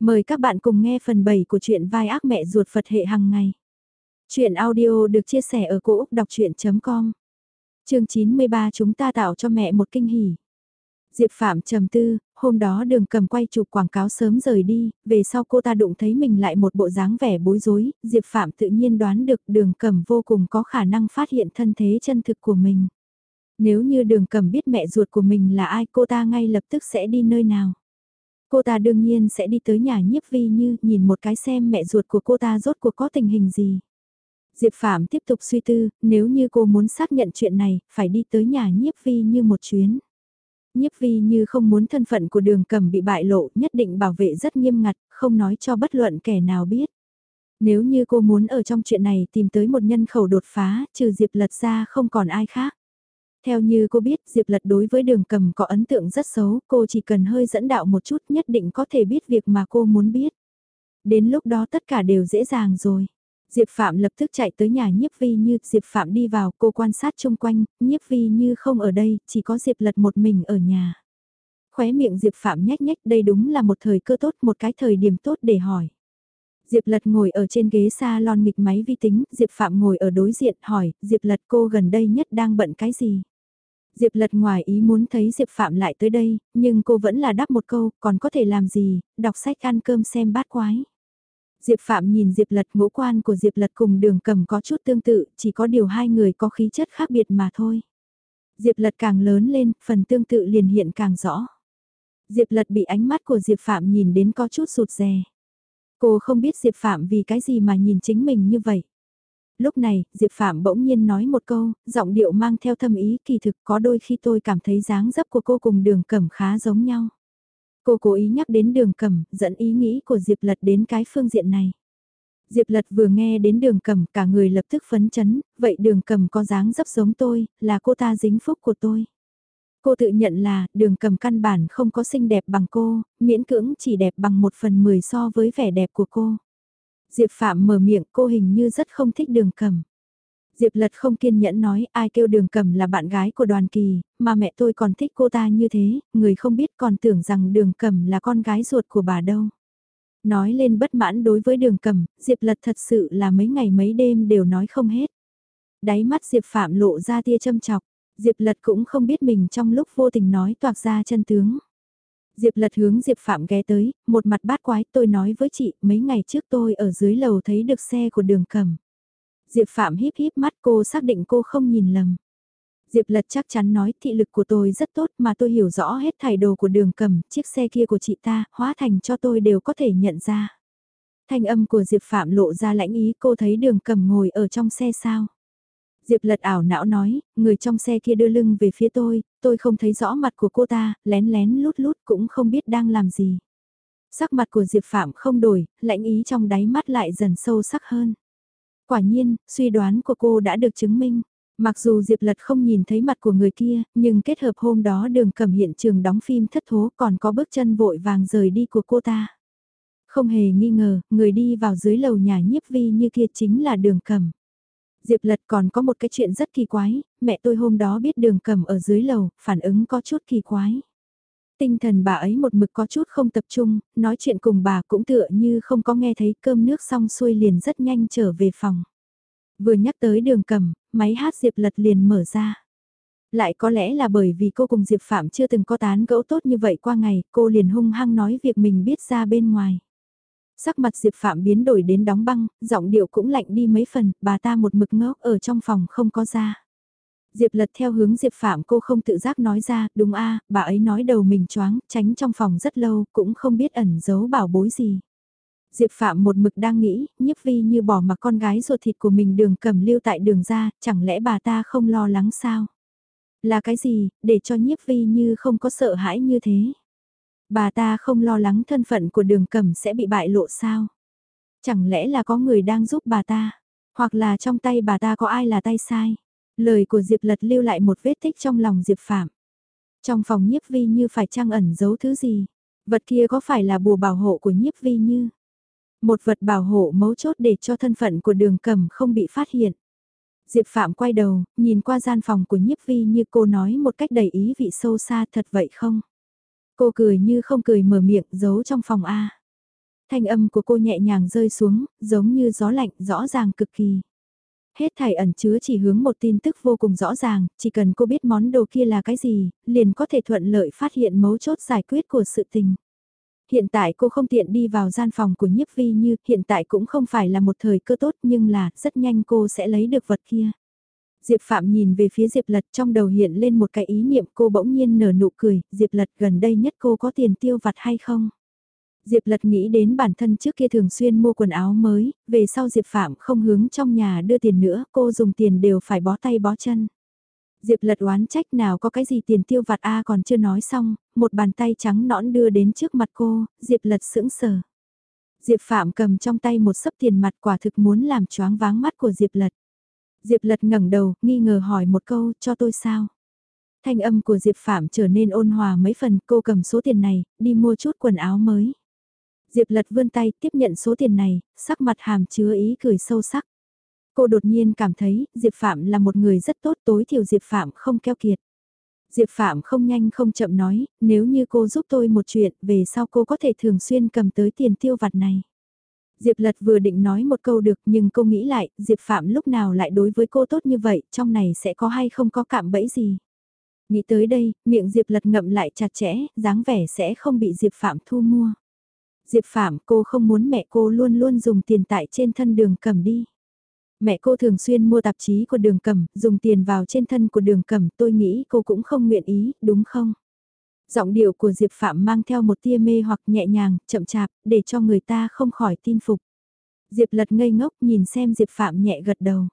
Mời các bạn cùng nghe phần 7 của truyện vai ác mẹ ruột Phật hệ hàng ngày. Chuyện audio được chia sẻ ở cỗ đọc chuyện.com Chương 93 chúng ta tạo cho mẹ một kinh hỉ. Diệp Phạm trầm tư, hôm đó đường cầm quay chụp quảng cáo sớm rời đi, về sau cô ta đụng thấy mình lại một bộ dáng vẻ bối rối, Diệp Phạm tự nhiên đoán được đường cầm vô cùng có khả năng phát hiện thân thế chân thực của mình. Nếu như đường cầm biết mẹ ruột của mình là ai cô ta ngay lập tức sẽ đi nơi nào. Cô ta đương nhiên sẽ đi tới nhà nhiếp vi như nhìn một cái xem mẹ ruột của cô ta rốt cuộc có tình hình gì. Diệp Phạm tiếp tục suy tư, nếu như cô muốn xác nhận chuyện này, phải đi tới nhà nhiếp vi như một chuyến. Nhiếp vi như không muốn thân phận của đường cầm bị bại lộ, nhất định bảo vệ rất nghiêm ngặt, không nói cho bất luận kẻ nào biết. Nếu như cô muốn ở trong chuyện này tìm tới một nhân khẩu đột phá, trừ Diệp lật ra không còn ai khác. Theo như cô biết Diệp Lật đối với đường cầm có ấn tượng rất xấu, cô chỉ cần hơi dẫn đạo một chút nhất định có thể biết việc mà cô muốn biết. Đến lúc đó tất cả đều dễ dàng rồi. Diệp Phạm lập tức chạy tới nhà nhiếp vi như Diệp Phạm đi vào cô quan sát chung quanh, nhiếp vi như không ở đây, chỉ có Diệp Lật một mình ở nhà. Khóe miệng Diệp Phạm nhách nhách đây đúng là một thời cơ tốt, một cái thời điểm tốt để hỏi. Diệp Lật ngồi ở trên ghế salon nghịch máy vi tính, Diệp Phạm ngồi ở đối diện hỏi, Diệp Lật cô gần đây nhất đang bận cái gì? Diệp lật ngoài ý muốn thấy Diệp Phạm lại tới đây, nhưng cô vẫn là đáp một câu, còn có thể làm gì, đọc sách ăn cơm xem bát quái. Diệp Phạm nhìn Diệp lật ngũ quan của Diệp lật cùng đường cầm có chút tương tự, chỉ có điều hai người có khí chất khác biệt mà thôi. Diệp lật càng lớn lên, phần tương tự liền hiện càng rõ. Diệp lật bị ánh mắt của Diệp Phạm nhìn đến có chút sụt rè. Cô không biết Diệp Phạm vì cái gì mà nhìn chính mình như vậy. Lúc này, Diệp Phạm bỗng nhiên nói một câu, giọng điệu mang theo thâm ý kỳ thực có đôi khi tôi cảm thấy dáng dấp của cô cùng đường cẩm khá giống nhau. Cô cố ý nhắc đến đường cẩm, dẫn ý nghĩ của Diệp Lật đến cái phương diện này. Diệp Lật vừa nghe đến đường cẩm cả người lập tức phấn chấn, vậy đường cẩm có dáng dấp giống tôi, là cô ta dính phúc của tôi. Cô tự nhận là đường cầm căn bản không có xinh đẹp bằng cô, miễn cưỡng chỉ đẹp bằng một phần mười so với vẻ đẹp của cô. Diệp Phạm mở miệng cô hình như rất không thích đường cầm. Diệp Lật không kiên nhẫn nói ai kêu đường cầm là bạn gái của đoàn kỳ, mà mẹ tôi còn thích cô ta như thế, người không biết còn tưởng rằng đường cầm là con gái ruột của bà đâu. Nói lên bất mãn đối với đường cầm, Diệp Lật thật sự là mấy ngày mấy đêm đều nói không hết. Đáy mắt Diệp Phạm lộ ra tia châm chọc, Diệp Lật cũng không biết mình trong lúc vô tình nói toạc ra chân tướng. Diệp lật hướng Diệp Phạm ghé tới, một mặt bát quái tôi nói với chị, mấy ngày trước tôi ở dưới lầu thấy được xe của đường cầm. Diệp Phạm híp híp mắt cô xác định cô không nhìn lầm. Diệp lật chắc chắn nói thị lực của tôi rất tốt mà tôi hiểu rõ hết thải đồ của đường cầm, chiếc xe kia của chị ta, hóa thành cho tôi đều có thể nhận ra. Thanh âm của Diệp Phạm lộ ra lãnh ý cô thấy đường cầm ngồi ở trong xe sao. Diệp lật ảo não nói, người trong xe kia đưa lưng về phía tôi, tôi không thấy rõ mặt của cô ta, lén lén lút lút cũng không biết đang làm gì. Sắc mặt của Diệp Phạm không đổi, lãnh ý trong đáy mắt lại dần sâu sắc hơn. Quả nhiên, suy đoán của cô đã được chứng minh. Mặc dù Diệp Lật không nhìn thấy mặt của người kia, nhưng kết hợp hôm đó đường cầm hiện trường đóng phim thất thố còn có bước chân vội vàng rời đi của cô ta. Không hề nghi ngờ, người đi vào dưới lầu nhà nhiếp vi như kia chính là đường cầm. Diệp Lật còn có một cái chuyện rất kỳ quái, mẹ tôi hôm đó biết đường cầm ở dưới lầu, phản ứng có chút kỳ quái. Tinh thần bà ấy một mực có chút không tập trung, nói chuyện cùng bà cũng tựa như không có nghe thấy cơm nước xong xuôi liền rất nhanh trở về phòng. Vừa nhắc tới đường cầm, máy hát Diệp Lật liền mở ra. Lại có lẽ là bởi vì cô cùng Diệp Phạm chưa từng có tán gẫu tốt như vậy qua ngày, cô liền hung hăng nói việc mình biết ra bên ngoài. Sắc mặt Diệp Phạm biến đổi đến đóng băng, giọng điệu cũng lạnh đi mấy phần, bà ta một mực ngốc ở trong phòng không có ra. Diệp lật theo hướng Diệp Phạm cô không tự giác nói ra, đúng a bà ấy nói đầu mình choáng, tránh trong phòng rất lâu, cũng không biết ẩn giấu bảo bối gì. Diệp Phạm một mực đang nghĩ, nhiếp vi như bỏ mặc con gái ruột thịt của mình đường cầm lưu tại đường ra, chẳng lẽ bà ta không lo lắng sao? Là cái gì, để cho nhiếp vi như không có sợ hãi như thế? Bà ta không lo lắng thân phận của đường cầm sẽ bị bại lộ sao? Chẳng lẽ là có người đang giúp bà ta? Hoặc là trong tay bà ta có ai là tay sai? Lời của Diệp Lật lưu lại một vết tích trong lòng Diệp Phạm. Trong phòng nhiếp vi như phải trang ẩn giấu thứ gì? Vật kia có phải là bùa bảo hộ của nhiếp vi như? Một vật bảo hộ mấu chốt để cho thân phận của đường cầm không bị phát hiện. Diệp Phạm quay đầu, nhìn qua gian phòng của nhiếp vi như cô nói một cách đầy ý vị sâu xa thật vậy không? Cô cười như không cười mở miệng giấu trong phòng A. Thanh âm của cô nhẹ nhàng rơi xuống, giống như gió lạnh, rõ ràng cực kỳ. Hết thảy ẩn chứa chỉ hướng một tin tức vô cùng rõ ràng, chỉ cần cô biết món đồ kia là cái gì, liền có thể thuận lợi phát hiện mấu chốt giải quyết của sự tình. Hiện tại cô không tiện đi vào gian phòng của nhiếp vi như, hiện tại cũng không phải là một thời cơ tốt nhưng là, rất nhanh cô sẽ lấy được vật kia. Diệp Phạm nhìn về phía Diệp Lật trong đầu hiện lên một cái ý niệm cô bỗng nhiên nở nụ cười, Diệp Lật gần đây nhất cô có tiền tiêu vặt hay không? Diệp Lật nghĩ đến bản thân trước kia thường xuyên mua quần áo mới, về sau Diệp Phạm không hướng trong nhà đưa tiền nữa, cô dùng tiền đều phải bó tay bó chân. Diệp Lật oán trách nào có cái gì tiền tiêu vặt a còn chưa nói xong, một bàn tay trắng nõn đưa đến trước mặt cô, Diệp Lật sững sờ. Diệp Phạm cầm trong tay một sấp tiền mặt quả thực muốn làm choáng váng mắt của Diệp Lật. Diệp Lật ngẩng đầu, nghi ngờ hỏi một câu, cho tôi sao? Thanh âm của Diệp Phạm trở nên ôn hòa mấy phần, cô cầm số tiền này, đi mua chút quần áo mới. Diệp Lật vươn tay tiếp nhận số tiền này, sắc mặt hàm chứa ý cười sâu sắc. Cô đột nhiên cảm thấy Diệp Phạm là một người rất tốt tối thiểu Diệp Phạm không keo kiệt. Diệp Phạm không nhanh không chậm nói, nếu như cô giúp tôi một chuyện, về sau cô có thể thường xuyên cầm tới tiền tiêu vặt này. Diệp Lật vừa định nói một câu được nhưng cô nghĩ lại, Diệp Phạm lúc nào lại đối với cô tốt như vậy, trong này sẽ có hay không có cạm bẫy gì. Nghĩ tới đây, miệng Diệp Lật ngậm lại chặt chẽ, dáng vẻ sẽ không bị Diệp Phạm thu mua. Diệp Phạm cô không muốn mẹ cô luôn luôn dùng tiền tại trên thân đường cầm đi. Mẹ cô thường xuyên mua tạp chí của đường cầm, dùng tiền vào trên thân của đường cầm, tôi nghĩ cô cũng không nguyện ý, đúng không? Giọng điệu của Diệp Phạm mang theo một tia mê hoặc nhẹ nhàng, chậm chạp, để cho người ta không khỏi tin phục. Diệp lật ngây ngốc nhìn xem Diệp Phạm nhẹ gật đầu.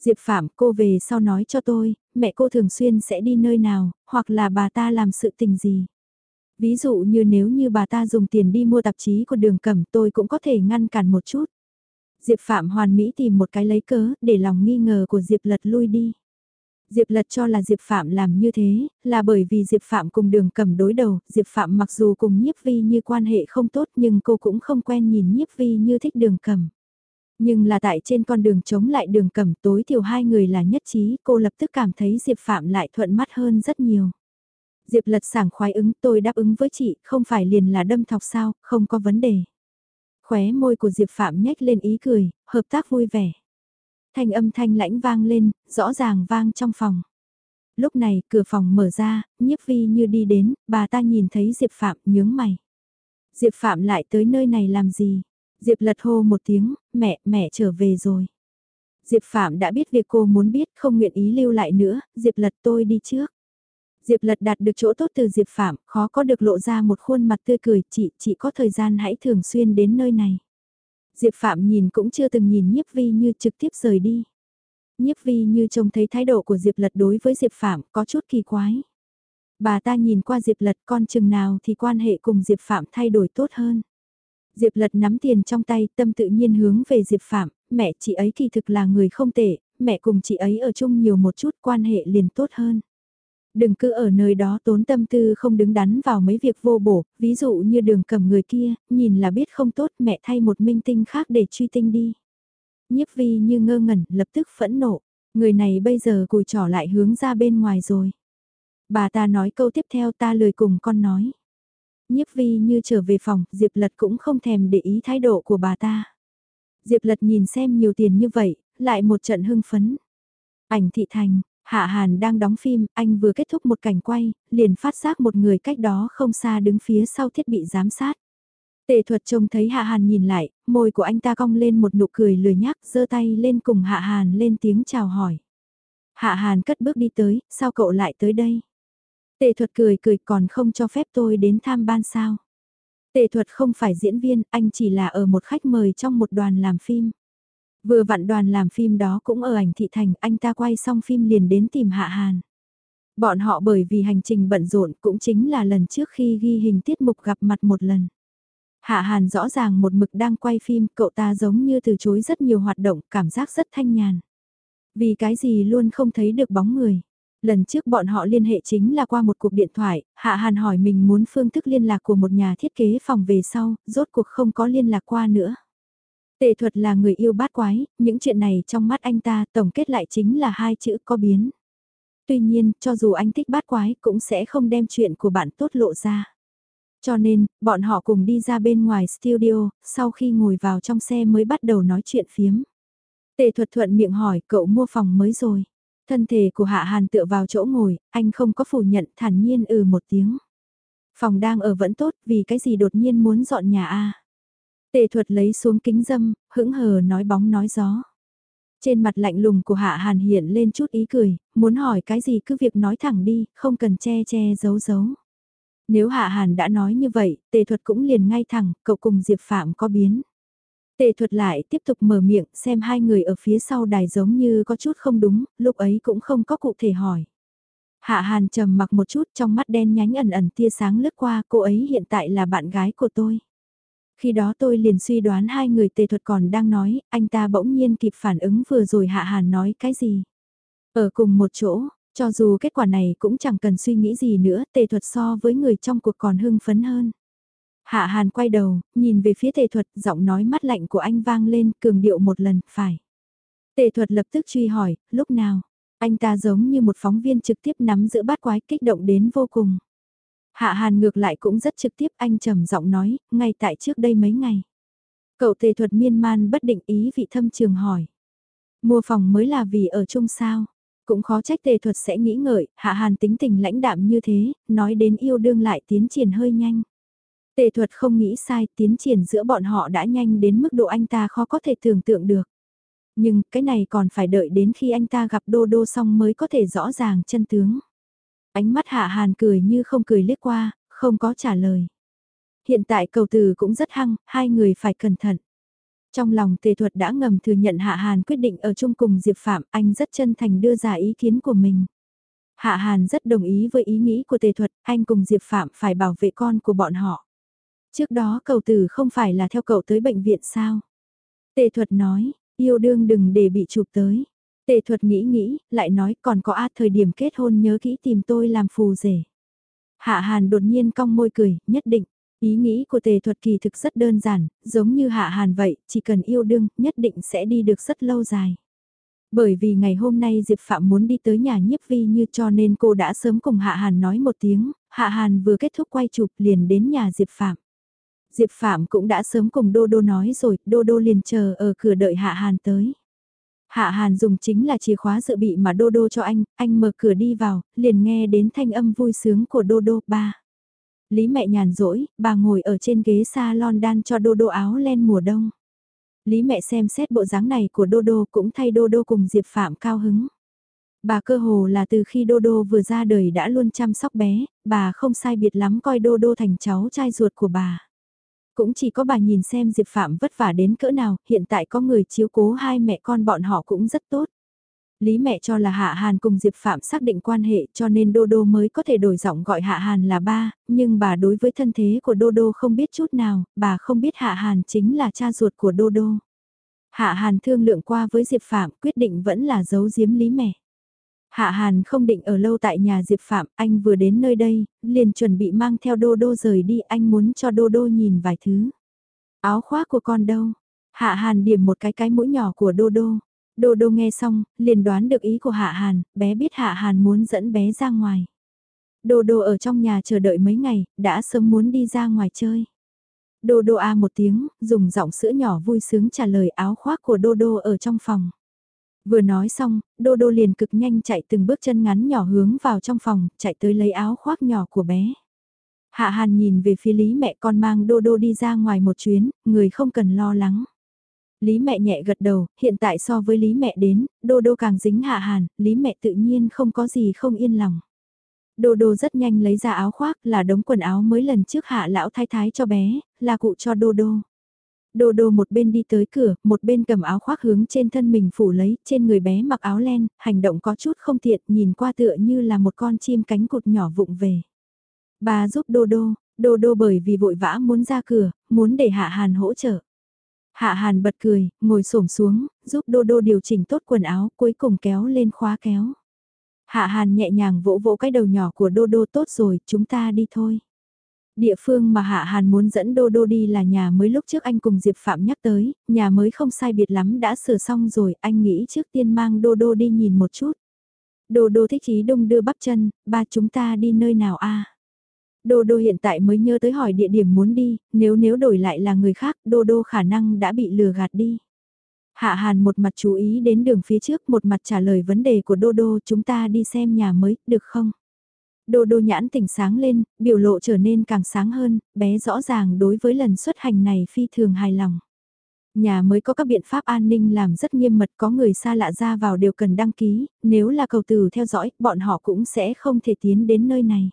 Diệp Phạm cô về sau nói cho tôi, mẹ cô thường xuyên sẽ đi nơi nào, hoặc là bà ta làm sự tình gì. Ví dụ như nếu như bà ta dùng tiền đi mua tạp chí của đường cẩm tôi cũng có thể ngăn cản một chút. Diệp Phạm hoàn mỹ tìm một cái lấy cớ để lòng nghi ngờ của Diệp Lật lui đi. Diệp Lật cho là Diệp Phạm làm như thế, là bởi vì Diệp Phạm cùng đường cầm đối đầu, Diệp Phạm mặc dù cùng nhiếp vi như quan hệ không tốt nhưng cô cũng không quen nhìn nhiếp vi như thích đường cầm. Nhưng là tại trên con đường chống lại đường cầm tối thiểu hai người là nhất trí, cô lập tức cảm thấy Diệp Phạm lại thuận mắt hơn rất nhiều. Diệp Lật sảng khoái ứng tôi đáp ứng với chị, không phải liền là đâm thọc sao, không có vấn đề. Khóe môi của Diệp Phạm nhếch lên ý cười, hợp tác vui vẻ. Thanh âm thanh lãnh vang lên, rõ ràng vang trong phòng. Lúc này, cửa phòng mở ra, nhiếp vi như đi đến, bà ta nhìn thấy Diệp Phạm nhướng mày. Diệp Phạm lại tới nơi này làm gì? Diệp lật hô một tiếng, mẹ, mẹ trở về rồi. Diệp Phạm đã biết việc cô muốn biết, không nguyện ý lưu lại nữa, Diệp lật tôi đi trước. Diệp lật đạt được chỗ tốt từ Diệp Phạm, khó có được lộ ra một khuôn mặt tươi cười, chị, chị có thời gian hãy thường xuyên đến nơi này. Diệp Phạm nhìn cũng chưa từng nhìn nhiếp vi như trực tiếp rời đi. Nhiếp vi như trông thấy thái độ của Diệp lật đối với Diệp Phạm có chút kỳ quái. Bà ta nhìn qua Diệp lật con chừng nào thì quan hệ cùng Diệp Phạm thay đổi tốt hơn. Diệp lật nắm tiền trong tay tâm tự nhiên hướng về Diệp Phạm, mẹ chị ấy kỳ thực là người không tệ, mẹ cùng chị ấy ở chung nhiều một chút quan hệ liền tốt hơn. Đừng cứ ở nơi đó tốn tâm tư không đứng đắn vào mấy việc vô bổ, ví dụ như đường cầm người kia, nhìn là biết không tốt mẹ thay một minh tinh khác để truy tinh đi. Nhiếp vi như ngơ ngẩn, lập tức phẫn nộ, người này bây giờ cùi trỏ lại hướng ra bên ngoài rồi. Bà ta nói câu tiếp theo ta lười cùng con nói. Nhiếp vi như trở về phòng, Diệp Lật cũng không thèm để ý thái độ của bà ta. Diệp Lật nhìn xem nhiều tiền như vậy, lại một trận hưng phấn. Ảnh thị thành, Hạ Hàn đang đóng phim, anh vừa kết thúc một cảnh quay, liền phát giác một người cách đó không xa đứng phía sau thiết bị giám sát. Tề thuật trông thấy Hạ Hàn nhìn lại, môi của anh ta cong lên một nụ cười lười nhác, giơ tay lên cùng Hạ Hàn lên tiếng chào hỏi. Hạ Hàn cất bước đi tới, sao cậu lại tới đây? Tề thuật cười cười còn không cho phép tôi đến tham ban sao? Tề thuật không phải diễn viên, anh chỉ là ở một khách mời trong một đoàn làm phim. Vừa vặn đoàn làm phim đó cũng ở ảnh thị thành, anh ta quay xong phim liền đến tìm Hạ Hàn. Bọn họ bởi vì hành trình bận rộn cũng chính là lần trước khi ghi hình tiết mục gặp mặt một lần. Hạ Hàn rõ ràng một mực đang quay phim, cậu ta giống như từ chối rất nhiều hoạt động, cảm giác rất thanh nhàn. Vì cái gì luôn không thấy được bóng người. Lần trước bọn họ liên hệ chính là qua một cuộc điện thoại, Hạ Hàn hỏi mình muốn phương thức liên lạc của một nhà thiết kế phòng về sau, rốt cuộc không có liên lạc qua nữa. Tề thuật là người yêu bát quái, những chuyện này trong mắt anh ta tổng kết lại chính là hai chữ có biến. Tuy nhiên, cho dù anh thích bát quái cũng sẽ không đem chuyện của bạn tốt lộ ra. Cho nên, bọn họ cùng đi ra bên ngoài studio, sau khi ngồi vào trong xe mới bắt đầu nói chuyện phiếm. Tề thuật thuận miệng hỏi cậu mua phòng mới rồi. Thân thể của Hạ Hàn tựa vào chỗ ngồi, anh không có phủ nhận thản nhiên ừ một tiếng. Phòng đang ở vẫn tốt vì cái gì đột nhiên muốn dọn nhà a Tề thuật lấy xuống kính dâm, hững hờ nói bóng nói gió. Trên mặt lạnh lùng của Hạ Hàn hiện lên chút ý cười, muốn hỏi cái gì cứ việc nói thẳng đi, không cần che che giấu giấu. Nếu Hạ Hàn đã nói như vậy, tề thuật cũng liền ngay thẳng, cậu cùng Diệp Phạm có biến. Tề thuật lại tiếp tục mở miệng xem hai người ở phía sau đài giống như có chút không đúng, lúc ấy cũng không có cụ thể hỏi. Hạ Hàn trầm mặc một chút trong mắt đen nhánh ẩn ẩn tia sáng lướt qua cô ấy hiện tại là bạn gái của tôi. Khi đó tôi liền suy đoán hai người tề thuật còn đang nói, anh ta bỗng nhiên kịp phản ứng vừa rồi Hạ Hàn nói cái gì. Ở cùng một chỗ, cho dù kết quả này cũng chẳng cần suy nghĩ gì nữa, tề thuật so với người trong cuộc còn hưng phấn hơn. Hạ Hàn quay đầu, nhìn về phía tề thuật, giọng nói mắt lạnh của anh vang lên, cường điệu một lần, phải. Tề thuật lập tức truy hỏi, lúc nào? Anh ta giống như một phóng viên trực tiếp nắm giữ bát quái kích động đến vô cùng. Hạ Hàn ngược lại cũng rất trực tiếp anh trầm giọng nói, ngay tại trước đây mấy ngày. Cậu tề thuật miên man bất định ý vị thâm trường hỏi. Mua phòng mới là vì ở chung sao? Cũng khó trách tề thuật sẽ nghĩ ngợi, Hạ Hàn tính tình lãnh đạm như thế, nói đến yêu đương lại tiến triển hơi nhanh. Tề thuật không nghĩ sai, tiến triển giữa bọn họ đã nhanh đến mức độ anh ta khó có thể tưởng tượng được. Nhưng cái này còn phải đợi đến khi anh ta gặp Đô Đô xong mới có thể rõ ràng chân tướng. Ánh mắt Hạ Hàn cười như không cười liếc qua, không có trả lời. Hiện tại cầu từ cũng rất hăng, hai người phải cẩn thận. Trong lòng tề thuật đã ngầm thừa nhận Hạ Hàn quyết định ở chung cùng Diệp Phạm, anh rất chân thành đưa ra ý kiến của mình. Hạ Hàn rất đồng ý với ý nghĩ của tề thuật, anh cùng Diệp Phạm phải bảo vệ con của bọn họ. Trước đó cầu tử không phải là theo cậu tới bệnh viện sao? Tề thuật nói, yêu đương đừng để bị chụp tới. Tề thuật nghĩ nghĩ, lại nói còn có át thời điểm kết hôn nhớ kỹ tìm tôi làm phù rể. Hạ Hàn đột nhiên cong môi cười, nhất định. Ý nghĩ của tề thuật kỳ thực rất đơn giản, giống như Hạ Hàn vậy, chỉ cần yêu đương, nhất định sẽ đi được rất lâu dài. Bởi vì ngày hôm nay Diệp Phạm muốn đi tới nhà nhiếp vi như cho nên cô đã sớm cùng Hạ Hàn nói một tiếng, Hạ Hàn vừa kết thúc quay chụp liền đến nhà Diệp Phạm. Diệp Phạm cũng đã sớm cùng Đô Đô nói rồi, Đô Đô liền chờ ở cửa đợi Hạ Hàn tới. Hạ Hàn dùng chính là chìa khóa dự bị mà Đô Đô cho anh, anh mở cửa đi vào, liền nghe đến thanh âm vui sướng của Đô Đô ba. Lý mẹ nhàn rỗi, bà ngồi ở trên ghế salon đan cho Đô Đô áo len mùa đông. Lý mẹ xem xét bộ dáng này của Đô Đô cũng thay Đô Đô cùng Diệp Phạm cao hứng. Bà cơ hồ là từ khi Đô Đô vừa ra đời đã luôn chăm sóc bé, bà không sai biệt lắm coi Đô Đô thành cháu trai ruột của bà. Cũng chỉ có bà nhìn xem Diệp Phạm vất vả đến cỡ nào, hiện tại có người chiếu cố hai mẹ con bọn họ cũng rất tốt. Lý mẹ cho là Hạ Hàn cùng Diệp Phạm xác định quan hệ cho nên Đô Đô mới có thể đổi giọng gọi Hạ Hàn là ba, nhưng bà đối với thân thế của Đô Đô không biết chút nào, bà không biết Hạ Hàn chính là cha ruột của Đô Đô. Hạ Hàn thương lượng qua với Diệp Phạm quyết định vẫn là giấu giếm Lý mẹ. Hạ Hàn không định ở lâu tại nhà Diệp Phạm, anh vừa đến nơi đây, liền chuẩn bị mang theo Đô Đô rời đi, anh muốn cho Đô Đô nhìn vài thứ. Áo khoác của con đâu? Hạ Hàn điểm một cái cái mũi nhỏ của Đô Đô. Đô Đô nghe xong, liền đoán được ý của Hạ Hàn, bé biết Hạ Hàn muốn dẫn bé ra ngoài. Đô Đô ở trong nhà chờ đợi mấy ngày, đã sớm muốn đi ra ngoài chơi. Đô Đô a một tiếng, dùng giọng sữa nhỏ vui sướng trả lời áo khoác của Đô Đô ở trong phòng. Vừa nói xong, Đô Đô liền cực nhanh chạy từng bước chân ngắn nhỏ hướng vào trong phòng, chạy tới lấy áo khoác nhỏ của bé. Hạ Hàn nhìn về phía Lý mẹ con mang Đô Đô đi ra ngoài một chuyến, người không cần lo lắng. Lý mẹ nhẹ gật đầu, hiện tại so với Lý mẹ đến, Đô Đô càng dính Hạ Hàn, Lý mẹ tự nhiên không có gì không yên lòng. Đô Đô rất nhanh lấy ra áo khoác là đống quần áo mới lần trước Hạ lão thái thái cho bé, là cụ cho Đô Đô. Đô đô một bên đi tới cửa, một bên cầm áo khoác hướng trên thân mình phủ lấy, trên người bé mặc áo len, hành động có chút không tiện, nhìn qua tựa như là một con chim cánh cụt nhỏ vụng về. Bà giúp đô đô, đô đô bởi vì vội vã muốn ra cửa, muốn để Hạ Hàn hỗ trợ. Hạ Hàn bật cười, ngồi xổm xuống, giúp đô đô điều chỉnh tốt quần áo, cuối cùng kéo lên khóa kéo. Hạ Hàn nhẹ nhàng vỗ vỗ cái đầu nhỏ của đô đô tốt rồi, chúng ta đi thôi. Địa phương mà Hạ Hàn muốn dẫn Đô Đô đi là nhà mới lúc trước anh cùng Diệp Phạm nhắc tới, nhà mới không sai biệt lắm đã sửa xong rồi, anh nghĩ trước tiên mang Đô Đô đi nhìn một chút. Đô Đô thích chí đông đưa bắp chân, ba chúng ta đi nơi nào a Đô đô hiện tại mới nhớ tới hỏi địa điểm muốn đi, nếu nếu đổi lại là người khác, đô đô khả năng đã bị lừa gạt đi. Hạ Hàn một mặt chú ý đến đường phía trước, một mặt trả lời vấn đề của đô đô chúng ta đi xem nhà mới, được không? Đô đô nhãn tỉnh sáng lên, biểu lộ trở nên càng sáng hơn, bé rõ ràng đối với lần xuất hành này phi thường hài lòng. Nhà mới có các biện pháp an ninh làm rất nghiêm mật có người xa lạ ra vào đều cần đăng ký, nếu là cầu từ theo dõi, bọn họ cũng sẽ không thể tiến đến nơi này.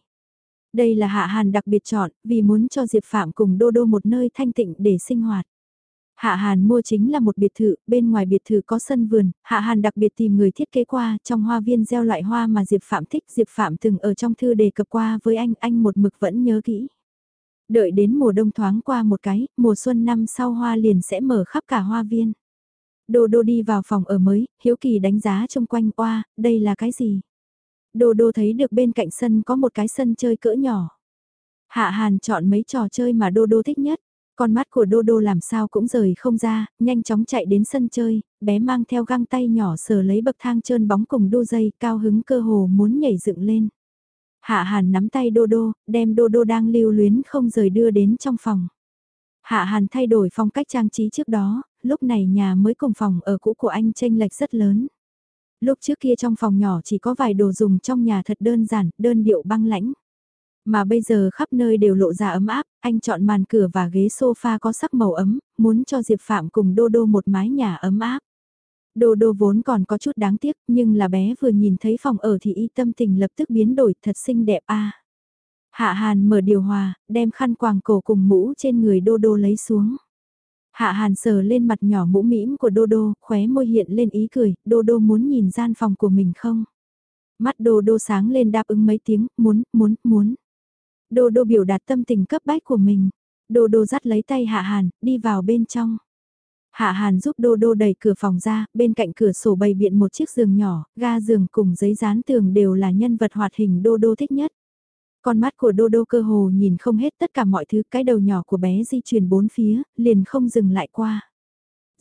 Đây là Hạ Hàn đặc biệt chọn, vì muốn cho Diệp Phạm cùng Đô Đô một nơi thanh tịnh để sinh hoạt. Hạ Hàn mua chính là một biệt thự, bên ngoài biệt thự có sân vườn, Hạ Hàn đặc biệt tìm người thiết kế qua, trong hoa viên gieo loại hoa mà Diệp Phạm thích, Diệp Phạm từng ở trong thư đề cập qua với anh, anh một mực vẫn nhớ kỹ. Đợi đến mùa đông thoáng qua một cái, mùa xuân năm sau hoa liền sẽ mở khắp cả hoa viên. Đô đô đi vào phòng ở mới, hiếu kỳ đánh giá xung quanh qua, đây là cái gì? Đô đô thấy được bên cạnh sân có một cái sân chơi cỡ nhỏ. Hạ Hàn chọn mấy trò chơi mà Đô Đô thích nhất. Con mắt của Đô Đô làm sao cũng rời không ra, nhanh chóng chạy đến sân chơi, bé mang theo găng tay nhỏ sờ lấy bậc thang trơn bóng cùng đô dây, cao hứng cơ hồ muốn nhảy dựng lên. Hạ Hàn nắm tay Đô Đô, đem Đô Đô đang lưu luyến không rời đưa đến trong phòng. Hạ Hàn thay đổi phong cách trang trí trước đó, lúc này nhà mới cùng phòng ở cũ của anh tranh lệch rất lớn. Lúc trước kia trong phòng nhỏ chỉ có vài đồ dùng trong nhà thật đơn giản, đơn điệu băng lãnh. Mà bây giờ khắp nơi đều lộ ra ấm áp, anh chọn màn cửa và ghế sofa có sắc màu ấm, muốn cho Diệp Phạm cùng Đô Đô một mái nhà ấm áp. Đô Đô vốn còn có chút đáng tiếc, nhưng là bé vừa nhìn thấy phòng ở thì y tâm tình lập tức biến đổi thật xinh đẹp a. Hạ Hàn mở điều hòa, đem khăn quàng cổ cùng mũ trên người Đô Đô lấy xuống. Hạ Hàn sờ lên mặt nhỏ mũ mĩm của Đô Đô, khóe môi hiện lên ý cười, Đô Đô muốn nhìn gian phòng của mình không? Mắt Đô Đô sáng lên đáp ứng mấy tiếng, muốn, muốn, muốn. Đô Đô biểu đạt tâm tình cấp bách của mình. Đô Đô dắt lấy tay Hạ Hàn, đi vào bên trong. Hạ Hàn giúp Đô Đô đẩy cửa phòng ra, bên cạnh cửa sổ bày biện một chiếc giường nhỏ, ga giường cùng giấy dán tường đều là nhân vật hoạt hình Đô Đô thích nhất. Con mắt của Đô Đô cơ hồ nhìn không hết tất cả mọi thứ, cái đầu nhỏ của bé di chuyển bốn phía, liền không dừng lại qua.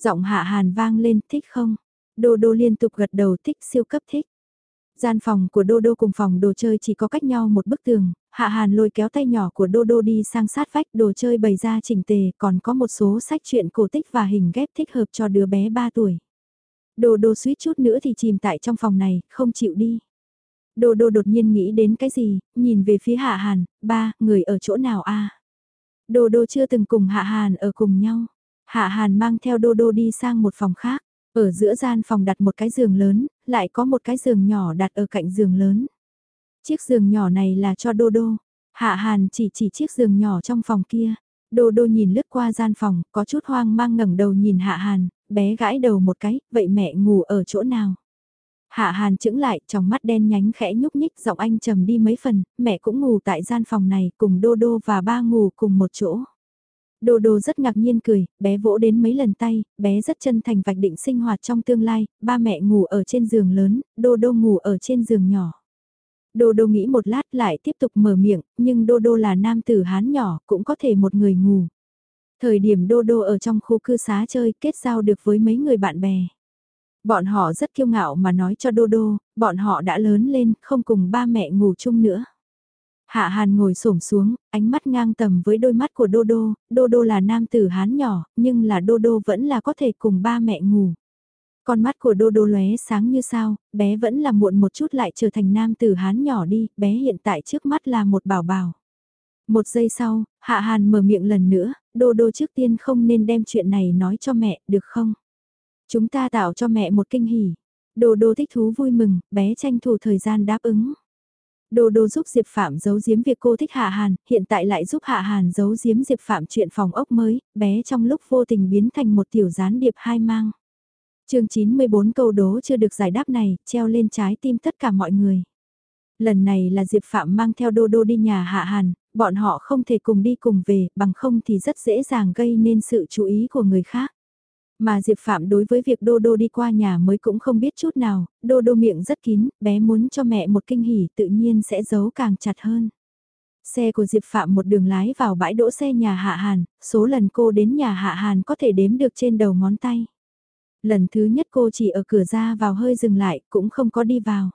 Giọng Hạ Hàn vang lên, thích không? Đô Đô liên tục gật đầu thích siêu cấp thích. Gian phòng của Đô Đô cùng phòng đồ chơi chỉ có cách nhau một bức tường, Hạ Hàn lôi kéo tay nhỏ của Đô Đô đi sang sát vách đồ chơi bày ra chỉnh tề, còn có một số sách truyện cổ tích và hình ghép thích hợp cho đứa bé 3 tuổi. Đô Đô suýt chút nữa thì chìm tại trong phòng này, không chịu đi. Đô đô đột nhiên nghĩ đến cái gì, nhìn về phía Hạ Hàn, ba, người ở chỗ nào a? Đô đô chưa từng cùng Hạ Hàn ở cùng nhau. Hạ Hàn mang theo đô đô đi sang một phòng khác. Ở giữa gian phòng đặt một cái giường lớn, lại có một cái giường nhỏ đặt ở cạnh giường lớn. Chiếc giường nhỏ này là cho đô đô. Hạ Hàn chỉ chỉ chiếc giường nhỏ trong phòng kia. Đô đô nhìn lướt qua gian phòng, có chút hoang mang ngẩng đầu nhìn Hạ Hàn, bé gãi đầu một cái, vậy mẹ ngủ ở chỗ nào? Hạ Hàn chững lại, trong mắt đen nhánh khẽ nhúc nhích, giọng anh trầm đi mấy phần, mẹ cũng ngủ tại gian phòng này, cùng Đô Đô và ba ngủ cùng một chỗ. Đô Đô rất ngạc nhiên cười, bé vỗ đến mấy lần tay, bé rất chân thành vạch định sinh hoạt trong tương lai, ba mẹ ngủ ở trên giường lớn, Đô Đô ngủ ở trên giường nhỏ. Đô Đô nghĩ một lát lại tiếp tục mở miệng, nhưng Đô Đô là nam tử hán nhỏ, cũng có thể một người ngủ. Thời điểm Đô Đô ở trong khu cư xá chơi kết giao được với mấy người bạn bè. Bọn họ rất kiêu ngạo mà nói cho Đô Đô, bọn họ đã lớn lên, không cùng ba mẹ ngủ chung nữa. Hạ Hàn ngồi xổm xuống, ánh mắt ngang tầm với đôi mắt của Đô Đô, Đô Đô là nam tử hán nhỏ, nhưng là Đô Đô vẫn là có thể cùng ba mẹ ngủ. Con mắt của Đô Đô lóe sáng như sao, bé vẫn là muộn một chút lại trở thành nam tử hán nhỏ đi, bé hiện tại trước mắt là một bảo bảo. Một giây sau, Hạ Hàn mở miệng lần nữa, Đô Đô trước tiên không nên đem chuyện này nói cho mẹ, được không? Chúng ta tạo cho mẹ một kinh hỉ. đô đô thích thú vui mừng, bé tranh thủ thời gian đáp ứng. Đô Đô giúp Diệp Phạm giấu giếm việc cô thích Hạ Hàn, hiện tại lại giúp Hạ Hàn giấu giếm Diệp Phạm chuyện phòng ốc mới, bé trong lúc vô tình biến thành một tiểu gián điệp hai mang. chương 94 câu đố chưa được giải đáp này, treo lên trái tim tất cả mọi người. Lần này là Diệp Phạm mang theo Đô Đô đi nhà Hạ Hàn, bọn họ không thể cùng đi cùng về, bằng không thì rất dễ dàng gây nên sự chú ý của người khác. Mà Diệp Phạm đối với việc Đô Đô đi qua nhà mới cũng không biết chút nào, Đô Đô miệng rất kín, bé muốn cho mẹ một kinh hỉ tự nhiên sẽ giấu càng chặt hơn. Xe của Diệp Phạm một đường lái vào bãi đỗ xe nhà Hạ Hàn, số lần cô đến nhà Hạ Hàn có thể đếm được trên đầu ngón tay. Lần thứ nhất cô chỉ ở cửa ra vào hơi dừng lại, cũng không có đi vào.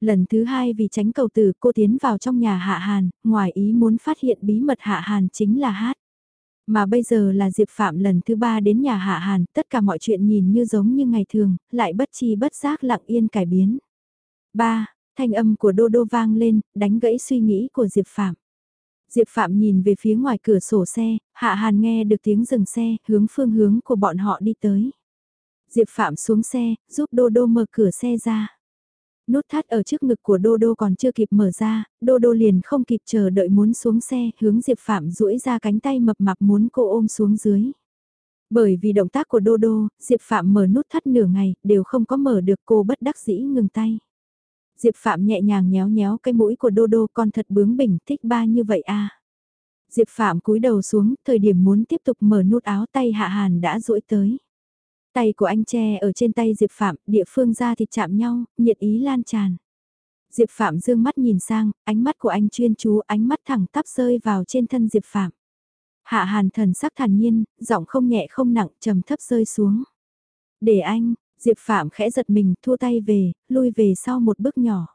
Lần thứ hai vì tránh cầu tử cô tiến vào trong nhà Hạ Hàn, ngoài ý muốn phát hiện bí mật Hạ Hàn chính là hát. Mà bây giờ là Diệp Phạm lần thứ ba đến nhà Hạ Hàn, tất cả mọi chuyện nhìn như giống như ngày thường, lại bất chi bất giác lặng yên cải biến. ba Thanh âm của Đô Đô vang lên, đánh gãy suy nghĩ của Diệp Phạm. Diệp Phạm nhìn về phía ngoài cửa sổ xe, Hạ Hàn nghe được tiếng dừng xe, hướng phương hướng của bọn họ đi tới. Diệp Phạm xuống xe, giúp Đô Đô mở cửa xe ra. Nút thắt ở trước ngực của Đô Đô còn chưa kịp mở ra, Đô Đô liền không kịp chờ đợi muốn xuống xe, hướng Diệp Phạm duỗi ra cánh tay mập mạp muốn cô ôm xuống dưới. Bởi vì động tác của Đô Đô, Diệp Phạm mở nút thắt nửa ngày, đều không có mở được cô bất đắc dĩ ngừng tay. Diệp Phạm nhẹ nhàng nhéo nhéo cái mũi của Đô Đô con thật bướng bỉnh thích ba như vậy à. Diệp Phạm cúi đầu xuống, thời điểm muốn tiếp tục mở nút áo tay Hạ Hàn đã duỗi tới. Tay của anh che ở trên tay Diệp Phạm, địa phương ra thịt chạm nhau, nhiệt ý lan tràn. Diệp Phạm dương mắt nhìn sang, ánh mắt của anh chuyên chú, ánh mắt thẳng tắp rơi vào trên thân Diệp Phạm. Hạ Hàn thần sắc thản nhiên, giọng không nhẹ không nặng, trầm thấp rơi xuống. Để anh, Diệp Phạm khẽ giật mình, thua tay về, lui về sau một bước nhỏ.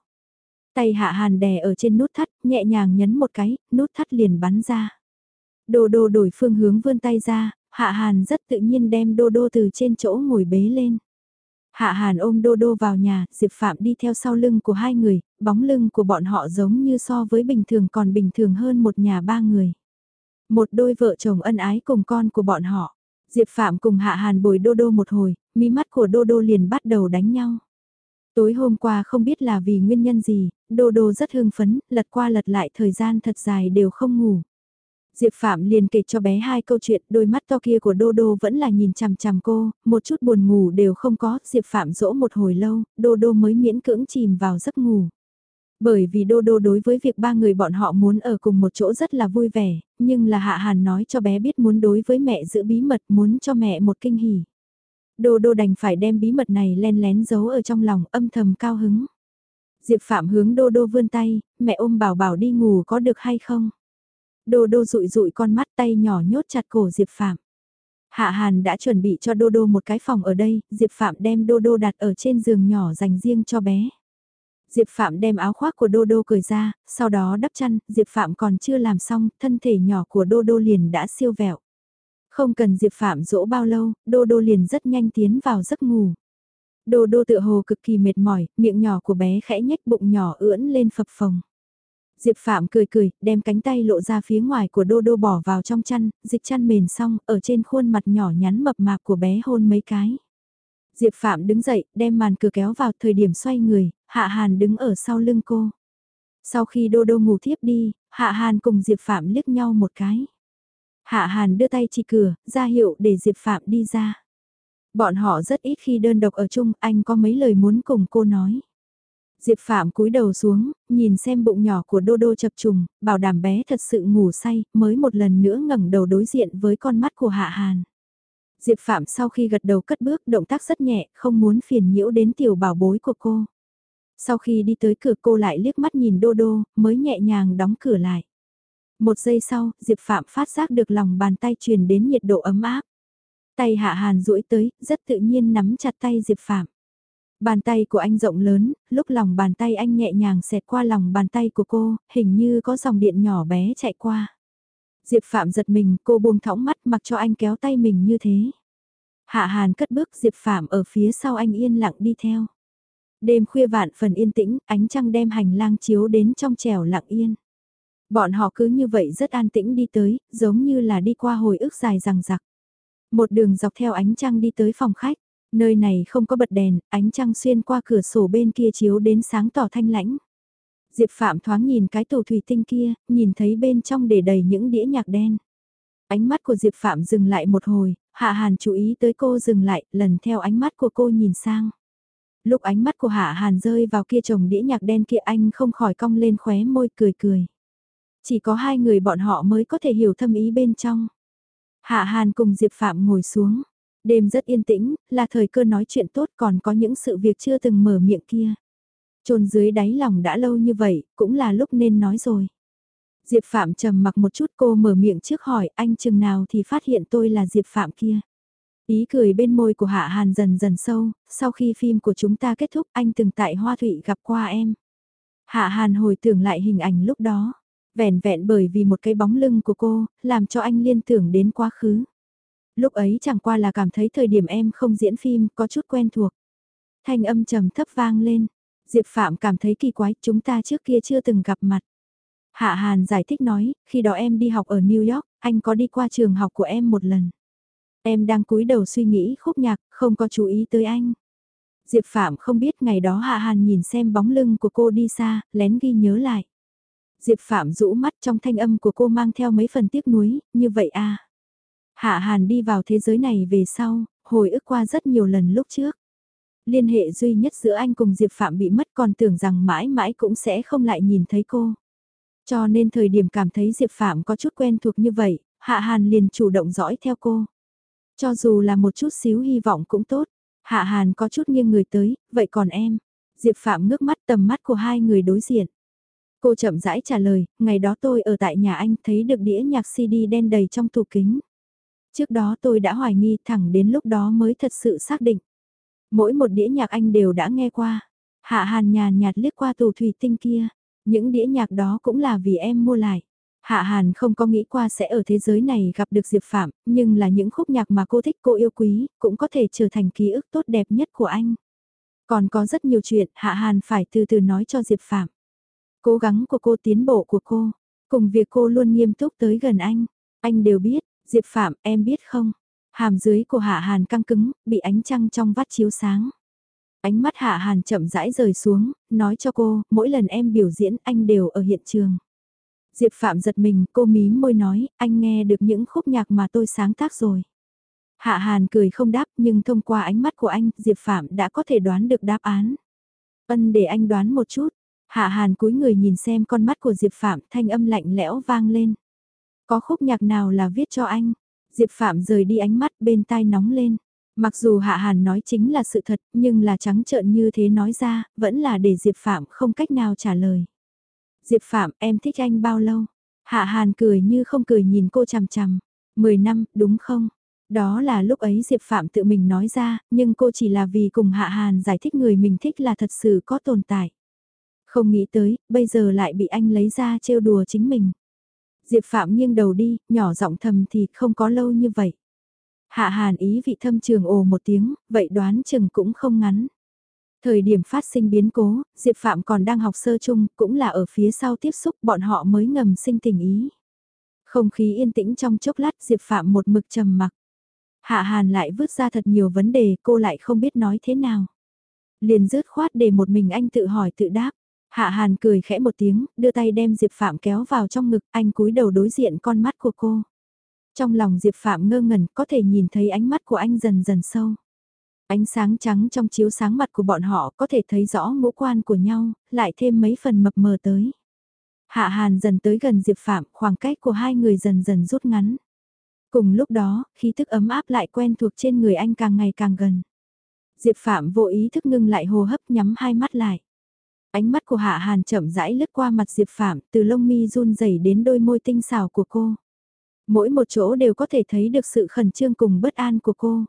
Tay Hạ Hàn đè ở trên nút thắt, nhẹ nhàng nhấn một cái, nút thắt liền bắn ra. Đồ đồ đổi phương hướng vươn tay ra, Hạ Hàn rất tự nhiên đem Đô Đô từ trên chỗ ngồi bế lên. Hạ Hàn ôm Đô Đô vào nhà, Diệp Phạm đi theo sau lưng của hai người, bóng lưng của bọn họ giống như so với bình thường còn bình thường hơn một nhà ba người. Một đôi vợ chồng ân ái cùng con của bọn họ. Diệp Phạm cùng Hạ Hàn bồi Đô Đô một hồi, mí mắt của Đô Đô liền bắt đầu đánh nhau. Tối hôm qua không biết là vì nguyên nhân gì, Đô Đô rất hưng phấn, lật qua lật lại thời gian thật dài đều không ngủ. Diệp Phạm liền kể cho bé hai câu chuyện, đôi mắt to kia của Đô Đô vẫn là nhìn chằm chằm cô, một chút buồn ngủ đều không có, Diệp Phạm dỗ một hồi lâu, Đô Đô mới miễn cưỡng chìm vào giấc ngủ. Bởi vì Đô Đô đối với việc ba người bọn họ muốn ở cùng một chỗ rất là vui vẻ, nhưng là Hạ Hàn nói cho bé biết muốn đối với mẹ giữ bí mật muốn cho mẹ một kinh hỉ. Đô Đô đành phải đem bí mật này len lén giấu ở trong lòng âm thầm cao hứng. Diệp Phạm hướng Đô Đô vươn tay, mẹ ôm bảo bảo đi ngủ có được hay không? Đô đô rụi rụi con mắt tay nhỏ nhốt chặt cổ Diệp Phạm. Hạ Hàn đã chuẩn bị cho Đô Đô một cái phòng ở đây, Diệp Phạm đem Đô Đô đặt ở trên giường nhỏ dành riêng cho bé. Diệp Phạm đem áo khoác của Đô Đô cởi ra, sau đó đắp chăn, Diệp Phạm còn chưa làm xong, thân thể nhỏ của Đô Đô liền đã siêu vẹo. Không cần Diệp Phạm dỗ bao lâu, Đô Đô liền rất nhanh tiến vào giấc ngủ. Đô Đô tự hồ cực kỳ mệt mỏi, miệng nhỏ của bé khẽ nhếch bụng nhỏ ưỡn lên phập phồng. Diệp Phạm cười cười, đem cánh tay lộ ra phía ngoài của Đô Đô bỏ vào trong chăn, dịch chăn mền xong, ở trên khuôn mặt nhỏ nhắn mập mạp của bé hôn mấy cái. Diệp Phạm đứng dậy, đem màn cửa kéo vào thời điểm xoay người, Hạ Hàn đứng ở sau lưng cô. Sau khi Đô Đô ngủ thiếp đi, Hạ Hàn cùng Diệp Phạm liếc nhau một cái. Hạ Hàn đưa tay chỉ cửa, ra hiệu để Diệp Phạm đi ra. Bọn họ rất ít khi đơn độc ở chung, anh có mấy lời muốn cùng cô nói. Diệp Phạm cúi đầu xuống, nhìn xem bụng nhỏ của Đô Đô chập trùng, bảo đảm bé thật sự ngủ say, mới một lần nữa ngẩng đầu đối diện với con mắt của Hạ Hàn. Diệp Phạm sau khi gật đầu cất bước động tác rất nhẹ, không muốn phiền nhiễu đến tiểu bảo bối của cô. Sau khi đi tới cửa cô lại liếc mắt nhìn Đô Đô, mới nhẹ nhàng đóng cửa lại. Một giây sau, Diệp Phạm phát giác được lòng bàn tay truyền đến nhiệt độ ấm áp. Tay Hạ Hàn duỗi tới, rất tự nhiên nắm chặt tay Diệp Phạm. Bàn tay của anh rộng lớn, lúc lòng bàn tay anh nhẹ nhàng xẹt qua lòng bàn tay của cô, hình như có dòng điện nhỏ bé chạy qua. Diệp Phạm giật mình, cô buông thõng mắt mặc cho anh kéo tay mình như thế. Hạ Hàn cất bước Diệp Phạm ở phía sau anh yên lặng đi theo. Đêm khuya vạn phần yên tĩnh, ánh trăng đem hành lang chiếu đến trong trèo lặng yên. Bọn họ cứ như vậy rất an tĩnh đi tới, giống như là đi qua hồi ức dài rằng rặc. Một đường dọc theo ánh trăng đi tới phòng khách. Nơi này không có bật đèn, ánh trăng xuyên qua cửa sổ bên kia chiếu đến sáng tỏ thanh lãnh. Diệp Phạm thoáng nhìn cái tủ thủy tinh kia, nhìn thấy bên trong để đầy những đĩa nhạc đen. Ánh mắt của Diệp Phạm dừng lại một hồi, Hạ Hàn chú ý tới cô dừng lại, lần theo ánh mắt của cô nhìn sang. Lúc ánh mắt của Hạ Hàn rơi vào kia chồng đĩa nhạc đen kia anh không khỏi cong lên khóe môi cười cười. Chỉ có hai người bọn họ mới có thể hiểu thâm ý bên trong. Hạ Hàn cùng Diệp Phạm ngồi xuống. Đêm rất yên tĩnh, là thời cơ nói chuyện tốt còn có những sự việc chưa từng mở miệng kia. Trồn dưới đáy lòng đã lâu như vậy, cũng là lúc nên nói rồi. Diệp Phạm trầm mặc một chút cô mở miệng trước hỏi anh chừng nào thì phát hiện tôi là Diệp Phạm kia. Ý cười bên môi của Hạ Hàn dần dần sâu, sau khi phim của chúng ta kết thúc anh từng tại Hoa Thụy gặp qua em. Hạ Hàn hồi tưởng lại hình ảnh lúc đó. vẻn vẹn bởi vì một cái bóng lưng của cô, làm cho anh liên tưởng đến quá khứ. Lúc ấy chẳng qua là cảm thấy thời điểm em không diễn phim có chút quen thuộc. Thanh âm trầm thấp vang lên. Diệp Phạm cảm thấy kỳ quái, chúng ta trước kia chưa từng gặp mặt. Hạ Hàn giải thích nói, khi đó em đi học ở New York, anh có đi qua trường học của em một lần. Em đang cúi đầu suy nghĩ khúc nhạc, không có chú ý tới anh. Diệp Phạm không biết ngày đó Hạ Hàn nhìn xem bóng lưng của cô đi xa, lén ghi nhớ lại. Diệp Phạm rũ mắt trong thanh âm của cô mang theo mấy phần tiếc nuối, như vậy à. Hạ Hàn đi vào thế giới này về sau, hồi ức qua rất nhiều lần lúc trước. Liên hệ duy nhất giữa anh cùng Diệp Phạm bị mất còn tưởng rằng mãi mãi cũng sẽ không lại nhìn thấy cô. Cho nên thời điểm cảm thấy Diệp Phạm có chút quen thuộc như vậy, Hạ Hàn liền chủ động dõi theo cô. Cho dù là một chút xíu hy vọng cũng tốt, Hạ Hàn có chút nghiêng người tới, vậy còn em? Diệp Phạm ngước mắt tầm mắt của hai người đối diện. Cô chậm rãi trả lời, ngày đó tôi ở tại nhà anh thấy được đĩa nhạc CD đen đầy trong tủ kính. Trước đó tôi đã hoài nghi thẳng đến lúc đó mới thật sự xác định. Mỗi một đĩa nhạc anh đều đã nghe qua. Hạ Hàn nhàn nhạt liếc qua tủ thủy tinh kia. Những đĩa nhạc đó cũng là vì em mua lại. Hạ Hàn không có nghĩ qua sẽ ở thế giới này gặp được Diệp Phạm, nhưng là những khúc nhạc mà cô thích cô yêu quý, cũng có thể trở thành ký ức tốt đẹp nhất của anh. Còn có rất nhiều chuyện Hạ Hàn phải từ từ nói cho Diệp Phạm. Cố gắng của cô tiến bộ của cô, cùng việc cô luôn nghiêm túc tới gần anh. Anh đều biết, Diệp Phạm em biết không? Hàm dưới của Hạ Hàn căng cứng, bị ánh trăng trong vắt chiếu sáng. Ánh mắt Hạ Hàn chậm rãi rời xuống, nói cho cô, mỗi lần em biểu diễn anh đều ở hiện trường. Diệp Phạm giật mình, cô mím môi nói, anh nghe được những khúc nhạc mà tôi sáng tác rồi. Hạ Hàn cười không đáp nhưng thông qua ánh mắt của anh, Diệp Phạm đã có thể đoán được đáp án. Ân để anh đoán một chút. Hạ Hàn cúi người nhìn xem con mắt của Diệp Phạm thanh âm lạnh lẽo vang lên. Có khúc nhạc nào là viết cho anh? Diệp Phạm rời đi ánh mắt bên tai nóng lên. Mặc dù Hạ Hàn nói chính là sự thật, nhưng là trắng trợn như thế nói ra, vẫn là để Diệp Phạm không cách nào trả lời. Diệp Phạm, em thích anh bao lâu? Hạ Hàn cười như không cười nhìn cô chằm chằm. Mười năm, đúng không? Đó là lúc ấy Diệp Phạm tự mình nói ra, nhưng cô chỉ là vì cùng Hạ Hàn giải thích người mình thích là thật sự có tồn tại. Không nghĩ tới, bây giờ lại bị anh lấy ra trêu đùa chính mình. Diệp Phạm nghiêng đầu đi, nhỏ giọng thầm thì không có lâu như vậy. Hạ Hàn ý vị thâm trường ồ một tiếng, vậy đoán chừng cũng không ngắn. Thời điểm phát sinh biến cố, Diệp Phạm còn đang học sơ chung, cũng là ở phía sau tiếp xúc bọn họ mới ngầm sinh tình ý. Không khí yên tĩnh trong chốc lát Diệp Phạm một mực trầm mặc. Hạ Hàn lại vứt ra thật nhiều vấn đề cô lại không biết nói thế nào. Liền rớt khoát để một mình anh tự hỏi tự đáp. Hạ Hàn cười khẽ một tiếng, đưa tay đem Diệp Phạm kéo vào trong ngực, anh cúi đầu đối diện con mắt của cô. Trong lòng Diệp Phạm ngơ ngẩn có thể nhìn thấy ánh mắt của anh dần dần sâu. Ánh sáng trắng trong chiếu sáng mặt của bọn họ có thể thấy rõ ngũ quan của nhau, lại thêm mấy phần mập mờ tới. Hạ Hàn dần tới gần Diệp Phạm, khoảng cách của hai người dần dần rút ngắn. Cùng lúc đó, khí thức ấm áp lại quen thuộc trên người anh càng ngày càng gần. Diệp Phạm vô ý thức ngưng lại hô hấp nhắm hai mắt lại. Ánh mắt của Hạ Hàn chậm rãi lướt qua mặt Diệp Phạm, từ lông mi run rẩy đến đôi môi tinh xảo của cô. Mỗi một chỗ đều có thể thấy được sự khẩn trương cùng bất an của cô.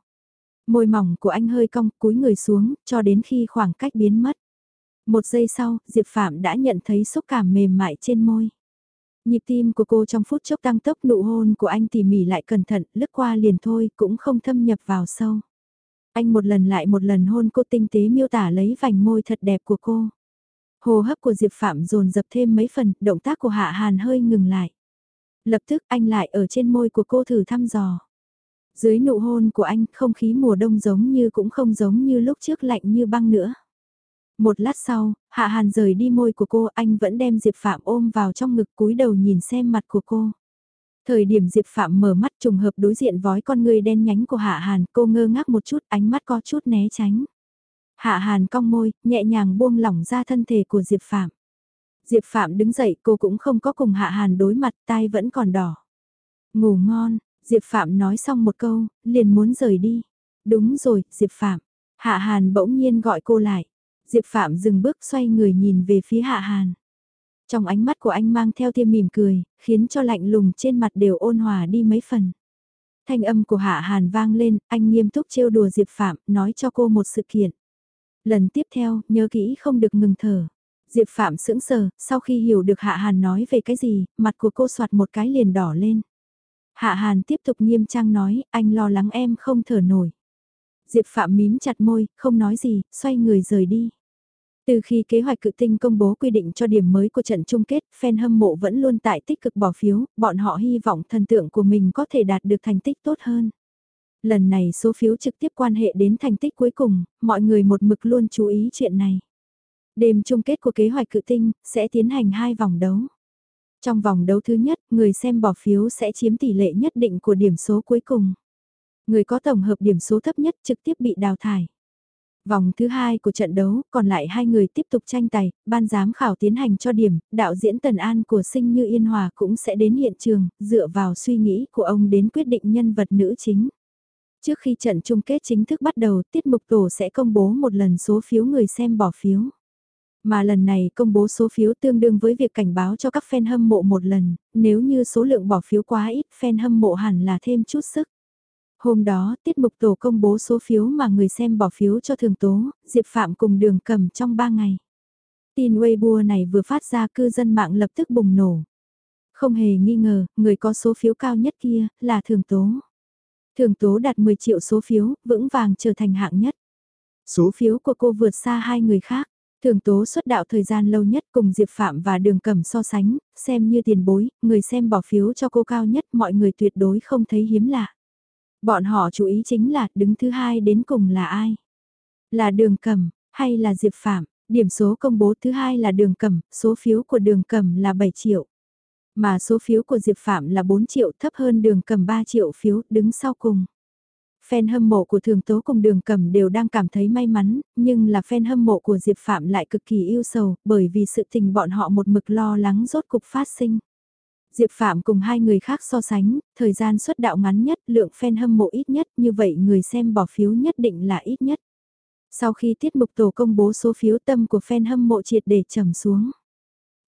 Môi mỏng của anh hơi cong, cúi người xuống, cho đến khi khoảng cách biến mất. Một giây sau, Diệp Phạm đã nhận thấy xúc cảm mềm mại trên môi. Nhịp tim của cô trong phút chốc tăng tốc nụ hôn của anh tỉ mỉ lại cẩn thận, lướt qua liền thôi, cũng không thâm nhập vào sâu. Anh một lần lại một lần hôn cô tinh tế miêu tả lấy vành môi thật đẹp của cô. Hồ hấp của Diệp Phạm dồn dập thêm mấy phần, động tác của Hạ Hàn hơi ngừng lại. Lập tức anh lại ở trên môi của cô thử thăm dò. Dưới nụ hôn của anh, không khí mùa đông giống như cũng không giống như lúc trước lạnh như băng nữa. Một lát sau, Hạ Hàn rời đi môi của cô, anh vẫn đem Diệp Phạm ôm vào trong ngực cúi đầu nhìn xem mặt của cô. Thời điểm Diệp Phạm mở mắt trùng hợp đối diện với con người đen nhánh của Hạ Hàn, cô ngơ ngác một chút, ánh mắt có chút né tránh. Hạ Hàn cong môi, nhẹ nhàng buông lỏng ra thân thể của Diệp Phạm. Diệp Phạm đứng dậy, cô cũng không có cùng Hạ Hàn đối mặt, tai vẫn còn đỏ. Ngủ ngon, Diệp Phạm nói xong một câu, liền muốn rời đi. Đúng rồi, Diệp Phạm. Hạ Hàn bỗng nhiên gọi cô lại. Diệp Phạm dừng bước xoay người nhìn về phía Hạ Hàn. Trong ánh mắt của anh mang theo tiêm mỉm cười, khiến cho lạnh lùng trên mặt đều ôn hòa đi mấy phần. Thanh âm của Hạ Hàn vang lên, anh nghiêm túc trêu đùa Diệp Phạm, nói cho cô một sự kiện. Lần tiếp theo, nhớ kỹ không được ngừng thở. Diệp Phạm sững sờ, sau khi hiểu được Hạ Hàn nói về cái gì, mặt của cô soạt một cái liền đỏ lên. Hạ Hàn tiếp tục nghiêm trang nói, anh lo lắng em không thở nổi. Diệp Phạm mím chặt môi, không nói gì, xoay người rời đi. Từ khi kế hoạch cự tinh công bố quy định cho điểm mới của trận chung kết, fan hâm mộ vẫn luôn tại tích cực bỏ phiếu, bọn họ hy vọng thần tượng của mình có thể đạt được thành tích tốt hơn. Lần này số phiếu trực tiếp quan hệ đến thành tích cuối cùng, mọi người một mực luôn chú ý chuyện này. Đêm chung kết của kế hoạch cự tinh sẽ tiến hành hai vòng đấu. Trong vòng đấu thứ nhất, người xem bỏ phiếu sẽ chiếm tỷ lệ nhất định của điểm số cuối cùng. Người có tổng hợp điểm số thấp nhất trực tiếp bị đào thải. Vòng thứ hai của trận đấu, còn lại hai người tiếp tục tranh tài, ban giám khảo tiến hành cho điểm, đạo diễn Tần An của Sinh Như Yên Hòa cũng sẽ đến hiện trường, dựa vào suy nghĩ của ông đến quyết định nhân vật nữ chính. Trước khi trận chung kết chính thức bắt đầu, tiết mục tổ sẽ công bố một lần số phiếu người xem bỏ phiếu. Mà lần này công bố số phiếu tương đương với việc cảnh báo cho các fan hâm mộ một lần, nếu như số lượng bỏ phiếu quá ít, fan hâm mộ hẳn là thêm chút sức. Hôm đó, tiết mục tổ công bố số phiếu mà người xem bỏ phiếu cho thường tố, Diệp Phạm cùng đường cầm trong 3 ngày. Tin Weibo này vừa phát ra cư dân mạng lập tức bùng nổ. Không hề nghi ngờ, người có số phiếu cao nhất kia, là thường tố. Thường tố đạt 10 triệu số phiếu, vững vàng trở thành hạng nhất. Số phiếu của cô vượt xa hai người khác. Thường tố xuất đạo thời gian lâu nhất cùng Diệp Phạm và Đường Cẩm so sánh, xem như tiền bối, người xem bỏ phiếu cho cô cao nhất mọi người tuyệt đối không thấy hiếm lạ. Bọn họ chú ý chính là đứng thứ hai đến cùng là ai? Là Đường Cẩm hay là Diệp Phạm? Điểm số công bố thứ hai là Đường Cẩm, số phiếu của Đường Cẩm là 7 triệu. Mà số phiếu của Diệp Phạm là 4 triệu thấp hơn Đường Cẩm 3 triệu phiếu đứng sau cùng. Fan hâm mộ của Thường Tố cùng Đường Cẩm đều đang cảm thấy may mắn, nhưng là fan hâm mộ của Diệp Phạm lại cực kỳ yêu sầu, bởi vì sự tình bọn họ một mực lo lắng rốt cục phát sinh. Diệp Phạm cùng hai người khác so sánh, thời gian xuất đạo ngắn nhất, lượng fan hâm mộ ít nhất, như vậy người xem bỏ phiếu nhất định là ít nhất. Sau khi tiết mục tổ công bố số phiếu tâm của fan hâm mộ triệt để trầm xuống.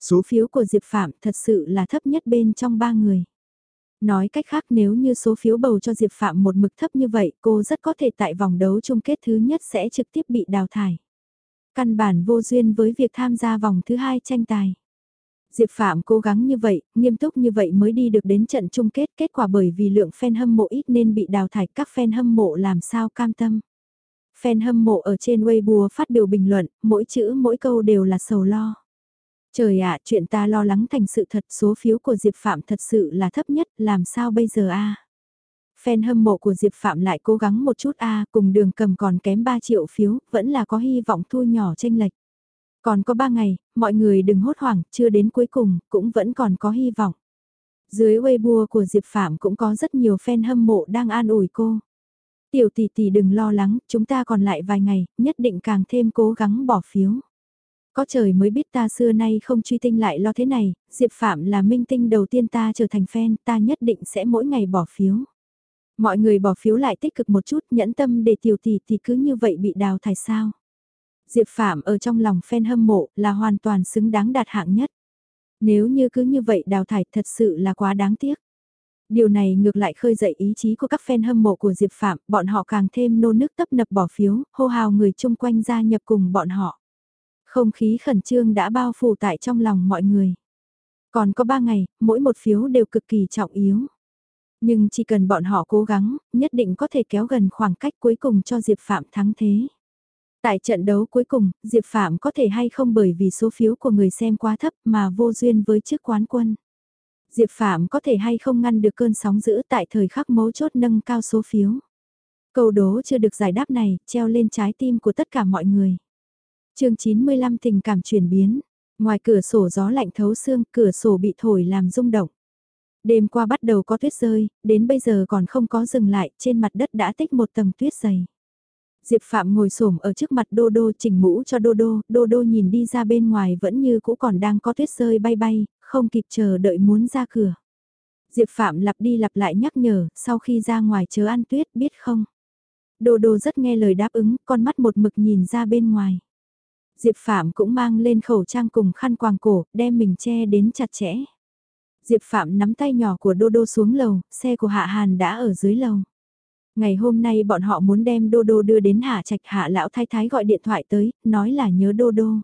Số phiếu của Diệp Phạm thật sự là thấp nhất bên trong ba người. Nói cách khác nếu như số phiếu bầu cho Diệp Phạm một mực thấp như vậy cô rất có thể tại vòng đấu chung kết thứ nhất sẽ trực tiếp bị đào thải. Căn bản vô duyên với việc tham gia vòng thứ hai tranh tài. Diệp Phạm cố gắng như vậy, nghiêm túc như vậy mới đi được đến trận chung kết, kết quả bởi vì lượng fan hâm mộ ít nên bị đào thải, các fan hâm mộ làm sao cam tâm. Fan hâm mộ ở trên Weibo phát biểu bình luận, mỗi chữ mỗi câu đều là sầu lo. Trời ạ, chuyện ta lo lắng thành sự thật, số phiếu của Diệp Phạm thật sự là thấp nhất, làm sao bây giờ a? Fan hâm mộ của Diệp Phạm lại cố gắng một chút a, cùng đường cầm còn kém 3 triệu phiếu, vẫn là có hy vọng thu nhỏ tranh lệch. Còn có 3 ngày, mọi người đừng hốt hoảng, chưa đến cuối cùng, cũng vẫn còn có hy vọng. Dưới Weibo của Diệp Phạm cũng có rất nhiều fan hâm mộ đang an ủi cô. Tiểu tỷ tỷ đừng lo lắng, chúng ta còn lại vài ngày, nhất định càng thêm cố gắng bỏ phiếu. Có trời mới biết ta xưa nay không truy tinh lại lo thế này, Diệp Phạm là minh tinh đầu tiên ta trở thành fan, ta nhất định sẽ mỗi ngày bỏ phiếu. Mọi người bỏ phiếu lại tích cực một chút, nhẫn tâm để tiểu tỷ thì cứ như vậy bị đào thải sao. Diệp Phạm ở trong lòng fan hâm mộ là hoàn toàn xứng đáng đạt hạng nhất. Nếu như cứ như vậy đào thải thật sự là quá đáng tiếc. Điều này ngược lại khơi dậy ý chí của các fan hâm mộ của Diệp Phạm, bọn họ càng thêm nô nức tấp nập bỏ phiếu, hô hào người chung quanh gia nhập cùng bọn họ. Không khí khẩn trương đã bao phủ tại trong lòng mọi người. Còn có 3 ngày, mỗi một phiếu đều cực kỳ trọng yếu. Nhưng chỉ cần bọn họ cố gắng, nhất định có thể kéo gần khoảng cách cuối cùng cho Diệp Phạm thắng thế. Tại trận đấu cuối cùng, Diệp Phạm có thể hay không bởi vì số phiếu của người xem quá thấp mà vô duyên với chức quán quân. Diệp Phạm có thể hay không ngăn được cơn sóng dữ tại thời khắc mấu chốt nâng cao số phiếu. Câu đố chưa được giải đáp này, treo lên trái tim của tất cả mọi người chương 95 tình cảm chuyển biến. Ngoài cửa sổ gió lạnh thấu xương, cửa sổ bị thổi làm rung động. Đêm qua bắt đầu có tuyết rơi, đến bây giờ còn không có dừng lại, trên mặt đất đã tích một tầng tuyết dày. Diệp Phạm ngồi xổm ở trước mặt Đô Đô chỉnh mũ cho Đô Đô, Đô Đô nhìn đi ra bên ngoài vẫn như cũ còn đang có tuyết rơi bay bay, không kịp chờ đợi muốn ra cửa. Diệp Phạm lặp đi lặp lại nhắc nhở, sau khi ra ngoài chớ ăn tuyết biết không. Đô Đô rất nghe lời đáp ứng, con mắt một mực nhìn ra bên ngoài. Diệp Phạm cũng mang lên khẩu trang cùng khăn quàng cổ, đem mình che đến chặt chẽ. Diệp Phạm nắm tay nhỏ của Đô Đô xuống lầu, xe của Hạ Hàn đã ở dưới lầu. Ngày hôm nay bọn họ muốn đem Đô Đô đưa đến Hạ Trạch Hạ Lão Thái Thái gọi điện thoại tới, nói là nhớ Đô Đô.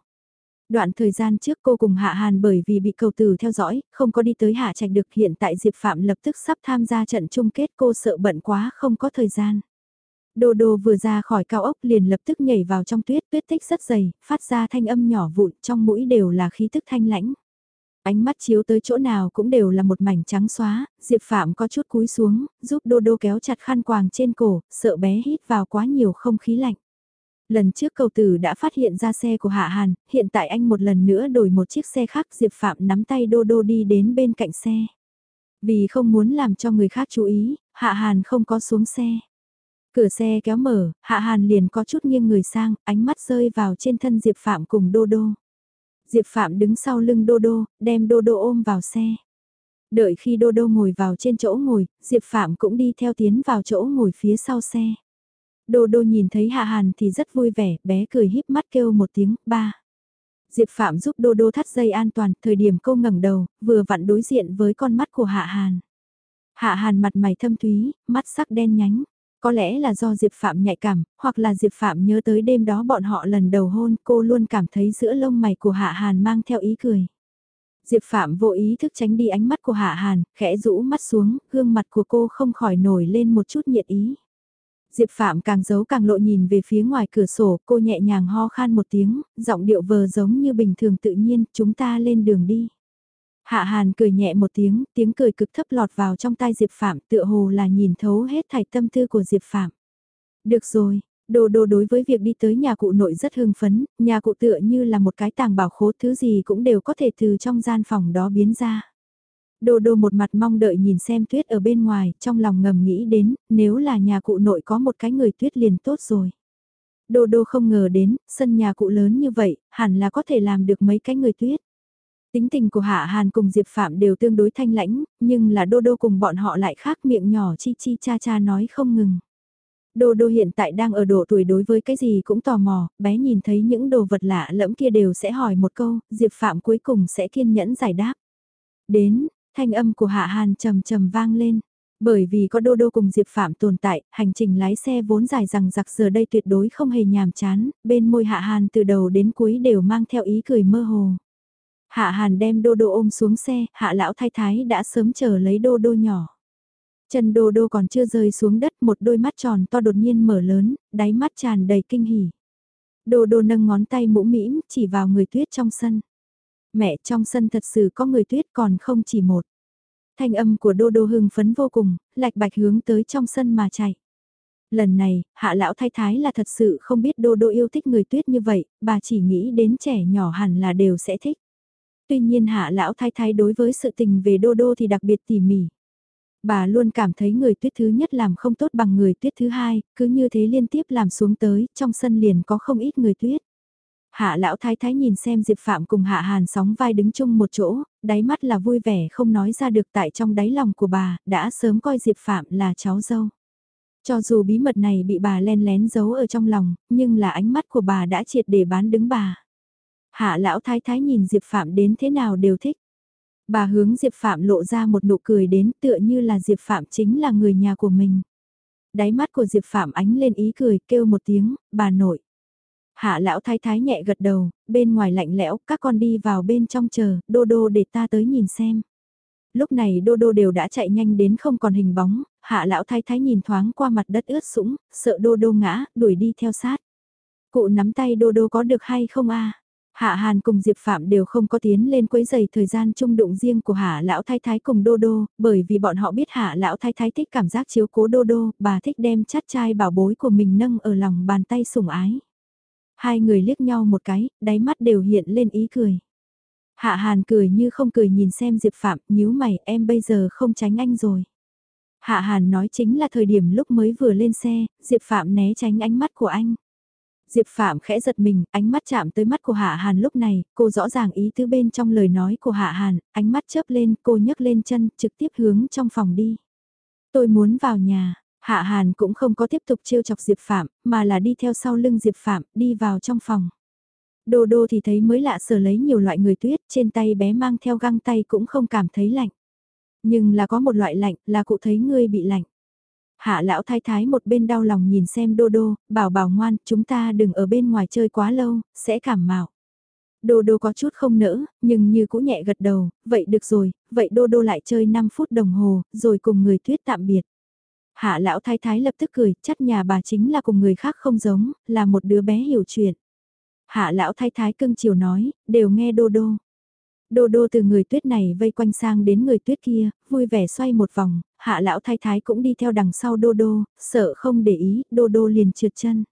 Đoạn thời gian trước cô cùng Hạ Hàn bởi vì bị cầu tử theo dõi, không có đi tới Hạ Trạch được hiện tại Diệp Phạm lập tức sắp tham gia trận chung kết cô sợ bận quá không có thời gian. Đô đô vừa ra khỏi cao ốc liền lập tức nhảy vào trong tuyết, tuyết tích rất dày, phát ra thanh âm nhỏ vụn, trong mũi đều là khí tức thanh lãnh. Ánh mắt chiếu tới chỗ nào cũng đều là một mảnh trắng xóa, Diệp Phạm có chút cúi xuống, giúp đô đô kéo chặt khăn quàng trên cổ, sợ bé hít vào quá nhiều không khí lạnh. Lần trước cầu tử đã phát hiện ra xe của Hạ Hàn, hiện tại anh một lần nữa đổi một chiếc xe khác Diệp Phạm nắm tay đô đô đi đến bên cạnh xe. Vì không muốn làm cho người khác chú ý, Hạ Hàn không có xuống xe. Cửa xe kéo mở, Hạ Hàn liền có chút nghiêng người sang, ánh mắt rơi vào trên thân Diệp Phạm cùng Đô Đô. Diệp Phạm đứng sau lưng Đô Đô, đem Đô Đô ôm vào xe. Đợi khi Đô Đô ngồi vào trên chỗ ngồi, Diệp Phạm cũng đi theo tiến vào chỗ ngồi phía sau xe. Đô Đô nhìn thấy Hạ Hàn thì rất vui vẻ, bé cười híp mắt kêu một tiếng, ba. Diệp Phạm giúp Đô Đô thắt dây an toàn, thời điểm cô ngẩng đầu, vừa vặn đối diện với con mắt của Hạ Hàn. Hạ Hàn mặt mày thâm thúy, mắt sắc đen nhánh. Có lẽ là do Diệp Phạm nhạy cảm, hoặc là Diệp Phạm nhớ tới đêm đó bọn họ lần đầu hôn, cô luôn cảm thấy giữa lông mày của Hạ Hàn mang theo ý cười. Diệp Phạm vô ý thức tránh đi ánh mắt của Hạ Hàn, khẽ rũ mắt xuống, gương mặt của cô không khỏi nổi lên một chút nhiệt ý. Diệp Phạm càng giấu càng lộ nhìn về phía ngoài cửa sổ, cô nhẹ nhàng ho khan một tiếng, giọng điệu vờ giống như bình thường tự nhiên, chúng ta lên đường đi. Hạ Hàn cười nhẹ một tiếng, tiếng cười cực thấp lọt vào trong tai Diệp Phạm tựa hồ là nhìn thấu hết thảy tâm tư của Diệp Phạm. Được rồi, Đồ đồ đối với việc đi tới nhà cụ nội rất hưng phấn, nhà cụ tựa như là một cái tàng bảo khố thứ gì cũng đều có thể từ trong gian phòng đó biến ra. Đồ đồ một mặt mong đợi nhìn xem tuyết ở bên ngoài, trong lòng ngầm nghĩ đến, nếu là nhà cụ nội có một cái người tuyết liền tốt rồi. Đồ đồ không ngờ đến, sân nhà cụ lớn như vậy, hẳn là có thể làm được mấy cái người tuyết. Tính tình của Hạ Hàn cùng Diệp Phạm đều tương đối thanh lãnh, nhưng là Đô Đô cùng bọn họ lại khác miệng nhỏ chi chi cha cha nói không ngừng. Đô Đô hiện tại đang ở độ tuổi đối với cái gì cũng tò mò, bé nhìn thấy những đồ vật lạ lẫm kia đều sẽ hỏi một câu, Diệp Phạm cuối cùng sẽ kiên nhẫn giải đáp. Đến, thanh âm của Hạ Hàn trầm trầm vang lên. Bởi vì có Đô Đô cùng Diệp Phạm tồn tại, hành trình lái xe vốn dài rằng giặc giờ đây tuyệt đối không hề nhàm chán, bên môi Hạ Hàn từ đầu đến cuối đều mang theo ý cười mơ hồ. Hạ Hàn đem đô đô ôm xuống xe, hạ lão thái thái đã sớm chờ lấy đô đô nhỏ. Chân đô đô còn chưa rơi xuống đất một đôi mắt tròn to đột nhiên mở lớn, đáy mắt tràn đầy kinh hỉ. Đô đô nâng ngón tay mũ mĩm chỉ vào người tuyết trong sân. Mẹ trong sân thật sự có người tuyết còn không chỉ một. Thanh âm của đô đô hưng phấn vô cùng, lạch bạch hướng tới trong sân mà chạy. Lần này, hạ lão thái thái là thật sự không biết đô đô yêu thích người tuyết như vậy, bà chỉ nghĩ đến trẻ nhỏ hẳn là đều sẽ thích tuy nhiên hạ lão thái thái đối với sự tình về đô đô thì đặc biệt tỉ mỉ. Bà luôn cảm thấy người tuyết thứ nhất làm không tốt bằng người tuyết thứ hai, cứ như thế liên tiếp làm xuống tới, trong sân liền có không ít người tuyết. Hạ lão thái thái nhìn xem Diệp Phạm cùng Hạ Hàn sóng vai đứng chung một chỗ, đáy mắt là vui vẻ không nói ra được tại trong đáy lòng của bà, đã sớm coi Diệp Phạm là cháu dâu. Cho dù bí mật này bị bà len lén giấu ở trong lòng, nhưng là ánh mắt của bà đã triệt để bán đứng bà. Hạ lão thái thái nhìn Diệp Phạm đến thế nào đều thích. Bà hướng Diệp Phạm lộ ra một nụ cười đến tựa như là Diệp Phạm chính là người nhà của mình. Đáy mắt của Diệp Phạm ánh lên ý cười kêu một tiếng, bà nội. Hạ lão thái thái nhẹ gật đầu, bên ngoài lạnh lẽo, các con đi vào bên trong chờ, đô đô để ta tới nhìn xem. Lúc này đô đô đều đã chạy nhanh đến không còn hình bóng, hạ lão thái thái nhìn thoáng qua mặt đất ướt sũng, sợ đô đô ngã, đuổi đi theo sát. Cụ nắm tay đô đô có được hay không a Hạ Hàn cùng Diệp Phạm đều không có tiến lên quấy giày thời gian chung đụng riêng của Hạ Lão Thái Thái cùng Đô Đô, bởi vì bọn họ biết Hạ Lão Thái Thái thích cảm giác chiếu cố Đô Đô, bà thích đem chát trai bảo bối của mình nâng ở lòng bàn tay sủng ái. Hai người liếc nhau một cái, đáy mắt đều hiện lên ý cười. Hạ Hàn cười như không cười nhìn xem Diệp Phạm, nhíu mày, em bây giờ không tránh anh rồi. Hạ Hàn nói chính là thời điểm lúc mới vừa lên xe, Diệp Phạm né tránh ánh mắt của anh. Diệp Phạm khẽ giật mình, ánh mắt chạm tới mắt của Hạ Hàn lúc này, cô rõ ràng ý tứ bên trong lời nói của Hạ Hàn, ánh mắt chớp lên, cô nhấc lên chân, trực tiếp hướng trong phòng đi. Tôi muốn vào nhà, Hạ Hàn cũng không có tiếp tục trêu chọc Diệp Phạm, mà là đi theo sau lưng Diệp Phạm, đi vào trong phòng. Đô đô thì thấy mới lạ sở lấy nhiều loại người tuyết, trên tay bé mang theo găng tay cũng không cảm thấy lạnh. Nhưng là có một loại lạnh, là cụ thấy ngươi bị lạnh. Hạ lão thái thái một bên đau lòng nhìn xem đô đô, bảo bảo ngoan, chúng ta đừng ở bên ngoài chơi quá lâu, sẽ cảm mạo. Đô đô có chút không nỡ, nhưng như cũng nhẹ gật đầu, vậy được rồi, vậy đô đô lại chơi 5 phút đồng hồ, rồi cùng người tuyết tạm biệt. Hạ lão thái thái lập tức cười, chắc nhà bà chính là cùng người khác không giống, là một đứa bé hiểu chuyện. Hạ lão thái thái cưng chiều nói, đều nghe đô đô. Đô đô từ người tuyết này vây quanh sang đến người tuyết kia, vui vẻ xoay một vòng, hạ lão thái thái cũng đi theo đằng sau đô đô, sợ không để ý, đô đô liền trượt chân.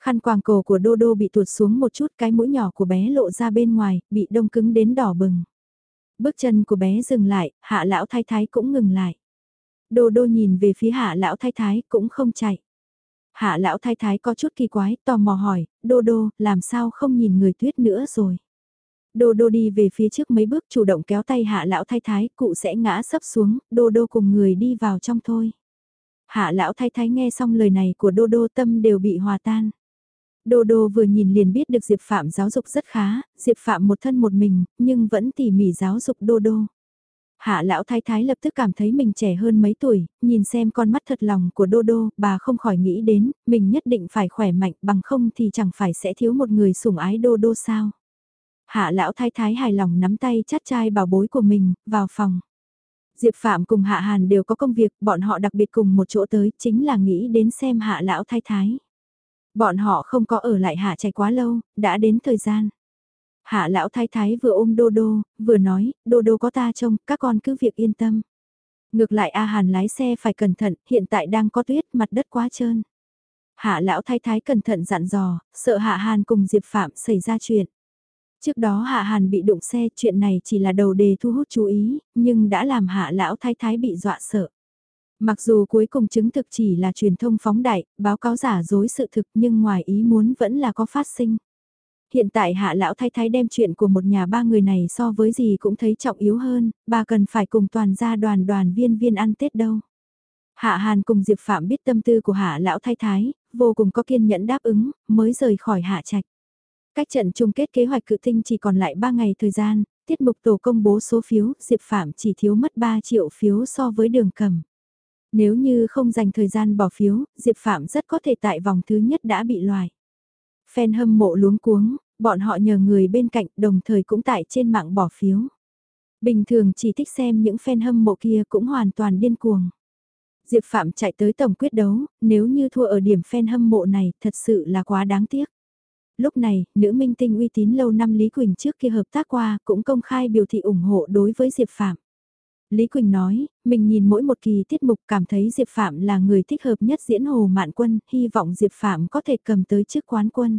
Khăn quàng cổ của đô đô bị tuột xuống một chút cái mũi nhỏ của bé lộ ra bên ngoài, bị đông cứng đến đỏ bừng. Bước chân của bé dừng lại, hạ lão thái thái cũng ngừng lại. Đô đô nhìn về phía hạ lão thái thái cũng không chạy. Hạ lão thái thái có chút kỳ quái, tò mò hỏi, đô đô, làm sao không nhìn người tuyết nữa rồi. Đô đô đi về phía trước mấy bước chủ động kéo tay hạ lão thái thái, cụ sẽ ngã sấp xuống, đô đô cùng người đi vào trong thôi. Hạ lão thái thái nghe xong lời này của đô đô tâm đều bị hòa tan. Đô đô vừa nhìn liền biết được Diệp Phạm giáo dục rất khá, Diệp Phạm một thân một mình, nhưng vẫn tỉ mỉ giáo dục đô đô. Hạ lão thái thái lập tức cảm thấy mình trẻ hơn mấy tuổi, nhìn xem con mắt thật lòng của Đô Đô, bà không khỏi nghĩ đến, mình nhất định phải khỏe mạnh bằng không thì chẳng phải sẽ thiếu một người sủng ái Đô Đô sao. Hạ lão thái thái hài lòng nắm tay chát chai bảo bối của mình, vào phòng. Diệp Phạm cùng Hạ Hàn đều có công việc, bọn họ đặc biệt cùng một chỗ tới, chính là nghĩ đến xem Hạ lão thái thái. Bọn họ không có ở lại Hạ chạy quá lâu, đã đến thời gian. Hạ lão thái thái vừa ôm đô đô, vừa nói, đô đô có ta trông, các con cứ việc yên tâm. Ngược lại A Hàn lái xe phải cẩn thận, hiện tại đang có tuyết, mặt đất quá trơn. Hạ lão thái thái cẩn thận dặn dò, sợ Hạ Hàn cùng Diệp Phạm xảy ra chuyện. Trước đó Hạ Hàn bị đụng xe, chuyện này chỉ là đầu đề thu hút chú ý, nhưng đã làm Hạ lão thái thái bị dọa sợ. Mặc dù cuối cùng chứng thực chỉ là truyền thông phóng đại, báo cáo giả dối sự thực nhưng ngoài ý muốn vẫn là có phát sinh. Hiện tại hạ lão thái thái đem chuyện của một nhà ba người này so với gì cũng thấy trọng yếu hơn, bà cần phải cùng toàn gia đoàn đoàn viên viên ăn Tết đâu. Hạ Hàn cùng Diệp Phạm biết tâm tư của hạ lão thái thái, vô cùng có kiên nhẫn đáp ứng, mới rời khỏi hạ trạch. Cách trận chung kết kế hoạch cự tinh chỉ còn lại 3 ngày thời gian, tiết mục tổ công bố số phiếu, Diệp Phạm chỉ thiếu mất 3 triệu phiếu so với đường cầm. Nếu như không dành thời gian bỏ phiếu, Diệp Phạm rất có thể tại vòng thứ nhất đã bị loại. Fan hâm mộ luống cuống, bọn họ nhờ người bên cạnh đồng thời cũng tại trên mạng bỏ phiếu. Bình thường chỉ thích xem những fan hâm mộ kia cũng hoàn toàn điên cuồng. Diệp Phạm chạy tới tổng quyết đấu, nếu như thua ở điểm fan hâm mộ này thật sự là quá đáng tiếc. Lúc này, nữ minh tinh uy tín lâu năm Lý Quỳnh trước kia hợp tác qua cũng công khai biểu thị ủng hộ đối với Diệp Phạm. Lý Quỳnh nói, mình nhìn mỗi một kỳ tiết mục cảm thấy Diệp Phạm là người thích hợp nhất diễn Hồ Mạn Quân, hy vọng Diệp Phạm có thể cầm tới chức quán quân.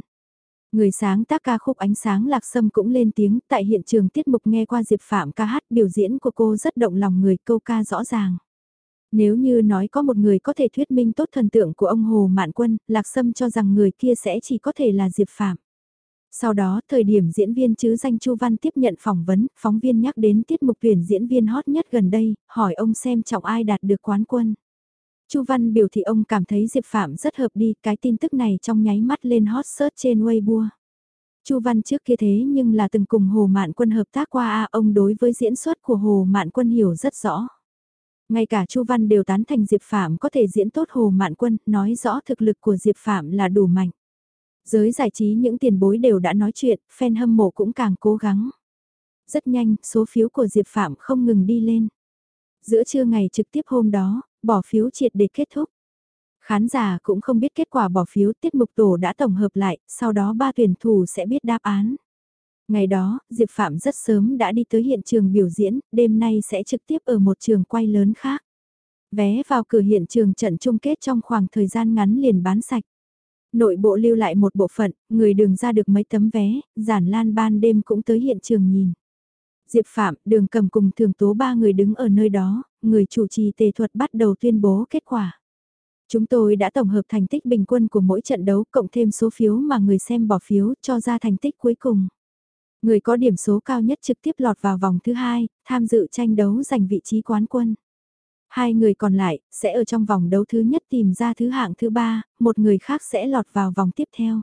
Người sáng tác ca khúc ánh sáng lạc sâm cũng lên tiếng tại hiện trường tiết mục nghe qua Diệp Phạm ca hát biểu diễn của cô rất động lòng người câu ca rõ ràng. Nếu như nói có một người có thể thuyết minh tốt thần tượng của ông Hồ Mạn Quân, Lạc Sâm cho rằng người kia sẽ chỉ có thể là Diệp Phạm. Sau đó, thời điểm diễn viên chứ danh Chu Văn tiếp nhận phỏng vấn, phóng viên nhắc đến tiết mục tuyển diễn viên hot nhất gần đây, hỏi ông xem trọng ai đạt được quán quân. Chu Văn biểu thị ông cảm thấy Diệp Phạm rất hợp đi, cái tin tức này trong nháy mắt lên hot search trên Weibo. Chu Văn trước kia thế nhưng là từng cùng Hồ Mạn Quân hợp tác qua a ông đối với diễn xuất của Hồ Mạn Quân hiểu rất rõ. Ngay cả Chu Văn đều tán thành Diệp Phạm có thể diễn tốt Hồ Mạn Quân, nói rõ thực lực của Diệp Phạm là đủ mạnh. Giới giải trí những tiền bối đều đã nói chuyện, fan hâm mộ cũng càng cố gắng. Rất nhanh, số phiếu của Diệp Phạm không ngừng đi lên. Giữa trưa ngày trực tiếp hôm đó, bỏ phiếu triệt để kết thúc. Khán giả cũng không biết kết quả bỏ phiếu tiết mục tổ đã tổng hợp lại, sau đó ba tuyển thủ sẽ biết đáp án. Ngày đó, Diệp Phạm rất sớm đã đi tới hiện trường biểu diễn, đêm nay sẽ trực tiếp ở một trường quay lớn khác. Vé vào cửa hiện trường trận chung kết trong khoảng thời gian ngắn liền bán sạch. Nội bộ lưu lại một bộ phận, người đường ra được mấy tấm vé, giản lan ban đêm cũng tới hiện trường nhìn. Diệp Phạm, đường cầm cùng thường tố ba người đứng ở nơi đó, người chủ trì tề thuật bắt đầu tuyên bố kết quả. Chúng tôi đã tổng hợp thành tích bình quân của mỗi trận đấu cộng thêm số phiếu mà người xem bỏ phiếu cho ra thành tích cuối cùng. Người có điểm số cao nhất trực tiếp lọt vào vòng thứ hai, tham dự tranh đấu giành vị trí quán quân. Hai người còn lại sẽ ở trong vòng đấu thứ nhất tìm ra thứ hạng thứ ba, một người khác sẽ lọt vào vòng tiếp theo.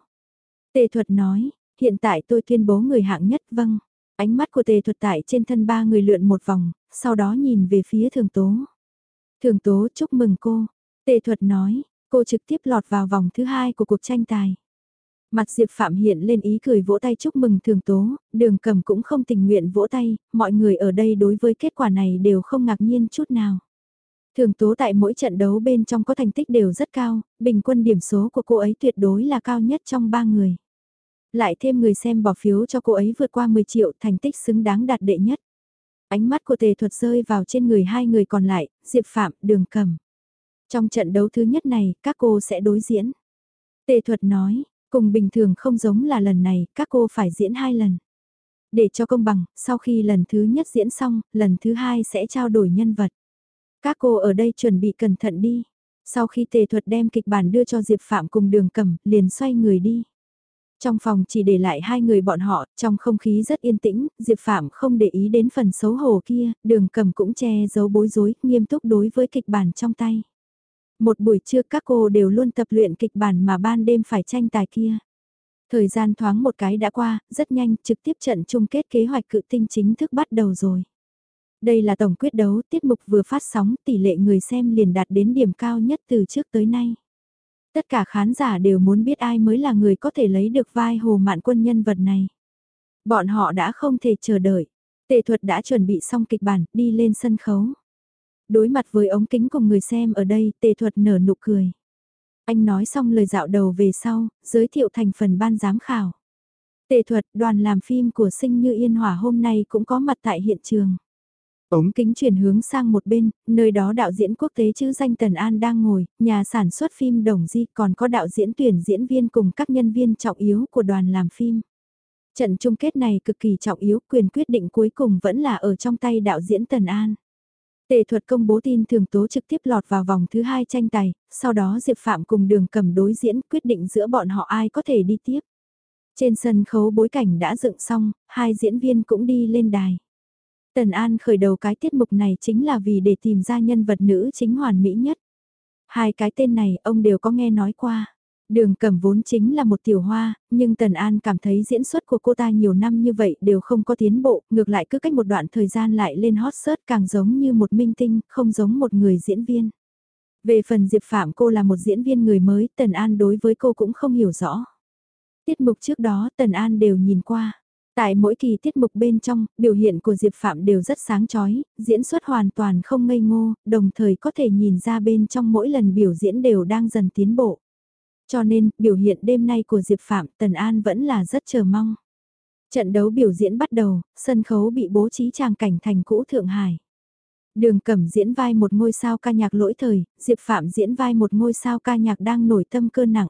Tề thuật nói, hiện tại tôi tuyên bố người hạng nhất vâng. Ánh mắt của tề thuật tại trên thân ba người lượn một vòng, sau đó nhìn về phía thường tố. Thường tố chúc mừng cô. Tề thuật nói, cô trực tiếp lọt vào vòng thứ hai của cuộc tranh tài. Mặt Diệp Phạm hiện lên ý cười vỗ tay chúc mừng thường tố, đường cầm cũng không tình nguyện vỗ tay, mọi người ở đây đối với kết quả này đều không ngạc nhiên chút nào. Thường tố tại mỗi trận đấu bên trong có thành tích đều rất cao, bình quân điểm số của cô ấy tuyệt đối là cao nhất trong ba người. Lại thêm người xem bỏ phiếu cho cô ấy vượt qua 10 triệu thành tích xứng đáng đạt đệ nhất. Ánh mắt của tề thuật rơi vào trên người hai người còn lại, Diệp Phạm, Đường Cầm. Trong trận đấu thứ nhất này, các cô sẽ đối diễn. Tề thuật nói, cùng bình thường không giống là lần này, các cô phải diễn hai lần. Để cho công bằng, sau khi lần thứ nhất diễn xong, lần thứ hai sẽ trao đổi nhân vật. Các cô ở đây chuẩn bị cẩn thận đi. Sau khi tề thuật đem kịch bản đưa cho Diệp Phạm cùng đường cầm, liền xoay người đi. Trong phòng chỉ để lại hai người bọn họ, trong không khí rất yên tĩnh, Diệp Phạm không để ý đến phần xấu hổ kia, đường cầm cũng che giấu bối rối, nghiêm túc đối với kịch bản trong tay. Một buổi trưa các cô đều luôn tập luyện kịch bản mà ban đêm phải tranh tài kia. Thời gian thoáng một cái đã qua, rất nhanh, trực tiếp trận chung kết kế hoạch cự tinh chính thức bắt đầu rồi. Đây là tổng quyết đấu, tiết mục vừa phát sóng, tỷ lệ người xem liền đạt đến điểm cao nhất từ trước tới nay. Tất cả khán giả đều muốn biết ai mới là người có thể lấy được vai hồ mạn quân nhân vật này. Bọn họ đã không thể chờ đợi. Tề thuật đã chuẩn bị xong kịch bản, đi lên sân khấu. Đối mặt với ống kính cùng người xem ở đây, tề thuật nở nụ cười. Anh nói xong lời dạo đầu về sau, giới thiệu thành phần ban giám khảo. Tề thuật đoàn làm phim của sinh như yên hỏa hôm nay cũng có mặt tại hiện trường. Ống kính chuyển hướng sang một bên, nơi đó đạo diễn quốc tế chữ danh Tần An đang ngồi, nhà sản xuất phim Đồng Di còn có đạo diễn tuyển diễn viên cùng các nhân viên trọng yếu của đoàn làm phim. Trận chung kết này cực kỳ trọng yếu, quyền quyết định cuối cùng vẫn là ở trong tay đạo diễn Tần An. Tề thuật công bố tin thường tố trực tiếp lọt vào vòng thứ hai tranh tài, sau đó Diệp Phạm cùng đường cầm đối diễn quyết định giữa bọn họ ai có thể đi tiếp. Trên sân khấu bối cảnh đã dựng xong, hai diễn viên cũng đi lên đài. Tần An khởi đầu cái tiết mục này chính là vì để tìm ra nhân vật nữ chính hoàn mỹ nhất. Hai cái tên này ông đều có nghe nói qua. Đường cầm vốn chính là một tiểu hoa, nhưng Tần An cảm thấy diễn xuất của cô ta nhiều năm như vậy đều không có tiến bộ, ngược lại cứ cách một đoạn thời gian lại lên hot search càng giống như một minh tinh, không giống một người diễn viên. Về phần Diệp Phạm cô là một diễn viên người mới, Tần An đối với cô cũng không hiểu rõ. Tiết mục trước đó Tần An đều nhìn qua. Tại mỗi kỳ tiết mục bên trong, biểu hiện của Diệp Phạm đều rất sáng chói, diễn xuất hoàn toàn không ngây ngô, đồng thời có thể nhìn ra bên trong mỗi lần biểu diễn đều đang dần tiến bộ. Cho nên, biểu hiện đêm nay của Diệp Phạm Tần An vẫn là rất chờ mong. Trận đấu biểu diễn bắt đầu, sân khấu bị bố trí tràng cảnh thành cũ Thượng Hải. Đường Cẩm diễn vai một ngôi sao ca nhạc lỗi thời, Diệp Phạm diễn vai một ngôi sao ca nhạc đang nổi tâm cơ nặng.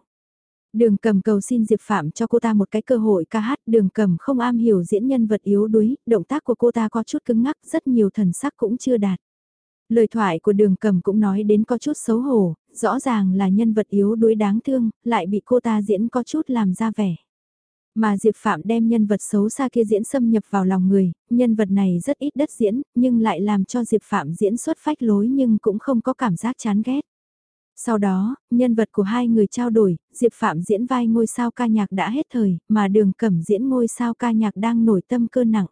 Đường Cẩm cầu xin Diệp Phạm cho cô ta một cái cơ hội ca hát, đường Cẩm không am hiểu diễn nhân vật yếu đuối, động tác của cô ta có chút cứng ngắc, rất nhiều thần sắc cũng chưa đạt. Lời thoại của đường cầm cũng nói đến có chút xấu hổ, rõ ràng là nhân vật yếu đuối đáng thương, lại bị cô ta diễn có chút làm ra vẻ. Mà Diệp Phạm đem nhân vật xấu xa kia diễn xâm nhập vào lòng người, nhân vật này rất ít đất diễn, nhưng lại làm cho Diệp Phạm diễn xuất phách lối nhưng cũng không có cảm giác chán ghét. Sau đó, nhân vật của hai người trao đổi, Diệp Phạm diễn vai ngôi sao ca nhạc đã hết thời, mà Đường Cẩm diễn ngôi sao ca nhạc đang nổi tâm cơ nặng.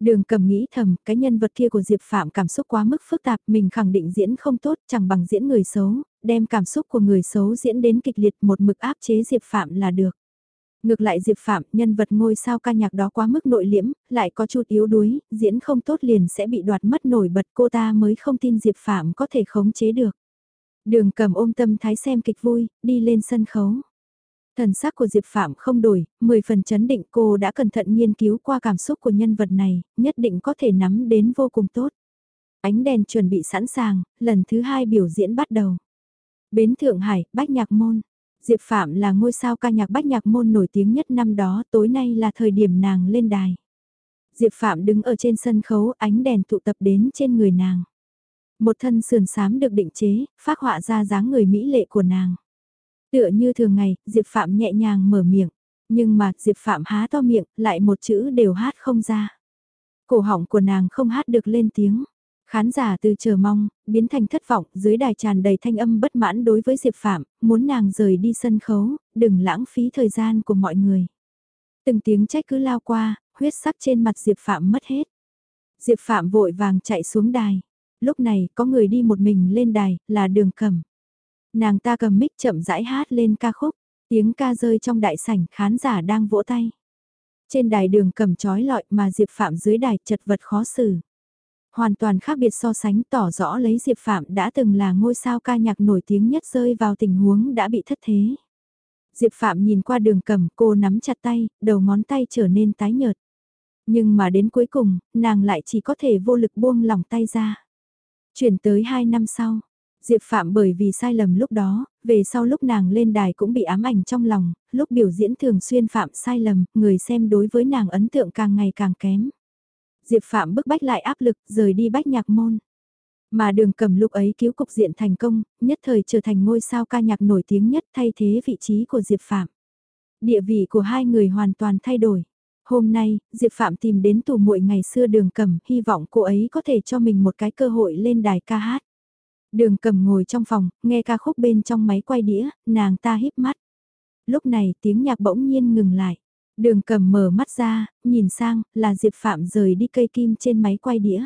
Đường cầm nghĩ thầm, cái nhân vật kia của Diệp Phạm cảm xúc quá mức phức tạp, mình khẳng định diễn không tốt, chẳng bằng diễn người xấu, đem cảm xúc của người xấu diễn đến kịch liệt một mực áp chế Diệp Phạm là được. Ngược lại Diệp Phạm, nhân vật ngôi sao ca nhạc đó quá mức nội liễm, lại có chút yếu đuối, diễn không tốt liền sẽ bị đoạt mất nổi bật cô ta mới không tin Diệp Phạm có thể khống chế được. Đường cầm ôm tâm thái xem kịch vui, đi lên sân khấu. Thần sắc của Diệp Phạm không đổi, 10 phần chấn định cô đã cẩn thận nghiên cứu qua cảm xúc của nhân vật này, nhất định có thể nắm đến vô cùng tốt. Ánh đèn chuẩn bị sẵn sàng, lần thứ hai biểu diễn bắt đầu. Bến Thượng Hải, Bách Nhạc Môn. Diệp Phạm là ngôi sao ca nhạc Bách Nhạc Môn nổi tiếng nhất năm đó, tối nay là thời điểm nàng lên đài. Diệp Phạm đứng ở trên sân khấu, ánh đèn tụ tập đến trên người nàng. Một thân sườn xám được định chế, phát họa ra dáng người mỹ lệ của nàng. Tựa như thường ngày, Diệp Phạm nhẹ nhàng mở miệng. Nhưng mà, Diệp Phạm há to miệng, lại một chữ đều hát không ra. Cổ họng của nàng không hát được lên tiếng. Khán giả từ chờ mong, biến thành thất vọng, dưới đài tràn đầy thanh âm bất mãn đối với Diệp Phạm, muốn nàng rời đi sân khấu, đừng lãng phí thời gian của mọi người. Từng tiếng trách cứ lao qua, huyết sắc trên mặt Diệp Phạm mất hết. Diệp Phạm vội vàng chạy xuống đài lúc này có người đi một mình lên đài, là đường cầm. Nàng ta cầm mic chậm rãi hát lên ca khúc, Tiếng ca rơi trong đại sảnh khán giả đang vỗ tay. Trên đài đường cầm trói lọi mà Diệp Phạm dưới đài chật vật khó xử. Hoàn toàn khác biệt so sánh tỏ rõ lấy Diệp Phạm đã từng là ngôi sao ca nhạc nổi tiếng nhất rơi vào tình huống đã bị thất thế. Diệp Phạm nhìn qua đường cầm cô nắm chặt tay, đầu ngón tay trở nên tái nhợt. Nhưng mà đến cuối cùng, nàng lại chỉ có thể vô lực buông lỏng tay ra. Chuyển tới 2 năm sau, Diệp Phạm bởi vì sai lầm lúc đó, về sau lúc nàng lên đài cũng bị ám ảnh trong lòng, lúc biểu diễn thường xuyên phạm sai lầm, người xem đối với nàng ấn tượng càng ngày càng kém. Diệp Phạm bức bách lại áp lực, rời đi bách nhạc môn. Mà đường cầm lúc ấy cứu cục diện thành công, nhất thời trở thành ngôi sao ca nhạc nổi tiếng nhất thay thế vị trí của Diệp Phạm. Địa vị của hai người hoàn toàn thay đổi. Hôm nay, Diệp Phạm tìm đến tù muội ngày xưa đường cầm, hy vọng cô ấy có thể cho mình một cái cơ hội lên đài ca hát. Đường cầm ngồi trong phòng, nghe ca khúc bên trong máy quay đĩa, nàng ta híp mắt. Lúc này tiếng nhạc bỗng nhiên ngừng lại. Đường cầm mở mắt ra, nhìn sang, là Diệp Phạm rời đi cây kim trên máy quay đĩa.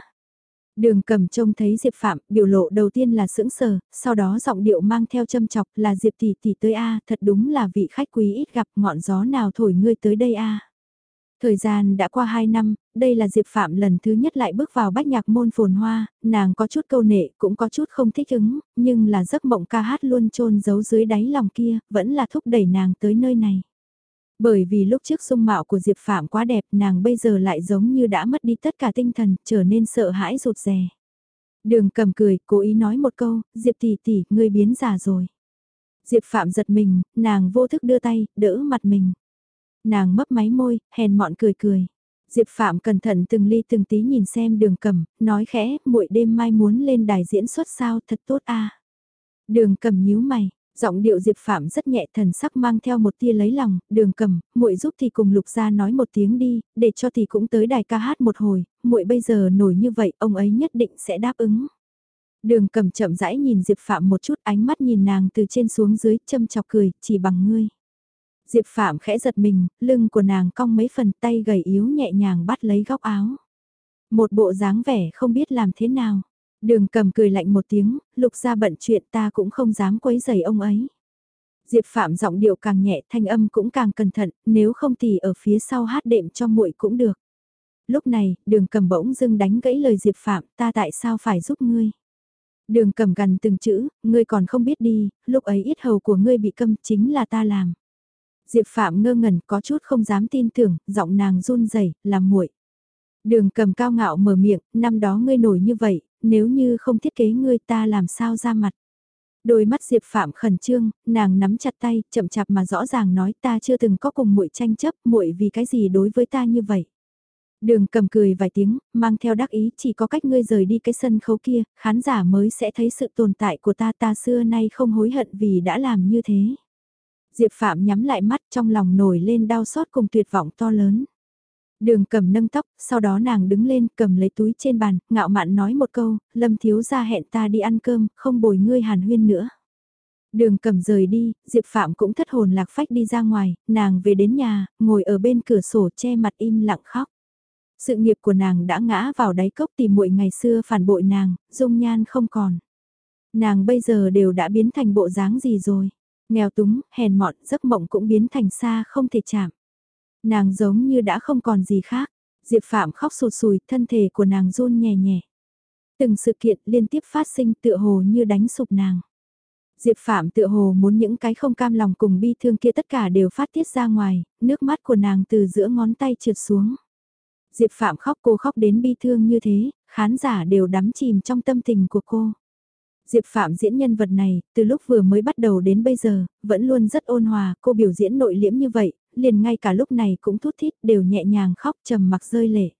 Đường cầm trông thấy Diệp Phạm, biểu lộ đầu tiên là sững sờ, sau đó giọng điệu mang theo châm chọc là Diệp tỷ tỷ tới A, thật đúng là vị khách quý ít gặp ngọn gió nào thổi ngươi tới đây A. Thời gian đã qua 2 năm, đây là Diệp Phạm lần thứ nhất lại bước vào bách nhạc môn phồn hoa, nàng có chút câu nệ cũng có chút không thích ứng, nhưng là giấc mộng ca hát luôn trôn giấu dưới đáy lòng kia, vẫn là thúc đẩy nàng tới nơi này. Bởi vì lúc trước dung mạo của Diệp Phạm quá đẹp nàng bây giờ lại giống như đã mất đi tất cả tinh thần, trở nên sợ hãi rụt rè. Đường cầm cười, cố ý nói một câu, Diệp tỷ tỷ, ngươi biến già rồi. Diệp Phạm giật mình, nàng vô thức đưa tay, đỡ mặt mình. Nàng mấp máy môi, hèn mọn cười cười. Diệp Phạm cẩn thận từng ly từng tí nhìn xem đường cầm, nói khẽ, muội đêm mai muốn lên đài diễn xuất sao, thật tốt a. Đường cầm nhíu mày, giọng điệu Diệp Phạm rất nhẹ thần sắc mang theo một tia lấy lòng, đường cầm, muội giúp thì cùng lục gia nói một tiếng đi, để cho thì cũng tới đài ca hát một hồi, muội bây giờ nổi như vậy, ông ấy nhất định sẽ đáp ứng. Đường cầm chậm rãi nhìn Diệp Phạm một chút ánh mắt nhìn nàng từ trên xuống dưới châm chọc cười, chỉ bằng ngươi. Diệp Phạm khẽ giật mình, lưng của nàng cong mấy phần tay gầy yếu nhẹ nhàng bắt lấy góc áo. Một bộ dáng vẻ không biết làm thế nào. Đường cầm cười lạnh một tiếng, lục ra bận chuyện ta cũng không dám quấy giày ông ấy. Diệp Phạm giọng điệu càng nhẹ thanh âm cũng càng cẩn thận, nếu không thì ở phía sau hát đệm cho muội cũng được. Lúc này, đường cầm bỗng dưng đánh gãy lời Diệp Phạm, ta tại sao phải giúp ngươi? Đường cầm gần từng chữ, ngươi còn không biết đi, lúc ấy ít hầu của ngươi bị câm chính là ta làm. Diệp Phạm ngơ ngẩn có chút không dám tin tưởng, giọng nàng run rẩy, làm muội. Đường cầm cao ngạo mở miệng, năm đó ngươi nổi như vậy, nếu như không thiết kế ngươi ta làm sao ra mặt. Đôi mắt Diệp Phạm khẩn trương, nàng nắm chặt tay, chậm chạp mà rõ ràng nói ta chưa từng có cùng muội tranh chấp, muội vì cái gì đối với ta như vậy. Đường cầm cười vài tiếng, mang theo đắc ý chỉ có cách ngươi rời đi cái sân khấu kia, khán giả mới sẽ thấy sự tồn tại của ta ta xưa nay không hối hận vì đã làm như thế. Diệp Phạm nhắm lại mắt trong lòng nổi lên đau xót cùng tuyệt vọng to lớn. Đường cầm nâng tóc, sau đó nàng đứng lên cầm lấy túi trên bàn, ngạo mạn nói một câu, lâm thiếu ra hẹn ta đi ăn cơm, không bồi ngươi hàn huyên nữa. Đường cầm rời đi, Diệp Phạm cũng thất hồn lạc phách đi ra ngoài, nàng về đến nhà, ngồi ở bên cửa sổ che mặt im lặng khóc. Sự nghiệp của nàng đã ngã vào đáy cốc tìm muội ngày xưa phản bội nàng, dung nhan không còn. Nàng bây giờ đều đã biến thành bộ dáng gì rồi. Nghèo túng, hèn mọn, giấc mộng cũng biến thành xa không thể chạm. Nàng giống như đã không còn gì khác. Diệp Phạm khóc sụt sùi, thân thể của nàng run nhẹ nhẹ. Từng sự kiện liên tiếp phát sinh tựa hồ như đánh sụp nàng. Diệp Phạm tựa hồ muốn những cái không cam lòng cùng bi thương kia tất cả đều phát tiết ra ngoài, nước mắt của nàng từ giữa ngón tay trượt xuống. Diệp Phạm khóc cô khóc đến bi thương như thế, khán giả đều đắm chìm trong tâm tình của cô. Diệp Phạm diễn nhân vật này, từ lúc vừa mới bắt đầu đến bây giờ, vẫn luôn rất ôn hòa, cô biểu diễn nội liễm như vậy, liền ngay cả lúc này cũng thút thít đều nhẹ nhàng khóc trầm mặc rơi lệ.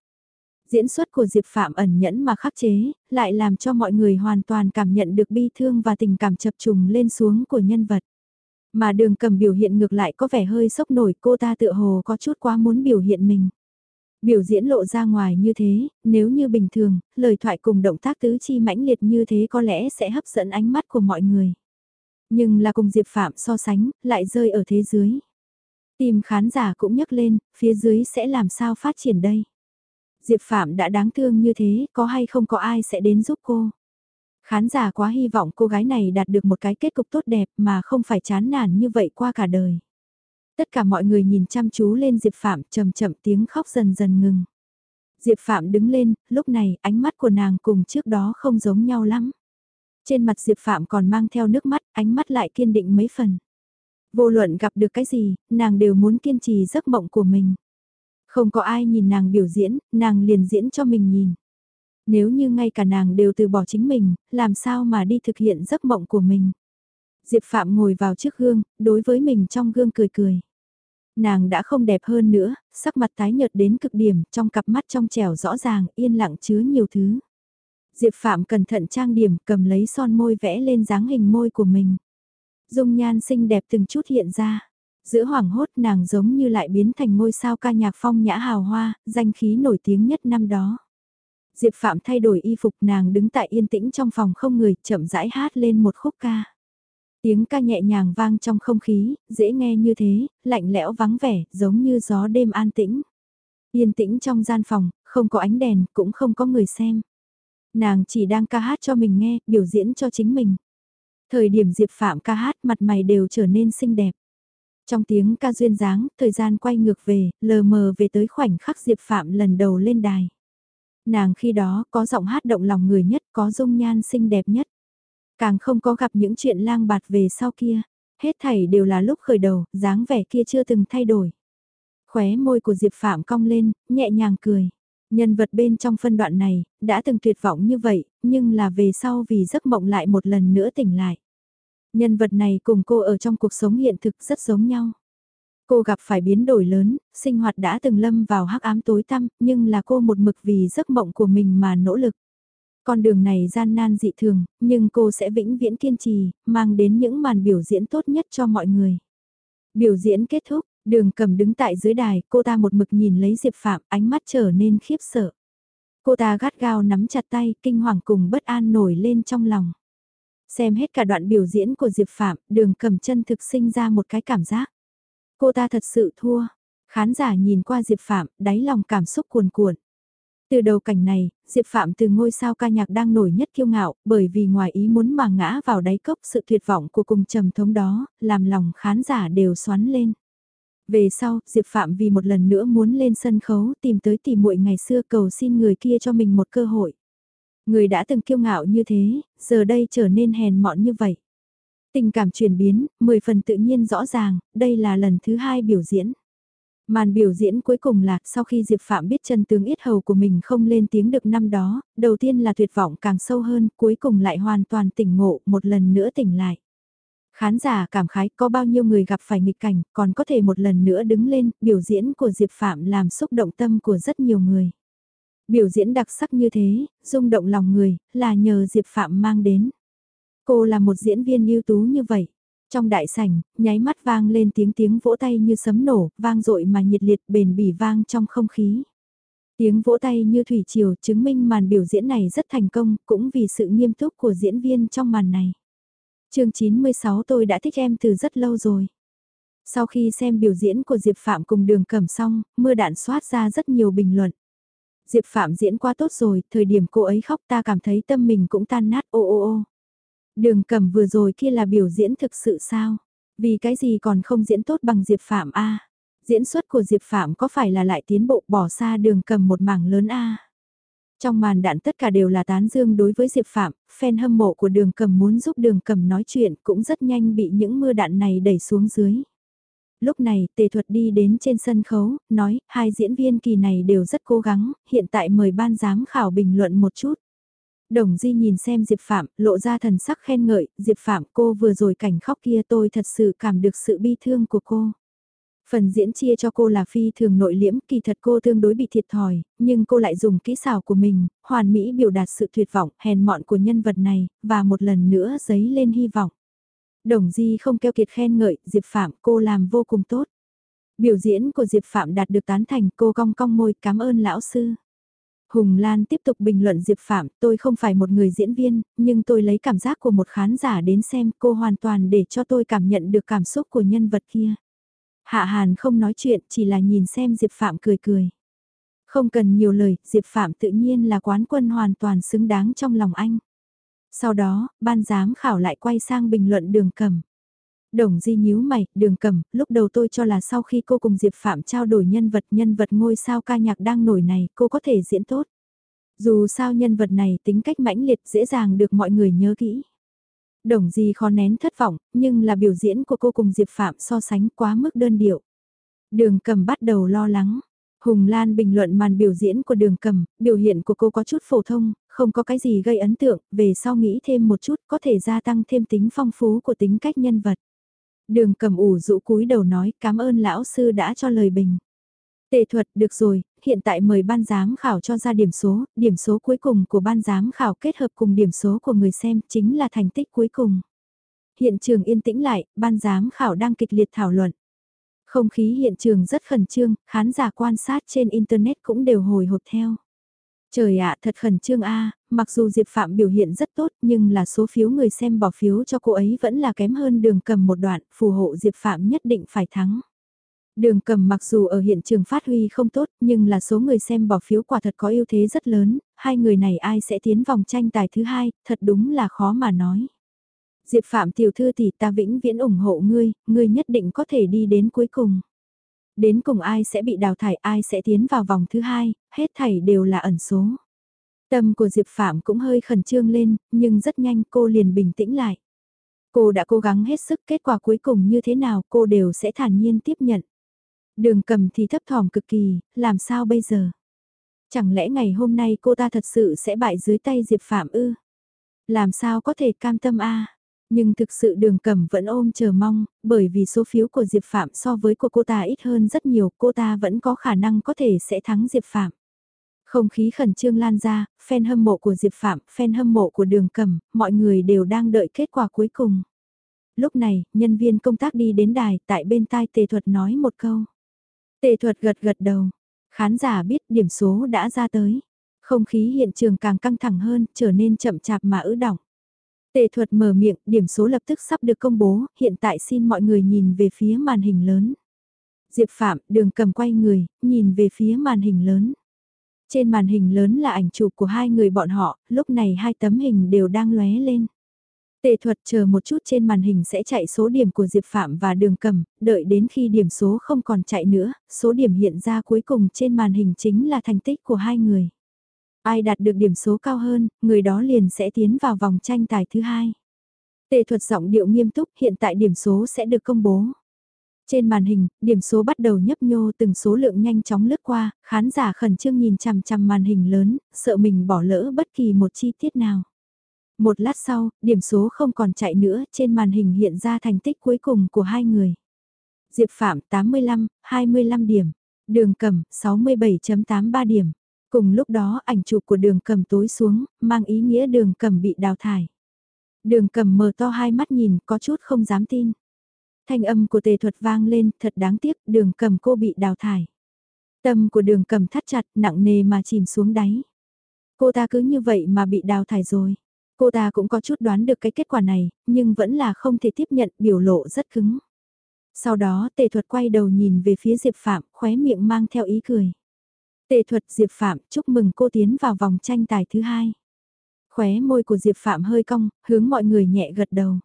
Diễn xuất của Diệp Phạm ẩn nhẫn mà khắc chế, lại làm cho mọi người hoàn toàn cảm nhận được bi thương và tình cảm chập trùng lên xuống của nhân vật. Mà đường cầm biểu hiện ngược lại có vẻ hơi sốc nổi cô ta tựa hồ có chút quá muốn biểu hiện mình. Biểu diễn lộ ra ngoài như thế, nếu như bình thường, lời thoại cùng động tác tứ chi mãnh liệt như thế có lẽ sẽ hấp dẫn ánh mắt của mọi người. Nhưng là cùng Diệp Phạm so sánh, lại rơi ở thế dưới. Tìm khán giả cũng nhấc lên, phía dưới sẽ làm sao phát triển đây. Diệp Phạm đã đáng thương như thế, có hay không có ai sẽ đến giúp cô. Khán giả quá hy vọng cô gái này đạt được một cái kết cục tốt đẹp mà không phải chán nản như vậy qua cả đời. Tất cả mọi người nhìn chăm chú lên Diệp Phạm chậm chậm tiếng khóc dần dần ngừng. Diệp Phạm đứng lên, lúc này ánh mắt của nàng cùng trước đó không giống nhau lắm. Trên mặt Diệp Phạm còn mang theo nước mắt, ánh mắt lại kiên định mấy phần. Vô luận gặp được cái gì, nàng đều muốn kiên trì giấc mộng của mình. Không có ai nhìn nàng biểu diễn, nàng liền diễn cho mình nhìn. Nếu như ngay cả nàng đều từ bỏ chính mình, làm sao mà đi thực hiện giấc mộng của mình. Diệp Phạm ngồi vào trước gương, đối với mình trong gương cười cười. Nàng đã không đẹp hơn nữa, sắc mặt tái nhợt đến cực điểm, trong cặp mắt trong trẻo rõ ràng, yên lặng chứa nhiều thứ. Diệp Phạm cẩn thận trang điểm, cầm lấy son môi vẽ lên dáng hình môi của mình. Dung nhan xinh đẹp từng chút hiện ra. Giữa hoàng hốt nàng giống như lại biến thành ngôi sao ca nhạc phong nhã hào hoa, danh khí nổi tiếng nhất năm đó. Diệp Phạm thay đổi y phục nàng đứng tại yên tĩnh trong phòng không người chậm rãi hát lên một khúc ca. Tiếng ca nhẹ nhàng vang trong không khí, dễ nghe như thế, lạnh lẽo vắng vẻ, giống như gió đêm an tĩnh. Yên tĩnh trong gian phòng, không có ánh đèn, cũng không có người xem. Nàng chỉ đang ca hát cho mình nghe, biểu diễn cho chính mình. Thời điểm Diệp Phạm ca hát mặt mày đều trở nên xinh đẹp. Trong tiếng ca duyên dáng, thời gian quay ngược về, lờ mờ về tới khoảnh khắc Diệp Phạm lần đầu lên đài. Nàng khi đó có giọng hát động lòng người nhất, có dung nhan xinh đẹp nhất. Càng không có gặp những chuyện lang bạt về sau kia. Hết thảy đều là lúc khởi đầu, dáng vẻ kia chưa từng thay đổi. Khóe môi của Diệp Phạm cong lên, nhẹ nhàng cười. Nhân vật bên trong phân đoạn này, đã từng tuyệt vọng như vậy, nhưng là về sau vì giấc mộng lại một lần nữa tỉnh lại. Nhân vật này cùng cô ở trong cuộc sống hiện thực rất giống nhau. Cô gặp phải biến đổi lớn, sinh hoạt đã từng lâm vào hắc ám tối tăm, nhưng là cô một mực vì giấc mộng của mình mà nỗ lực. Con đường này gian nan dị thường, nhưng cô sẽ vĩnh viễn kiên trì, mang đến những màn biểu diễn tốt nhất cho mọi người. Biểu diễn kết thúc, đường cầm đứng tại dưới đài, cô ta một mực nhìn lấy Diệp Phạm, ánh mắt trở nên khiếp sợ. Cô ta gắt gao nắm chặt tay, kinh hoàng cùng bất an nổi lên trong lòng. Xem hết cả đoạn biểu diễn của Diệp Phạm, đường cầm chân thực sinh ra một cái cảm giác. Cô ta thật sự thua. Khán giả nhìn qua Diệp Phạm, đáy lòng cảm xúc cuồn cuộn. Từ đầu cảnh này, Diệp Phạm từ ngôi sao ca nhạc đang nổi nhất kiêu ngạo, bởi vì ngoài ý muốn mà ngã vào đáy cốc sự tuyệt vọng của cùng trầm thống đó, làm lòng khán giả đều xoắn lên. Về sau, Diệp Phạm vì một lần nữa muốn lên sân khấu tìm tới tỷ muội ngày xưa cầu xin người kia cho mình một cơ hội. Người đã từng kiêu ngạo như thế, giờ đây trở nên hèn mọn như vậy. Tình cảm chuyển biến, mười phần tự nhiên rõ ràng, đây là lần thứ hai biểu diễn. Màn biểu diễn cuối cùng là, sau khi Diệp Phạm biết chân tướng ít hầu của mình không lên tiếng được năm đó, đầu tiên là tuyệt vọng càng sâu hơn, cuối cùng lại hoàn toàn tỉnh ngộ, một lần nữa tỉnh lại. Khán giả cảm khái có bao nhiêu người gặp phải nghịch cảnh, còn có thể một lần nữa đứng lên, biểu diễn của Diệp Phạm làm xúc động tâm của rất nhiều người. Biểu diễn đặc sắc như thế, rung động lòng người, là nhờ Diệp Phạm mang đến. Cô là một diễn viên ưu tú như vậy. Trong đại sảnh, nháy mắt vang lên tiếng tiếng vỗ tay như sấm nổ, vang dội mà nhiệt liệt bền bỉ vang trong không khí. Tiếng vỗ tay như thủy triều chứng minh màn biểu diễn này rất thành công, cũng vì sự nghiêm túc của diễn viên trong màn này. chương 96 tôi đã thích em từ rất lâu rồi. Sau khi xem biểu diễn của Diệp Phạm cùng đường cầm xong, mưa đạn xoát ra rất nhiều bình luận. Diệp Phạm diễn quá tốt rồi, thời điểm cô ấy khóc ta cảm thấy tâm mình cũng tan nát ô ô ô. Đường cầm vừa rồi kia là biểu diễn thực sự sao? Vì cái gì còn không diễn tốt bằng Diệp Phạm A? Diễn xuất của Diệp Phạm có phải là lại tiến bộ bỏ xa đường cầm một mảng lớn A? Trong màn đạn tất cả đều là tán dương đối với Diệp Phạm, fan hâm mộ của đường cầm muốn giúp đường cầm nói chuyện cũng rất nhanh bị những mưa đạn này đẩy xuống dưới. Lúc này tề thuật đi đến trên sân khấu, nói hai diễn viên kỳ này đều rất cố gắng, hiện tại mời ban giám khảo bình luận một chút. Đồng Di nhìn xem Diệp Phạm, lộ ra thần sắc khen ngợi, Diệp Phạm cô vừa rồi cảnh khóc kia tôi thật sự cảm được sự bi thương của cô. Phần diễn chia cho cô là phi thường nội liễm, kỳ thật cô tương đối bị thiệt thòi, nhưng cô lại dùng kỹ xảo của mình, hoàn mỹ biểu đạt sự tuyệt vọng, hèn mọn của nhân vật này, và một lần nữa giấy lên hy vọng. Đồng Di không keo kiệt khen ngợi, Diệp Phạm cô làm vô cùng tốt. Biểu diễn của Diệp Phạm đạt được tán thành cô cong cong môi cảm ơn lão sư. Hùng Lan tiếp tục bình luận Diệp Phạm, tôi không phải một người diễn viên, nhưng tôi lấy cảm giác của một khán giả đến xem cô hoàn toàn để cho tôi cảm nhận được cảm xúc của nhân vật kia. Hạ Hàn không nói chuyện, chỉ là nhìn xem Diệp Phạm cười cười. Không cần nhiều lời, Diệp Phạm tự nhiên là quán quân hoàn toàn xứng đáng trong lòng anh. Sau đó, ban giám khảo lại quay sang bình luận đường cầm. Đồng Di nhíu mày, đường cầm, lúc đầu tôi cho là sau khi cô cùng Diệp Phạm trao đổi nhân vật nhân vật ngôi sao ca nhạc đang nổi này, cô có thể diễn tốt. Dù sao nhân vật này tính cách mãnh liệt dễ dàng được mọi người nhớ kỹ. Đồng Di khó nén thất vọng, nhưng là biểu diễn của cô cùng Diệp Phạm so sánh quá mức đơn điệu. Đường cầm bắt đầu lo lắng. Hùng Lan bình luận màn biểu diễn của đường cầm, biểu hiện của cô có chút phổ thông, không có cái gì gây ấn tượng, về sau nghĩ thêm một chút có thể gia tăng thêm tính phong phú của tính cách nhân vật. Đường cầm ủ rũ cúi đầu nói cảm ơn lão sư đã cho lời bình. Tề thuật được rồi, hiện tại mời ban giám khảo cho ra điểm số, điểm số cuối cùng của ban giám khảo kết hợp cùng điểm số của người xem chính là thành tích cuối cùng. Hiện trường yên tĩnh lại, ban giám khảo đang kịch liệt thảo luận. Không khí hiện trường rất khẩn trương, khán giả quan sát trên Internet cũng đều hồi hộp theo. Trời ạ thật khẩn trương a mặc dù Diệp Phạm biểu hiện rất tốt nhưng là số phiếu người xem bỏ phiếu cho cô ấy vẫn là kém hơn đường cầm một đoạn, phù hộ Diệp Phạm nhất định phải thắng. Đường cầm mặc dù ở hiện trường phát huy không tốt nhưng là số người xem bỏ phiếu quả thật có ưu thế rất lớn, hai người này ai sẽ tiến vòng tranh tài thứ hai, thật đúng là khó mà nói. Diệp Phạm tiểu thư thì ta vĩnh viễn ủng hộ ngươi, ngươi nhất định có thể đi đến cuối cùng. Đến cùng ai sẽ bị đào thải ai sẽ tiến vào vòng thứ hai, hết thảy đều là ẩn số. Tâm của Diệp Phạm cũng hơi khẩn trương lên, nhưng rất nhanh cô liền bình tĩnh lại. Cô đã cố gắng hết sức kết quả cuối cùng như thế nào cô đều sẽ thản nhiên tiếp nhận. Đường cầm thì thấp thỏm cực kỳ, làm sao bây giờ? Chẳng lẽ ngày hôm nay cô ta thật sự sẽ bại dưới tay Diệp Phạm ư? Làm sao có thể cam tâm a? Nhưng thực sự đường cầm vẫn ôm chờ mong, bởi vì số phiếu của Diệp Phạm so với của cô ta ít hơn rất nhiều, cô ta vẫn có khả năng có thể sẽ thắng Diệp Phạm. Không khí khẩn trương lan ra, fan hâm mộ của Diệp Phạm, fan hâm mộ của đường cầm, mọi người đều đang đợi kết quả cuối cùng. Lúc này, nhân viên công tác đi đến đài, tại bên tai tề thuật nói một câu. Tề thuật gật gật đầu, khán giả biết điểm số đã ra tới. Không khí hiện trường càng căng thẳng hơn, trở nên chậm chạp mà ứ động Tề thuật mở miệng, điểm số lập tức sắp được công bố, hiện tại xin mọi người nhìn về phía màn hình lớn. Diệp Phạm, đường cầm quay người, nhìn về phía màn hình lớn. Trên màn hình lớn là ảnh chụp của hai người bọn họ, lúc này hai tấm hình đều đang lóe lên. Tề thuật chờ một chút trên màn hình sẽ chạy số điểm của Diệp Phạm và đường cầm, đợi đến khi điểm số không còn chạy nữa, số điểm hiện ra cuối cùng trên màn hình chính là thành tích của hai người. Ai đạt được điểm số cao hơn, người đó liền sẽ tiến vào vòng tranh tài thứ hai. Tề thuật giọng điệu nghiêm túc hiện tại điểm số sẽ được công bố. Trên màn hình, điểm số bắt đầu nhấp nhô từng số lượng nhanh chóng lướt qua, khán giả khẩn trương nhìn chằm chằm màn hình lớn, sợ mình bỏ lỡ bất kỳ một chi tiết nào. Một lát sau, điểm số không còn chạy nữa, trên màn hình hiện ra thành tích cuối cùng của hai người. Diệp Phạm 85, 25 điểm. Đường Cẩm 67.83 điểm. Cùng lúc đó ảnh chụp của đường cầm tối xuống, mang ý nghĩa đường cầm bị đào thải. Đường cầm mở to hai mắt nhìn, có chút không dám tin. Thanh âm của tề thuật vang lên, thật đáng tiếc, đường cầm cô bị đào thải. Tâm của đường cầm thắt chặt, nặng nề mà chìm xuống đáy. Cô ta cứ như vậy mà bị đào thải rồi. Cô ta cũng có chút đoán được cái kết quả này, nhưng vẫn là không thể tiếp nhận biểu lộ rất cứng. Sau đó tề thuật quay đầu nhìn về phía Diệp Phạm, khóe miệng mang theo ý cười. Tề thuật Diệp Phạm chúc mừng cô tiến vào vòng tranh tài thứ hai. Khóe môi của Diệp Phạm hơi cong, hướng mọi người nhẹ gật đầu.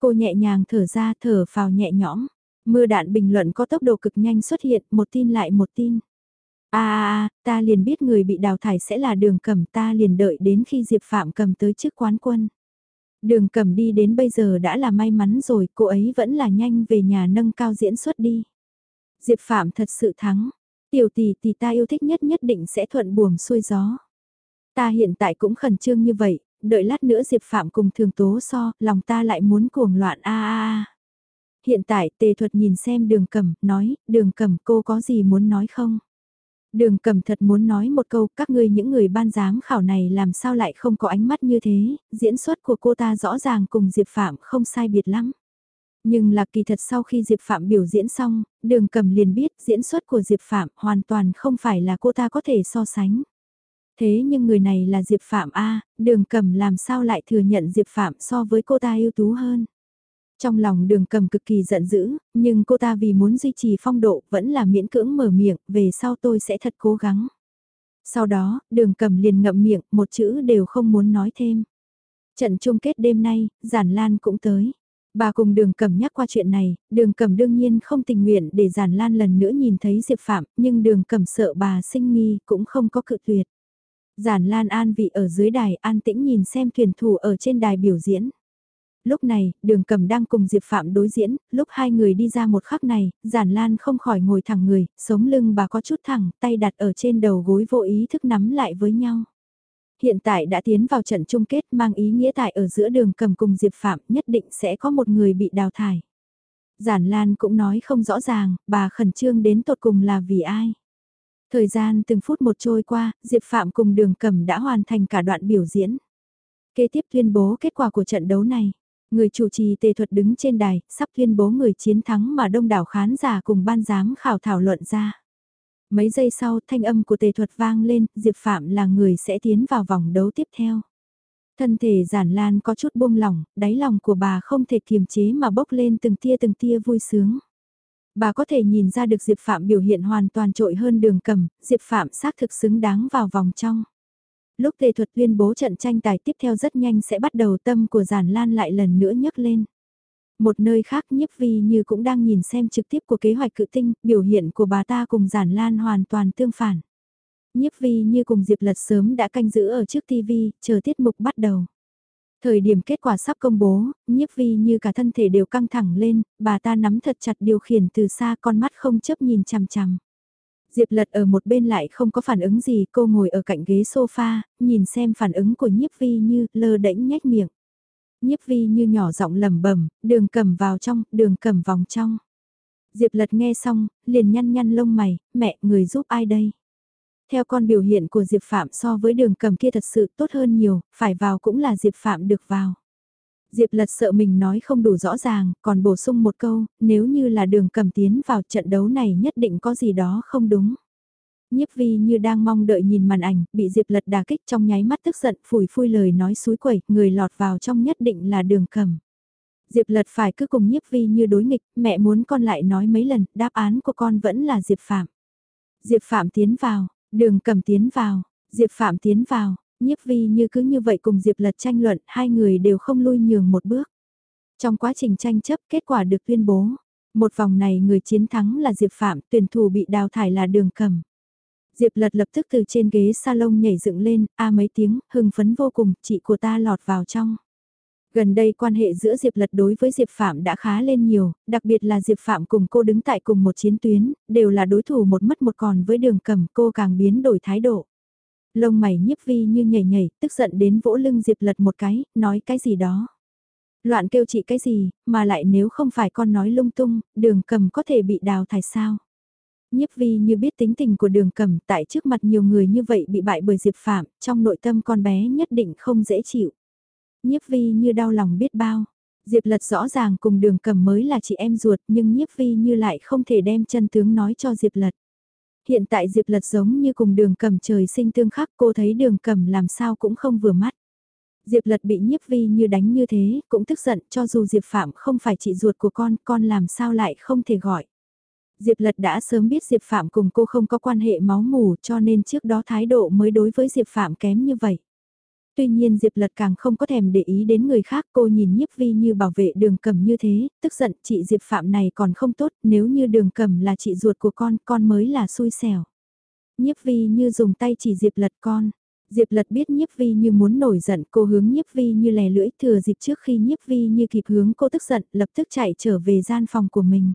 Cô nhẹ nhàng thở ra thở phào nhẹ nhõm. Mưa đạn bình luận có tốc độ cực nhanh xuất hiện, một tin lại một tin. a a ta liền biết người bị đào thải sẽ là đường cầm ta liền đợi đến khi Diệp Phạm cầm tới chức quán quân. Đường cầm đi đến bây giờ đã là may mắn rồi, cô ấy vẫn là nhanh về nhà nâng cao diễn xuất đi. Diệp Phạm thật sự thắng, Tiểu tỷ tỷ ta yêu thích nhất nhất định sẽ thuận buồm xuôi gió. Ta hiện tại cũng khẩn trương như vậy, đợi lát nữa Diệp Phạm cùng thường tố so, lòng ta lại muốn cuồng loạn a a a. Hiện tại tề thuật nhìn xem đường cầm, nói, đường cầm cô có gì muốn nói không? Đường cầm thật muốn nói một câu, các ngươi những người ban giám khảo này làm sao lại không có ánh mắt như thế, diễn xuất của cô ta rõ ràng cùng Diệp Phạm không sai biệt lắm. Nhưng là kỳ thật sau khi Diệp Phạm biểu diễn xong, đường cầm liền biết diễn xuất của Diệp Phạm hoàn toàn không phải là cô ta có thể so sánh. Thế nhưng người này là Diệp Phạm A, đường cầm làm sao lại thừa nhận Diệp Phạm so với cô ta ưu tú hơn. Trong lòng đường cầm cực kỳ giận dữ, nhưng cô ta vì muốn duy trì phong độ vẫn là miễn cưỡng mở miệng, về sau tôi sẽ thật cố gắng. Sau đó, đường cầm liền ngậm miệng, một chữ đều không muốn nói thêm. Trận chung kết đêm nay, giản lan cũng tới. Bà cùng đường cầm nhắc qua chuyện này, đường cầm đương nhiên không tình nguyện để giản lan lần nữa nhìn thấy Diệp Phạm, nhưng đường cầm sợ bà sinh nghi cũng không có cự tuyệt. Giản lan an vị ở dưới đài an tĩnh nhìn xem thuyền thủ ở trên đài biểu diễn. Lúc này, đường cầm đang cùng Diệp Phạm đối diễn, lúc hai người đi ra một khắc này, giản lan không khỏi ngồi thẳng người, sống lưng bà có chút thẳng, tay đặt ở trên đầu gối vô ý thức nắm lại với nhau hiện tại đã tiến vào trận chung kết mang ý nghĩa tại ở giữa đường cầm cùng Diệp Phạm nhất định sẽ có một người bị đào thải. Giản Lan cũng nói không rõ ràng, bà khẩn trương đến tột cùng là vì ai. Thời gian từng phút một trôi qua, Diệp Phạm cùng đường cầm đã hoàn thành cả đoạn biểu diễn. Kế tiếp tuyên bố kết quả của trận đấu này. Người chủ trì tề thuật đứng trên đài, sắp tuyên bố người chiến thắng mà đông đảo khán giả cùng ban giám khảo thảo luận ra. Mấy giây sau thanh âm của tề thuật vang lên, Diệp Phạm là người sẽ tiến vào vòng đấu tiếp theo. Thân thể giản lan có chút buông lỏng, đáy lòng của bà không thể kiềm chế mà bốc lên từng tia từng tia vui sướng. Bà có thể nhìn ra được Diệp Phạm biểu hiện hoàn toàn trội hơn đường cầm, Diệp Phạm xác thực xứng đáng vào vòng trong. Lúc tề thuật tuyên bố trận tranh tài tiếp theo rất nhanh sẽ bắt đầu tâm của giản lan lại lần nữa nhấc lên. Một nơi khác nhiếp vi như cũng đang nhìn xem trực tiếp của kế hoạch cự tinh, biểu hiện của bà ta cùng giản lan hoàn toàn tương phản. Nhiếp vi như cùng Diệp Lật sớm đã canh giữ ở trước TV, chờ tiết mục bắt đầu. Thời điểm kết quả sắp công bố, nhiếp vi như cả thân thể đều căng thẳng lên, bà ta nắm thật chặt điều khiển từ xa con mắt không chấp nhìn chằm chằm. Diệp lật ở một bên lại không có phản ứng gì, cô ngồi ở cạnh ghế sofa, nhìn xem phản ứng của nhiếp vi như lơ đễnh nhếch miệng. Nhiếp vi như nhỏ giọng lầm bẩm đường cầm vào trong, đường cầm vòng trong. Diệp lật nghe xong, liền nhăn nhăn lông mày, mẹ người giúp ai đây? Theo con biểu hiện của Diệp Phạm so với đường cầm kia thật sự tốt hơn nhiều, phải vào cũng là Diệp Phạm được vào. Diệp lật sợ mình nói không đủ rõ ràng, còn bổ sung một câu, nếu như là đường cầm tiến vào trận đấu này nhất định có gì đó không đúng. Nhiếp vi như đang mong đợi nhìn màn ảnh, bị Diệp lật đà kích trong nháy mắt tức giận, phủi phui lời nói suối quẩy, người lọt vào trong nhất định là đường cầm. Diệp lật phải cứ cùng nhiếp vi như đối nghịch, mẹ muốn con lại nói mấy lần, đáp án của con vẫn là Diệp Phạm. Diệp Phạm tiến vào, đường cầm tiến vào, Diệp Phạm tiến vào, nhiếp vi như cứ như vậy cùng Diệp lật tranh luận, hai người đều không lui nhường một bước. Trong quá trình tranh chấp kết quả được tuyên bố, một vòng này người chiến thắng là Diệp Phạm, tuyển thủ bị đào thải là đường cầm. Diệp lật lập tức từ trên ghế salon nhảy dựng lên, a à mấy tiếng, hưng phấn vô cùng, chị của ta lọt vào trong. Gần đây quan hệ giữa Diệp Lật đối với Diệp Phạm đã khá lên nhiều, đặc biệt là Diệp Phạm cùng cô đứng tại cùng một chiến tuyến, đều là đối thủ một mất một còn với đường cầm cô càng biến đổi thái độ. Lông mày nhiếp vi như nhảy nhảy, tức giận đến vỗ lưng Diệp Lật một cái, nói cái gì đó. Loạn kêu chị cái gì, mà lại nếu không phải con nói lung tung, đường cầm có thể bị đào thải sao. Nhiếp vi như biết tính tình của đường cầm tại trước mặt nhiều người như vậy bị bại bởi Diệp Phạm, trong nội tâm con bé nhất định không dễ chịu. Nhiếp vi như đau lòng biết bao. Diệp lật rõ ràng cùng đường cầm mới là chị em ruột nhưng nhiếp vi như lại không thể đem chân tướng nói cho Diệp lật. Hiện tại Diệp lật giống như cùng đường cầm trời sinh tương khắc cô thấy đường cầm làm sao cũng không vừa mắt. Diệp lật bị nhiếp vi như đánh như thế, cũng tức giận cho dù Diệp Phạm không phải chị ruột của con, con làm sao lại không thể gọi. Diệp Lật đã sớm biết Diệp Phạm cùng cô không có quan hệ máu mủ cho nên trước đó thái độ mới đối với Diệp Phạm kém như vậy. Tuy nhiên Diệp Lật càng không có thèm để ý đến người khác cô nhìn nhiếp vi như bảo vệ đường cầm như thế, tức giận chị Diệp Phạm này còn không tốt nếu như đường cầm là chị ruột của con, con mới là xui xẻo. Nhiếp vi như dùng tay chỉ Diệp Lật con. Diệp Lật biết nhiếp vi như muốn nổi giận cô hướng nhiếp vi như lè lưỡi thừa dịp trước khi nhiếp vi như kịp hướng cô tức giận lập tức chạy trở về gian phòng của mình.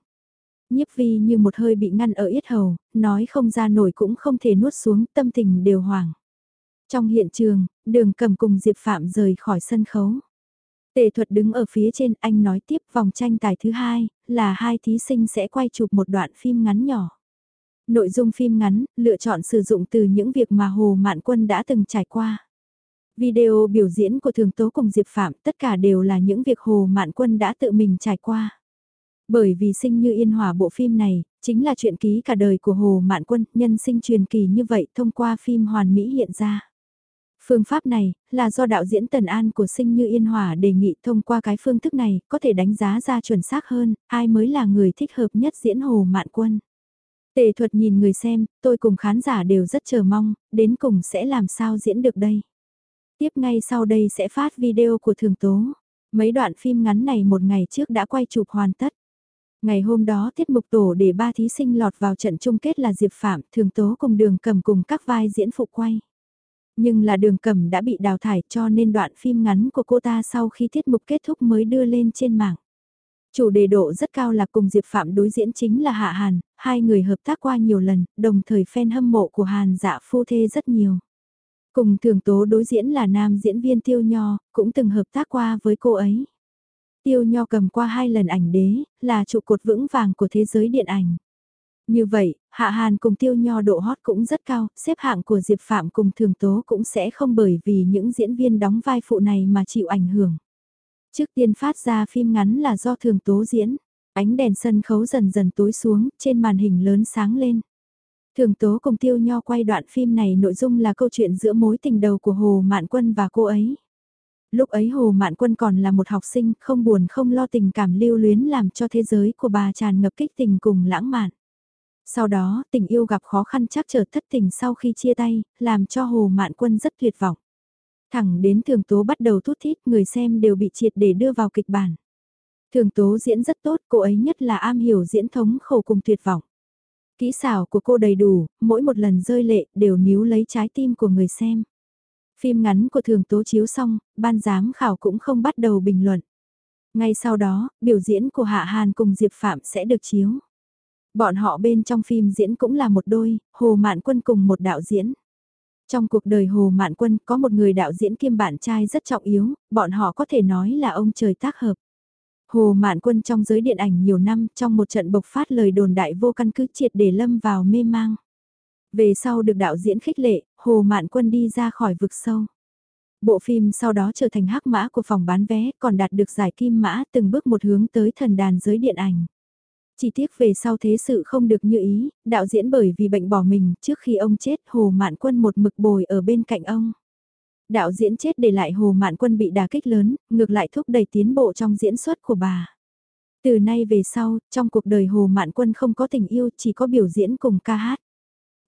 Nhiếp vi như một hơi bị ngăn ở yết hầu, nói không ra nổi cũng không thể nuốt xuống, tâm tình đều hoảng. Trong hiện trường, đường cầm cùng Diệp Phạm rời khỏi sân khấu. Tề thuật đứng ở phía trên, anh nói tiếp vòng tranh tài thứ hai, là hai thí sinh sẽ quay chụp một đoạn phim ngắn nhỏ. Nội dung phim ngắn, lựa chọn sử dụng từ những việc mà Hồ Mạn Quân đã từng trải qua. Video biểu diễn của Thường Tố cùng Diệp Phạm tất cả đều là những việc Hồ Mạn Quân đã tự mình trải qua. Bởi vì sinh như yên hòa bộ phim này, chính là chuyện ký cả đời của Hồ Mạn Quân, nhân sinh truyền kỳ như vậy thông qua phim Hoàn Mỹ hiện ra. Phương pháp này, là do đạo diễn Tần An của Sinh Như Yên Hòa đề nghị thông qua cái phương thức này, có thể đánh giá ra chuẩn xác hơn, ai mới là người thích hợp nhất diễn Hồ Mạn Quân. Tề thuật nhìn người xem, tôi cùng khán giả đều rất chờ mong, đến cùng sẽ làm sao diễn được đây. Tiếp ngay sau đây sẽ phát video của Thường Tố. Mấy đoạn phim ngắn này một ngày trước đã quay chụp hoàn tất. Ngày hôm đó tiết mục tổ để ba thí sinh lọt vào trận chung kết là Diệp Phạm, Thường Tố cùng Đường Cầm cùng các vai diễn phụ quay. Nhưng là Đường Cầm đã bị đào thải cho nên đoạn phim ngắn của cô ta sau khi tiết mục kết thúc mới đưa lên trên mạng. Chủ đề độ rất cao là cùng Diệp Phạm đối diễn chính là Hạ Hàn, hai người hợp tác qua nhiều lần, đồng thời fan hâm mộ của Hàn dạ phu thê rất nhiều. Cùng thường tố đối diễn là nam diễn viên Tiêu Nho, cũng từng hợp tác qua với cô ấy. Tiêu Nho cầm qua hai lần ảnh đế, là trụ cột vững vàng của thế giới điện ảnh. Như vậy, Hạ Hàn cùng Tiêu Nho độ hot cũng rất cao, xếp hạng của Diệp Phạm cùng Thường Tố cũng sẽ không bởi vì những diễn viên đóng vai phụ này mà chịu ảnh hưởng. Trước tiên phát ra phim ngắn là do Thường Tố diễn, ánh đèn sân khấu dần dần tối xuống, trên màn hình lớn sáng lên. Thường Tố cùng Tiêu Nho quay đoạn phim này nội dung là câu chuyện giữa mối tình đầu của Hồ Mạn Quân và cô ấy. Lúc ấy Hồ Mạn Quân còn là một học sinh không buồn không lo tình cảm lưu luyến làm cho thế giới của bà tràn ngập kích tình cùng lãng mạn. Sau đó tình yêu gặp khó khăn chắc trở thất tình sau khi chia tay, làm cho Hồ Mạn Quân rất tuyệt vọng. Thẳng đến Thường Tố bắt đầu thút thít người xem đều bị triệt để đưa vào kịch bản. Thường Tố diễn rất tốt, cô ấy nhất là am hiểu diễn thống khổ cùng tuyệt vọng. Kỹ xảo của cô đầy đủ, mỗi một lần rơi lệ đều níu lấy trái tim của người xem. Phim ngắn của thường tố chiếu xong, ban giám khảo cũng không bắt đầu bình luận. Ngay sau đó, biểu diễn của Hạ Hàn cùng Diệp Phạm sẽ được chiếu. Bọn họ bên trong phim diễn cũng là một đôi, Hồ Mạn Quân cùng một đạo diễn. Trong cuộc đời Hồ Mạn Quân có một người đạo diễn kiêm bạn trai rất trọng yếu, bọn họ có thể nói là ông trời tác hợp. Hồ Mạn Quân trong giới điện ảnh nhiều năm trong một trận bộc phát lời đồn đại vô căn cứ triệt để lâm vào mê mang. Về sau được đạo diễn khích lệ, Hồ Mạn Quân đi ra khỏi vực sâu. Bộ phim sau đó trở thành hắc mã của phòng bán vé, còn đạt được giải kim mã từng bước một hướng tới thần đàn giới điện ảnh. Chỉ tiếc về sau thế sự không được như ý, đạo diễn bởi vì bệnh bỏ mình, trước khi ông chết Hồ Mạn Quân một mực bồi ở bên cạnh ông. Đạo diễn chết để lại Hồ Mạn Quân bị đả kích lớn, ngược lại thúc đẩy tiến bộ trong diễn xuất của bà. Từ nay về sau, trong cuộc đời Hồ Mạn Quân không có tình yêu, chỉ có biểu diễn cùng ca hát.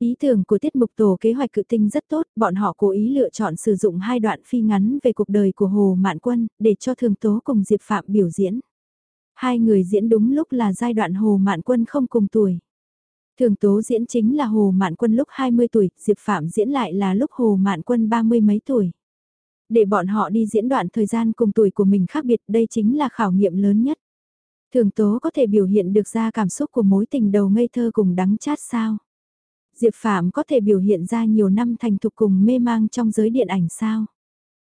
Ý tưởng của tiết mục tổ kế hoạch cự tinh rất tốt, bọn họ cố ý lựa chọn sử dụng hai đoạn phi ngắn về cuộc đời của Hồ Mạn Quân, để cho Thường Tố cùng Diệp Phạm biểu diễn. Hai người diễn đúng lúc là giai đoạn Hồ Mạn Quân không cùng tuổi. Thường Tố diễn chính là Hồ Mạn Quân lúc 20 tuổi, Diệp Phạm diễn lại là lúc Hồ Mạn Quân 30 mấy tuổi. Để bọn họ đi diễn đoạn thời gian cùng tuổi của mình khác biệt đây chính là khảo nghiệm lớn nhất. Thường Tố có thể biểu hiện được ra cảm xúc của mối tình đầu ngây thơ cùng đắng chát sao? Diệp Phạm có thể biểu hiện ra nhiều năm thành thục cùng mê mang trong giới điện ảnh sao?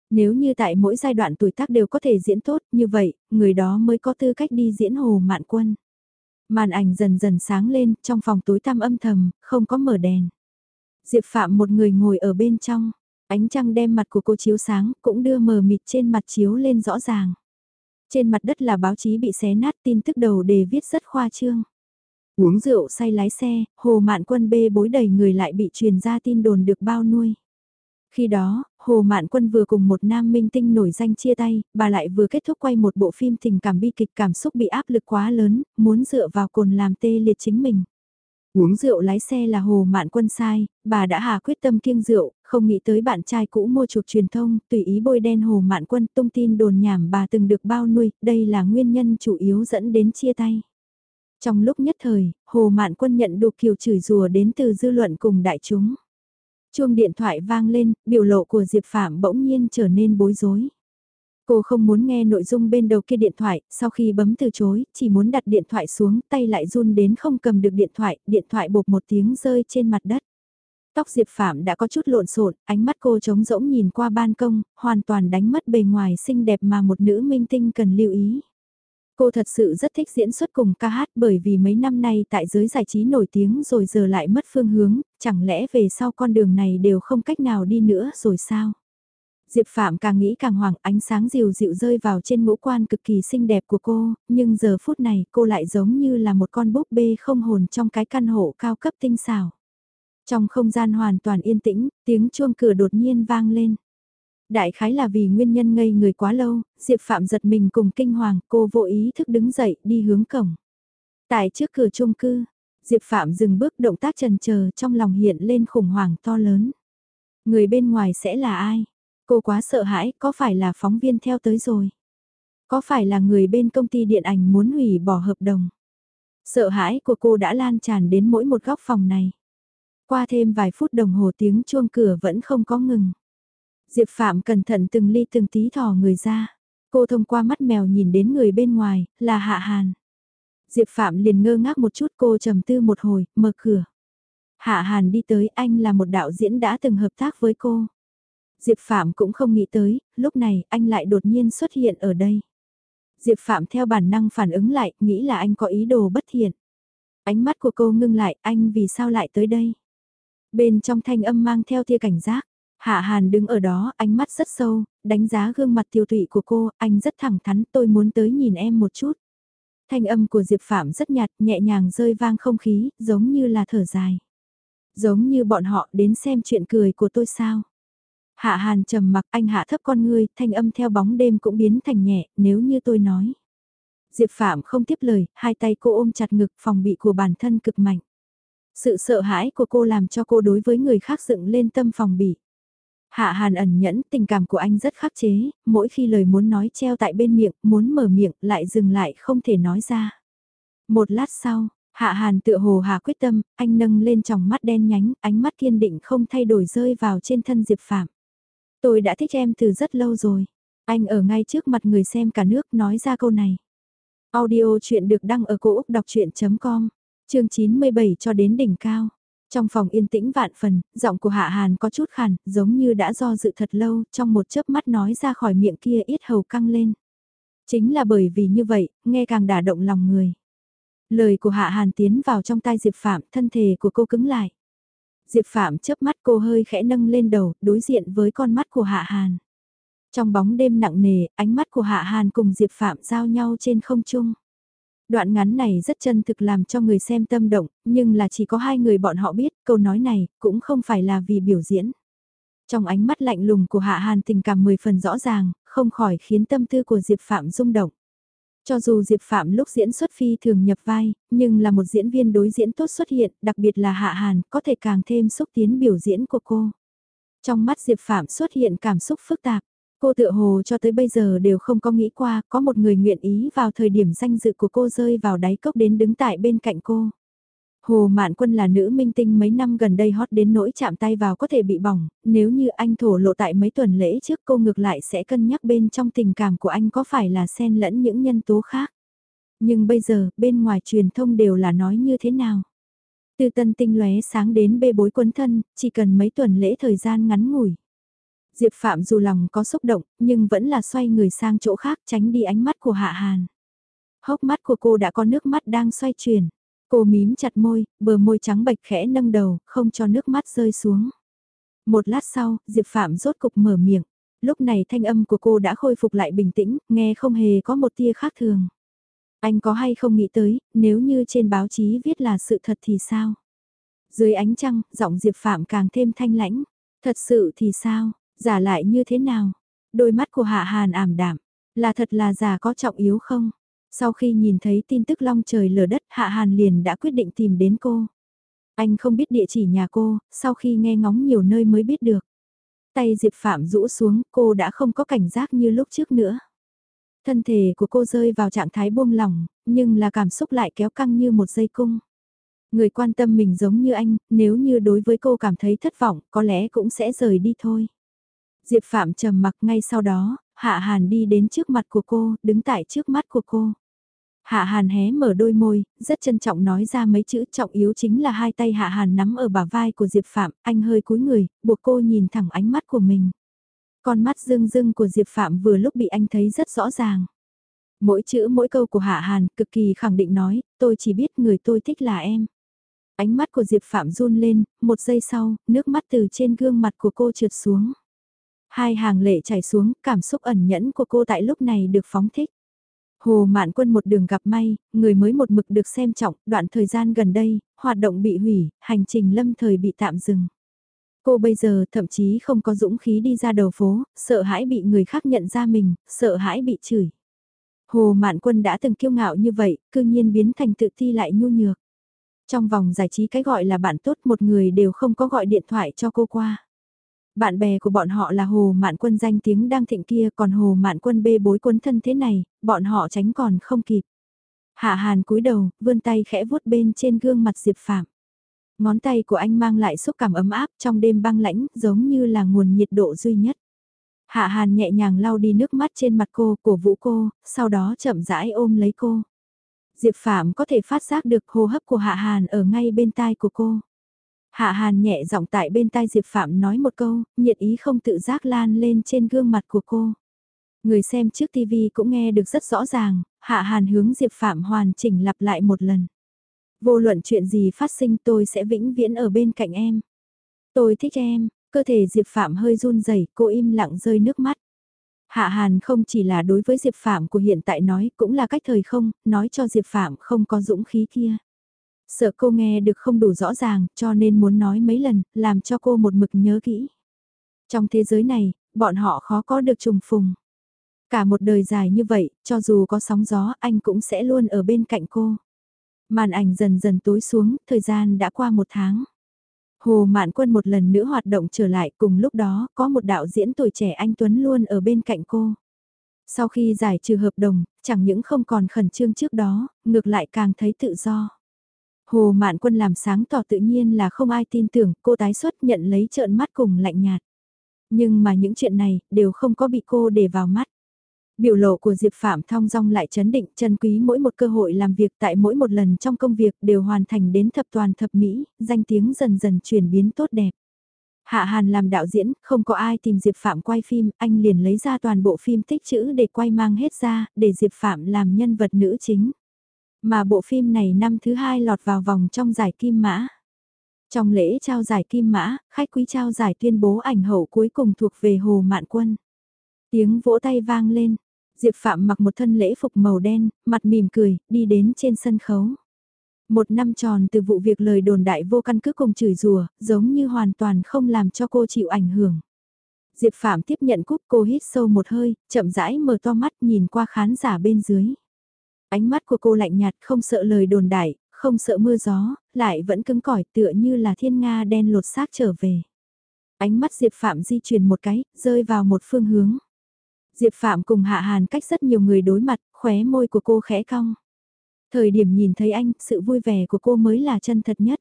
Nếu như tại mỗi giai đoạn tuổi tác đều có thể diễn tốt như vậy, người đó mới có tư cách đi diễn Hồ Mạn Quân. Màn ảnh dần dần sáng lên, trong phòng tối tăm âm thầm, không có mở đèn. Diệp Phạm một người ngồi ở bên trong, ánh trăng đem mặt của cô chiếu sáng, cũng đưa mờ mịt trên mặt chiếu lên rõ ràng. Trên mặt đất là báo chí bị xé nát tin tức đầu đề viết rất khoa trương. Uống rượu say lái xe, Hồ Mạn Quân bê bối đầy người lại bị truyền ra tin đồn được bao nuôi. Khi đó, Hồ Mạn Quân vừa cùng một nam minh tinh nổi danh chia tay, bà lại vừa kết thúc quay một bộ phim tình cảm bi kịch cảm xúc bị áp lực quá lớn, muốn dựa vào cồn làm tê liệt chính mình. Uống rượu lái xe là Hồ Mạn Quân sai, bà đã hà quyết tâm kiêng rượu, không nghĩ tới bạn trai cũ mua chuộc truyền thông, tùy ý bôi đen Hồ Mạn Quân tung tin đồn nhảm bà từng được bao nuôi, đây là nguyên nhân chủ yếu dẫn đến chia tay. Trong lúc nhất thời, Hồ Mạn Quân nhận đủ kiều chửi rùa đến từ dư luận cùng đại chúng. Chuông điện thoại vang lên, biểu lộ của Diệp Phạm bỗng nhiên trở nên bối rối. Cô không muốn nghe nội dung bên đầu kia điện thoại, sau khi bấm từ chối, chỉ muốn đặt điện thoại xuống, tay lại run đến không cầm được điện thoại, điện thoại bột một tiếng rơi trên mặt đất. Tóc Diệp Phạm đã có chút lộn xộn, ánh mắt cô trống rỗng nhìn qua ban công, hoàn toàn đánh mất bề ngoài xinh đẹp mà một nữ minh tinh cần lưu ý. Cô thật sự rất thích diễn xuất cùng ca hát bởi vì mấy năm nay tại giới giải trí nổi tiếng rồi giờ lại mất phương hướng, chẳng lẽ về sau con đường này đều không cách nào đi nữa rồi sao? Diệp Phạm càng nghĩ càng hoảng ánh sáng dịu dịu rơi vào trên ngũ quan cực kỳ xinh đẹp của cô, nhưng giờ phút này cô lại giống như là một con búp bê không hồn trong cái căn hộ cao cấp tinh xảo. Trong không gian hoàn toàn yên tĩnh, tiếng chuông cửa đột nhiên vang lên. Đại khái là vì nguyên nhân ngây người quá lâu, Diệp Phạm giật mình cùng kinh hoàng, cô vô ý thức đứng dậy đi hướng cổng. Tại trước cửa chung cư, Diệp Phạm dừng bước động tác trần chờ trong lòng hiện lên khủng hoảng to lớn. Người bên ngoài sẽ là ai? Cô quá sợ hãi, có phải là phóng viên theo tới rồi? Có phải là người bên công ty điện ảnh muốn hủy bỏ hợp đồng? Sợ hãi của cô đã lan tràn đến mỗi một góc phòng này. Qua thêm vài phút đồng hồ tiếng chuông cửa vẫn không có ngừng. Diệp Phạm cẩn thận từng ly từng tí thò người ra. Cô thông qua mắt mèo nhìn đến người bên ngoài, là Hạ Hàn. Diệp Phạm liền ngơ ngác một chút cô trầm tư một hồi, mở cửa. Hạ Hàn đi tới anh là một đạo diễn đã từng hợp tác với cô. Diệp Phạm cũng không nghĩ tới, lúc này anh lại đột nhiên xuất hiện ở đây. Diệp Phạm theo bản năng phản ứng lại, nghĩ là anh có ý đồ bất thiện. Ánh mắt của cô ngưng lại, anh vì sao lại tới đây? Bên trong thanh âm mang theo tia cảnh giác. Hạ Hàn đứng ở đó, ánh mắt rất sâu, đánh giá gương mặt tiêu tụy của cô, anh rất thẳng thắn, tôi muốn tới nhìn em một chút. Thanh âm của Diệp Phạm rất nhạt, nhẹ nhàng rơi vang không khí, giống như là thở dài. Giống như bọn họ đến xem chuyện cười của tôi sao. Hạ Hàn trầm mặc anh hạ thấp con ngươi, thanh âm theo bóng đêm cũng biến thành nhẹ, nếu như tôi nói. Diệp Phạm không tiếp lời, hai tay cô ôm chặt ngực phòng bị của bản thân cực mạnh. Sự sợ hãi của cô làm cho cô đối với người khác dựng lên tâm phòng bị. Hạ Hàn ẩn nhẫn, tình cảm của anh rất khắc chế, mỗi khi lời muốn nói treo tại bên miệng, muốn mở miệng lại dừng lại không thể nói ra. Một lát sau, Hạ Hàn tựa hồ hà quyết tâm, anh nâng lên tròng mắt đen nhánh, ánh mắt kiên định không thay đổi rơi vào trên thân Diệp Phạm. Tôi đã thích em từ rất lâu rồi. Anh ở ngay trước mặt người xem cả nước nói ra câu này. Audio chuyện được đăng ở cổ Úc đọc chuyện.com, chương 97 cho đến đỉnh cao. Trong phòng yên tĩnh vạn phần, giọng của Hạ Hàn có chút khàn, giống như đã do dự thật lâu, trong một chớp mắt nói ra khỏi miệng kia ít hầu căng lên. Chính là bởi vì như vậy, nghe càng đả động lòng người. Lời của Hạ Hàn tiến vào trong tai Diệp Phạm, thân thể của cô cứng lại. Diệp Phạm chớp mắt cô hơi khẽ nâng lên đầu, đối diện với con mắt của Hạ Hàn. Trong bóng đêm nặng nề, ánh mắt của Hạ Hàn cùng Diệp Phạm giao nhau trên không trung. Đoạn ngắn này rất chân thực làm cho người xem tâm động, nhưng là chỉ có hai người bọn họ biết, câu nói này cũng không phải là vì biểu diễn. Trong ánh mắt lạnh lùng của Hạ Hàn tình cảm mười phần rõ ràng, không khỏi khiến tâm tư của Diệp Phạm rung động. Cho dù Diệp Phạm lúc diễn xuất phi thường nhập vai, nhưng là một diễn viên đối diễn tốt xuất hiện, đặc biệt là Hạ Hàn, có thể càng thêm xúc tiến biểu diễn của cô. Trong mắt Diệp Phạm xuất hiện cảm xúc phức tạp. Cô tự hồ cho tới bây giờ đều không có nghĩ qua có một người nguyện ý vào thời điểm danh dự của cô rơi vào đáy cốc đến đứng tại bên cạnh cô. Hồ Mạn Quân là nữ minh tinh mấy năm gần đây hot đến nỗi chạm tay vào có thể bị bỏng, nếu như anh thổ lộ tại mấy tuần lễ trước cô ngược lại sẽ cân nhắc bên trong tình cảm của anh có phải là xen lẫn những nhân tố khác. Nhưng bây giờ, bên ngoài truyền thông đều là nói như thế nào? Từ tân tinh lóe sáng đến bê bối quấn thân, chỉ cần mấy tuần lễ thời gian ngắn ngủi. Diệp Phạm dù lòng có xúc động, nhưng vẫn là xoay người sang chỗ khác tránh đi ánh mắt của Hạ Hàn. Hốc mắt của cô đã có nước mắt đang xoay chuyển. Cô mím chặt môi, bờ môi trắng bệch khẽ nâng đầu, không cho nước mắt rơi xuống. Một lát sau, Diệp Phạm rốt cục mở miệng. Lúc này thanh âm của cô đã khôi phục lại bình tĩnh, nghe không hề có một tia khác thường. Anh có hay không nghĩ tới, nếu như trên báo chí viết là sự thật thì sao? Dưới ánh trăng, giọng Diệp Phạm càng thêm thanh lãnh. Thật sự thì sao? Giả lại như thế nào? Đôi mắt của Hạ Hàn ảm đạm. Là thật là giả có trọng yếu không? Sau khi nhìn thấy tin tức long trời lở đất Hạ Hàn liền đã quyết định tìm đến cô. Anh không biết địa chỉ nhà cô, sau khi nghe ngóng nhiều nơi mới biết được. Tay Diệp Phạm rũ xuống, cô đã không có cảnh giác như lúc trước nữa. Thân thể của cô rơi vào trạng thái buông lỏng, nhưng là cảm xúc lại kéo căng như một dây cung. Người quan tâm mình giống như anh, nếu như đối với cô cảm thấy thất vọng, có lẽ cũng sẽ rời đi thôi. Diệp Phạm trầm mặc ngay sau đó, Hạ Hàn đi đến trước mặt của cô, đứng tại trước mắt của cô. Hạ Hàn hé mở đôi môi, rất trân trọng nói ra mấy chữ trọng yếu chính là hai tay Hạ Hàn nắm ở bả vai của Diệp Phạm, anh hơi cúi người, buộc cô nhìn thẳng ánh mắt của mình. Con mắt rưng rưng của Diệp Phạm vừa lúc bị anh thấy rất rõ ràng. Mỗi chữ mỗi câu của Hạ Hàn cực kỳ khẳng định nói, tôi chỉ biết người tôi thích là em. Ánh mắt của Diệp Phạm run lên, một giây sau, nước mắt từ trên gương mặt của cô trượt xuống. Hai hàng lệ chảy xuống, cảm xúc ẩn nhẫn của cô tại lúc này được phóng thích. Hồ Mạn Quân một đường gặp may, người mới một mực được xem trọng, đoạn thời gian gần đây, hoạt động bị hủy, hành trình lâm thời bị tạm dừng. Cô bây giờ thậm chí không có dũng khí đi ra đầu phố, sợ hãi bị người khác nhận ra mình, sợ hãi bị chửi. Hồ Mạn Quân đã từng kiêu ngạo như vậy, cư nhiên biến thành tự ti lại nhu nhược. Trong vòng giải trí cái gọi là bạn tốt một người đều không có gọi điện thoại cho cô qua. Bạn bè của bọn họ là Hồ Mạn Quân danh tiếng đang thịnh kia còn Hồ Mạn Quân bê bối quân thân thế này, bọn họ tránh còn không kịp. Hạ Hàn cúi đầu, vươn tay khẽ vuốt bên trên gương mặt Diệp Phạm. Ngón tay của anh mang lại xúc cảm ấm áp trong đêm băng lãnh, giống như là nguồn nhiệt độ duy nhất. Hạ Hàn nhẹ nhàng lau đi nước mắt trên mặt cô, của vũ cô, sau đó chậm rãi ôm lấy cô. Diệp Phạm có thể phát giác được hô hấp của Hạ Hàn ở ngay bên tai của cô. Hạ Hàn nhẹ giọng tại bên tai Diệp Phạm nói một câu, nhiệt ý không tự giác lan lên trên gương mặt của cô. Người xem trước TV cũng nghe được rất rõ ràng, Hạ Hàn hướng Diệp Phạm hoàn chỉnh lặp lại một lần. Vô luận chuyện gì phát sinh tôi sẽ vĩnh viễn ở bên cạnh em. Tôi thích em, cơ thể Diệp Phạm hơi run rẩy, cô im lặng rơi nước mắt. Hạ Hàn không chỉ là đối với Diệp Phạm của hiện tại nói, cũng là cách thời không, nói cho Diệp Phạm không có dũng khí kia. Sợ cô nghe được không đủ rõ ràng, cho nên muốn nói mấy lần, làm cho cô một mực nhớ kỹ. Trong thế giới này, bọn họ khó có được trùng phùng. Cả một đời dài như vậy, cho dù có sóng gió, anh cũng sẽ luôn ở bên cạnh cô. Màn ảnh dần dần tối xuống, thời gian đã qua một tháng. Hồ Mạn Quân một lần nữa hoạt động trở lại cùng lúc đó có một đạo diễn tuổi trẻ anh Tuấn luôn ở bên cạnh cô. Sau khi giải trừ hợp đồng, chẳng những không còn khẩn trương trước đó, ngược lại càng thấy tự do. Hồ Mạn Quân làm sáng tỏ tự nhiên là không ai tin tưởng cô tái xuất nhận lấy trợn mắt cùng lạnh nhạt. Nhưng mà những chuyện này đều không có bị cô để vào mắt. Biểu lộ của Diệp Phạm thong dong lại chấn định chân quý mỗi một cơ hội làm việc tại mỗi một lần trong công việc đều hoàn thành đến thập toàn thập mỹ, danh tiếng dần dần chuyển biến tốt đẹp. Hạ Hàn làm đạo diễn, không có ai tìm Diệp Phạm quay phim, anh liền lấy ra toàn bộ phim tích chữ để quay mang hết ra, để Diệp Phạm làm nhân vật nữ chính. Mà bộ phim này năm thứ hai lọt vào vòng trong giải Kim Mã. Trong lễ trao giải Kim Mã, khách quý trao giải tuyên bố ảnh hậu cuối cùng thuộc về Hồ Mạn Quân. Tiếng vỗ tay vang lên, Diệp Phạm mặc một thân lễ phục màu đen, mặt mỉm cười, đi đến trên sân khấu. Một năm tròn từ vụ việc lời đồn đại vô căn cứ cùng chửi rùa, giống như hoàn toàn không làm cho cô chịu ảnh hưởng. Diệp Phạm tiếp nhận cúp cô hít sâu một hơi, chậm rãi mở to mắt nhìn qua khán giả bên dưới. Ánh mắt của cô lạnh nhạt không sợ lời đồn đại, không sợ mưa gió, lại vẫn cứng cỏi tựa như là thiên nga đen lột xác trở về. Ánh mắt Diệp Phạm di chuyển một cái, rơi vào một phương hướng. Diệp Phạm cùng Hạ Hàn cách rất nhiều người đối mặt, khóe môi của cô khẽ cong. Thời điểm nhìn thấy anh, sự vui vẻ của cô mới là chân thật nhất.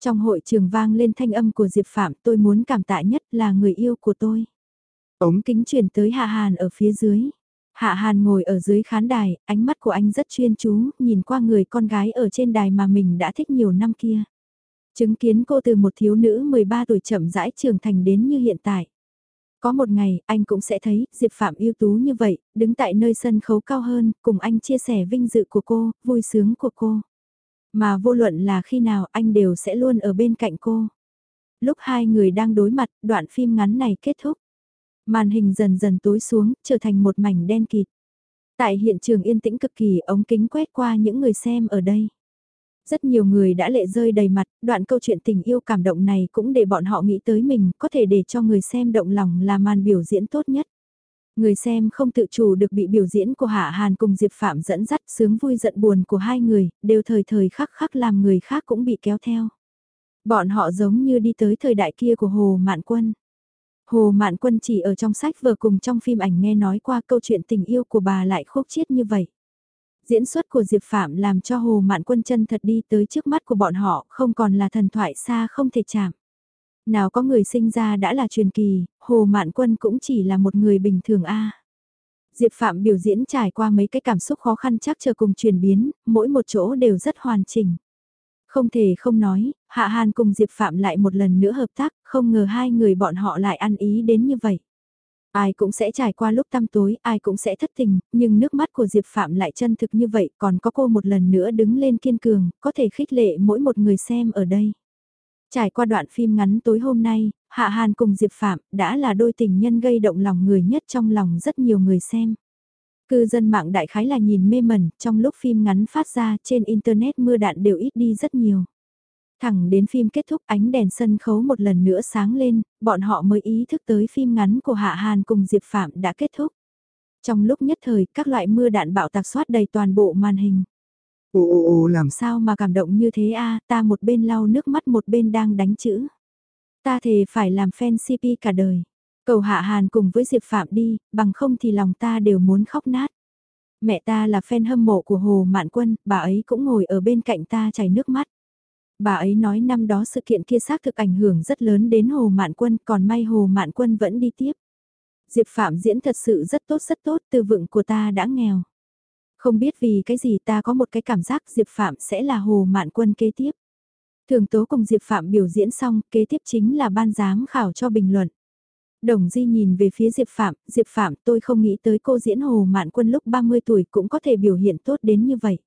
Trong hội trường vang lên thanh âm của Diệp Phạm tôi muốn cảm tạ nhất là người yêu của tôi. Ống kính chuyển tới Hạ Hàn ở phía dưới. Hạ Hàn ngồi ở dưới khán đài, ánh mắt của anh rất chuyên chú, nhìn qua người con gái ở trên đài mà mình đã thích nhiều năm kia. Chứng kiến cô từ một thiếu nữ 13 tuổi chậm rãi trưởng thành đến như hiện tại. Có một ngày, anh cũng sẽ thấy, Diệp Phạm ưu tú như vậy, đứng tại nơi sân khấu cao hơn, cùng anh chia sẻ vinh dự của cô, vui sướng của cô. Mà vô luận là khi nào anh đều sẽ luôn ở bên cạnh cô. Lúc hai người đang đối mặt, đoạn phim ngắn này kết thúc. Màn hình dần dần tối xuống, trở thành một mảnh đen kịt. Tại hiện trường yên tĩnh cực kỳ, ống kính quét qua những người xem ở đây. Rất nhiều người đã lệ rơi đầy mặt, đoạn câu chuyện tình yêu cảm động này cũng để bọn họ nghĩ tới mình, có thể để cho người xem động lòng là màn biểu diễn tốt nhất. Người xem không tự chủ được bị biểu diễn của Hạ Hàn cùng Diệp Phạm dẫn dắt sướng vui giận buồn của hai người, đều thời thời khắc khắc làm người khác cũng bị kéo theo. Bọn họ giống như đi tới thời đại kia của Hồ Mạn Quân. Hồ Mạn Quân chỉ ở trong sách vừa cùng trong phim ảnh nghe nói qua câu chuyện tình yêu của bà lại khúc chiết như vậy. Diễn xuất của Diệp Phạm làm cho Hồ Mạn Quân chân thật đi tới trước mắt của bọn họ, không còn là thần thoại xa không thể chạm. Nào có người sinh ra đã là truyền kỳ, Hồ Mạn Quân cũng chỉ là một người bình thường a. Diệp Phạm biểu diễn trải qua mấy cái cảm xúc khó khăn chắc chờ cùng chuyển biến, mỗi một chỗ đều rất hoàn chỉnh. Không thể không nói, Hạ Hàn cùng Diệp Phạm lại một lần nữa hợp tác, không ngờ hai người bọn họ lại ăn ý đến như vậy. Ai cũng sẽ trải qua lúc tăm tối, ai cũng sẽ thất tình, nhưng nước mắt của Diệp Phạm lại chân thực như vậy, còn có cô một lần nữa đứng lên kiên cường, có thể khích lệ mỗi một người xem ở đây. Trải qua đoạn phim ngắn tối hôm nay, Hạ Hàn cùng Diệp Phạm đã là đôi tình nhân gây động lòng người nhất trong lòng rất nhiều người xem. Cư dân mạng đại khái là nhìn mê mẩn, trong lúc phim ngắn phát ra trên Internet mưa đạn đều ít đi rất nhiều. Thẳng đến phim kết thúc ánh đèn sân khấu một lần nữa sáng lên, bọn họ mới ý thức tới phim ngắn của Hạ Hàn cùng Diệp Phạm đã kết thúc. Trong lúc nhất thời, các loại mưa đạn bạo tạc soát đầy toàn bộ màn hình. Ồ ồ ồ làm sao mà cảm động như thế a ta một bên lau nước mắt một bên đang đánh chữ. Ta thề phải làm fan CP cả đời. Cầu Hạ Hàn cùng với Diệp Phạm đi, bằng không thì lòng ta đều muốn khóc nát. Mẹ ta là fan hâm mộ của Hồ Mạn Quân, bà ấy cũng ngồi ở bên cạnh ta chảy nước mắt. Bà ấy nói năm đó sự kiện kia xác thực ảnh hưởng rất lớn đến Hồ Mạn Quân, còn may Hồ Mạn Quân vẫn đi tiếp. Diệp Phạm diễn thật sự rất tốt rất tốt, từ vựng của ta đã nghèo. Không biết vì cái gì ta có một cái cảm giác Diệp Phạm sẽ là Hồ Mạn Quân kế tiếp. Thường tố cùng Diệp Phạm biểu diễn xong, kế tiếp chính là ban giám khảo cho bình luận. Đồng Di nhìn về phía Diệp Phạm, Diệp Phạm tôi không nghĩ tới cô diễn Hồ Mạn Quân lúc 30 tuổi cũng có thể biểu hiện tốt đến như vậy.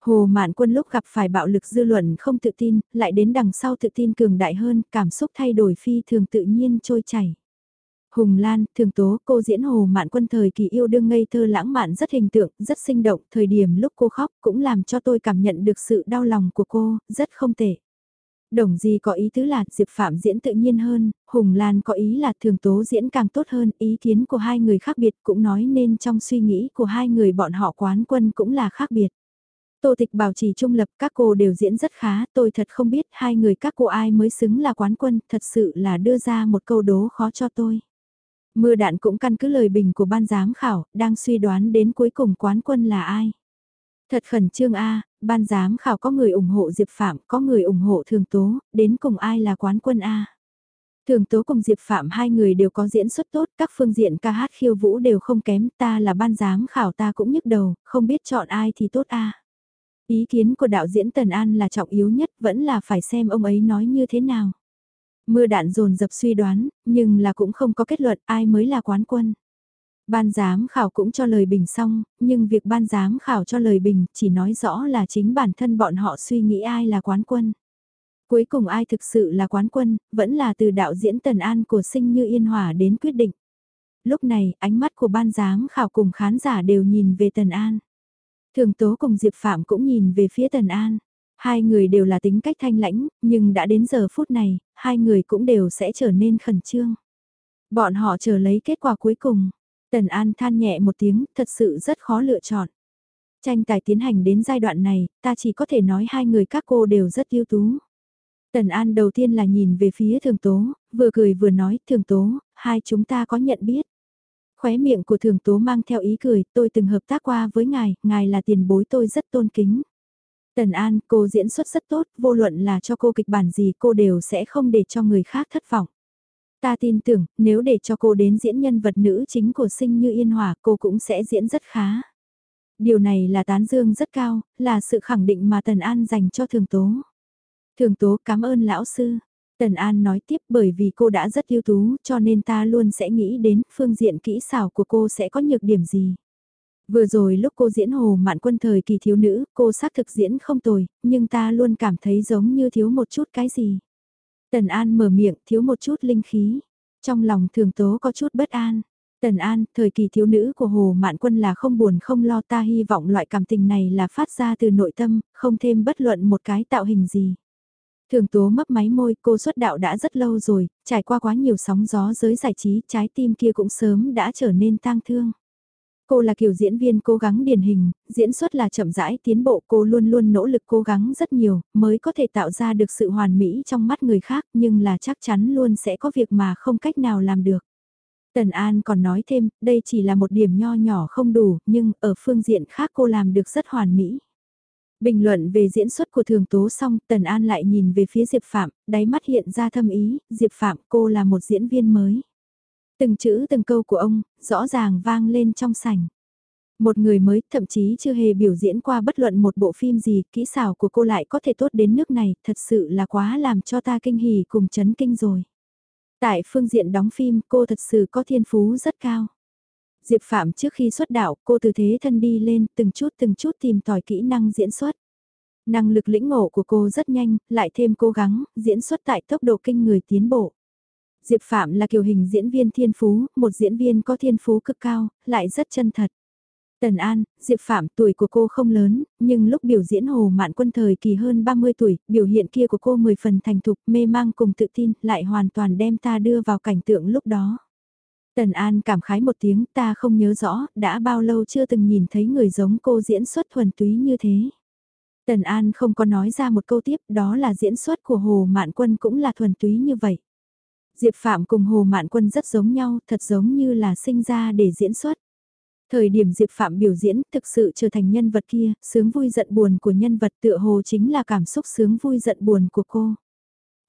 Hồ Mạn Quân lúc gặp phải bạo lực dư luận không tự tin, lại đến đằng sau tự tin cường đại hơn, cảm xúc thay đổi phi thường tự nhiên trôi chảy. Hùng Lan, thường tố, cô diễn Hồ Mạn Quân thời kỳ yêu đương ngây thơ lãng mạn rất hình tượng, rất sinh động, thời điểm lúc cô khóc cũng làm cho tôi cảm nhận được sự đau lòng của cô, rất không tệ. Đồng Di có ý tứ là Diệp Phạm diễn tự nhiên hơn, Hùng Lan có ý là thường tố diễn càng tốt hơn, ý kiến của hai người khác biệt cũng nói nên trong suy nghĩ của hai người bọn họ quán quân cũng là khác biệt. Tô Tịch bảo trì trung lập các cô đều diễn rất khá, tôi thật không biết hai người các cô ai mới xứng là quán quân, thật sự là đưa ra một câu đố khó cho tôi. Mưa đạn cũng căn cứ lời bình của ban giám khảo, đang suy đoán đến cuối cùng quán quân là ai. Thật khẩn trương A, ban giám khảo có người ủng hộ Diệp Phạm, có người ủng hộ Thường Tố, đến cùng ai là quán quân A. Thường Tố cùng Diệp Phạm hai người đều có diễn xuất tốt, các phương diện ca hát khiêu vũ đều không kém, ta là ban giám khảo ta cũng nhức đầu, không biết chọn ai thì tốt A. Ý kiến của đạo diễn Tần An là trọng yếu nhất, vẫn là phải xem ông ấy nói như thế nào. Mưa đạn dồn dập suy đoán, nhưng là cũng không có kết luận ai mới là quán quân. Ban giám khảo cũng cho lời bình xong, nhưng việc ban giám khảo cho lời bình chỉ nói rõ là chính bản thân bọn họ suy nghĩ ai là quán quân. Cuối cùng ai thực sự là quán quân, vẫn là từ đạo diễn Tần An của sinh như Yên Hòa đến quyết định. Lúc này, ánh mắt của ban giám khảo cùng khán giả đều nhìn về Tần An. Thường Tố cùng Diệp Phạm cũng nhìn về phía Tần An. Hai người đều là tính cách thanh lãnh, nhưng đã đến giờ phút này, hai người cũng đều sẽ trở nên khẩn trương. Bọn họ chờ lấy kết quả cuối cùng. Tần An than nhẹ một tiếng, thật sự rất khó lựa chọn. Tranh tài tiến hành đến giai đoạn này, ta chỉ có thể nói hai người các cô đều rất ưu tú. Tần An đầu tiên là nhìn về phía thường tố, vừa cười vừa nói, thường tố, hai chúng ta có nhận biết. Khóe miệng của thường tố mang theo ý cười, tôi từng hợp tác qua với ngài, ngài là tiền bối tôi rất tôn kính. Tần An, cô diễn xuất rất tốt, vô luận là cho cô kịch bản gì cô đều sẽ không để cho người khác thất vọng. Ta tin tưởng, nếu để cho cô đến diễn nhân vật nữ chính của sinh như Yên Hòa, cô cũng sẽ diễn rất khá. Điều này là tán dương rất cao, là sự khẳng định mà Tần An dành cho Thường Tố. Thường Tố cảm ơn lão sư. Tần An nói tiếp bởi vì cô đã rất ưu tú cho nên ta luôn sẽ nghĩ đến phương diện kỹ xảo của cô sẽ có nhược điểm gì. Vừa rồi lúc cô diễn hồ mạn quân thời kỳ thiếu nữ, cô xác thực diễn không tồi, nhưng ta luôn cảm thấy giống như thiếu một chút cái gì. Tần An mở miệng thiếu một chút linh khí. Trong lòng thường tố có chút bất an. Tần An, thời kỳ thiếu nữ của Hồ Mạn Quân là không buồn không lo ta hy vọng loại cảm tình này là phát ra từ nội tâm, không thêm bất luận một cái tạo hình gì. Thường tố mấp máy môi cô xuất đạo đã rất lâu rồi, trải qua quá nhiều sóng gió giới giải trí, trái tim kia cũng sớm đã trở nên tang thương. Cô là kiểu diễn viên cố gắng điển hình, diễn xuất là chậm rãi tiến bộ cô luôn luôn nỗ lực cố gắng rất nhiều, mới có thể tạo ra được sự hoàn mỹ trong mắt người khác nhưng là chắc chắn luôn sẽ có việc mà không cách nào làm được. Tần An còn nói thêm, đây chỉ là một điểm nho nhỏ không đủ, nhưng ở phương diện khác cô làm được rất hoàn mỹ. Bình luận về diễn xuất của thường tố xong, Tần An lại nhìn về phía Diệp Phạm, đáy mắt hiện ra thâm ý, Diệp Phạm cô là một diễn viên mới. Từng chữ từng câu của ông, rõ ràng vang lên trong sảnh. Một người mới thậm chí chưa hề biểu diễn qua bất luận một bộ phim gì, kỹ xảo của cô lại có thể tốt đến nước này, thật sự là quá làm cho ta kinh hỉ cùng chấn kinh rồi. Tại phương diện đóng phim cô thật sự có thiên phú rất cao. Diệp Phạm trước khi xuất đạo cô từ thế thân đi lên từng chút từng chút tìm tòi kỹ năng diễn xuất. Năng lực lĩnh ngộ của cô rất nhanh, lại thêm cố gắng, diễn xuất tại tốc độ kinh người tiến bộ. Diệp Phạm là kiểu hình diễn viên thiên phú, một diễn viên có thiên phú cực cao, lại rất chân thật. Tần An, Diệp Phạm tuổi của cô không lớn, nhưng lúc biểu diễn Hồ Mạn Quân thời kỳ hơn 30 tuổi, biểu hiện kia của cô 10 phần thành thục, mê mang cùng tự tin, lại hoàn toàn đem ta đưa vào cảnh tượng lúc đó. Tần An cảm khái một tiếng ta không nhớ rõ, đã bao lâu chưa từng nhìn thấy người giống cô diễn xuất thuần túy như thế. Tần An không có nói ra một câu tiếp, đó là diễn xuất của Hồ Mạn Quân cũng là thuần túy như vậy. Diệp Phạm cùng Hồ Mạn Quân rất giống nhau, thật giống như là sinh ra để diễn xuất. Thời điểm Diệp Phạm biểu diễn thực sự trở thành nhân vật kia, sướng vui giận buồn của nhân vật tựa hồ chính là cảm xúc sướng vui giận buồn của cô.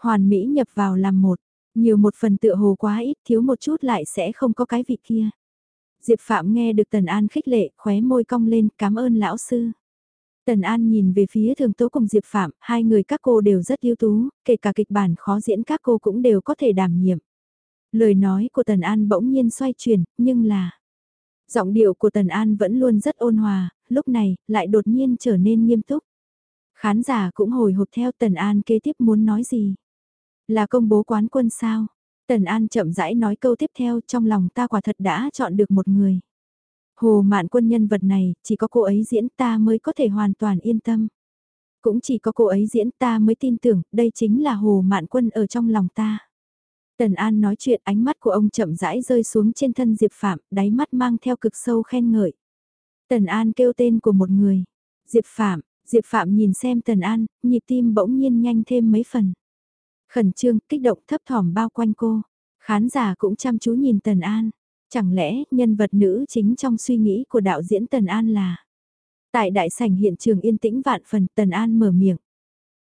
Hoàn Mỹ nhập vào làm một, nhiều một phần tựa hồ quá ít thiếu một chút lại sẽ không có cái vị kia. Diệp Phạm nghe được Tần An khích lệ, khóe môi cong lên, cảm ơn lão sư. Tần An nhìn về phía thường tố cùng Diệp Phạm, hai người các cô đều rất ưu tú, kể cả kịch bản khó diễn các cô cũng đều có thể đảm nhiệm. Lời nói của Tần An bỗng nhiên xoay chuyển, nhưng là... Giọng điệu của Tần An vẫn luôn rất ôn hòa, lúc này, lại đột nhiên trở nên nghiêm túc. Khán giả cũng hồi hộp theo Tần An kế tiếp muốn nói gì. Là công bố quán quân sao? Tần An chậm rãi nói câu tiếp theo trong lòng ta quả thật đã chọn được một người. Hồ mạn quân nhân vật này, chỉ có cô ấy diễn ta mới có thể hoàn toàn yên tâm. Cũng chỉ có cô ấy diễn ta mới tin tưởng, đây chính là hồ mạn quân ở trong lòng ta. Tần An nói chuyện ánh mắt của ông chậm rãi rơi xuống trên thân Diệp Phạm, đáy mắt mang theo cực sâu khen ngợi. Tần An kêu tên của một người. Diệp Phạm, Diệp Phạm nhìn xem Tần An, nhịp tim bỗng nhiên nhanh thêm mấy phần. Khẩn trương, kích động thấp thỏm bao quanh cô. Khán giả cũng chăm chú nhìn Tần An. Chẳng lẽ nhân vật nữ chính trong suy nghĩ của đạo diễn Tần An là... Tại đại sảnh hiện trường yên tĩnh vạn phần Tần An mở miệng.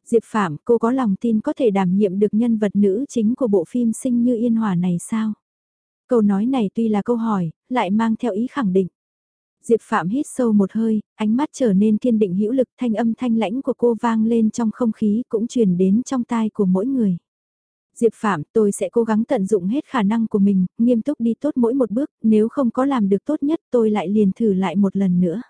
Diệp Phạm, cô có lòng tin có thể đảm nhiệm được nhân vật nữ chính của bộ phim Sinh như Yên Hòa này sao? Câu nói này tuy là câu hỏi, lại mang theo ý khẳng định. Diệp Phạm hít sâu một hơi, ánh mắt trở nên kiên định hữu lực thanh âm thanh lãnh của cô vang lên trong không khí cũng truyền đến trong tai của mỗi người. Diệp Phạm, tôi sẽ cố gắng tận dụng hết khả năng của mình, nghiêm túc đi tốt mỗi một bước, nếu không có làm được tốt nhất tôi lại liền thử lại một lần nữa.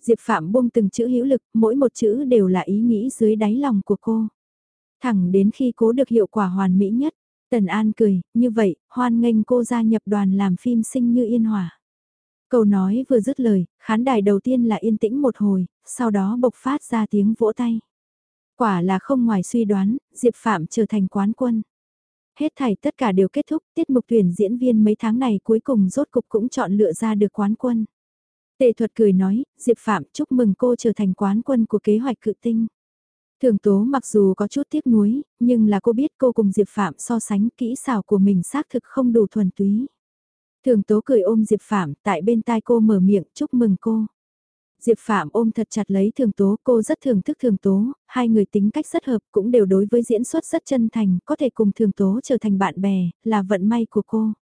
Diệp Phạm buông từng chữ hữu lực, mỗi một chữ đều là ý nghĩ dưới đáy lòng của cô. Thẳng đến khi cố được hiệu quả hoàn mỹ nhất, Tần An cười, như vậy, hoan nghênh cô gia nhập đoàn làm phim sinh như yên hòa. Câu nói vừa dứt lời, khán đài đầu tiên là yên tĩnh một hồi, sau đó bộc phát ra tiếng vỗ tay. Quả là không ngoài suy đoán, Diệp Phạm trở thành quán quân. Hết thảy tất cả đều kết thúc, tiết mục tuyển diễn viên mấy tháng này cuối cùng rốt cục cũng chọn lựa ra được quán quân. Tệ thuật cười nói, Diệp Phạm chúc mừng cô trở thành quán quân của kế hoạch cự tinh. Thường tố mặc dù có chút tiếc nuối, nhưng là cô biết cô cùng Diệp Phạm so sánh kỹ xảo của mình xác thực không đủ thuần túy. Thường tố cười ôm Diệp Phạm tại bên tai cô mở miệng chúc mừng cô. Diệp Phạm ôm thật chặt lấy thường tố, cô rất thưởng thức thường tố, hai người tính cách rất hợp cũng đều đối với diễn xuất rất chân thành, có thể cùng thường tố trở thành bạn bè, là vận may của cô.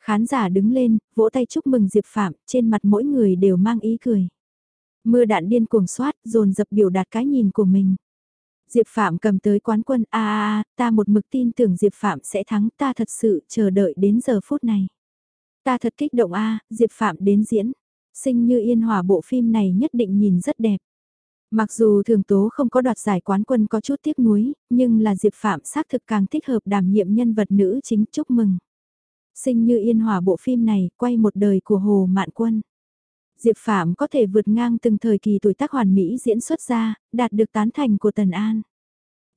Khán giả đứng lên, vỗ tay chúc mừng Diệp Phạm, trên mặt mỗi người đều mang ý cười. Mưa đạn điên cuồng soát, dồn dập biểu đạt cái nhìn của mình. Diệp Phạm cầm tới quán quân, a a a, ta một mực tin tưởng Diệp Phạm sẽ thắng, ta thật sự chờ đợi đến giờ phút này. Ta thật kích động a, Diệp Phạm đến diễn. Sinh như yên hòa bộ phim này nhất định nhìn rất đẹp. Mặc dù thường tố không có đoạt giải quán quân có chút tiếc nuối, nhưng là Diệp Phạm xác thực càng thích hợp đảm nhiệm nhân vật nữ chính chúc mừng. Sinh như yên hòa bộ phim này quay một đời của Hồ Mạn Quân. Diệp Phạm có thể vượt ngang từng thời kỳ tuổi tác hoàn mỹ diễn xuất ra, đạt được tán thành của Tần An.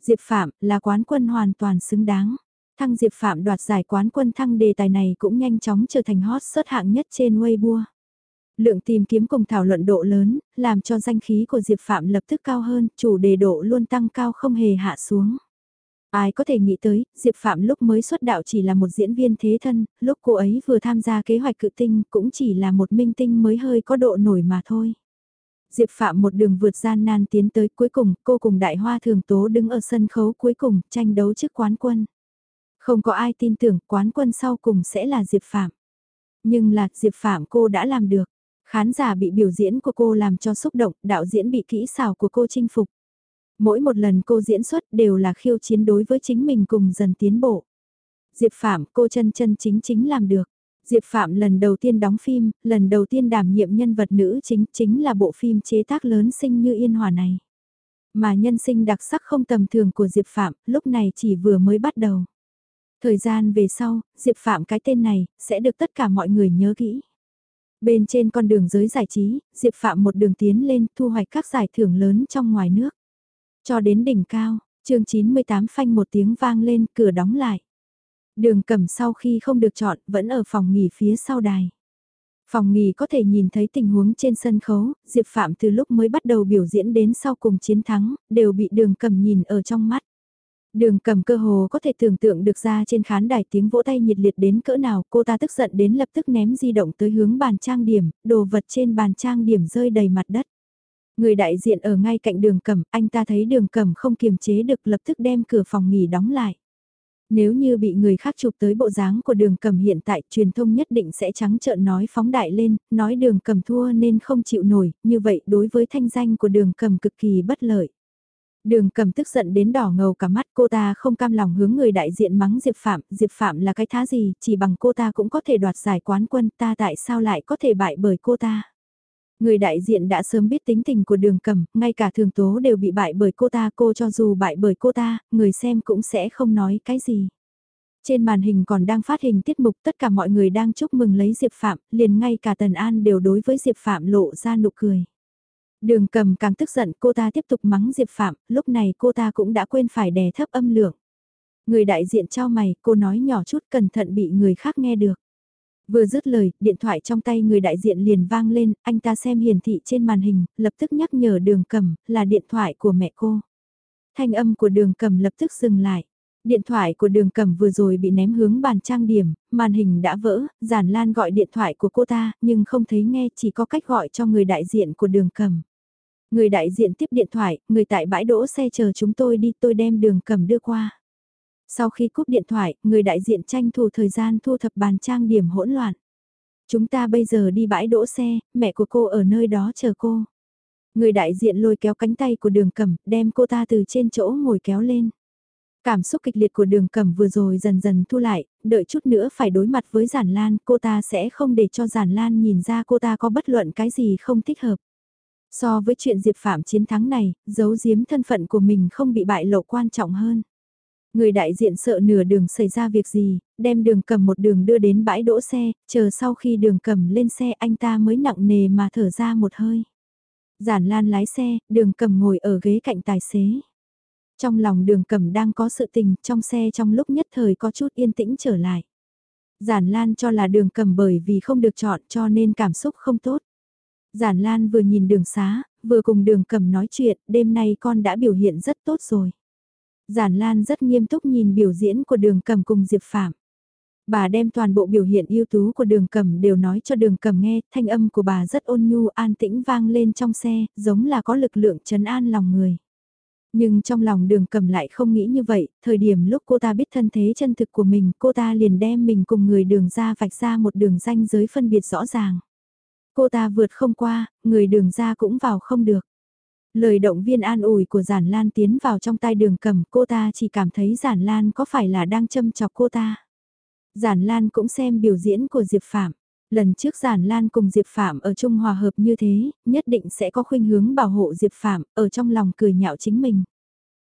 Diệp Phạm là quán quân hoàn toàn xứng đáng. Thăng Diệp Phạm đoạt giải quán quân thăng đề tài này cũng nhanh chóng trở thành hot search hạng nhất trên Weibo. Lượng tìm kiếm cùng thảo luận độ lớn, làm cho danh khí của Diệp Phạm lập tức cao hơn, chủ đề độ luôn tăng cao không hề hạ xuống. Ai có thể nghĩ tới, Diệp Phạm lúc mới xuất đạo chỉ là một diễn viên thế thân, lúc cô ấy vừa tham gia kế hoạch cự tinh cũng chỉ là một minh tinh mới hơi có độ nổi mà thôi. Diệp Phạm một đường vượt gian nan tiến tới cuối cùng, cô cùng Đại Hoa Thường Tố đứng ở sân khấu cuối cùng, tranh đấu trước quán quân. Không có ai tin tưởng quán quân sau cùng sẽ là Diệp Phạm. Nhưng là Diệp Phạm cô đã làm được. Khán giả bị biểu diễn của cô làm cho xúc động, đạo diễn bị kỹ xảo của cô chinh phục. Mỗi một lần cô diễn xuất đều là khiêu chiến đối với chính mình cùng dần tiến bộ. Diệp Phạm cô chân chân chính chính làm được. Diệp Phạm lần đầu tiên đóng phim, lần đầu tiên đảm nhiệm nhân vật nữ chính chính là bộ phim chế tác lớn sinh như yên hòa này. Mà nhân sinh đặc sắc không tầm thường của Diệp Phạm lúc này chỉ vừa mới bắt đầu. Thời gian về sau, Diệp Phạm cái tên này sẽ được tất cả mọi người nhớ kỹ. Bên trên con đường giới giải trí, Diệp Phạm một đường tiến lên thu hoạch các giải thưởng lớn trong ngoài nước. Cho đến đỉnh cao, chương 98 phanh một tiếng vang lên, cửa đóng lại. Đường cầm sau khi không được chọn, vẫn ở phòng nghỉ phía sau đài. Phòng nghỉ có thể nhìn thấy tình huống trên sân khấu, Diệp Phạm từ lúc mới bắt đầu biểu diễn đến sau cùng chiến thắng, đều bị đường cầm nhìn ở trong mắt. Đường cầm cơ hồ có thể tưởng tượng được ra trên khán đài tiếng vỗ tay nhiệt liệt đến cỡ nào cô ta tức giận đến lập tức ném di động tới hướng bàn trang điểm, đồ vật trên bàn trang điểm rơi đầy mặt đất. Người đại diện ở ngay cạnh đường cầm, anh ta thấy đường cầm không kiềm chế được lập tức đem cửa phòng nghỉ đóng lại. Nếu như bị người khác chụp tới bộ dáng của đường cầm hiện tại, truyền thông nhất định sẽ trắng trợn nói phóng đại lên, nói đường cầm thua nên không chịu nổi, như vậy đối với thanh danh của đường cầm cực kỳ bất lợi. Đường cầm tức giận đến đỏ ngầu cả mắt cô ta không cam lòng hướng người đại diện mắng Diệp Phạm, Diệp Phạm là cái thá gì, chỉ bằng cô ta cũng có thể đoạt giải quán quân ta tại sao lại có thể bại bởi cô ta. Người đại diện đã sớm biết tính tình của đường cầm, ngay cả thường tố đều bị bại bởi cô ta, cô cho dù bại bởi cô ta, người xem cũng sẽ không nói cái gì. Trên màn hình còn đang phát hình tiết mục tất cả mọi người đang chúc mừng lấy Diệp Phạm, liền ngay cả Tần An đều đối với Diệp Phạm lộ ra nụ cười. Đường cầm càng tức giận cô ta tiếp tục mắng Diệp Phạm, lúc này cô ta cũng đã quên phải đè thấp âm lượng. Người đại diện cho mày, cô nói nhỏ chút cẩn thận bị người khác nghe được. Vừa dứt lời, điện thoại trong tay người đại diện liền vang lên, anh ta xem hiển thị trên màn hình, lập tức nhắc nhở đường cầm, là điện thoại của mẹ cô. Thanh âm của đường cầm lập tức dừng lại. Điện thoại của đường cầm vừa rồi bị ném hướng bàn trang điểm, màn hình đã vỡ, giản lan gọi điện thoại của cô ta, nhưng không thấy nghe chỉ có cách gọi cho người đại diện của đường cầm. Người đại diện tiếp điện thoại, người tại bãi đỗ xe chờ chúng tôi đi tôi đem đường cầm đưa qua. Sau khi cúp điện thoại, người đại diện tranh thủ thời gian thu thập bàn trang điểm hỗn loạn. Chúng ta bây giờ đi bãi đỗ xe, mẹ của cô ở nơi đó chờ cô. Người đại diện lôi kéo cánh tay của đường cầm, đem cô ta từ trên chỗ ngồi kéo lên. Cảm xúc kịch liệt của đường cầm vừa rồi dần dần thu lại, đợi chút nữa phải đối mặt với giản lan, cô ta sẽ không để cho giản lan nhìn ra cô ta có bất luận cái gì không thích hợp. So với chuyện Diệp Phạm chiến thắng này, giấu giếm thân phận của mình không bị bại lộ quan trọng hơn. Người đại diện sợ nửa đường xảy ra việc gì, đem đường cầm một đường đưa đến bãi đỗ xe, chờ sau khi đường cầm lên xe anh ta mới nặng nề mà thở ra một hơi. Giản lan lái xe, đường cầm ngồi ở ghế cạnh tài xế. Trong lòng đường cầm đang có sự tình, trong xe trong lúc nhất thời có chút yên tĩnh trở lại. Giản lan cho là đường cầm bởi vì không được chọn cho nên cảm xúc không tốt. Giản Lan vừa nhìn đường xá, vừa cùng đường cầm nói chuyện, đêm nay con đã biểu hiện rất tốt rồi. Giản Lan rất nghiêm túc nhìn biểu diễn của đường cầm cùng Diệp Phạm. Bà đem toàn bộ biểu hiện ưu tú của đường cầm đều nói cho đường cầm nghe, thanh âm của bà rất ôn nhu an tĩnh vang lên trong xe, giống là có lực lượng trấn an lòng người. Nhưng trong lòng đường cầm lại không nghĩ như vậy, thời điểm lúc cô ta biết thân thế chân thực của mình, cô ta liền đem mình cùng người đường ra vạch ra một đường ranh giới phân biệt rõ ràng. Cô ta vượt không qua, người đường ra cũng vào không được. Lời động viên an ủi của Giản Lan tiến vào trong tay đường cầm cô ta chỉ cảm thấy Giản Lan có phải là đang châm chọc cô ta. Giản Lan cũng xem biểu diễn của Diệp Phạm. Lần trước Giản Lan cùng Diệp Phạm ở chung hòa hợp như thế, nhất định sẽ có khuynh hướng bảo hộ Diệp Phạm, ở trong lòng cười nhạo chính mình.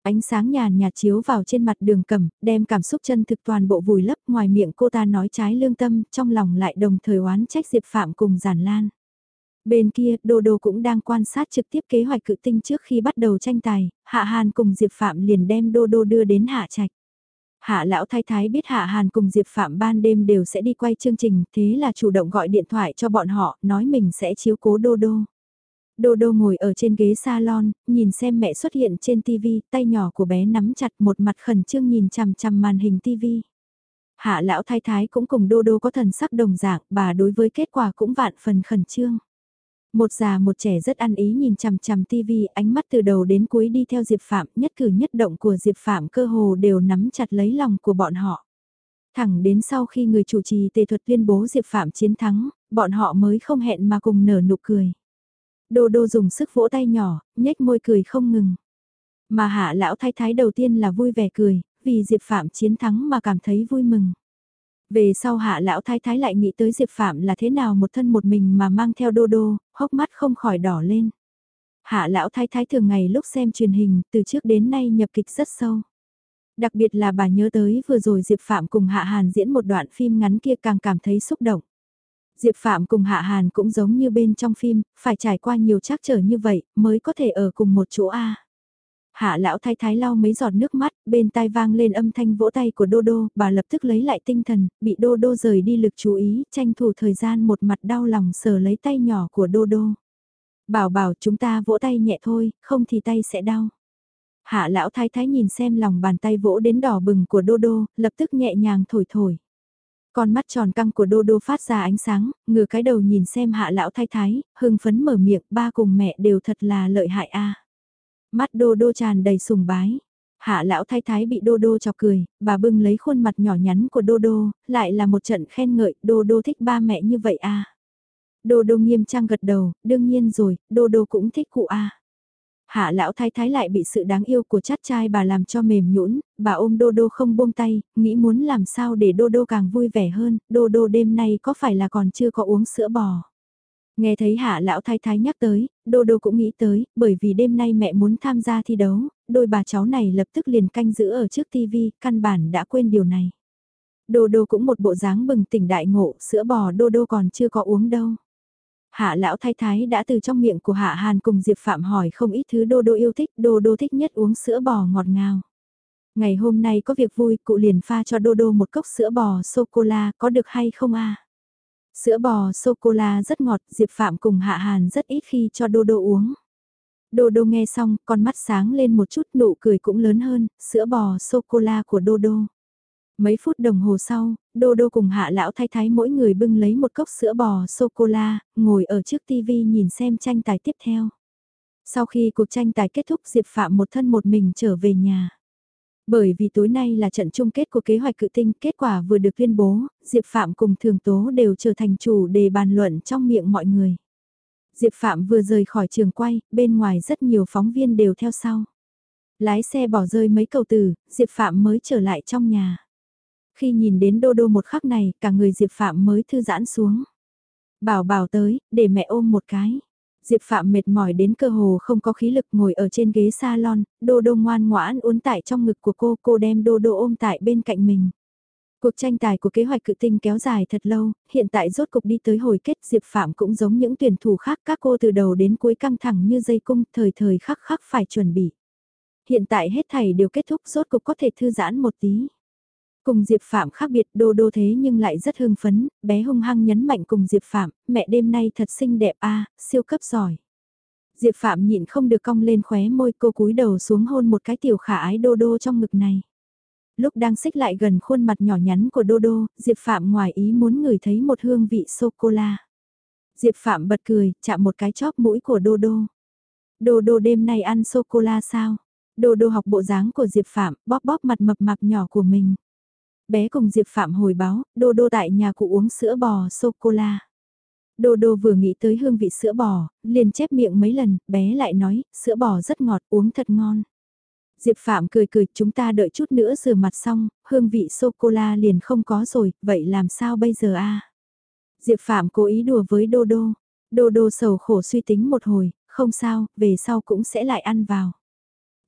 Ánh sáng nhàn nhạt chiếu vào trên mặt đường cầm, đem cảm xúc chân thực toàn bộ vùi lấp ngoài miệng cô ta nói trái lương tâm, trong lòng lại đồng thời oán trách Diệp Phạm cùng giản lan. Bên kia, Đô Đô cũng đang quan sát trực tiếp kế hoạch cự tinh trước khi bắt đầu tranh tài, Hạ Hàn cùng Diệp Phạm liền đem Đô Đô đưa đến Hạ Trạch. Hạ lão thái thái biết Hạ Hàn cùng Diệp Phạm ban đêm đều sẽ đi quay chương trình, thế là chủ động gọi điện thoại cho bọn họ, nói mình sẽ chiếu cố Đô Đô. Đô đô ngồi ở trên ghế salon, nhìn xem mẹ xuất hiện trên TV, tay nhỏ của bé nắm chặt một mặt khẩn trương nhìn chằm chằm màn hình TV. Hạ lão thái thái cũng cùng đô đô có thần sắc đồng dạng, bà đối với kết quả cũng vạn phần khẩn trương. Một già một trẻ rất ăn ý nhìn chằm chằm TV, ánh mắt từ đầu đến cuối đi theo Diệp Phạm, nhất cử nhất động của Diệp Phạm cơ hồ đều nắm chặt lấy lòng của bọn họ. Thẳng đến sau khi người chủ trì tề thuật tuyên bố Diệp Phạm chiến thắng, bọn họ mới không hẹn mà cùng nở nụ cười. Đô đô dùng sức vỗ tay nhỏ, nhếch môi cười không ngừng. Mà hạ lão thái thái đầu tiên là vui vẻ cười, vì Diệp Phạm chiến thắng mà cảm thấy vui mừng. Về sau hạ lão thái thái lại nghĩ tới Diệp Phạm là thế nào một thân một mình mà mang theo đô đô, hốc mắt không khỏi đỏ lên. Hạ lão thái thái thường ngày lúc xem truyền hình, từ trước đến nay nhập kịch rất sâu. Đặc biệt là bà nhớ tới vừa rồi Diệp Phạm cùng Hạ Hàn diễn một đoạn phim ngắn kia càng cảm thấy xúc động. Diệp Phạm cùng Hạ Hàn cũng giống như bên trong phim, phải trải qua nhiều trắc trở như vậy, mới có thể ở cùng một chỗ A. Hạ lão thái thái lau mấy giọt nước mắt, bên tai vang lên âm thanh vỗ tay của Đô Đô, bà lập tức lấy lại tinh thần, bị Đô Đô rời đi lực chú ý, tranh thủ thời gian một mặt đau lòng sờ lấy tay nhỏ của Đô Đô. Bảo bảo chúng ta vỗ tay nhẹ thôi, không thì tay sẽ đau. Hạ lão thái thái nhìn xem lòng bàn tay vỗ đến đỏ bừng của Đô Đô, lập tức nhẹ nhàng thổi thổi. Con mắt tròn căng của Đô Đô phát ra ánh sáng, ngửa cái đầu nhìn xem hạ lão thái thái, hưng phấn mở miệng, ba cùng mẹ đều thật là lợi hại a. Mắt Đô Đô tràn đầy sùng bái. Hạ lão thái thái bị Đô Đô chọc cười, bà bưng lấy khuôn mặt nhỏ nhắn của Đô Đô, lại là một trận khen ngợi, Đô Đô thích ba mẹ như vậy a. Đô Đô nghiêm trang gật đầu, đương nhiên rồi, Đô Đô cũng thích cụ a. Hạ lão thái thái lại bị sự đáng yêu của chát trai bà làm cho mềm nhũn, bà ôm Đô Đô không buông tay, nghĩ muốn làm sao để Đô Đô càng vui vẻ hơn, Đô Đô đêm nay có phải là còn chưa có uống sữa bò. Nghe thấy hạ lão thái thái nhắc tới, Đô Đô cũng nghĩ tới, bởi vì đêm nay mẹ muốn tham gia thi đấu, đôi bà cháu này lập tức liền canh giữ ở trước tivi, căn bản đã quên điều này. Đô Đô cũng một bộ dáng bừng tỉnh đại ngộ, sữa bò Đô Đô còn chưa có uống đâu. Hạ lão thái thái đã từ trong miệng của Hạ Hàn cùng Diệp Phạm hỏi không ít thứ Đô Đô yêu thích, Đô Đô thích nhất uống sữa bò ngọt ngào. Ngày hôm nay có việc vui, cụ liền pha cho Đô Đô một cốc sữa bò sô-cô-la, có được hay không a? Sữa bò sô-cô-la rất ngọt, Diệp Phạm cùng Hạ Hàn rất ít khi cho Đô Đô uống. Đô Đô nghe xong, con mắt sáng lên một chút, nụ cười cũng lớn hơn, sữa bò sô-cô-la của Đô Đô. Mấy phút đồng hồ sau, Đô Đô cùng hạ lão thay thái mỗi người bưng lấy một cốc sữa bò sô-cô-la, ngồi ở trước tivi nhìn xem tranh tài tiếp theo. Sau khi cuộc tranh tài kết thúc Diệp Phạm một thân một mình trở về nhà. Bởi vì tối nay là trận chung kết của kế hoạch cự tinh, kết quả vừa được tuyên bố, Diệp Phạm cùng Thường Tố đều trở thành chủ đề bàn luận trong miệng mọi người. Diệp Phạm vừa rời khỏi trường quay, bên ngoài rất nhiều phóng viên đều theo sau. Lái xe bỏ rơi mấy cầu từ, Diệp Phạm mới trở lại trong nhà. Khi nhìn đến đô đô một khắc này, cả người Diệp Phạm mới thư giãn xuống. Bảo bảo tới, để mẹ ôm một cái. Diệp Phạm mệt mỏi đến cơ hồ không có khí lực ngồi ở trên ghế salon, đô đô ngoan ngoãn uốn tại trong ngực của cô, cô đem đô đô ôm tại bên cạnh mình. Cuộc tranh tài của kế hoạch cự tinh kéo dài thật lâu, hiện tại rốt cục đi tới hồi kết Diệp Phạm cũng giống những tuyển thủ khác các cô từ đầu đến cuối căng thẳng như dây cung thời thời khắc khắc phải chuẩn bị. Hiện tại hết thảy đều kết thúc rốt cục có thể thư giãn một tí. Cùng Diệp Phạm khác biệt đô đô thế nhưng lại rất hưng phấn, bé hung hăng nhấn mạnh cùng Diệp Phạm, mẹ đêm nay thật xinh đẹp a siêu cấp giỏi. Diệp Phạm nhịn không được cong lên khóe môi cô cúi đầu xuống hôn một cái tiểu khả ái đô đô trong ngực này. Lúc đang xích lại gần khuôn mặt nhỏ nhắn của đô đô, Diệp Phạm ngoài ý muốn ngửi thấy một hương vị sô-cô-la. Diệp Phạm bật cười, chạm một cái chóp mũi của đô đô. Đô đô đêm nay ăn sô-cô-la sao? Đô đô học bộ dáng của Diệp Phạm, bóp bóp mặt mập mạp nhỏ của mình. Bé cùng Diệp Phạm hồi báo, Đô Đô tại nhà cụ uống sữa bò sô-cô-la. Đô Đô vừa nghĩ tới hương vị sữa bò, liền chép miệng mấy lần, bé lại nói, sữa bò rất ngọt, uống thật ngon. Diệp Phạm cười cười, chúng ta đợi chút nữa rửa mặt xong, hương vị sô-cô-la liền không có rồi, vậy làm sao bây giờ a? Diệp Phạm cố ý đùa với Đô Đô. Đô Đô sầu khổ suy tính một hồi, không sao, về sau cũng sẽ lại ăn vào.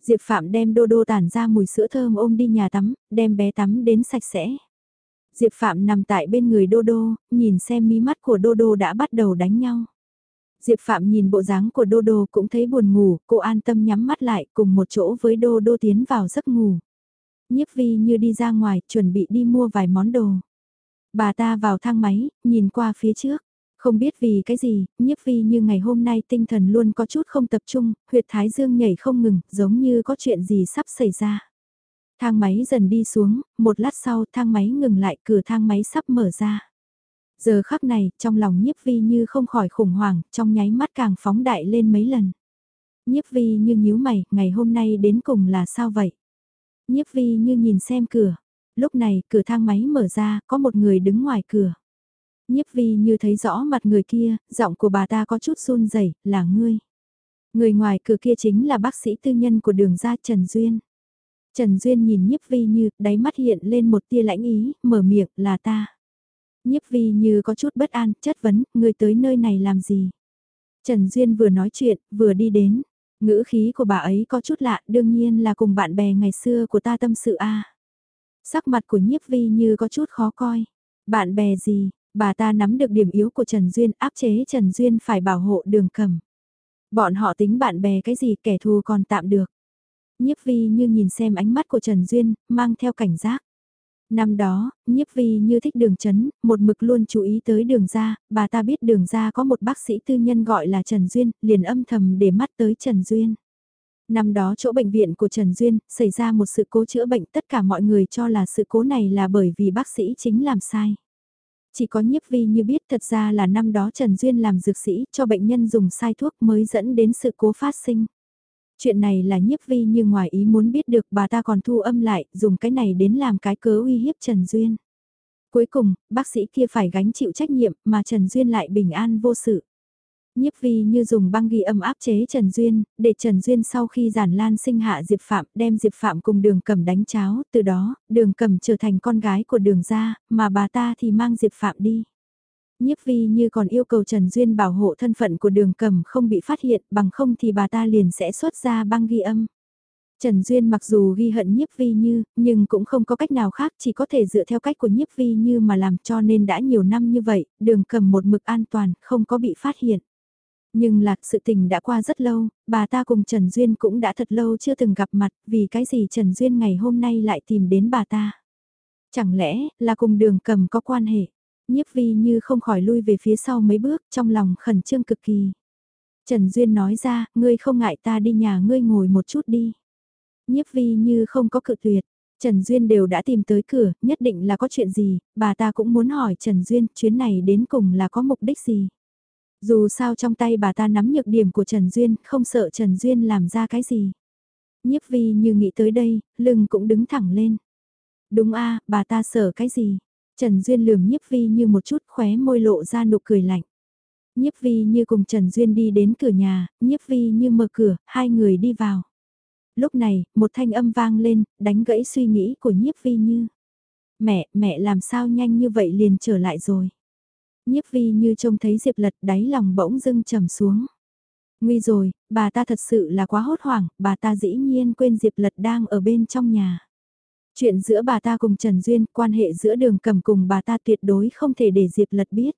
Diệp Phạm đem đô đô tản ra mùi sữa thơm ôm đi nhà tắm, đem bé tắm đến sạch sẽ. Diệp Phạm nằm tại bên người đô đô, nhìn xem mí mắt của đô đô đã bắt đầu đánh nhau. Diệp Phạm nhìn bộ dáng của đô đô cũng thấy buồn ngủ, cô an tâm nhắm mắt lại cùng một chỗ với đô đô tiến vào giấc ngủ. Nhiếp vi như đi ra ngoài, chuẩn bị đi mua vài món đồ. Bà ta vào thang máy, nhìn qua phía trước. Không biết vì cái gì, nhiếp vi như ngày hôm nay tinh thần luôn có chút không tập trung, huyệt thái dương nhảy không ngừng, giống như có chuyện gì sắp xảy ra. Thang máy dần đi xuống, một lát sau thang máy ngừng lại cửa thang máy sắp mở ra. Giờ khắc này, trong lòng nhiếp vi như không khỏi khủng hoảng, trong nháy mắt càng phóng đại lên mấy lần. Nhiếp vi như nhíu mày, ngày hôm nay đến cùng là sao vậy? Nhiếp vi như nhìn xem cửa. Lúc này, cửa thang máy mở ra, có một người đứng ngoài cửa. Nhiếp vi như thấy rõ mặt người kia, giọng của bà ta có chút run rẩy là ngươi. Người ngoài cửa kia chính là bác sĩ tư nhân của đường gia Trần Duyên. Trần Duyên nhìn nhiếp vi như, đáy mắt hiện lên một tia lãnh ý, mở miệng là ta. Nhiếp vi như có chút bất an, chất vấn, người tới nơi này làm gì? Trần Duyên vừa nói chuyện, vừa đi đến. Ngữ khí của bà ấy có chút lạ, đương nhiên là cùng bạn bè ngày xưa của ta tâm sự a. Sắc mặt của nhiếp vi như có chút khó coi. Bạn bè gì, Bà ta nắm được điểm yếu của Trần Duyên áp chế Trần Duyên phải bảo hộ đường cầm. Bọn họ tính bạn bè cái gì kẻ thù còn tạm được. Nhiếp vi như nhìn xem ánh mắt của Trần Duyên, mang theo cảnh giác. Năm đó, nhiếp vi như thích đường chấn, một mực luôn chú ý tới đường ra, bà ta biết đường ra có một bác sĩ tư nhân gọi là Trần Duyên, liền âm thầm để mắt tới Trần Duyên. Năm đó chỗ bệnh viện của Trần Duyên xảy ra một sự cố chữa bệnh tất cả mọi người cho là sự cố này là bởi vì bác sĩ chính làm sai. Chỉ có nhiếp vi như biết thật ra là năm đó Trần Duyên làm dược sĩ cho bệnh nhân dùng sai thuốc mới dẫn đến sự cố phát sinh. Chuyện này là nhiếp vi như ngoài ý muốn biết được bà ta còn thu âm lại, dùng cái này đến làm cái cớ uy hiếp Trần Duyên. Cuối cùng, bác sĩ kia phải gánh chịu trách nhiệm mà Trần Duyên lại bình an vô sự. Nhiếp vi như dùng băng ghi âm áp chế Trần Duyên, để Trần Duyên sau khi giản lan sinh hạ Diệp Phạm đem Diệp Phạm cùng đường cầm đánh cháo, từ đó, đường cầm trở thành con gái của đường gia, mà bà ta thì mang Diệp Phạm đi. Nhiếp vi như còn yêu cầu Trần Duyên bảo hộ thân phận của đường cầm không bị phát hiện bằng không thì bà ta liền sẽ xuất ra băng ghi âm. Trần Duyên mặc dù ghi hận nhiếp vi như, nhưng cũng không có cách nào khác chỉ có thể dựa theo cách của nhiếp vi như mà làm cho nên đã nhiều năm như vậy, đường cầm một mực an toàn, không có bị phát hiện. Nhưng lạc sự tình đã qua rất lâu, bà ta cùng Trần Duyên cũng đã thật lâu chưa từng gặp mặt, vì cái gì Trần Duyên ngày hôm nay lại tìm đến bà ta. Chẳng lẽ là cùng đường cầm có quan hệ? Nhiếp vi như không khỏi lui về phía sau mấy bước trong lòng khẩn trương cực kỳ. Trần Duyên nói ra, ngươi không ngại ta đi nhà ngươi ngồi một chút đi. Nhiếp vi như không có cự tuyệt. Trần Duyên đều đã tìm tới cửa, nhất định là có chuyện gì, bà ta cũng muốn hỏi Trần Duyên chuyến này đến cùng là có mục đích gì. Dù sao trong tay bà ta nắm nhược điểm của Trần Duyên, không sợ Trần Duyên làm ra cái gì. Nhiếp vi như nghĩ tới đây, lưng cũng đứng thẳng lên. Đúng a bà ta sợ cái gì? Trần Duyên lườm nhiếp vi như một chút khóe môi lộ ra nụ cười lạnh. Nhiếp vi như cùng Trần Duyên đi đến cửa nhà, nhiếp vi như mở cửa, hai người đi vào. Lúc này, một thanh âm vang lên, đánh gãy suy nghĩ của nhiếp vi như. Mẹ, mẹ làm sao nhanh như vậy liền trở lại rồi. Nhiếp vi như trông thấy Diệp Lật đáy lòng bỗng dưng trầm xuống. Nguy rồi, bà ta thật sự là quá hốt hoảng, bà ta dĩ nhiên quên Diệp Lật đang ở bên trong nhà. Chuyện giữa bà ta cùng Trần Duyên, quan hệ giữa đường cầm cùng bà ta tuyệt đối không thể để Diệp Lật biết.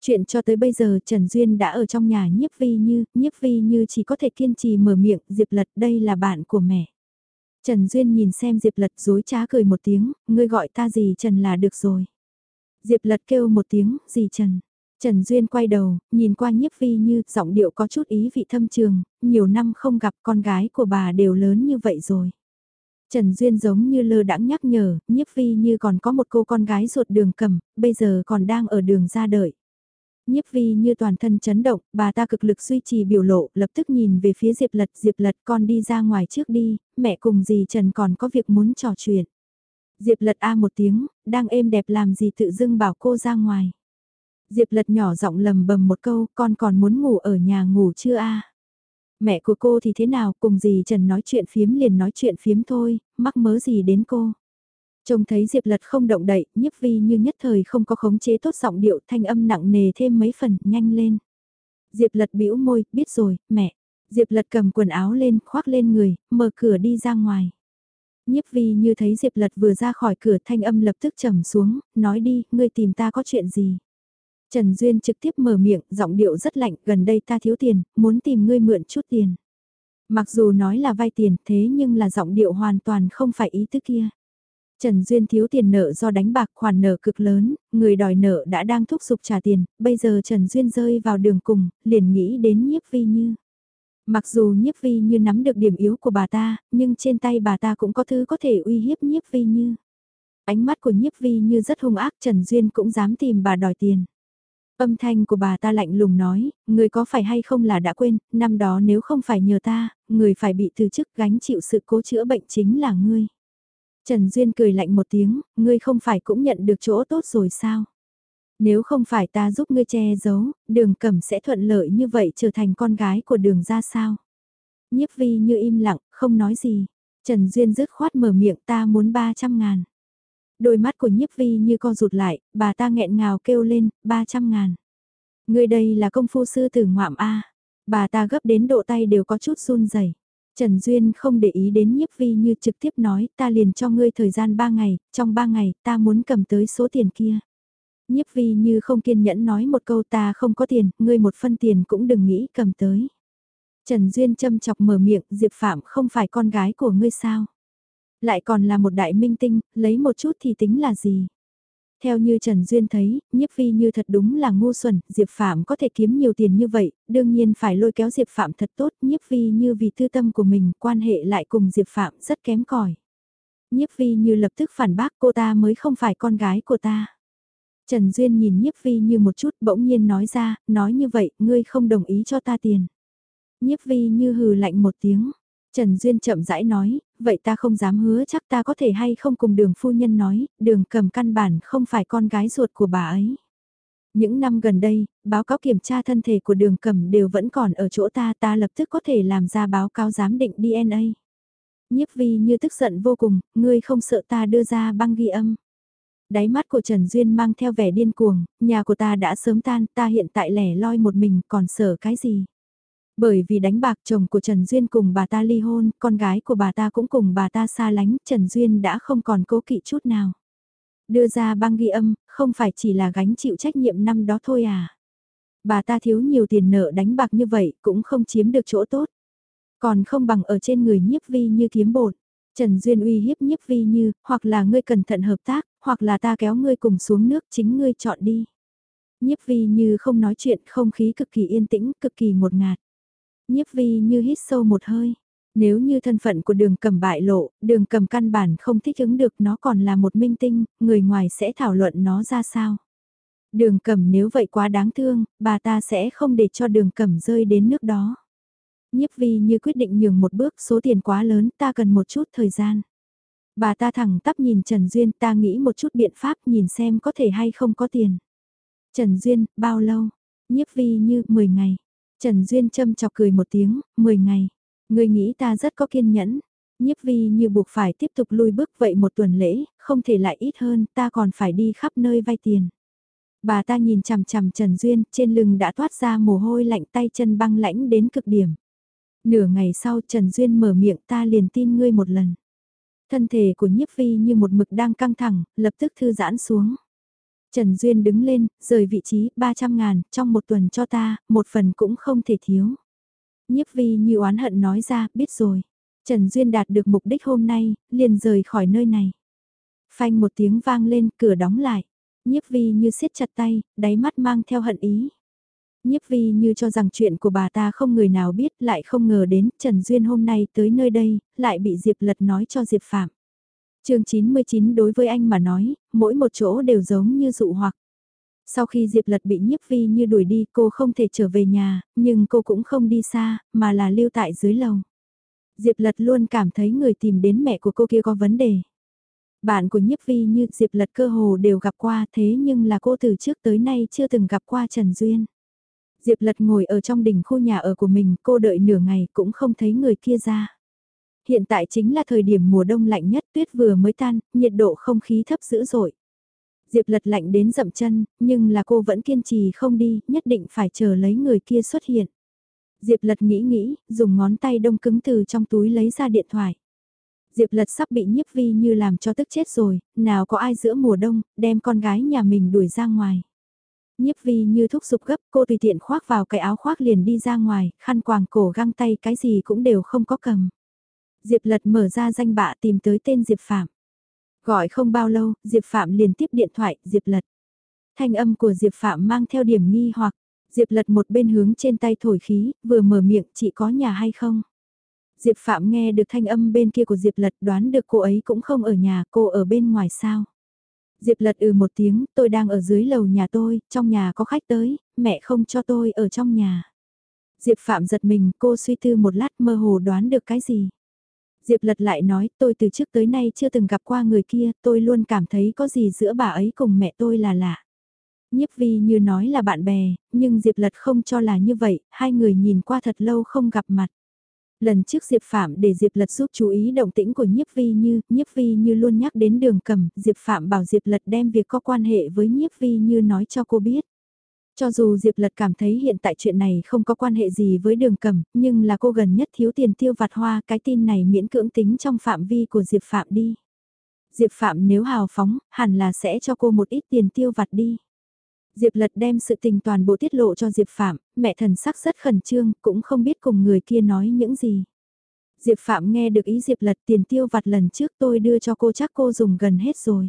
Chuyện cho tới bây giờ Trần Duyên đã ở trong nhà nhiếp vi như, nhiếp vi như chỉ có thể kiên trì mở miệng, Diệp Lật đây là bạn của mẹ. Trần Duyên nhìn xem Diệp Lật dối trá cười một tiếng, ngươi gọi ta gì Trần là được rồi. Diệp Lật kêu một tiếng, gì Trần. Trần Duyên quay đầu, nhìn qua nhiếp vi như, giọng điệu có chút ý vị thâm trường, nhiều năm không gặp con gái của bà đều lớn như vậy rồi. Trần Duyên giống như lơ đãng nhắc nhở, nhiếp vi như còn có một cô con gái ruột đường cầm, bây giờ còn đang ở đường ra đợi. Nhiếp vi như toàn thân chấn động, bà ta cực lực duy trì biểu lộ, lập tức nhìn về phía Diệp Lật, Diệp Lật con đi ra ngoài trước đi, mẹ cùng dì Trần còn có việc muốn trò chuyện. Diệp Lật A một tiếng, đang êm đẹp làm gì tự dưng bảo cô ra ngoài. Diệp Lật nhỏ giọng lầm bầm một câu, con còn muốn ngủ ở nhà ngủ chưa a? Mẹ của cô thì thế nào, cùng gì? Trần nói chuyện phiếm liền nói chuyện phiếm thôi, mắc mớ gì đến cô. Trông thấy Diệp Lật không động đậy, nhiếp vi như nhất thời không có khống chế tốt giọng điệu thanh âm nặng nề thêm mấy phần, nhanh lên. Diệp Lật bĩu môi, biết rồi, mẹ. Diệp Lật cầm quần áo lên, khoác lên người, mở cửa đi ra ngoài. Nhiếp vi như thấy Diệp Lật vừa ra khỏi cửa thanh âm lập tức trầm xuống, nói đi, ngươi tìm ta có chuyện gì. Trần Duyên trực tiếp mở miệng, giọng điệu rất lạnh, gần đây ta thiếu tiền, muốn tìm ngươi mượn chút tiền. Mặc dù nói là vay tiền, thế nhưng là giọng điệu hoàn toàn không phải ý tứ kia. Trần Duyên thiếu tiền nợ do đánh bạc khoản nợ cực lớn, người đòi nợ đã đang thúc giục trả tiền, bây giờ Trần Duyên rơi vào đường cùng, liền nghĩ đến nhiếp vi như. Mặc dù nhiếp vi như nắm được điểm yếu của bà ta, nhưng trên tay bà ta cũng có thứ có thể uy hiếp nhiếp vi như. Ánh mắt của nhiếp vi như rất hung ác Trần Duyên cũng dám tìm bà đòi tiền. Âm thanh của bà ta lạnh lùng nói, người có phải hay không là đã quên, năm đó nếu không phải nhờ ta, người phải bị từ chức gánh chịu sự cố chữa bệnh chính là ngươi. Trần Duyên cười lạnh một tiếng, ngươi không phải cũng nhận được chỗ tốt rồi sao? Nếu không phải ta giúp ngươi che giấu, đường cẩm sẽ thuận lợi như vậy trở thành con gái của đường ra sao? Nhiếp vi như im lặng, không nói gì. Trần Duyên dứt khoát mở miệng ta muốn 300 ngàn. Đôi mắt của nhiếp vi như co rụt lại, bà ta nghẹn ngào kêu lên, 300 ngàn. Người đây là công phu sư tử ngoạm A. Bà ta gấp đến độ tay đều có chút run rẩy. Trần Duyên không để ý đến nhiếp vi như trực tiếp nói ta liền cho ngươi thời gian 3 ngày, trong 3 ngày ta muốn cầm tới số tiền kia. Nhiếp vi như không kiên nhẫn nói một câu ta không có tiền, ngươi một phân tiền cũng đừng nghĩ cầm tới. Trần Duyên châm chọc mở miệng, Diệp Phạm không phải con gái của ngươi sao? Lại còn là một đại minh tinh, lấy một chút thì tính là gì? Theo như Trần Duyên thấy, nhiếp vi như thật đúng là ngu xuẩn, Diệp Phạm có thể kiếm nhiều tiền như vậy, đương nhiên phải lôi kéo Diệp Phạm thật tốt, nhiếp vi như vì tư tâm của mình, quan hệ lại cùng Diệp Phạm rất kém cỏi Nhiếp vi như lập tức phản bác cô ta mới không phải con gái của ta. Trần Duyên nhìn nhiếp vi như một chút bỗng nhiên nói ra, nói như vậy, ngươi không đồng ý cho ta tiền. Nhiếp vi như hừ lạnh một tiếng. Trần Duyên chậm rãi nói, vậy ta không dám hứa chắc ta có thể hay không cùng đường phu nhân nói, đường cầm căn bản không phải con gái ruột của bà ấy. Những năm gần đây, báo cáo kiểm tra thân thể của đường cầm đều vẫn còn ở chỗ ta ta lập tức có thể làm ra báo cáo giám định DNA. Nhiếp vi như tức giận vô cùng, ngươi không sợ ta đưa ra băng ghi âm. Đáy mắt của Trần Duyên mang theo vẻ điên cuồng, nhà của ta đã sớm tan, ta hiện tại lẻ loi một mình, còn sợ cái gì? Bởi vì đánh bạc chồng của Trần Duyên cùng bà ta ly hôn, con gái của bà ta cũng cùng bà ta xa lánh, Trần Duyên đã không còn cố kỵ chút nào. Đưa ra băng ghi âm, không phải chỉ là gánh chịu trách nhiệm năm đó thôi à. Bà ta thiếu nhiều tiền nợ đánh bạc như vậy cũng không chiếm được chỗ tốt. Còn không bằng ở trên người nhiếp vi như kiếm bột. Trần Duyên uy hiếp nhiếp vi như, hoặc là ngươi cẩn thận hợp tác, hoặc là ta kéo ngươi cùng xuống nước chính ngươi chọn đi. Nhiếp vi như không nói chuyện, không khí cực kỳ yên tĩnh, cực kỳ ngột ngạt. Nhiếp vi như hít sâu một hơi. Nếu như thân phận của đường cầm bại lộ, đường cầm căn bản không thích ứng được nó còn là một minh tinh, người ngoài sẽ thảo luận nó ra sao. Đường cầm nếu vậy quá đáng thương, bà ta sẽ không để cho đường cầm rơi đến nước đó. Nhiếp vi như quyết định nhường một bước số tiền quá lớn ta cần một chút thời gian. Bà ta thẳng tắp nhìn Trần Duyên ta nghĩ một chút biện pháp nhìn xem có thể hay không có tiền. Trần Duyên, bao lâu? Nhiếp vi như 10 ngày. Trần Duyên châm chọc cười một tiếng, 10 ngày. Người nghĩ ta rất có kiên nhẫn. Nhiếp vi như buộc phải tiếp tục lui bước vậy một tuần lễ, không thể lại ít hơn, ta còn phải đi khắp nơi vay tiền. Bà ta nhìn chằm chằm Trần Duyên, trên lưng đã toát ra mồ hôi lạnh tay chân băng lãnh đến cực điểm. Nửa ngày sau Trần Duyên mở miệng ta liền tin ngươi một lần. Thân thể của nhiếp vi như một mực đang căng thẳng, lập tức thư giãn xuống. Trần Duyên đứng lên, rời vị trí, 300 ngàn, trong một tuần cho ta, một phần cũng không thể thiếu. Nhiếp vi như oán hận nói ra, biết rồi. Trần Duyên đạt được mục đích hôm nay, liền rời khỏi nơi này. Phanh một tiếng vang lên, cửa đóng lại. Nhiếp vi như siết chặt tay, đáy mắt mang theo hận ý. Nhiếp vi như cho rằng chuyện của bà ta không người nào biết lại không ngờ đến Trần Duyên hôm nay tới nơi đây, lại bị Diệp Lật nói cho Diệp Phạm. chương 99 đối với anh mà nói, mỗi một chỗ đều giống như dụ hoặc. Sau khi Diệp Lật bị nhiếp vi như đuổi đi cô không thể trở về nhà, nhưng cô cũng không đi xa, mà là lưu tại dưới lầu. Diệp Lật luôn cảm thấy người tìm đến mẹ của cô kia có vấn đề. Bạn của nhiếp vi như Diệp Lật cơ hồ đều gặp qua thế nhưng là cô từ trước tới nay chưa từng gặp qua Trần Duyên. Diệp Lật ngồi ở trong đỉnh khu nhà ở của mình, cô đợi nửa ngày cũng không thấy người kia ra. Hiện tại chính là thời điểm mùa đông lạnh nhất, tuyết vừa mới tan, nhiệt độ không khí thấp dữ dội. Diệp Lật lạnh đến dậm chân, nhưng là cô vẫn kiên trì không đi, nhất định phải chờ lấy người kia xuất hiện. Diệp Lật nghĩ nghĩ, dùng ngón tay đông cứng từ trong túi lấy ra điện thoại. Diệp Lật sắp bị nhiếp vi như làm cho tức chết rồi, nào có ai giữa mùa đông, đem con gái nhà mình đuổi ra ngoài. Nhiếp vi như thúc giục gấp cô tùy tiện khoác vào cái áo khoác liền đi ra ngoài, khăn quàng cổ găng tay cái gì cũng đều không có cầm. Diệp lật mở ra danh bạ tìm tới tên Diệp Phạm. Gọi không bao lâu, Diệp Phạm liền tiếp điện thoại, Diệp lật. Thanh âm của Diệp Phạm mang theo điểm nghi hoặc, Diệp lật một bên hướng trên tay thổi khí, vừa mở miệng, chị có nhà hay không? Diệp Phạm nghe được thanh âm bên kia của Diệp lật đoán được cô ấy cũng không ở nhà, cô ở bên ngoài sao? Diệp lật ừ một tiếng, tôi đang ở dưới lầu nhà tôi, trong nhà có khách tới, mẹ không cho tôi ở trong nhà. Diệp Phạm giật mình, cô suy tư một lát mơ hồ đoán được cái gì. Diệp lật lại nói, tôi từ trước tới nay chưa từng gặp qua người kia, tôi luôn cảm thấy có gì giữa bà ấy cùng mẹ tôi là lạ. Nhiếp vi như nói là bạn bè, nhưng Diệp lật không cho là như vậy, hai người nhìn qua thật lâu không gặp mặt. Lần trước Diệp Phạm để Diệp Lật giúp chú ý động tĩnh của Nhiếp Vi Như, Nhiếp Vi Như luôn nhắc đến đường cầm, Diệp Phạm bảo Diệp Lật đem việc có quan hệ với Nhiếp Vi Như nói cho cô biết. Cho dù Diệp Lật cảm thấy hiện tại chuyện này không có quan hệ gì với đường cầm, nhưng là cô gần nhất thiếu tiền tiêu vặt hoa cái tin này miễn cưỡng tính trong phạm vi của Diệp Phạm đi. Diệp Phạm nếu hào phóng, hẳn là sẽ cho cô một ít tiền tiêu vặt đi. Diệp Lật đem sự tình toàn bộ tiết lộ cho Diệp Phạm, mẹ thần sắc rất khẩn trương, cũng không biết cùng người kia nói những gì. Diệp Phạm nghe được ý Diệp Lật tiền tiêu vặt lần trước tôi đưa cho cô chắc cô dùng gần hết rồi.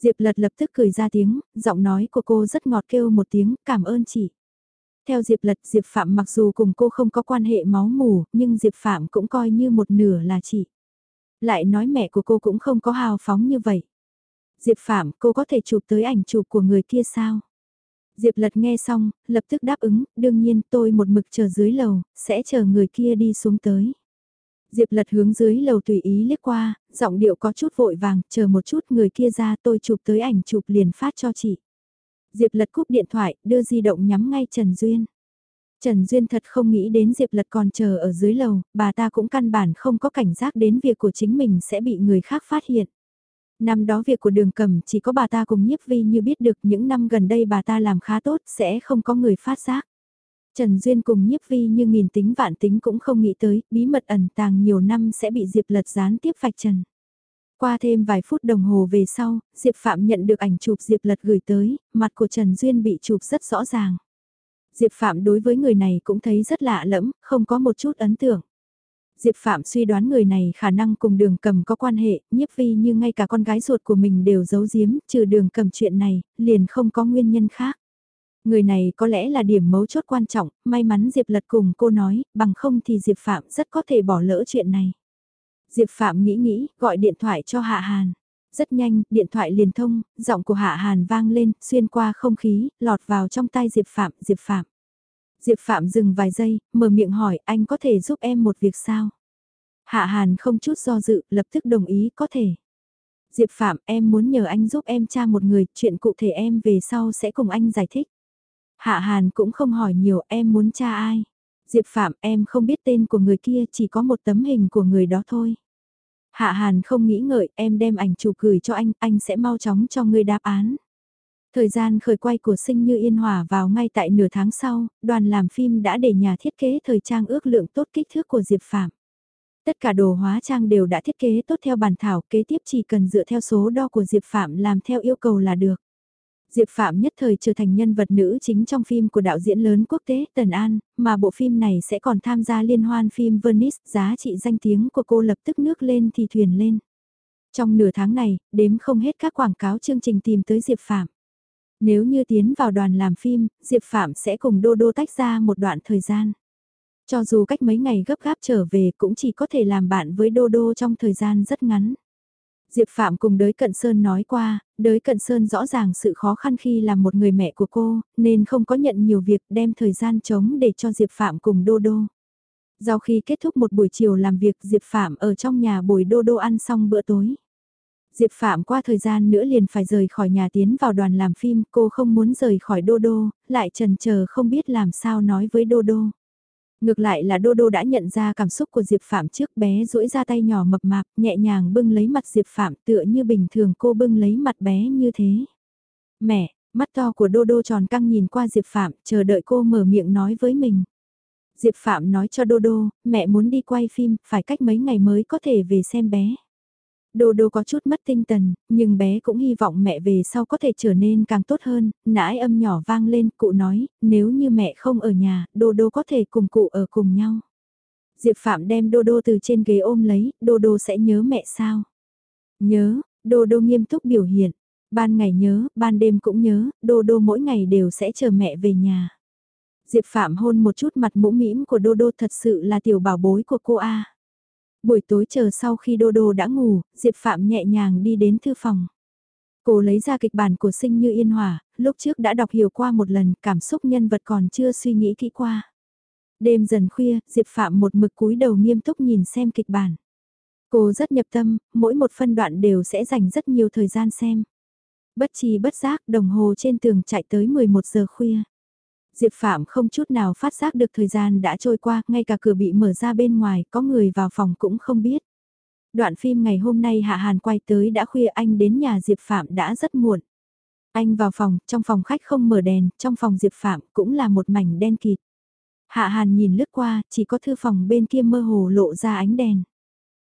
Diệp Lật lập tức cười ra tiếng, giọng nói của cô rất ngọt kêu một tiếng, cảm ơn chị. Theo Diệp Lật, Diệp Phạm mặc dù cùng cô không có quan hệ máu mủ, nhưng Diệp Phạm cũng coi như một nửa là chị. Lại nói mẹ của cô cũng không có hào phóng như vậy. Diệp Phạm, cô có thể chụp tới ảnh chụp của người kia sao? Diệp Lật nghe xong, lập tức đáp ứng, đương nhiên tôi một mực chờ dưới lầu, sẽ chờ người kia đi xuống tới. Diệp Lật hướng dưới lầu tùy ý liếc qua, giọng điệu có chút vội vàng, chờ một chút người kia ra tôi chụp tới ảnh chụp liền phát cho chị. Diệp Lật cúp điện thoại, đưa di động nhắm ngay Trần Duyên. Trần Duyên thật không nghĩ đến Diệp Lật còn chờ ở dưới lầu, bà ta cũng căn bản không có cảnh giác đến việc của chính mình sẽ bị người khác phát hiện. Năm đó việc của đường cầm chỉ có bà ta cùng nhiếp vi như biết được những năm gần đây bà ta làm khá tốt sẽ không có người phát giác. Trần Duyên cùng nhiếp vi như nghìn tính vạn tính cũng không nghĩ tới, bí mật ẩn tàng nhiều năm sẽ bị Diệp Lật gián tiếp vạch trần. Qua thêm vài phút đồng hồ về sau, Diệp Phạm nhận được ảnh chụp Diệp Lật gửi tới, mặt của Trần Duyên bị chụp rất rõ ràng. Diệp Phạm đối với người này cũng thấy rất lạ lẫm, không có một chút ấn tượng. Diệp Phạm suy đoán người này khả năng cùng đường cầm có quan hệ, nhiếp vi như ngay cả con gái ruột của mình đều giấu giếm, trừ đường cầm chuyện này, liền không có nguyên nhân khác. Người này có lẽ là điểm mấu chốt quan trọng, may mắn Diệp Lật cùng cô nói, bằng không thì Diệp Phạm rất có thể bỏ lỡ chuyện này. Diệp Phạm nghĩ nghĩ, gọi điện thoại cho Hạ Hàn. Rất nhanh, điện thoại liền thông, giọng của Hạ Hàn vang lên, xuyên qua không khí, lọt vào trong tay Diệp Phạm, Diệp Phạm. Diệp Phạm dừng vài giây, mở miệng hỏi anh có thể giúp em một việc sao? Hạ Hàn không chút do dự, lập tức đồng ý có thể. Diệp Phạm em muốn nhờ anh giúp em tra một người, chuyện cụ thể em về sau sẽ cùng anh giải thích. Hạ Hàn cũng không hỏi nhiều em muốn tra ai. Diệp Phạm em không biết tên của người kia chỉ có một tấm hình của người đó thôi. Hạ Hàn không nghĩ ngợi em đem ảnh chụp gửi cho anh, anh sẽ mau chóng cho người đáp án. Thời gian khởi quay của sinh như yên hòa vào ngay tại nửa tháng sau, đoàn làm phim đã để nhà thiết kế thời trang ước lượng tốt kích thước của Diệp Phạm. Tất cả đồ hóa trang đều đã thiết kế tốt theo bản thảo, kế tiếp chỉ cần dựa theo số đo của Diệp Phạm làm theo yêu cầu là được. Diệp Phạm nhất thời trở thành nhân vật nữ chính trong phim của đạo diễn lớn quốc tế Tần An, mà bộ phim này sẽ còn tham gia liên hoan phim Venice, giá trị danh tiếng của cô lập tức nước lên thì thuyền lên. Trong nửa tháng này, đếm không hết các quảng cáo chương trình tìm tới Diệp Phạm. Nếu như tiến vào đoàn làm phim, Diệp Phạm sẽ cùng Đô Đô tách ra một đoạn thời gian. Cho dù cách mấy ngày gấp gáp trở về cũng chỉ có thể làm bạn với Đô Đô trong thời gian rất ngắn. Diệp Phạm cùng đới Cận Sơn nói qua, đới Cận Sơn rõ ràng sự khó khăn khi làm một người mẹ của cô, nên không có nhận nhiều việc đem thời gian trống để cho Diệp Phạm cùng Đô Đô. Sau khi kết thúc một buổi chiều làm việc Diệp Phạm ở trong nhà bồi Đô Đô ăn xong bữa tối. Diệp Phạm qua thời gian nữa liền phải rời khỏi nhà tiến vào đoàn làm phim, cô không muốn rời khỏi Đô Đô, lại trần chờ không biết làm sao nói với Đô Đô. Ngược lại là Đô Đô đã nhận ra cảm xúc của Diệp Phạm trước bé duỗi ra tay nhỏ mập mạp, nhẹ nhàng bưng lấy mặt Diệp Phạm tựa như bình thường cô bưng lấy mặt bé như thế. Mẹ, mắt to của Đô Đô tròn căng nhìn qua Diệp Phạm, chờ đợi cô mở miệng nói với mình. Diệp Phạm nói cho Đô Đô, mẹ muốn đi quay phim, phải cách mấy ngày mới có thể về xem bé. Đô đô có chút mất tinh thần, nhưng bé cũng hy vọng mẹ về sau có thể trở nên càng tốt hơn, nãi âm nhỏ vang lên, cụ nói, nếu như mẹ không ở nhà, đô đô có thể cùng cụ ở cùng nhau. Diệp Phạm đem đô đô từ trên ghế ôm lấy, đô đô sẽ nhớ mẹ sao? Nhớ, đô đô nghiêm túc biểu hiện, ban ngày nhớ, ban đêm cũng nhớ, đô đô mỗi ngày đều sẽ chờ mẹ về nhà. Diệp Phạm hôn một chút mặt mũ mĩm của đô đô thật sự là tiểu bảo bối của cô A. Buổi tối chờ sau khi Đô Đô đã ngủ, Diệp Phạm nhẹ nhàng đi đến thư phòng. Cô lấy ra kịch bản của sinh như yên hòa, lúc trước đã đọc hiểu qua một lần, cảm xúc nhân vật còn chưa suy nghĩ kỹ qua. Đêm dần khuya, Diệp Phạm một mực cúi đầu nghiêm túc nhìn xem kịch bản. Cô rất nhập tâm, mỗi một phân đoạn đều sẽ dành rất nhiều thời gian xem. Bất chi bất giác, đồng hồ trên tường chạy tới 11 giờ khuya. Diệp Phạm không chút nào phát giác được thời gian đã trôi qua, ngay cả cửa bị mở ra bên ngoài, có người vào phòng cũng không biết. Đoạn phim ngày hôm nay Hạ Hàn quay tới đã khuya anh đến nhà Diệp Phạm đã rất muộn. Anh vào phòng, trong phòng khách không mở đèn, trong phòng Diệp Phạm cũng là một mảnh đen kịt. Hạ Hàn nhìn lướt qua, chỉ có thư phòng bên kia mơ hồ lộ ra ánh đèn.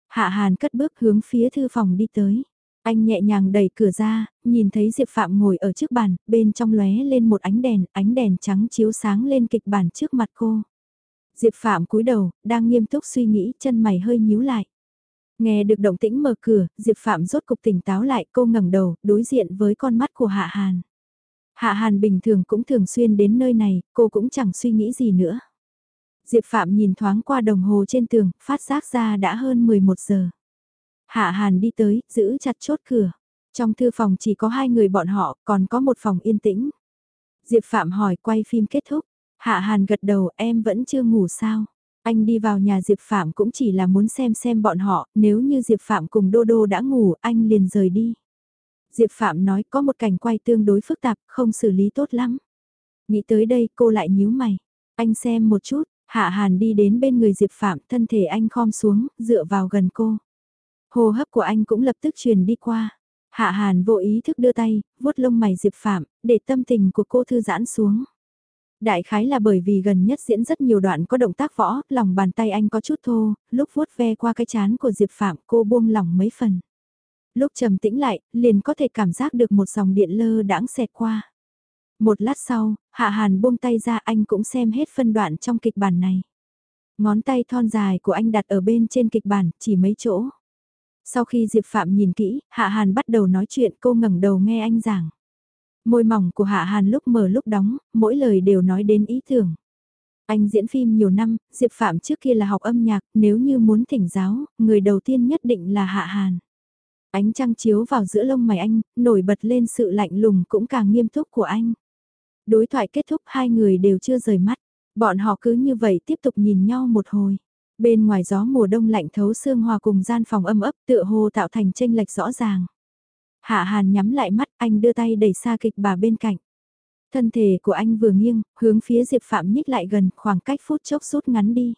Hạ Hàn cất bước hướng phía thư phòng đi tới. Anh nhẹ nhàng đẩy cửa ra, nhìn thấy Diệp Phạm ngồi ở trước bàn, bên trong lóe lên một ánh đèn, ánh đèn trắng chiếu sáng lên kịch bản trước mặt cô. Diệp Phạm cúi đầu, đang nghiêm túc suy nghĩ, chân mày hơi nhíu lại. Nghe được động tĩnh mở cửa, Diệp Phạm rốt cục tỉnh táo lại, cô ngẩng đầu, đối diện với con mắt của Hạ Hàn. Hạ Hàn bình thường cũng thường xuyên đến nơi này, cô cũng chẳng suy nghĩ gì nữa. Diệp Phạm nhìn thoáng qua đồng hồ trên tường, phát giác ra đã hơn 11 giờ. Hạ Hàn đi tới, giữ chặt chốt cửa. Trong thư phòng chỉ có hai người bọn họ, còn có một phòng yên tĩnh. Diệp Phạm hỏi quay phim kết thúc. Hạ Hàn gật đầu em vẫn chưa ngủ sao. Anh đi vào nhà Diệp Phạm cũng chỉ là muốn xem xem bọn họ, nếu như Diệp Phạm cùng Đô Đô đã ngủ, anh liền rời đi. Diệp Phạm nói có một cảnh quay tương đối phức tạp, không xử lý tốt lắm. Nghĩ tới đây cô lại nhíu mày. Anh xem một chút, Hạ Hàn đi đến bên người Diệp Phạm, thân thể anh khom xuống, dựa vào gần cô. Hô hấp của anh cũng lập tức truyền đi qua. Hạ Hàn vô ý thức đưa tay, vuốt lông mày Diệp Phạm, để tâm tình của cô thư giãn xuống. Đại khái là bởi vì gần nhất diễn rất nhiều đoạn có động tác võ, lòng bàn tay anh có chút thô, lúc vuốt ve qua cái chán của Diệp Phạm cô buông lỏng mấy phần. Lúc trầm tĩnh lại, liền có thể cảm giác được một dòng điện lơ đãng xẹt qua. Một lát sau, Hạ Hàn buông tay ra anh cũng xem hết phân đoạn trong kịch bản này. Ngón tay thon dài của anh đặt ở bên trên kịch bản, chỉ mấy chỗ. Sau khi Diệp Phạm nhìn kỹ, Hạ Hàn bắt đầu nói chuyện cô ngẩng đầu nghe anh giảng. Môi mỏng của Hạ Hàn lúc mở lúc đóng, mỗi lời đều nói đến ý tưởng. Anh diễn phim nhiều năm, Diệp Phạm trước kia là học âm nhạc, nếu như muốn thỉnh giáo, người đầu tiên nhất định là Hạ Hàn. Ánh trăng chiếu vào giữa lông mày anh, nổi bật lên sự lạnh lùng cũng càng nghiêm túc của anh. Đối thoại kết thúc hai người đều chưa rời mắt, bọn họ cứ như vậy tiếp tục nhìn nhau một hồi. Bên ngoài gió mùa đông lạnh thấu xương hòa cùng gian phòng âm ấp tựa hồ tạo thành tranh lệch rõ ràng. Hạ Hàn nhắm lại mắt anh đưa tay đẩy xa kịch bà bên cạnh. Thân thể của anh vừa nghiêng, hướng phía Diệp Phạm nhích lại gần, khoảng cách phút chốc rút ngắn đi.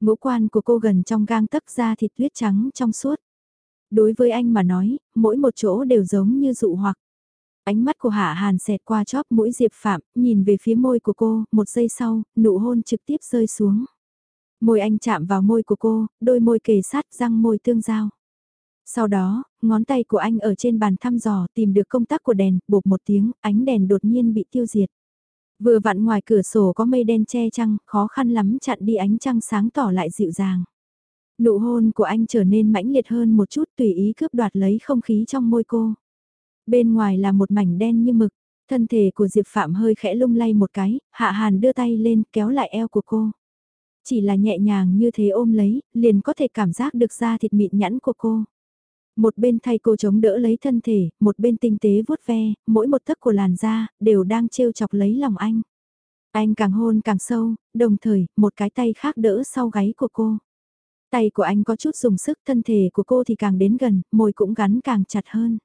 Ngũ quan của cô gần trong gang tấc da thịt tuyết trắng trong suốt. Đối với anh mà nói, mỗi một chỗ đều giống như dụ hoặc. Ánh mắt của Hạ Hàn xẹt qua chóp mũi Diệp Phạm, nhìn về phía môi của cô, một giây sau, nụ hôn trực tiếp rơi xuống. Môi anh chạm vào môi của cô, đôi môi kề sát răng môi tương giao. Sau đó, ngón tay của anh ở trên bàn thăm dò tìm được công tắc của đèn, bột một tiếng, ánh đèn đột nhiên bị tiêu diệt. Vừa vặn ngoài cửa sổ có mây đen che trăng, khó khăn lắm chặn đi ánh trăng sáng tỏ lại dịu dàng. Nụ hôn của anh trở nên mãnh liệt hơn một chút tùy ý cướp đoạt lấy không khí trong môi cô. Bên ngoài là một mảnh đen như mực, thân thể của Diệp Phạm hơi khẽ lung lay một cái, Hạ Hàn đưa tay lên kéo lại eo của cô. Chỉ là nhẹ nhàng như thế ôm lấy, liền có thể cảm giác được da thịt mịn nhẵn của cô. Một bên thay cô chống đỡ lấy thân thể, một bên tinh tế vuốt ve, mỗi một tấc của làn da, đều đang trêu chọc lấy lòng anh. Anh càng hôn càng sâu, đồng thời, một cái tay khác đỡ sau gáy của cô. Tay của anh có chút dùng sức, thân thể của cô thì càng đến gần, môi cũng gắn càng chặt hơn.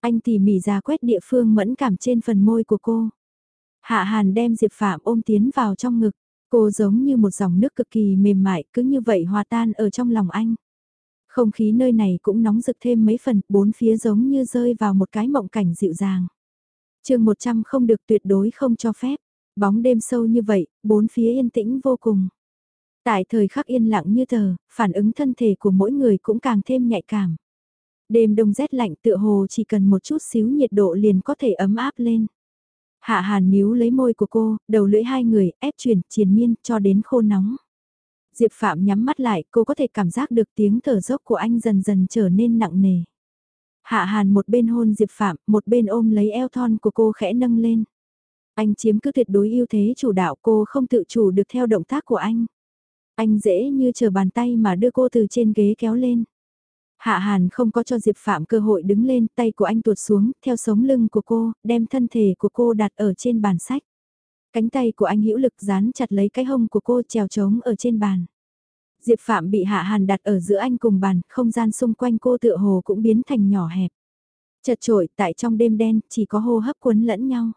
Anh tỉ mỉ ra quét địa phương mẫn cảm trên phần môi của cô. Hạ Hàn đem Diệp Phạm ôm tiến vào trong ngực. Cô giống như một dòng nước cực kỳ mềm mại cứ như vậy hòa tan ở trong lòng anh. Không khí nơi này cũng nóng rực thêm mấy phần, bốn phía giống như rơi vào một cái mộng cảnh dịu dàng. chương 100 không được tuyệt đối không cho phép, bóng đêm sâu như vậy, bốn phía yên tĩnh vô cùng. Tại thời khắc yên lặng như tờ, phản ứng thân thể của mỗi người cũng càng thêm nhạy cảm. Đêm đông rét lạnh tựa hồ chỉ cần một chút xíu nhiệt độ liền có thể ấm áp lên. Hạ hàn níu lấy môi của cô, đầu lưỡi hai người, ép chuyển, triền miên, cho đến khô nóng. Diệp Phạm nhắm mắt lại, cô có thể cảm giác được tiếng thở dốc của anh dần dần trở nên nặng nề. Hạ hàn một bên hôn Diệp Phạm, một bên ôm lấy eo thon của cô khẽ nâng lên. Anh chiếm cứ tuyệt đối ưu thế chủ đạo cô không tự chủ được theo động tác của anh. Anh dễ như chờ bàn tay mà đưa cô từ trên ghế kéo lên. Hạ Hàn không có cho Diệp Phạm cơ hội đứng lên, tay của anh tuột xuống, theo sống lưng của cô, đem thân thể của cô đặt ở trên bàn sách. Cánh tay của anh hữu lực dán chặt lấy cái hông của cô trèo trống ở trên bàn. Diệp Phạm bị Hạ Hàn đặt ở giữa anh cùng bàn, không gian xung quanh cô tựa hồ cũng biến thành nhỏ hẹp. Chật trội, tại trong đêm đen, chỉ có hô hấp cuốn lẫn nhau.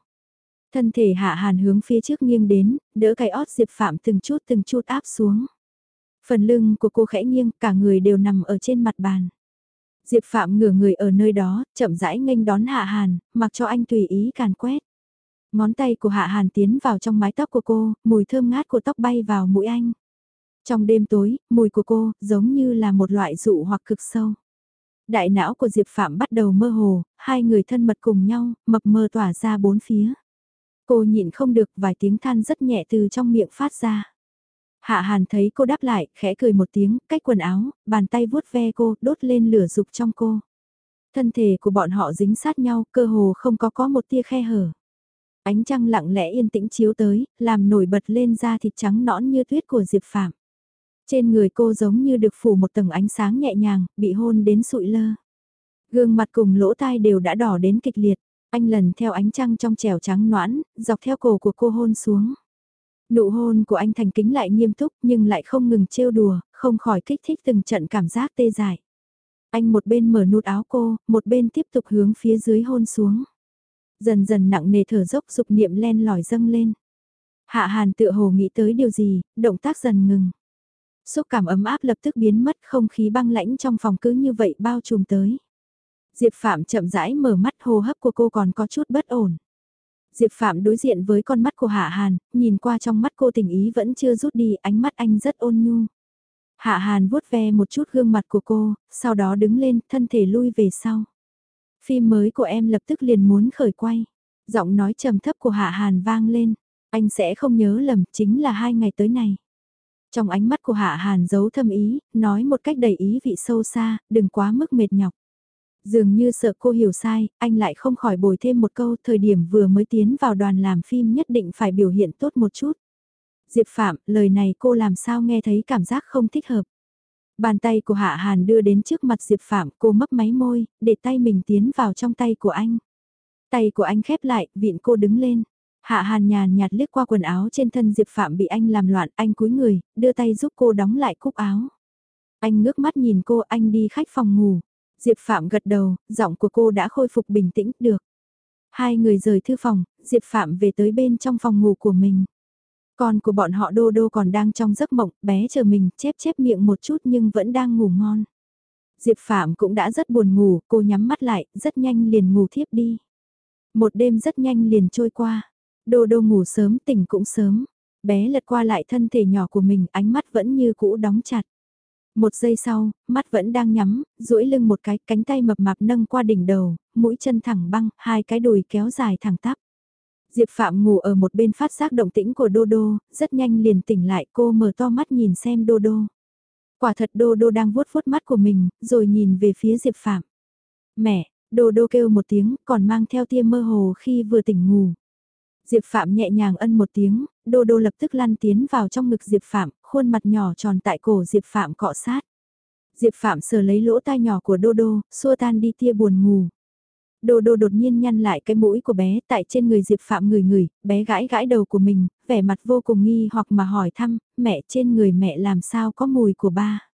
Thân thể Hạ Hàn hướng phía trước nghiêng đến, đỡ cái ót Diệp Phạm từng chút từng chút áp xuống. Phần lưng của cô khẽ nghiêng, cả người đều nằm ở trên mặt bàn. Diệp Phạm ngửa người ở nơi đó, chậm rãi nghênh đón Hạ Hàn, mặc cho anh tùy ý càn quét. Ngón tay của Hạ Hàn tiến vào trong mái tóc của cô, mùi thơm ngát của tóc bay vào mũi anh. Trong đêm tối, mùi của cô giống như là một loại dụ hoặc cực sâu. Đại não của Diệp Phạm bắt đầu mơ hồ, hai người thân mật cùng nhau, mập mờ tỏa ra bốn phía. Cô nhịn không được vài tiếng than rất nhẹ từ trong miệng phát ra. Hạ Hàn thấy cô đáp lại, khẽ cười một tiếng, cách quần áo, bàn tay vuốt ve cô, đốt lên lửa dục trong cô. Thân thể của bọn họ dính sát nhau, cơ hồ không có có một tia khe hở. Ánh trăng lặng lẽ yên tĩnh chiếu tới, làm nổi bật lên da thịt trắng nõn như tuyết của Diệp Phạm. Trên người cô giống như được phủ một tầng ánh sáng nhẹ nhàng, bị hôn đến sụi lơ. Gương mặt cùng lỗ tai đều đã đỏ đến kịch liệt, anh lần theo ánh trăng trong trẻo trắng noãn, dọc theo cổ của cô hôn xuống. Nụ hôn của anh thành kính lại nghiêm túc nhưng lại không ngừng trêu đùa, không khỏi kích thích từng trận cảm giác tê dại. Anh một bên mở nút áo cô, một bên tiếp tục hướng phía dưới hôn xuống. Dần dần nặng nề thở dốc dục niệm len lỏi dâng lên. Hạ Hàn tựa hồ nghĩ tới điều gì, động tác dần ngừng. Xúc cảm ấm áp lập tức biến mất không khí băng lãnh trong phòng cứ như vậy bao trùm tới. Diệp Phạm chậm rãi mở mắt hô hấp của cô còn có chút bất ổn. Diệp Phạm đối diện với con mắt của Hạ Hàn, nhìn qua trong mắt cô tình ý vẫn chưa rút đi, ánh mắt anh rất ôn nhu. Hạ Hàn vuốt ve một chút gương mặt của cô, sau đó đứng lên, thân thể lui về sau. Phim mới của em lập tức liền muốn khởi quay. Giọng nói trầm thấp của Hạ Hàn vang lên. Anh sẽ không nhớ lầm, chính là hai ngày tới này. Trong ánh mắt của Hạ Hàn giấu thâm ý, nói một cách đầy ý vị sâu xa, đừng quá mức mệt nhọc. Dường như sợ cô hiểu sai, anh lại không khỏi bồi thêm một câu thời điểm vừa mới tiến vào đoàn làm phim nhất định phải biểu hiện tốt một chút. Diệp Phạm, lời này cô làm sao nghe thấy cảm giác không thích hợp. Bàn tay của Hạ Hàn đưa đến trước mặt Diệp Phạm, cô mấp máy môi, để tay mình tiến vào trong tay của anh. Tay của anh khép lại, vịn cô đứng lên. Hạ Hàn nhàn nhạt liếc qua quần áo trên thân Diệp Phạm bị anh làm loạn, anh cúi người, đưa tay giúp cô đóng lại cúc áo. Anh ngước mắt nhìn cô, anh đi khách phòng ngủ. Diệp Phạm gật đầu, giọng của cô đã khôi phục bình tĩnh, được. Hai người rời thư phòng, Diệp Phạm về tới bên trong phòng ngủ của mình. Con của bọn họ đô đô còn đang trong giấc mộng, bé chờ mình, chép chép miệng một chút nhưng vẫn đang ngủ ngon. Diệp Phạm cũng đã rất buồn ngủ, cô nhắm mắt lại, rất nhanh liền ngủ thiếp đi. Một đêm rất nhanh liền trôi qua. Đô đô ngủ sớm tỉnh cũng sớm. Bé lật qua lại thân thể nhỏ của mình, ánh mắt vẫn như cũ đóng chặt. Một giây sau, mắt vẫn đang nhắm, duỗi lưng một cái, cánh tay mập mạp nâng qua đỉnh đầu, mũi chân thẳng băng, hai cái đùi kéo dài thẳng tắp. Diệp Phạm ngủ ở một bên phát giác động tĩnh của Đô Đô, rất nhanh liền tỉnh lại cô mở to mắt nhìn xem Đô Đô. Quả thật Đô Đô đang vuốt vuốt mắt của mình, rồi nhìn về phía Diệp Phạm. Mẹ, Đô Đô kêu một tiếng, còn mang theo tia mơ hồ khi vừa tỉnh ngủ. Diệp Phạm nhẹ nhàng ân một tiếng, Đô Đô lập tức lăn tiến vào trong ngực Diệp Phạm, khuôn mặt nhỏ tròn tại cổ Diệp Phạm cọ sát. Diệp Phạm sờ lấy lỗ tai nhỏ của Đô Đô, xua tan đi tia buồn ngủ. Đô Đô đột nhiên nhăn lại cái mũi của bé tại trên người Diệp Phạm người người, bé gãi gãi đầu của mình, vẻ mặt vô cùng nghi hoặc mà hỏi thăm, mẹ trên người mẹ làm sao có mùi của ba.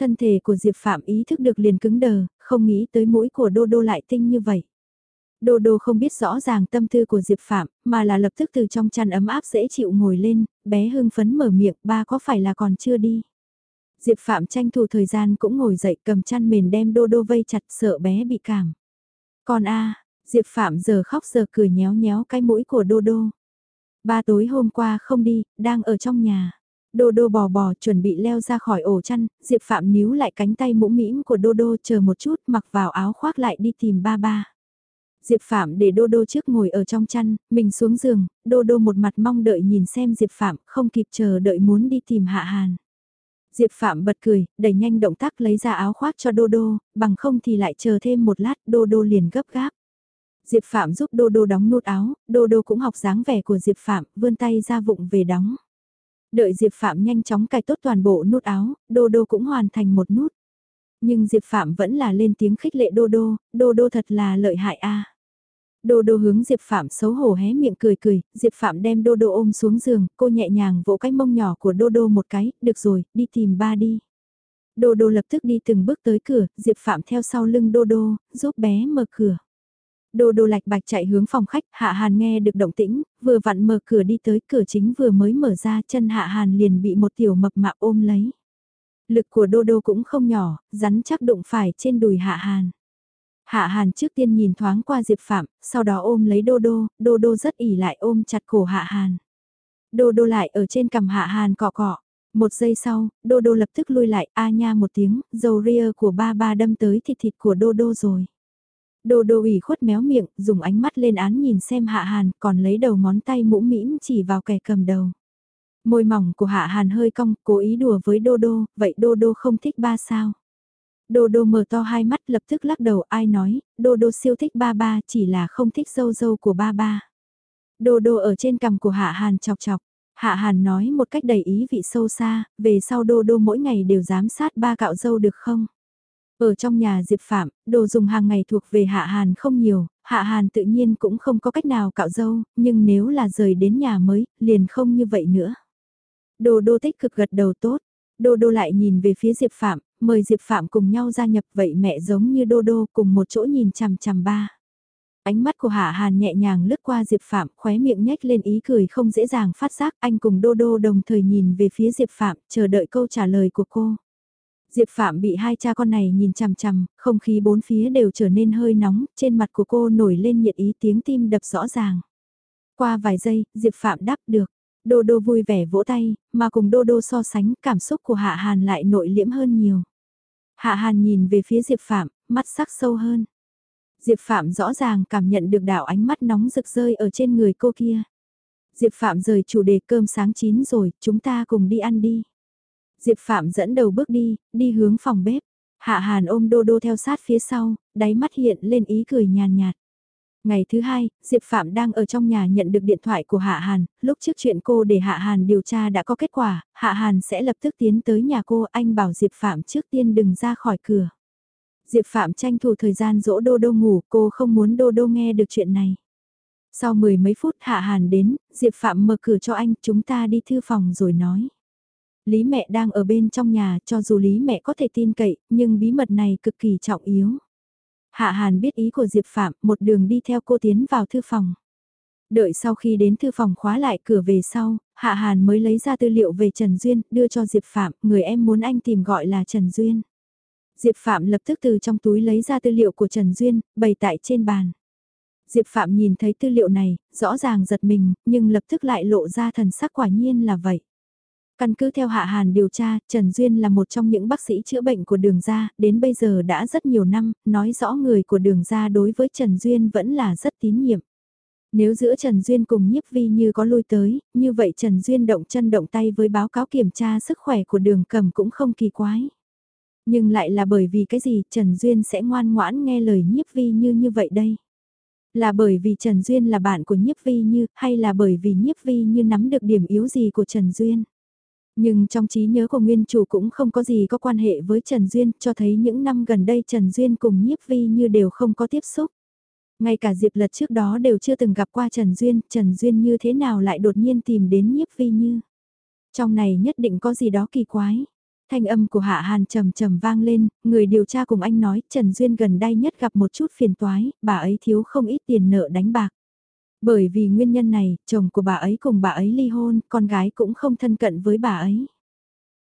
Thân thể của Diệp Phạm ý thức được liền cứng đờ, không nghĩ tới mũi của Đô Đô lại tinh như vậy. Đô Đô không biết rõ ràng tâm tư của Diệp Phạm, mà là lập tức từ trong chăn ấm áp dễ chịu ngồi lên, bé hưng phấn mở miệng, ba có phải là còn chưa đi. Diệp Phạm tranh thủ thời gian cũng ngồi dậy cầm chăn mền đem Đô Đô vây chặt sợ bé bị cảm. Còn a Diệp Phạm giờ khóc giờ cười nhéo nhéo cái mũi của Đô Đô. Ba tối hôm qua không đi, đang ở trong nhà. Đô đô bò bò chuẩn bị leo ra khỏi ổ chăn, Diệp Phạm níu lại cánh tay mũm mĩm của đô đô chờ một chút mặc vào áo khoác lại đi tìm ba ba. Diệp Phạm để Đô Đô trước ngồi ở trong chăn, mình xuống giường, Đô Đô một mặt mong đợi nhìn xem Diệp Phạm, không kịp chờ đợi muốn đi tìm Hạ Hàn. Diệp Phạm bật cười, đẩy nhanh động tác lấy ra áo khoác cho Đô Đô, bằng không thì lại chờ thêm một lát, Đô Đô liền gấp gáp. Diệp Phạm giúp Đô Đô đóng nút áo, Đô Đô cũng học dáng vẻ của Diệp Phạm, vươn tay ra vụng về đóng. Đợi Diệp Phạm nhanh chóng cài tốt toàn bộ nút áo, Đô Đô cũng hoàn thành một nút. Nhưng Diệp Phạm vẫn là lên tiếng khích lệ Đô Đô, Đô Đô thật là lợi hại a. Đô đô hướng Diệp Phạm xấu hổ hé miệng cười cười, Diệp Phạm đem đô đô ôm xuống giường, cô nhẹ nhàng vỗ cái mông nhỏ của đô đô một cái, được rồi, đi tìm ba đi. Đô đô lập tức đi từng bước tới cửa, Diệp Phạm theo sau lưng đô đô, giúp bé mở cửa. Đô đô lạch bạch chạy hướng phòng khách, Hạ Hàn nghe được động tĩnh, vừa vặn mở cửa đi tới cửa chính vừa mới mở ra chân Hạ Hàn liền bị một tiểu mập mạp ôm lấy. Lực của đô đô cũng không nhỏ, rắn chắc đụng phải trên đùi Hạ Hàn. Hạ Hàn trước tiên nhìn thoáng qua Diệp Phạm, sau đó ôm lấy Đô Đô, Đô Đô rất ỉ lại ôm chặt cổ Hạ Hàn. Đô Đô lại ở trên cằm Hạ Hàn cọ cọ. Một giây sau, Đô Đô lập tức lui lại, a nha một tiếng, dầu ria của ba ba đâm tới thịt thịt của Đô Đô rồi. Đô Đô ủy khuất méo miệng, dùng ánh mắt lên án nhìn xem Hạ Hàn, còn lấy đầu ngón tay mũ mĩm chỉ vào kẻ cầm đầu. Môi mỏng của Hạ Hàn hơi cong, cố ý đùa với Đô Đô, vậy Đô Đô không thích ba sao? Đô Đô mở to hai mắt lập tức lắc đầu ai nói, Đô Đô siêu thích ba ba chỉ là không thích dâu dâu của ba ba. Đô Đô ở trên cằm của Hạ Hàn chọc chọc, Hạ Hàn nói một cách đầy ý vị sâu xa, về sau Đô Đô mỗi ngày đều giám sát ba cạo dâu được không? Ở trong nhà Diệp Phạm, đồ dùng hàng ngày thuộc về Hạ Hàn không nhiều, Hạ Hàn tự nhiên cũng không có cách nào cạo dâu, nhưng nếu là rời đến nhà mới, liền không như vậy nữa. Đồ đô tích cực gật đầu tốt, đô đô lại nhìn về phía Diệp Phạm, mời Diệp Phạm cùng nhau gia nhập vậy mẹ giống như đô đô cùng một chỗ nhìn chằm chằm ba. Ánh mắt của Hạ Hàn nhẹ nhàng lướt qua Diệp Phạm, khóe miệng nhếch lên ý cười không dễ dàng phát giác, anh cùng Đô Đô đồng thời nhìn về phía Diệp Phạm, chờ đợi câu trả lời của cô. Diệp Phạm bị hai cha con này nhìn chằm chằm, không khí bốn phía đều trở nên hơi nóng, trên mặt của cô nổi lên nhiệt ý tiếng tim đập rõ ràng. Qua vài giây, Diệp Phạm đáp được. Đô Đô vui vẻ vỗ tay, mà cùng Đô Đô so sánh cảm xúc của Hạ Hàn lại nội liễm hơn nhiều. Hạ Hàn nhìn về phía Diệp Phạm, mắt sắc sâu hơn. Diệp Phạm rõ ràng cảm nhận được đạo ánh mắt nóng rực rơi ở trên người cô kia. Diệp Phạm rời chủ đề cơm sáng chín rồi, chúng ta cùng đi ăn đi. Diệp Phạm dẫn đầu bước đi, đi hướng phòng bếp. Hạ Hàn ôm Đô Đô theo sát phía sau, đáy mắt hiện lên ý cười nhàn nhạt. Ngày thứ hai, Diệp Phạm đang ở trong nhà nhận được điện thoại của Hạ Hàn, lúc trước chuyện cô để Hạ Hàn điều tra đã có kết quả, Hạ Hàn sẽ lập tức tiến tới nhà cô, anh bảo Diệp Phạm trước tiên đừng ra khỏi cửa. Diệp Phạm tranh thủ thời gian dỗ Đô Đô ngủ, cô không muốn Đô Đô nghe được chuyện này. Sau mười mấy phút Hạ Hàn đến, Diệp Phạm mở cửa cho anh, chúng ta đi thư phòng rồi nói. Lý mẹ đang ở bên trong nhà, cho dù Lý mẹ có thể tin cậy, nhưng bí mật này cực kỳ trọng yếu. Hạ Hàn biết ý của Diệp Phạm, một đường đi theo cô tiến vào thư phòng. Đợi sau khi đến thư phòng khóa lại cửa về sau, Hạ Hàn mới lấy ra tư liệu về Trần Duyên, đưa cho Diệp Phạm, người em muốn anh tìm gọi là Trần Duyên. Diệp Phạm lập tức từ trong túi lấy ra tư liệu của Trần Duyên, bày tại trên bàn. Diệp Phạm nhìn thấy tư liệu này, rõ ràng giật mình, nhưng lập tức lại lộ ra thần sắc quả nhiên là vậy. Căn cứ theo Hạ Hàn điều tra, Trần Duyên là một trong những bác sĩ chữa bệnh của đường gia, đến bây giờ đã rất nhiều năm, nói rõ người của đường gia đối với Trần Duyên vẫn là rất tín nhiệm. Nếu giữa Trần Duyên cùng nhiếp vi như có lui tới, như vậy Trần Duyên động chân động tay với báo cáo kiểm tra sức khỏe của đường cầm cũng không kỳ quái. Nhưng lại là bởi vì cái gì Trần Duyên sẽ ngoan ngoãn nghe lời nhiếp vi như như vậy đây? Là bởi vì Trần Duyên là bạn của nhiếp vi như hay là bởi vì nhiếp vi như nắm được điểm yếu gì của Trần Duyên? Nhưng trong trí nhớ của nguyên chủ cũng không có gì có quan hệ với Trần Duyên, cho thấy những năm gần đây Trần Duyên cùng nhiếp vi như đều không có tiếp xúc. Ngay cả Diệp Lật trước đó đều chưa từng gặp qua Trần Duyên, Trần Duyên như thế nào lại đột nhiên tìm đến nhiếp vi như. Trong này nhất định có gì đó kỳ quái. Thanh âm của Hạ Hàn trầm trầm vang lên, người điều tra cùng anh nói Trần Duyên gần đây nhất gặp một chút phiền toái, bà ấy thiếu không ít tiền nợ đánh bạc. Bởi vì nguyên nhân này, chồng của bà ấy cùng bà ấy ly hôn, con gái cũng không thân cận với bà ấy.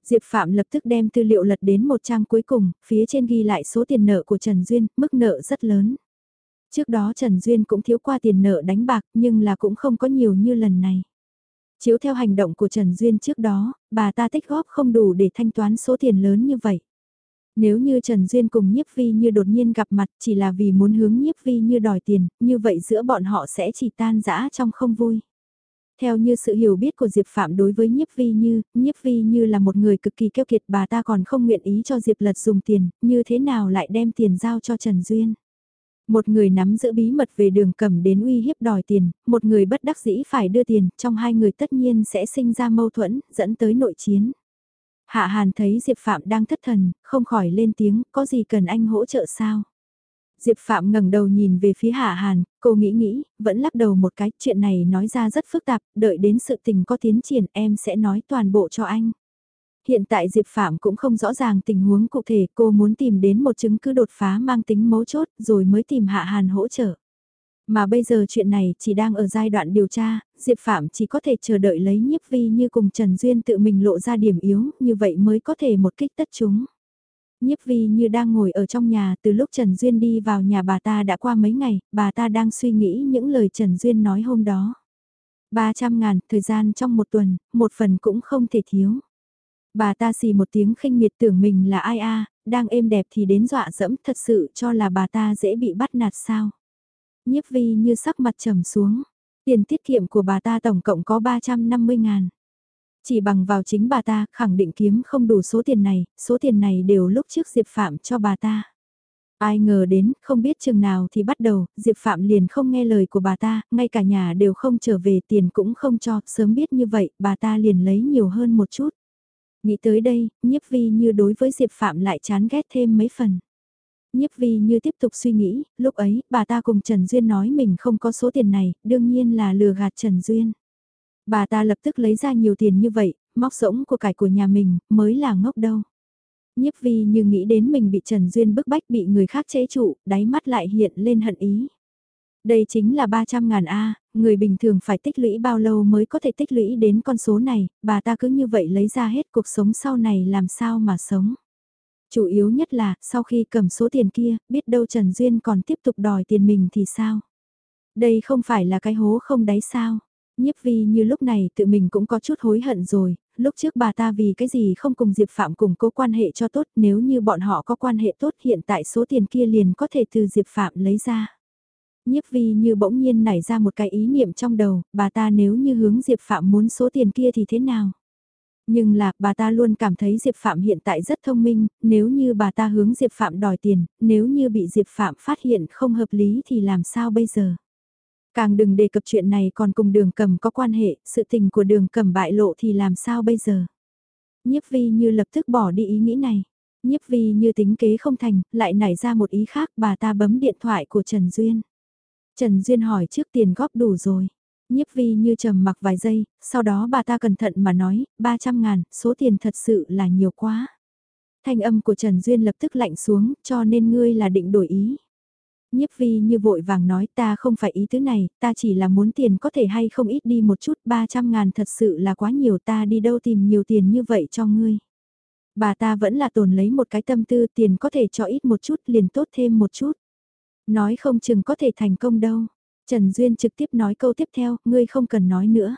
Diệp Phạm lập tức đem tư liệu lật đến một trang cuối cùng, phía trên ghi lại số tiền nợ của Trần Duyên, mức nợ rất lớn. Trước đó Trần Duyên cũng thiếu qua tiền nợ đánh bạc nhưng là cũng không có nhiều như lần này. Chiếu theo hành động của Trần Duyên trước đó, bà ta tích góp không đủ để thanh toán số tiền lớn như vậy. Nếu như Trần Duyên cùng nhiếp vi như đột nhiên gặp mặt chỉ là vì muốn hướng nhiếp vi như đòi tiền, như vậy giữa bọn họ sẽ chỉ tan rã trong không vui. Theo như sự hiểu biết của Diệp Phạm đối với nhiếp vi như, nhiếp vi như là một người cực kỳ keo kiệt bà ta còn không nguyện ý cho Diệp Lật dùng tiền, như thế nào lại đem tiền giao cho Trần Duyên. Một người nắm giữ bí mật về đường cầm đến uy hiếp đòi tiền, một người bất đắc dĩ phải đưa tiền, trong hai người tất nhiên sẽ sinh ra mâu thuẫn, dẫn tới nội chiến. Hạ Hàn thấy Diệp Phạm đang thất thần, không khỏi lên tiếng, có gì cần anh hỗ trợ sao? Diệp Phạm ngẩng đầu nhìn về phía Hạ Hàn, cô nghĩ nghĩ, vẫn lắc đầu một cái, chuyện này nói ra rất phức tạp, đợi đến sự tình có tiến triển em sẽ nói toàn bộ cho anh. Hiện tại Diệp Phạm cũng không rõ ràng tình huống cụ thể, cô muốn tìm đến một chứng cứ đột phá mang tính mấu chốt rồi mới tìm Hạ Hàn hỗ trợ. Mà bây giờ chuyện này chỉ đang ở giai đoạn điều tra, Diệp Phạm chỉ có thể chờ đợi lấy nhiếp vi như cùng Trần Duyên tự mình lộ ra điểm yếu, như vậy mới có thể một kích tất chúng. Nhiếp vi như đang ngồi ở trong nhà từ lúc Trần Duyên đi vào nhà bà ta đã qua mấy ngày, bà ta đang suy nghĩ những lời Trần Duyên nói hôm đó. 300 ngàn, thời gian trong một tuần, một phần cũng không thể thiếu. Bà ta xì một tiếng khinh miệt tưởng mình là ai a đang êm đẹp thì đến dọa dẫm thật sự cho là bà ta dễ bị bắt nạt sao. Nhiếp vi như sắc mặt trầm xuống, tiền tiết kiệm của bà ta tổng cộng có 350 ngàn. Chỉ bằng vào chính bà ta, khẳng định kiếm không đủ số tiền này, số tiền này đều lúc trước Diệp Phạm cho bà ta. Ai ngờ đến, không biết chừng nào thì bắt đầu, Diệp Phạm liền không nghe lời của bà ta, ngay cả nhà đều không trở về tiền cũng không cho, sớm biết như vậy, bà ta liền lấy nhiều hơn một chút. Nghĩ tới đây, nhiếp vi như đối với Diệp Phạm lại chán ghét thêm mấy phần. Nhiếp vi như tiếp tục suy nghĩ, lúc ấy, bà ta cùng Trần Duyên nói mình không có số tiền này, đương nhiên là lừa gạt Trần Duyên. Bà ta lập tức lấy ra nhiều tiền như vậy, móc rỗng của cải của nhà mình, mới là ngốc đâu. Nhiếp vi như nghĩ đến mình bị Trần Duyên bức bách bị người khác chế trụ, đáy mắt lại hiện lên hận ý. Đây chính là 300 ngàn A, người bình thường phải tích lũy bao lâu mới có thể tích lũy đến con số này, bà ta cứ như vậy lấy ra hết cuộc sống sau này làm sao mà sống. Chủ yếu nhất là, sau khi cầm số tiền kia, biết đâu Trần Duyên còn tiếp tục đòi tiền mình thì sao? Đây không phải là cái hố không đáy sao? Nhiếp vi như lúc này tự mình cũng có chút hối hận rồi, lúc trước bà ta vì cái gì không cùng Diệp Phạm cùng cố quan hệ cho tốt nếu như bọn họ có quan hệ tốt hiện tại số tiền kia liền có thể từ Diệp Phạm lấy ra. Nhiếp vi như bỗng nhiên nảy ra một cái ý niệm trong đầu, bà ta nếu như hướng Diệp Phạm muốn số tiền kia thì thế nào? Nhưng là, bà ta luôn cảm thấy Diệp Phạm hiện tại rất thông minh, nếu như bà ta hướng Diệp Phạm đòi tiền, nếu như bị Diệp Phạm phát hiện không hợp lý thì làm sao bây giờ? Càng đừng đề cập chuyện này còn cùng đường cầm có quan hệ, sự tình của đường cầm bại lộ thì làm sao bây giờ? Nhiếp vi như lập tức bỏ đi ý nghĩ này. Nhiếp vi như tính kế không thành, lại nảy ra một ý khác bà ta bấm điện thoại của Trần Duyên. Trần Duyên hỏi trước tiền góp đủ rồi. Nhiếp vi như trầm mặc vài giây, sau đó bà ta cẩn thận mà nói, 300 ngàn, số tiền thật sự là nhiều quá. Thanh âm của Trần Duyên lập tức lạnh xuống, cho nên ngươi là định đổi ý. Nhiếp vi như vội vàng nói ta không phải ý thứ này, ta chỉ là muốn tiền có thể hay không ít đi một chút, 300 ngàn thật sự là quá nhiều ta đi đâu tìm nhiều tiền như vậy cho ngươi. Bà ta vẫn là tồn lấy một cái tâm tư tiền có thể cho ít một chút liền tốt thêm một chút. Nói không chừng có thể thành công đâu. Trần Duyên trực tiếp nói câu tiếp theo, ngươi không cần nói nữa.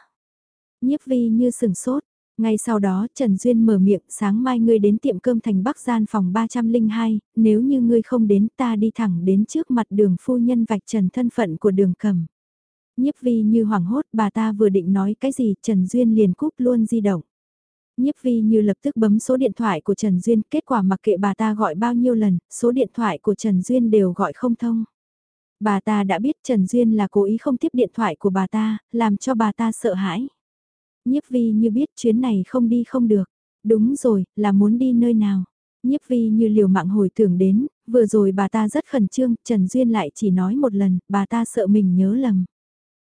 Nhiếp vi như sừng sốt, ngay sau đó Trần Duyên mở miệng sáng mai ngươi đến tiệm cơm thành Bắc gian phòng 302, nếu như ngươi không đến ta đi thẳng đến trước mặt đường phu nhân vạch trần thân phận của đường cầm. Nhiếp vi như hoảng hốt bà ta vừa định nói cái gì Trần Duyên liền cúp luôn di động. Nhiếp vi như lập tức bấm số điện thoại của Trần Duyên, kết quả mặc kệ bà ta gọi bao nhiêu lần, số điện thoại của Trần Duyên đều gọi không thông. Bà ta đã biết Trần Duyên là cố ý không tiếp điện thoại của bà ta, làm cho bà ta sợ hãi. Nhiếp vi như biết chuyến này không đi không được. Đúng rồi, là muốn đi nơi nào. Nhiếp vi như liều mạng hồi tưởng đến, vừa rồi bà ta rất khẩn trương, Trần Duyên lại chỉ nói một lần, bà ta sợ mình nhớ lầm.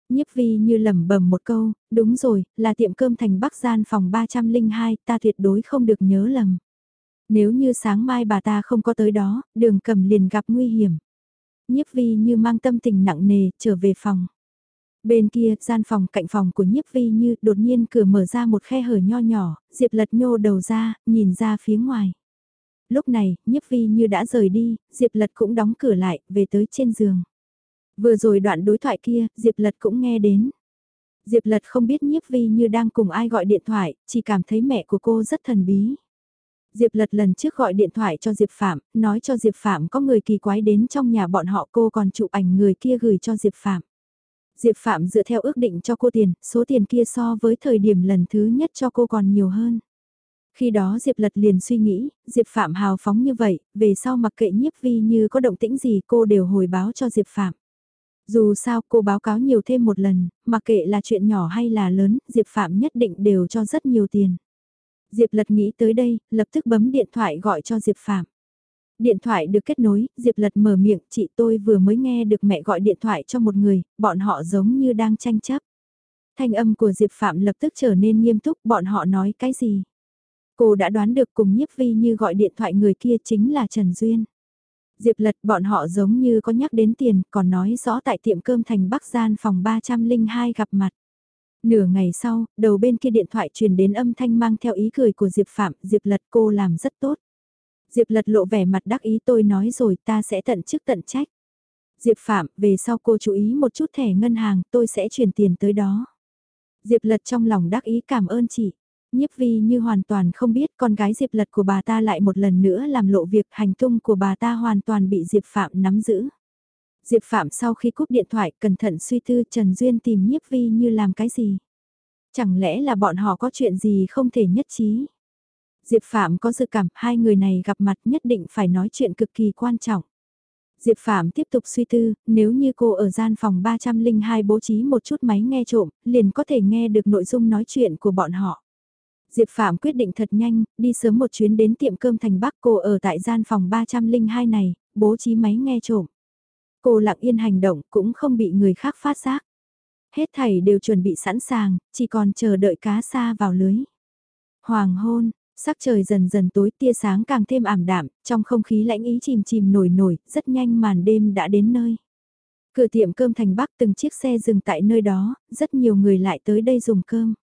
Nhiếp vi như lẩm bẩm một câu, đúng rồi, là tiệm cơm thành Bắc Gian phòng 302, ta tuyệt đối không được nhớ lầm. Nếu như sáng mai bà ta không có tới đó, đường cầm liền gặp nguy hiểm. Nhiếp vi như mang tâm tình nặng nề, trở về phòng. Bên kia, gian phòng cạnh phòng của nhiếp vi như đột nhiên cửa mở ra một khe hở nho nhỏ, Diệp lật nhô đầu ra, nhìn ra phía ngoài. Lúc này, nhiếp vi như đã rời đi, Diệp lật cũng đóng cửa lại, về tới trên giường. Vừa rồi đoạn đối thoại kia, Diệp lật cũng nghe đến. Diệp lật không biết nhiếp vi như đang cùng ai gọi điện thoại, chỉ cảm thấy mẹ của cô rất thần bí. Diệp lật lần trước gọi điện thoại cho Diệp Phạm, nói cho Diệp Phạm có người kỳ quái đến trong nhà bọn họ cô còn chụp ảnh người kia gửi cho Diệp Phạm. Diệp Phạm dựa theo ước định cho cô tiền, số tiền kia so với thời điểm lần thứ nhất cho cô còn nhiều hơn. Khi đó Diệp Lật liền suy nghĩ, Diệp Phạm hào phóng như vậy, về sau mặc kệ nhiếp vi như có động tĩnh gì cô đều hồi báo cho Diệp Phạm. Dù sao cô báo cáo nhiều thêm một lần, mặc kệ là chuyện nhỏ hay là lớn, Diệp Phạm nhất định đều cho rất nhiều tiền. Diệp Lật nghĩ tới đây, lập tức bấm điện thoại gọi cho Diệp Phạm. Điện thoại được kết nối, Diệp Lật mở miệng, chị tôi vừa mới nghe được mẹ gọi điện thoại cho một người, bọn họ giống như đang tranh chấp. Thanh âm của Diệp Phạm lập tức trở nên nghiêm túc, bọn họ nói cái gì? Cô đã đoán được cùng nhiếp vi như gọi điện thoại người kia chính là Trần Duyên. Diệp Lật bọn họ giống như có nhắc đến tiền, còn nói rõ tại tiệm cơm thành Bắc Gian phòng 302 gặp mặt. Nửa ngày sau, đầu bên kia điện thoại truyền đến âm thanh mang theo ý cười của Diệp Phạm, Diệp Lật cô làm rất tốt. Diệp lật lộ vẻ mặt đắc ý tôi nói rồi ta sẽ tận chức tận trách. Diệp Phạm, về sau cô chú ý một chút thẻ ngân hàng, tôi sẽ chuyển tiền tới đó. Diệp Lật trong lòng đắc ý cảm ơn chị. Nhiếp vi như hoàn toàn không biết con gái Diệp Lật của bà ta lại một lần nữa làm lộ việc hành tung của bà ta hoàn toàn bị Diệp Phạm nắm giữ. Diệp Phạm sau khi cúp điện thoại cẩn thận suy tư Trần Duyên tìm nhiếp vi như làm cái gì. Chẳng lẽ là bọn họ có chuyện gì không thể nhất trí? Diệp Phạm có dự cảm hai người này gặp mặt nhất định phải nói chuyện cực kỳ quan trọng. Diệp Phạm tiếp tục suy tư, nếu như cô ở gian phòng 302 bố trí một chút máy nghe trộm, liền có thể nghe được nội dung nói chuyện của bọn họ. Diệp Phạm quyết định thật nhanh, đi sớm một chuyến đến tiệm cơm thành Bắc cô ở tại gian phòng 302 này, bố trí máy nghe trộm. Cô lặng yên hành động cũng không bị người khác phát giác. Hết thảy đều chuẩn bị sẵn sàng, chỉ còn chờ đợi cá xa vào lưới. Hoàng hôn, sắc trời dần dần tối tia sáng càng thêm ảm đạm, trong không khí lãnh ý chìm chìm nổi nổi, rất nhanh màn đêm đã đến nơi. Cửa tiệm cơm thành Bắc từng chiếc xe dừng tại nơi đó, rất nhiều người lại tới đây dùng cơm.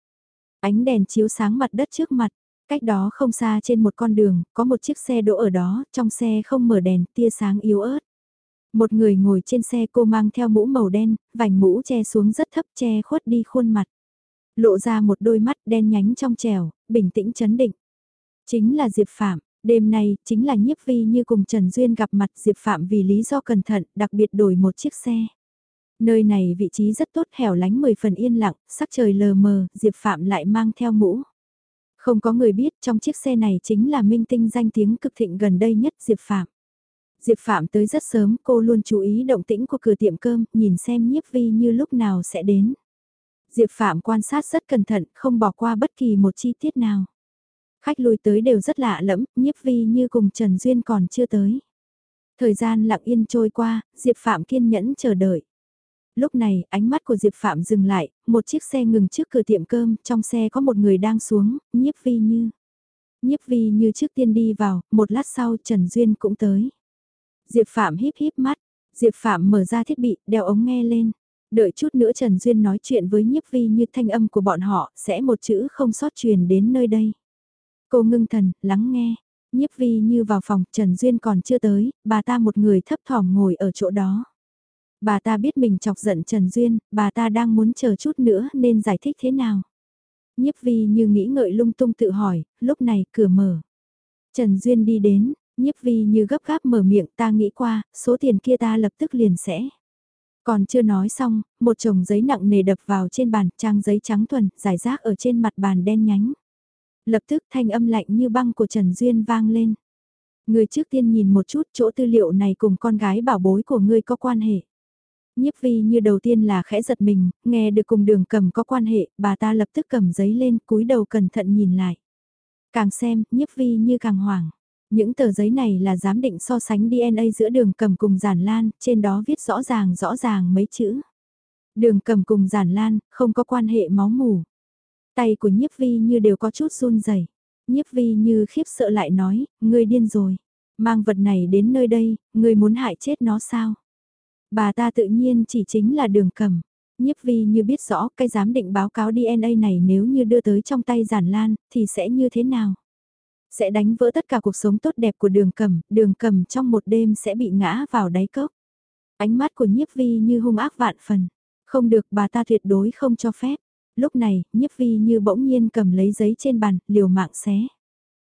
Ánh đèn chiếu sáng mặt đất trước mặt, cách đó không xa trên một con đường, có một chiếc xe đỗ ở đó, trong xe không mở đèn, tia sáng yếu ớt. Một người ngồi trên xe cô mang theo mũ màu đen, vành mũ che xuống rất thấp che khuất đi khuôn mặt. Lộ ra một đôi mắt đen nhánh trong trèo, bình tĩnh chấn định. Chính là Diệp Phạm, đêm nay chính là nhiếp vi như cùng Trần Duyên gặp mặt Diệp Phạm vì lý do cẩn thận đặc biệt đổi một chiếc xe. Nơi này vị trí rất tốt hẻo lánh 10 phần yên lặng, sắc trời lờ mờ, Diệp Phạm lại mang theo mũ. Không có người biết trong chiếc xe này chính là minh tinh danh tiếng cực thịnh gần đây nhất Diệp Phạm. Diệp Phạm tới rất sớm, cô luôn chú ý động tĩnh của cửa tiệm cơm, nhìn xem nhiếp vi như lúc nào sẽ đến. Diệp Phạm quan sát rất cẩn thận, không bỏ qua bất kỳ một chi tiết nào. Khách lui tới đều rất lạ lẫm, nhiếp vi như cùng Trần Duyên còn chưa tới. Thời gian lặng yên trôi qua, Diệp Phạm kiên nhẫn chờ đợi. Lúc này, ánh mắt của Diệp Phạm dừng lại, một chiếc xe ngừng trước cửa tiệm cơm, trong xe có một người đang xuống, nhiếp vi như. Nhiếp vi như trước tiên đi vào, một lát sau Trần Duyên cũng tới. Diệp Phạm híp híp mắt, Diệp Phạm mở ra thiết bị, đeo ống nghe lên. Đợi chút nữa Trần Duyên nói chuyện với nhiếp vi như thanh âm của bọn họ, sẽ một chữ không sót truyền đến nơi đây. Cô ngưng thần, lắng nghe. Nhiếp vi như vào phòng, Trần Duyên còn chưa tới, bà ta một người thấp thỏm ngồi ở chỗ đó. Bà ta biết mình chọc giận Trần Duyên, bà ta đang muốn chờ chút nữa nên giải thích thế nào. Nhiếp vi như nghĩ ngợi lung tung tự hỏi, lúc này cửa mở. Trần Duyên đi đến, nhiếp vi như gấp gáp mở miệng ta nghĩ qua, số tiền kia ta lập tức liền sẽ. Còn chưa nói xong, một chồng giấy nặng nề đập vào trên bàn, trang giấy trắng thuần, giải rác ở trên mặt bàn đen nhánh. Lập tức thanh âm lạnh như băng của Trần Duyên vang lên. Người trước tiên nhìn một chút chỗ tư liệu này cùng con gái bảo bối của ngươi có quan hệ. Nhiếp vi như đầu tiên là khẽ giật mình, nghe được cùng đường cầm có quan hệ, bà ta lập tức cầm giấy lên cúi đầu cẩn thận nhìn lại. Càng xem, nhiếp vi như càng hoảng. Những tờ giấy này là giám định so sánh DNA giữa đường cầm cùng giản lan, trên đó viết rõ ràng rõ ràng mấy chữ. Đường cầm cùng giản lan, không có quan hệ máu mủ. Tay của nhiếp vi như đều có chút run rẩy nhiếp vi như khiếp sợ lại nói, ngươi điên rồi. Mang vật này đến nơi đây, ngươi muốn hại chết nó sao? Bà ta tự nhiên chỉ chính là đường cầm. Nhiếp vi như biết rõ cái giám định báo cáo DNA này nếu như đưa tới trong tay giản lan, thì sẽ như thế nào? Sẽ đánh vỡ tất cả cuộc sống tốt đẹp của đường cầm, đường cầm trong một đêm sẽ bị ngã vào đáy cốc. Ánh mắt của nhiếp vi như hung ác vạn phần. Không được bà ta tuyệt đối không cho phép. Lúc này, nhiếp vi như bỗng nhiên cầm lấy giấy trên bàn, liều mạng xé.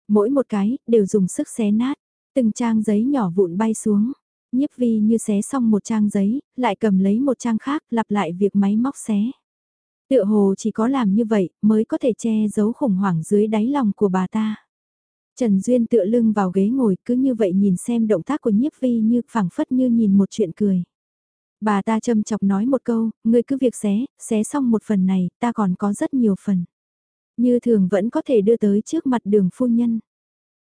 Mỗi một cái, đều dùng sức xé nát. Từng trang giấy nhỏ vụn bay xuống. Nhiếp vi như xé xong một trang giấy, lại cầm lấy một trang khác, lặp lại việc máy móc xé. Tựa hồ chỉ có làm như vậy, mới có thể che giấu khủng hoảng dưới đáy lòng của bà ta. Trần Duyên tựa lưng vào ghế ngồi cứ như vậy nhìn xem động tác của nhiếp vi như phảng phất như nhìn một chuyện cười. Bà ta châm chọc nói một câu, ngươi cứ việc xé, xé xong một phần này, ta còn có rất nhiều phần. Như thường vẫn có thể đưa tới trước mặt đường phu nhân.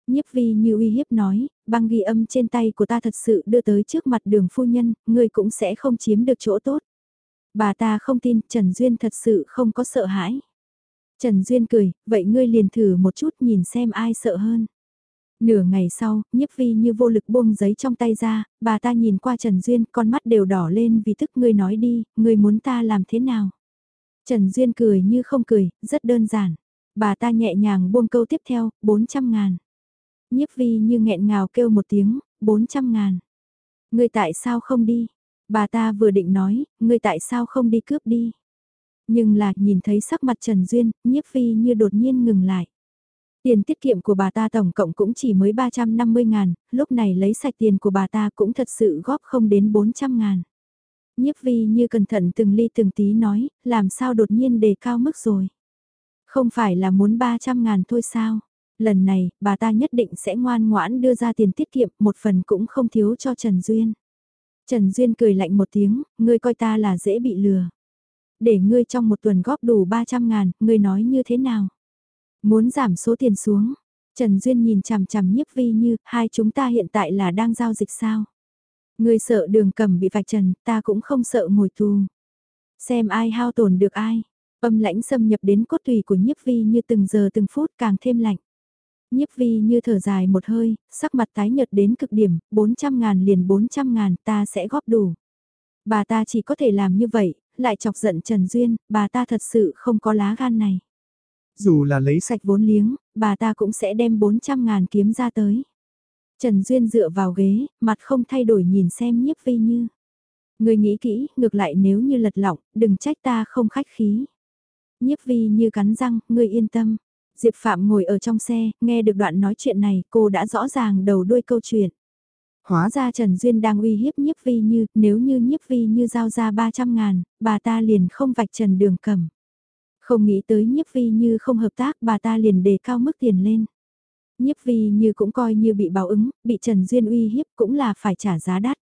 Nhiếp vi như uy hiếp nói, băng ghi âm trên tay của ta thật sự đưa tới trước mặt đường phu nhân, ngươi cũng sẽ không chiếm được chỗ tốt. Bà ta không tin Trần Duyên thật sự không có sợ hãi. Trần Duyên cười, vậy ngươi liền thử một chút nhìn xem ai sợ hơn. Nửa ngày sau, nhiếp vi như vô lực buông giấy trong tay ra, bà ta nhìn qua Trần Duyên, con mắt đều đỏ lên vì tức ngươi nói đi, ngươi muốn ta làm thế nào. Trần Duyên cười như không cười, rất đơn giản. Bà ta nhẹ nhàng buông câu tiếp theo, 400 ngàn. Nhiếp vi như nghẹn ngào kêu một tiếng, 400 ngàn. Ngươi tại sao không đi? Bà ta vừa định nói, ngươi tại sao không đi cướp đi? Nhưng là nhìn thấy sắc mặt Trần Duyên, nhiếp Phi như đột nhiên ngừng lại. Tiền tiết kiệm của bà ta tổng cộng cũng chỉ mới 350 ngàn, lúc này lấy sạch tiền của bà ta cũng thật sự góp không đến 400 ngàn. Nhiếp vi như cẩn thận từng ly từng tí nói, làm sao đột nhiên đề cao mức rồi. Không phải là muốn 300 ngàn thôi sao? Lần này, bà ta nhất định sẽ ngoan ngoãn đưa ra tiền tiết kiệm, một phần cũng không thiếu cho Trần Duyên. Trần Duyên cười lạnh một tiếng, ngươi coi ta là dễ bị lừa. Để ngươi trong một tuần góp đủ 300 ngàn, ngươi nói như thế nào? Muốn giảm số tiền xuống. Trần Duyên nhìn chằm chằm nhiếp vi như, hai chúng ta hiện tại là đang giao dịch sao? Ngươi sợ đường cầm bị vạch trần, ta cũng không sợ ngồi tù. Xem ai hao tổn được ai. Âm lãnh xâm nhập đến cốt tùy của nhiếp vi như từng giờ từng phút càng thêm lạnh. Nhiếp vi như thở dài một hơi, sắc mặt tái nhợt đến cực điểm, 400 ngàn liền 400 ngàn ta sẽ góp đủ. Bà ta chỉ có thể làm như vậy, lại chọc giận Trần Duyên, bà ta thật sự không có lá gan này. Dù là lấy sạch vốn liếng, bà ta cũng sẽ đem 400 ngàn kiếm ra tới. Trần Duyên dựa vào ghế, mặt không thay đổi nhìn xem nhiếp vi như. Người nghĩ kỹ, ngược lại nếu như lật lọng, đừng trách ta không khách khí. Nhiếp vi như cắn răng, người yên tâm. Diệp Phạm ngồi ở trong xe, nghe được đoạn nói chuyện này, cô đã rõ ràng đầu đuôi câu chuyện. Hóa ra Trần Duyên đang uy hiếp nhiếp vi như, nếu như nhiếp vi như giao ra 300 ngàn, bà ta liền không vạch trần đường cầm. Không nghĩ tới nhiếp vi như không hợp tác, bà ta liền đề cao mức tiền lên. Nhiếp vi như cũng coi như bị báo ứng, bị Trần Duyên uy hiếp cũng là phải trả giá đắt.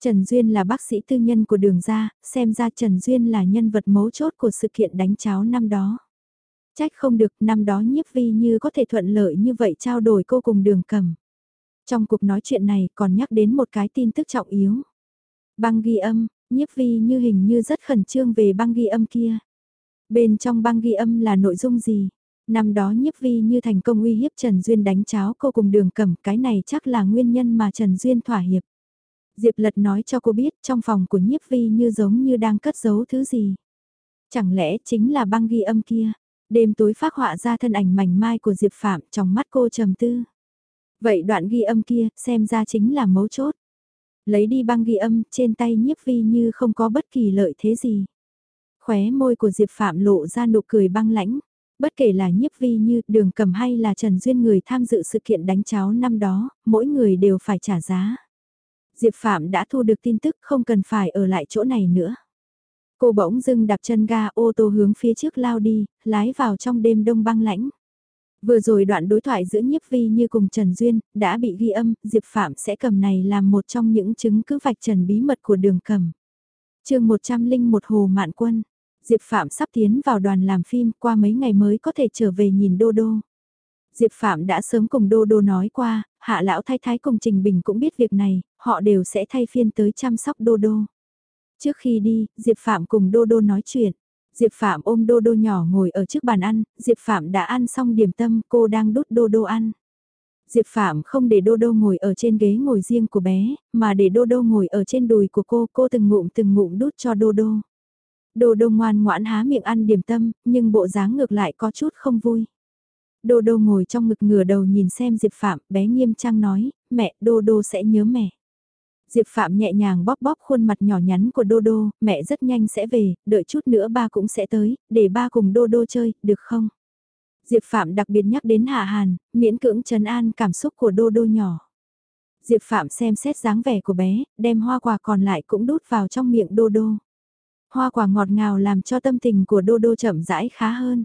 Trần Duyên là bác sĩ tư nhân của đường gia, xem ra Trần Duyên là nhân vật mấu chốt của sự kiện đánh cháo năm đó. Trách không được năm đó nhiếp vi như có thể thuận lợi như vậy trao đổi cô cùng đường cầm. Trong cuộc nói chuyện này còn nhắc đến một cái tin tức trọng yếu. Băng ghi âm, nhiếp vi như hình như rất khẩn trương về băng ghi âm kia. Bên trong băng ghi âm là nội dung gì? Năm đó nhiếp vi như thành công uy hiếp Trần Duyên đánh cháo cô cùng đường cẩm cái này chắc là nguyên nhân mà Trần Duyên thỏa hiệp. Diệp Lật nói cho cô biết trong phòng của nhiếp vi như giống như đang cất giấu thứ gì. Chẳng lẽ chính là băng ghi âm kia? Đêm tối phát họa ra thân ảnh mảnh mai của Diệp Phạm trong mắt cô trầm tư. Vậy đoạn ghi âm kia xem ra chính là mấu chốt. Lấy đi băng ghi âm trên tay nhiếp vi như không có bất kỳ lợi thế gì. Khóe môi của Diệp Phạm lộ ra nụ cười băng lãnh. Bất kể là nhiếp vi như đường cầm hay là Trần Duyên người tham dự sự kiện đánh cháo năm đó, mỗi người đều phải trả giá. Diệp Phạm đã thu được tin tức không cần phải ở lại chỗ này nữa. Cô bỗng dưng đạp chân ga ô tô hướng phía trước lao đi, lái vào trong đêm đông băng lãnh. Vừa rồi đoạn đối thoại giữa nhiếp vi như cùng Trần Duyên, đã bị ghi âm, Diệp Phạm sẽ cầm này làm một trong những chứng cứ vạch trần bí mật của đường cầm. chương 101 Hồ Mạn Quân, Diệp Phạm sắp tiến vào đoàn làm phim qua mấy ngày mới có thể trở về nhìn Đô Đô. Diệp Phạm đã sớm cùng Đô Đô nói qua, Hạ Lão Thái Thái cùng Trình Bình cũng biết việc này, họ đều sẽ thay phiên tới chăm sóc Đô Đô. Trước khi đi, Diệp Phạm cùng Đô Đô nói chuyện. Diệp Phạm ôm Đô Đô nhỏ ngồi ở trước bàn ăn, Diệp Phạm đã ăn xong điểm tâm, cô đang đút Đô Đô ăn. Diệp Phạm không để Đô Đô ngồi ở trên ghế ngồi riêng của bé, mà để Đô Đô ngồi ở trên đùi của cô, cô từng ngụm từng ngụm đút cho Đô Đô. Đô Đô ngoan ngoãn há miệng ăn điểm tâm, nhưng bộ dáng ngược lại có chút không vui. Đô Đô ngồi trong ngực ngửa đầu nhìn xem Diệp Phạm, bé nghiêm trang nói, mẹ, Đô Đô sẽ nhớ mẹ. Diệp Phạm nhẹ nhàng bóp bóp khuôn mặt nhỏ nhắn của Đô Đô, mẹ rất nhanh sẽ về, đợi chút nữa ba cũng sẽ tới, để ba cùng Đô Đô chơi, được không? Diệp Phạm đặc biệt nhắc đến Hạ Hàn, miễn cưỡng trấn an cảm xúc của Đô Đô nhỏ. Diệp Phạm xem xét dáng vẻ của bé, đem hoa quả còn lại cũng đút vào trong miệng Đô Đô. Hoa quả ngọt ngào làm cho tâm tình của Đô Đô chậm rãi khá hơn.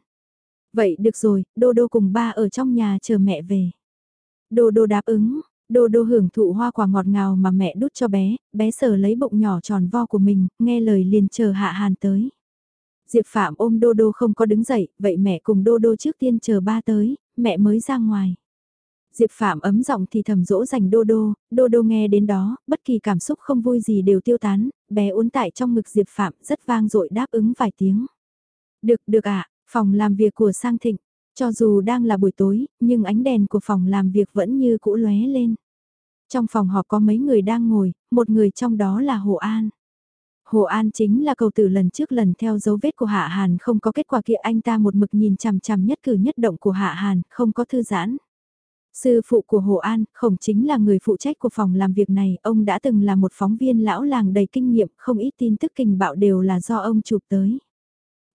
Vậy được rồi, Đô Đô cùng ba ở trong nhà chờ mẹ về. Đô Đô đáp ứng, Đô đô hưởng thụ hoa quả ngọt ngào mà mẹ đút cho bé, bé sờ lấy bụng nhỏ tròn vo của mình, nghe lời liền chờ hạ hàn tới. Diệp Phạm ôm đô đô không có đứng dậy, vậy mẹ cùng đô đô trước tiên chờ ba tới, mẹ mới ra ngoài. Diệp Phạm ấm giọng thì thầm dỗ dành đô đô, đô đô nghe đến đó, bất kỳ cảm xúc không vui gì đều tiêu tán, bé uốn tại trong ngực Diệp Phạm rất vang dội đáp ứng vài tiếng. Được, được ạ, phòng làm việc của Sang Thịnh, cho dù đang là buổi tối, nhưng ánh đèn của phòng làm việc vẫn như cũ lóe lên. Trong phòng họp có mấy người đang ngồi, một người trong đó là Hồ An. Hồ An chính là cầu tử lần trước lần theo dấu vết của Hạ Hàn không có kết quả kia anh ta một mực nhìn chằm chằm nhất cử nhất động của Hạ Hàn, không có thư giãn. Sư phụ của Hồ An, khổng chính là người phụ trách của phòng làm việc này, ông đã từng là một phóng viên lão làng đầy kinh nghiệm, không ít tin tức kinh bạo đều là do ông chụp tới.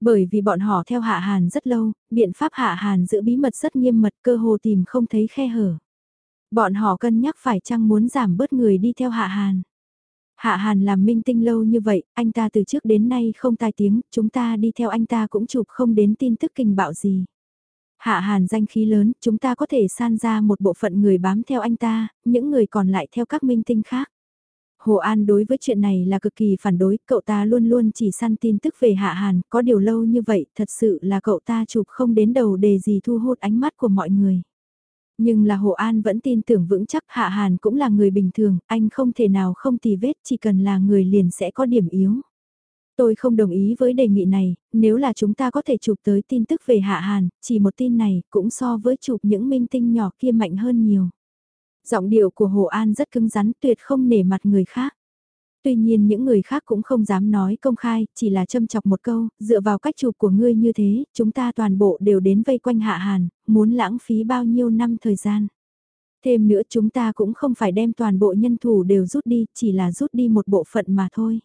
Bởi vì bọn họ theo Hạ Hàn rất lâu, biện pháp Hạ Hàn giữ bí mật rất nghiêm mật cơ hồ tìm không thấy khe hở. Bọn họ cân nhắc phải chăng muốn giảm bớt người đi theo Hạ Hàn. Hạ Hàn làm minh tinh lâu như vậy, anh ta từ trước đến nay không tai tiếng, chúng ta đi theo anh ta cũng chụp không đến tin tức kinh bạo gì. Hạ Hàn danh khí lớn, chúng ta có thể san ra một bộ phận người bám theo anh ta, những người còn lại theo các minh tinh khác. Hồ An đối với chuyện này là cực kỳ phản đối, cậu ta luôn luôn chỉ săn tin tức về Hạ Hàn, có điều lâu như vậy, thật sự là cậu ta chụp không đến đầu đề gì thu hút ánh mắt của mọi người. Nhưng là Hồ An vẫn tin tưởng vững chắc Hạ Hàn cũng là người bình thường, anh không thể nào không tì vết, chỉ cần là người liền sẽ có điểm yếu. Tôi không đồng ý với đề nghị này, nếu là chúng ta có thể chụp tới tin tức về Hạ Hàn, chỉ một tin này cũng so với chụp những minh tinh nhỏ kia mạnh hơn nhiều. Giọng điệu của Hồ An rất cứng rắn tuyệt không nể mặt người khác. Tuy nhiên những người khác cũng không dám nói công khai, chỉ là châm chọc một câu, dựa vào cách chụp của ngươi như thế, chúng ta toàn bộ đều đến vây quanh Hạ Hàn, muốn lãng phí bao nhiêu năm thời gian. Thêm nữa chúng ta cũng không phải đem toàn bộ nhân thủ đều rút đi, chỉ là rút đi một bộ phận mà thôi.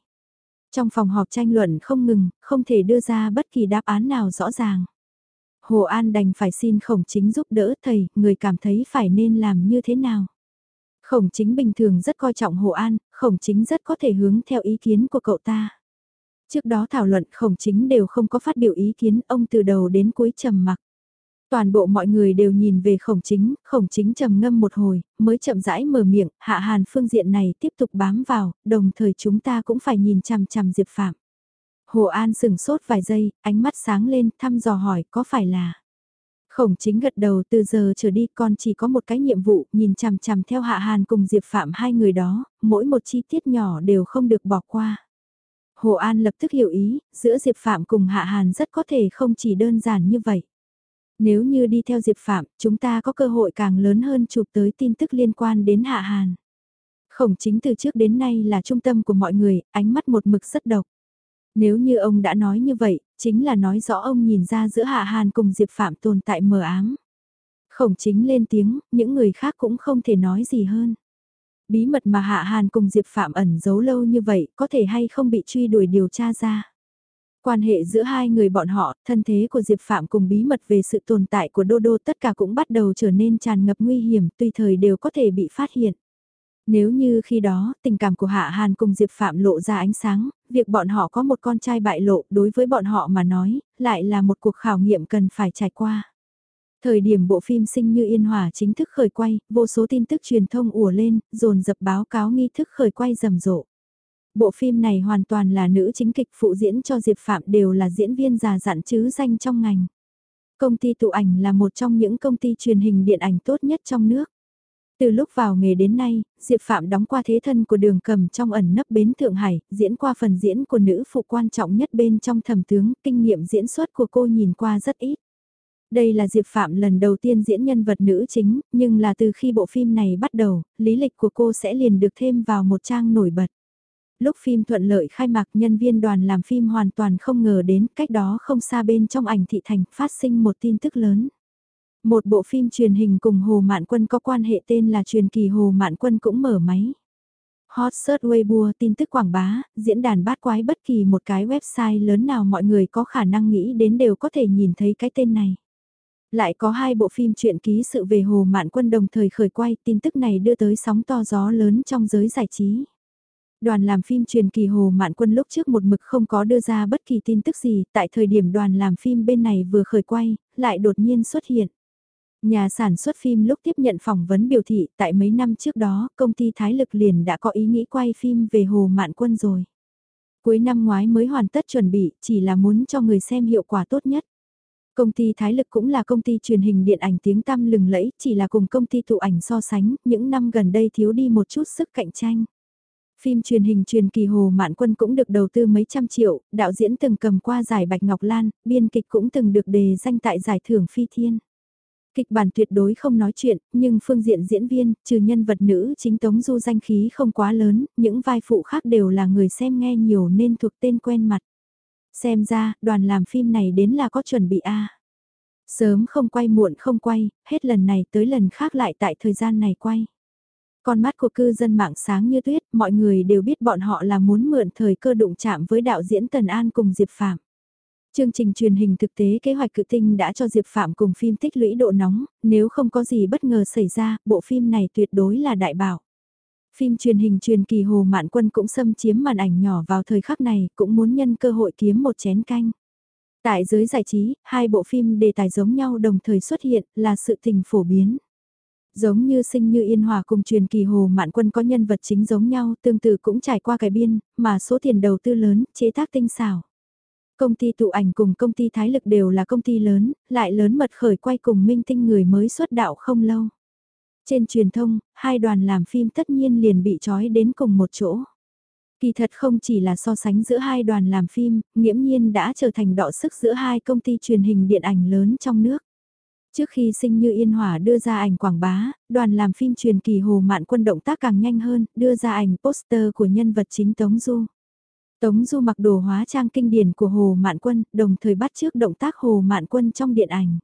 Trong phòng họp tranh luận không ngừng, không thể đưa ra bất kỳ đáp án nào rõ ràng. Hồ An đành phải xin khổng chính giúp đỡ thầy, người cảm thấy phải nên làm như thế nào. Khổng chính bình thường rất coi trọng Hồ An, khổng chính rất có thể hướng theo ý kiến của cậu ta. Trước đó thảo luận khổng chính đều không có phát biểu ý kiến, ông từ đầu đến cuối trầm mặc. Toàn bộ mọi người đều nhìn về khổng chính, khổng chính trầm ngâm một hồi, mới chậm rãi mở miệng, hạ hàn phương diện này tiếp tục bám vào, đồng thời chúng ta cũng phải nhìn chằm chằm Diệp Phạm. Hồ An sừng sốt vài giây, ánh mắt sáng lên, thăm dò hỏi có phải là... Khổng chính gật đầu từ giờ trở đi con chỉ có một cái nhiệm vụ nhìn chằm chằm theo Hạ Hàn cùng Diệp Phạm hai người đó, mỗi một chi tiết nhỏ đều không được bỏ qua. Hồ An lập tức hiểu ý, giữa Diệp Phạm cùng Hạ Hàn rất có thể không chỉ đơn giản như vậy. Nếu như đi theo Diệp Phạm, chúng ta có cơ hội càng lớn hơn chụp tới tin tức liên quan đến Hạ Hàn. Khổng chính từ trước đến nay là trung tâm của mọi người, ánh mắt một mực rất độc. Nếu như ông đã nói như vậy, chính là nói rõ ông nhìn ra giữa Hạ Hàn cùng Diệp Phạm tồn tại mờ ám. Khổng chính lên tiếng, những người khác cũng không thể nói gì hơn. Bí mật mà Hạ Hàn cùng Diệp Phạm ẩn giấu lâu như vậy có thể hay không bị truy đuổi điều tra ra. Quan hệ giữa hai người bọn họ, thân thế của Diệp Phạm cùng bí mật về sự tồn tại của Đô Đô tất cả cũng bắt đầu trở nên tràn ngập nguy hiểm, tùy thời đều có thể bị phát hiện. Nếu như khi đó, tình cảm của Hạ Hàn cùng Diệp Phạm lộ ra ánh sáng, việc bọn họ có một con trai bại lộ đối với bọn họ mà nói, lại là một cuộc khảo nghiệm cần phải trải qua. Thời điểm bộ phim Sinh như Yên Hòa chính thức khởi quay, vô số tin tức truyền thông ùa lên, dồn dập báo cáo nghi thức khởi quay rầm rộ. Bộ phim này hoàn toàn là nữ chính kịch phụ diễn cho Diệp Phạm đều là diễn viên già dặn chứ danh trong ngành. Công ty tụ ảnh là một trong những công ty truyền hình điện ảnh tốt nhất trong nước. Từ lúc vào nghề đến nay, Diệp Phạm đóng qua thế thân của đường cầm trong ẩn nấp bến Thượng Hải, diễn qua phần diễn của nữ phụ quan trọng nhất bên trong thầm tướng, kinh nghiệm diễn xuất của cô nhìn qua rất ít. Đây là Diệp Phạm lần đầu tiên diễn nhân vật nữ chính, nhưng là từ khi bộ phim này bắt đầu, lý lịch của cô sẽ liền được thêm vào một trang nổi bật. Lúc phim thuận lợi khai mạc nhân viên đoàn làm phim hoàn toàn không ngờ đến cách đó không xa bên trong ảnh thị thành phát sinh một tin tức lớn. Một bộ phim truyền hình cùng Hồ Mạn Quân có quan hệ tên là truyền kỳ Hồ Mạn Quân cũng mở máy. Hot search Weibo tin tức quảng bá, diễn đàn bát quái bất kỳ một cái website lớn nào mọi người có khả năng nghĩ đến đều có thể nhìn thấy cái tên này. Lại có hai bộ phim truyện ký sự về Hồ Mạn Quân đồng thời khởi quay tin tức này đưa tới sóng to gió lớn trong giới giải trí. Đoàn làm phim truyền kỳ Hồ Mạn Quân lúc trước một mực không có đưa ra bất kỳ tin tức gì, tại thời điểm đoàn làm phim bên này vừa khởi quay, lại đột nhiên xuất hiện. Nhà sản xuất phim lúc tiếp nhận phỏng vấn biểu thị tại mấy năm trước đó, công ty Thái Lực liền đã có ý nghĩ quay phim về Hồ Mạn Quân rồi. Cuối năm ngoái mới hoàn tất chuẩn bị, chỉ là muốn cho người xem hiệu quả tốt nhất. Công ty Thái Lực cũng là công ty truyền hình điện ảnh tiếng tăm lừng lẫy, chỉ là cùng công ty tụ ảnh so sánh, những năm gần đây thiếu đi một chút sức cạnh tranh. Phim truyền hình truyền kỳ Hồ Mạn Quân cũng được đầu tư mấy trăm triệu, đạo diễn từng cầm qua giải Bạch Ngọc Lan, biên kịch cũng từng được đề danh tại giải thưởng Phi Thiên. Kịch bản tuyệt đối không nói chuyện, nhưng phương diện diễn viên, trừ nhân vật nữ chính Tống Du danh khí không quá lớn, những vai phụ khác đều là người xem nghe nhiều nên thuộc tên quen mặt. Xem ra, đoàn làm phim này đến là có chuẩn bị A. Sớm không quay muộn không quay, hết lần này tới lần khác lại tại thời gian này quay. Con mắt của cư dân mạng sáng như tuyết, mọi người đều biết bọn họ là muốn mượn thời cơ đụng chạm với đạo diễn Tần An cùng Diệp Phạm. Chương trình truyền hình thực tế kế hoạch cự tinh đã cho Diệp Phạm cùng phim tích lũy độ nóng, nếu không có gì bất ngờ xảy ra, bộ phim này tuyệt đối là đại bảo. Phim truyền hình truyền kỳ Hồ Mạn Quân cũng xâm chiếm màn ảnh nhỏ vào thời khắc này, cũng muốn nhân cơ hội kiếm một chén canh. Tại giới giải trí, hai bộ phim đề tài giống nhau đồng thời xuất hiện là sự tình phổ biến. Giống như sinh như yên hòa cùng truyền kỳ hồ mạn quân có nhân vật chính giống nhau tương tự cũng trải qua cải biên, mà số tiền đầu tư lớn, chế tác tinh xảo. Công ty tụ ảnh cùng công ty thái lực đều là công ty lớn, lại lớn mật khởi quay cùng minh tinh người mới xuất đạo không lâu. Trên truyền thông, hai đoàn làm phim tất nhiên liền bị trói đến cùng một chỗ. Kỳ thật không chỉ là so sánh giữa hai đoàn làm phim, nghiễm nhiên đã trở thành đọ sức giữa hai công ty truyền hình điện ảnh lớn trong nước. Trước khi sinh như Yên Hỏa đưa ra ảnh quảng bá, đoàn làm phim truyền kỳ Hồ Mạn Quân động tác càng nhanh hơn, đưa ra ảnh poster của nhân vật chính Tống Du. Tống Du mặc đồ hóa trang kinh điển của Hồ Mạn Quân, đồng thời bắt trước động tác Hồ Mạn Quân trong điện ảnh.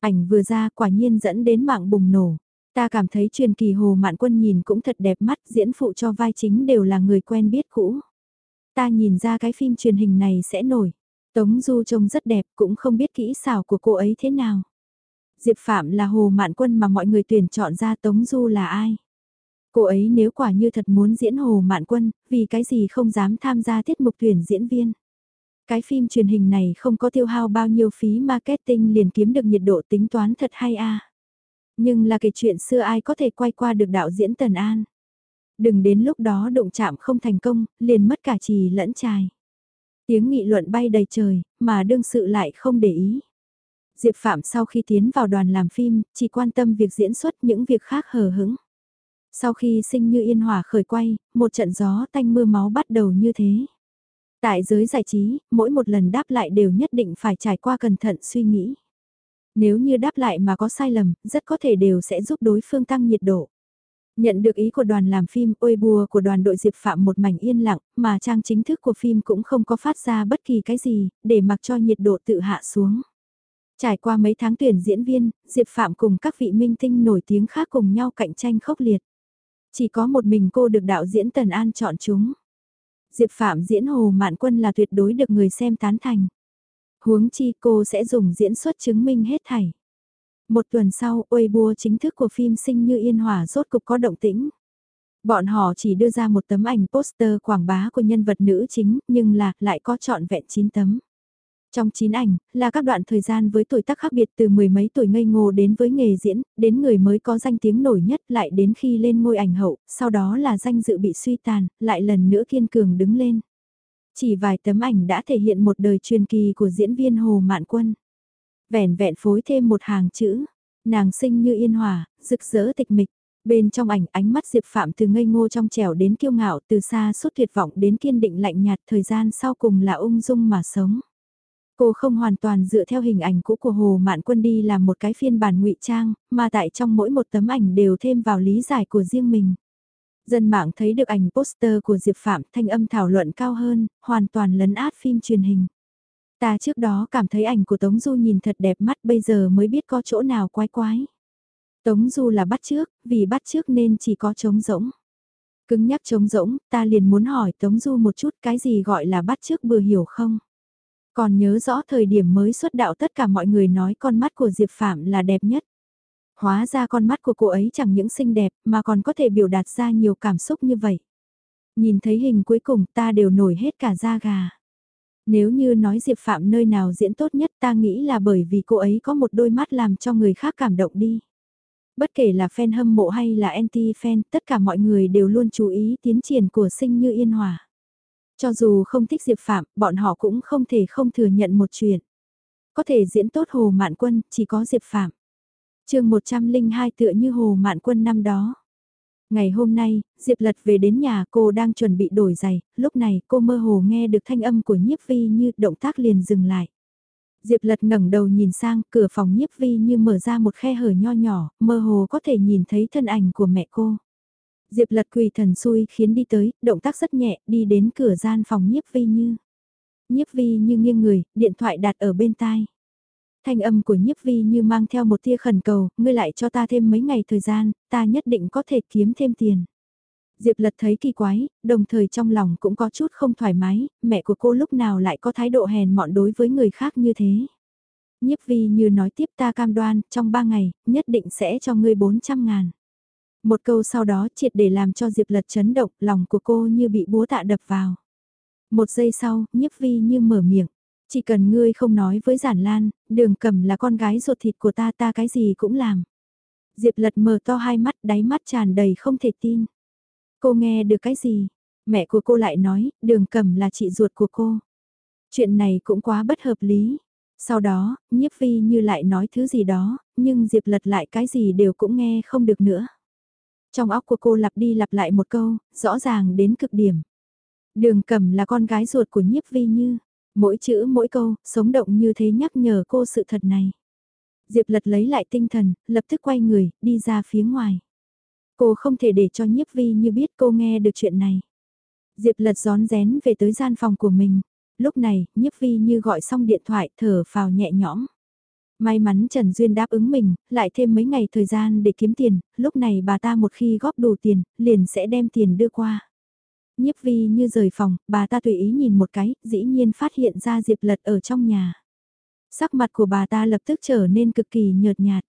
Ảnh vừa ra quả nhiên dẫn đến mạng bùng nổ. Ta cảm thấy truyền kỳ Hồ Mạn Quân nhìn cũng thật đẹp mắt, diễn phụ cho vai chính đều là người quen biết cũ. Ta nhìn ra cái phim truyền hình này sẽ nổi. Tống Du trông rất đẹp, cũng không biết kỹ xảo của cô ấy thế nào. Diệp Phạm là Hồ Mạn Quân mà mọi người tuyển chọn ra Tống Du là ai? Cô ấy nếu quả như thật muốn diễn Hồ Mạn Quân, vì cái gì không dám tham gia tiết mục tuyển diễn viên? Cái phim truyền hình này không có tiêu hao bao nhiêu phí marketing liền kiếm được nhiệt độ tính toán thật hay a. Nhưng là kể chuyện xưa ai có thể quay qua được đạo diễn Tần An. Đừng đến lúc đó động chạm không thành công, liền mất cả trì lẫn trài. Tiếng nghị luận bay đầy trời, mà đương sự lại không để ý. Diệp Phạm sau khi tiến vào đoàn làm phim, chỉ quan tâm việc diễn xuất những việc khác hờ hững. Sau khi sinh như yên hòa khởi quay, một trận gió tanh mưa máu bắt đầu như thế. Tại giới giải trí, mỗi một lần đáp lại đều nhất định phải trải qua cẩn thận suy nghĩ. Nếu như đáp lại mà có sai lầm, rất có thể đều sẽ giúp đối phương tăng nhiệt độ. Nhận được ý của đoàn làm phim, ôi bùa của đoàn đội Diệp Phạm một mảnh yên lặng, mà trang chính thức của phim cũng không có phát ra bất kỳ cái gì, để mặc cho nhiệt độ tự hạ xuống. Trải qua mấy tháng tuyển diễn viên, Diệp Phạm cùng các vị minh tinh nổi tiếng khác cùng nhau cạnh tranh khốc liệt. Chỉ có một mình cô được đạo diễn Tần An chọn chúng. Diệp Phạm diễn Hồ Mạn Quân là tuyệt đối được người xem tán thành. Huống chi cô sẽ dùng diễn xuất chứng minh hết thảy. Một tuần sau, Weibo chính thức của phim Sinh Như Yên Hòa rốt cục có động tĩnh. Bọn họ chỉ đưa ra một tấm ảnh poster quảng bá của nhân vật nữ chính, nhưng là, lại có trọn vẹn 9 tấm. Trong chín ảnh, là các đoạn thời gian với tuổi tác khác biệt từ mười mấy tuổi ngây ngô đến với nghề diễn, đến người mới có danh tiếng nổi nhất lại đến khi lên ngôi ảnh hậu, sau đó là danh dự bị suy tàn, lại lần nữa kiên cường đứng lên. Chỉ vài tấm ảnh đã thể hiện một đời truyền kỳ của diễn viên Hồ Mạn Quân. Vẻn vẹn phối thêm một hàng chữ, nàng sinh như yên hòa, rực rỡ tịch mịch. Bên trong ảnh ánh mắt Diệp Phạm từ ngây ngô trong trẻo đến kiêu ngạo từ xa suốt tuyệt vọng đến kiên định lạnh nhạt thời gian sau cùng là ung dung mà sống. Cô không hoàn toàn dựa theo hình ảnh cũ của Hồ Mạn Quân đi làm một cái phiên bản ngụy trang, mà tại trong mỗi một tấm ảnh đều thêm vào lý giải của riêng mình. Dân mạng thấy được ảnh poster của Diệp Phạm thanh âm thảo luận cao hơn, hoàn toàn lấn át phim truyền hình. Ta trước đó cảm thấy ảnh của Tống Du nhìn thật đẹp mắt bây giờ mới biết có chỗ nào quái quái. Tống Du là bắt trước, vì bắt trước nên chỉ có trống rỗng. Cứng nhắc trống rỗng, ta liền muốn hỏi Tống Du một chút cái gì gọi là bắt trước vừa hiểu không? Còn nhớ rõ thời điểm mới xuất đạo tất cả mọi người nói con mắt của Diệp Phạm là đẹp nhất. Hóa ra con mắt của cô ấy chẳng những xinh đẹp mà còn có thể biểu đạt ra nhiều cảm xúc như vậy. Nhìn thấy hình cuối cùng ta đều nổi hết cả da gà. Nếu như nói Diệp Phạm nơi nào diễn tốt nhất ta nghĩ là bởi vì cô ấy có một đôi mắt làm cho người khác cảm động đi. Bất kể là fan hâm mộ hay là anti-fan, tất cả mọi người đều luôn chú ý tiến triển của sinh như yên hòa. Cho dù không thích Diệp Phạm, bọn họ cũng không thể không thừa nhận một chuyện. Có thể diễn tốt Hồ Mạn Quân, chỉ có Diệp Phạm. chương 102 tựa như Hồ Mạn Quân năm đó. Ngày hôm nay, Diệp Lật về đến nhà cô đang chuẩn bị đổi giày, lúc này cô mơ hồ nghe được thanh âm của nhiếp vi như động tác liền dừng lại. Diệp Lật ngẩng đầu nhìn sang cửa phòng nhiếp vi như mở ra một khe hở nho nhỏ, mơ hồ có thể nhìn thấy thân ảnh của mẹ cô. Diệp lật quỳ thần xui khiến đi tới, động tác rất nhẹ, đi đến cửa gian phòng nhiếp vi như. Nhiếp vi như nghiêng người, điện thoại đặt ở bên tai. Thanh âm của nhiếp vi như mang theo một tia khẩn cầu, ngươi lại cho ta thêm mấy ngày thời gian, ta nhất định có thể kiếm thêm tiền. Diệp lật thấy kỳ quái, đồng thời trong lòng cũng có chút không thoải mái, mẹ của cô lúc nào lại có thái độ hèn mọn đối với người khác như thế. Nhiếp vi như nói tiếp ta cam đoan, trong ba ngày, nhất định sẽ cho ngươi 400 ngàn. Một câu sau đó triệt để làm cho Diệp Lật chấn động, lòng của cô như bị búa tạ đập vào. Một giây sau, nhiếp vi như mở miệng. Chỉ cần ngươi không nói với giản lan, đường cầm là con gái ruột thịt của ta ta cái gì cũng làm. Diệp lật mở to hai mắt đáy mắt tràn đầy không thể tin. Cô nghe được cái gì? Mẹ của cô lại nói, đường cầm là chị ruột của cô. Chuyện này cũng quá bất hợp lý. Sau đó, nhiếp vi như lại nói thứ gì đó, nhưng Diệp lật lại cái gì đều cũng nghe không được nữa. Trong óc của cô lặp đi lặp lại một câu, rõ ràng đến cực điểm. Đường cầm là con gái ruột của nhiếp vi như. Mỗi chữ mỗi câu, sống động như thế nhắc nhở cô sự thật này. Diệp lật lấy lại tinh thần, lập tức quay người, đi ra phía ngoài. Cô không thể để cho nhiếp vi như biết cô nghe được chuyện này. Diệp lật gión rén về tới gian phòng của mình. Lúc này, nhiếp vi như gọi xong điện thoại thở phào nhẹ nhõm. May mắn Trần Duyên đáp ứng mình, lại thêm mấy ngày thời gian để kiếm tiền, lúc này bà ta một khi góp đủ tiền, liền sẽ đem tiền đưa qua. Nhiếp vi như rời phòng, bà ta tùy ý nhìn một cái, dĩ nhiên phát hiện ra Diệp Lật ở trong nhà. Sắc mặt của bà ta lập tức trở nên cực kỳ nhợt nhạt.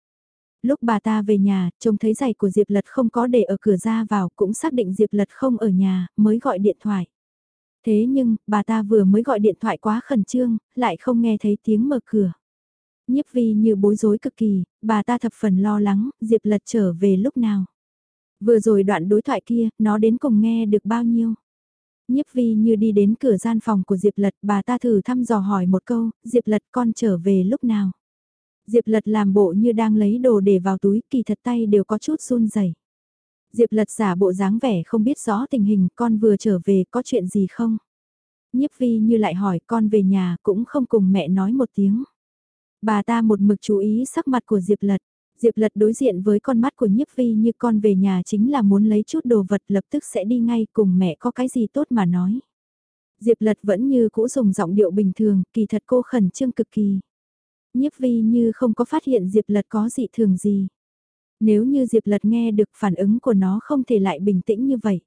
Lúc bà ta về nhà, trông thấy giày của Diệp Lật không có để ở cửa ra vào, cũng xác định Diệp Lật không ở nhà, mới gọi điện thoại. Thế nhưng, bà ta vừa mới gọi điện thoại quá khẩn trương, lại không nghe thấy tiếng mở cửa. Nhiếp vi như bối rối cực kỳ, bà ta thập phần lo lắng, Diệp Lật trở về lúc nào. Vừa rồi đoạn đối thoại kia, nó đến cùng nghe được bao nhiêu. Nhiếp vi như đi đến cửa gian phòng của Diệp Lật, bà ta thử thăm dò hỏi một câu, Diệp Lật con trở về lúc nào. Diệp Lật làm bộ như đang lấy đồ để vào túi, kỳ thật tay đều có chút run rẩy. Diệp Lật giả bộ dáng vẻ không biết rõ tình hình, con vừa trở về có chuyện gì không? Nhiếp vi như lại hỏi con về nhà cũng không cùng mẹ nói một tiếng. Bà ta một mực chú ý sắc mặt của Diệp Lật. Diệp Lật đối diện với con mắt của nhiếp vi như con về nhà chính là muốn lấy chút đồ vật lập tức sẽ đi ngay cùng mẹ có cái gì tốt mà nói. Diệp Lật vẫn như cũ dùng giọng điệu bình thường, kỳ thật cô khẩn trương cực kỳ. Nhiếp vi như không có phát hiện Diệp Lật có dị thường gì. Nếu như Diệp Lật nghe được phản ứng của nó không thể lại bình tĩnh như vậy.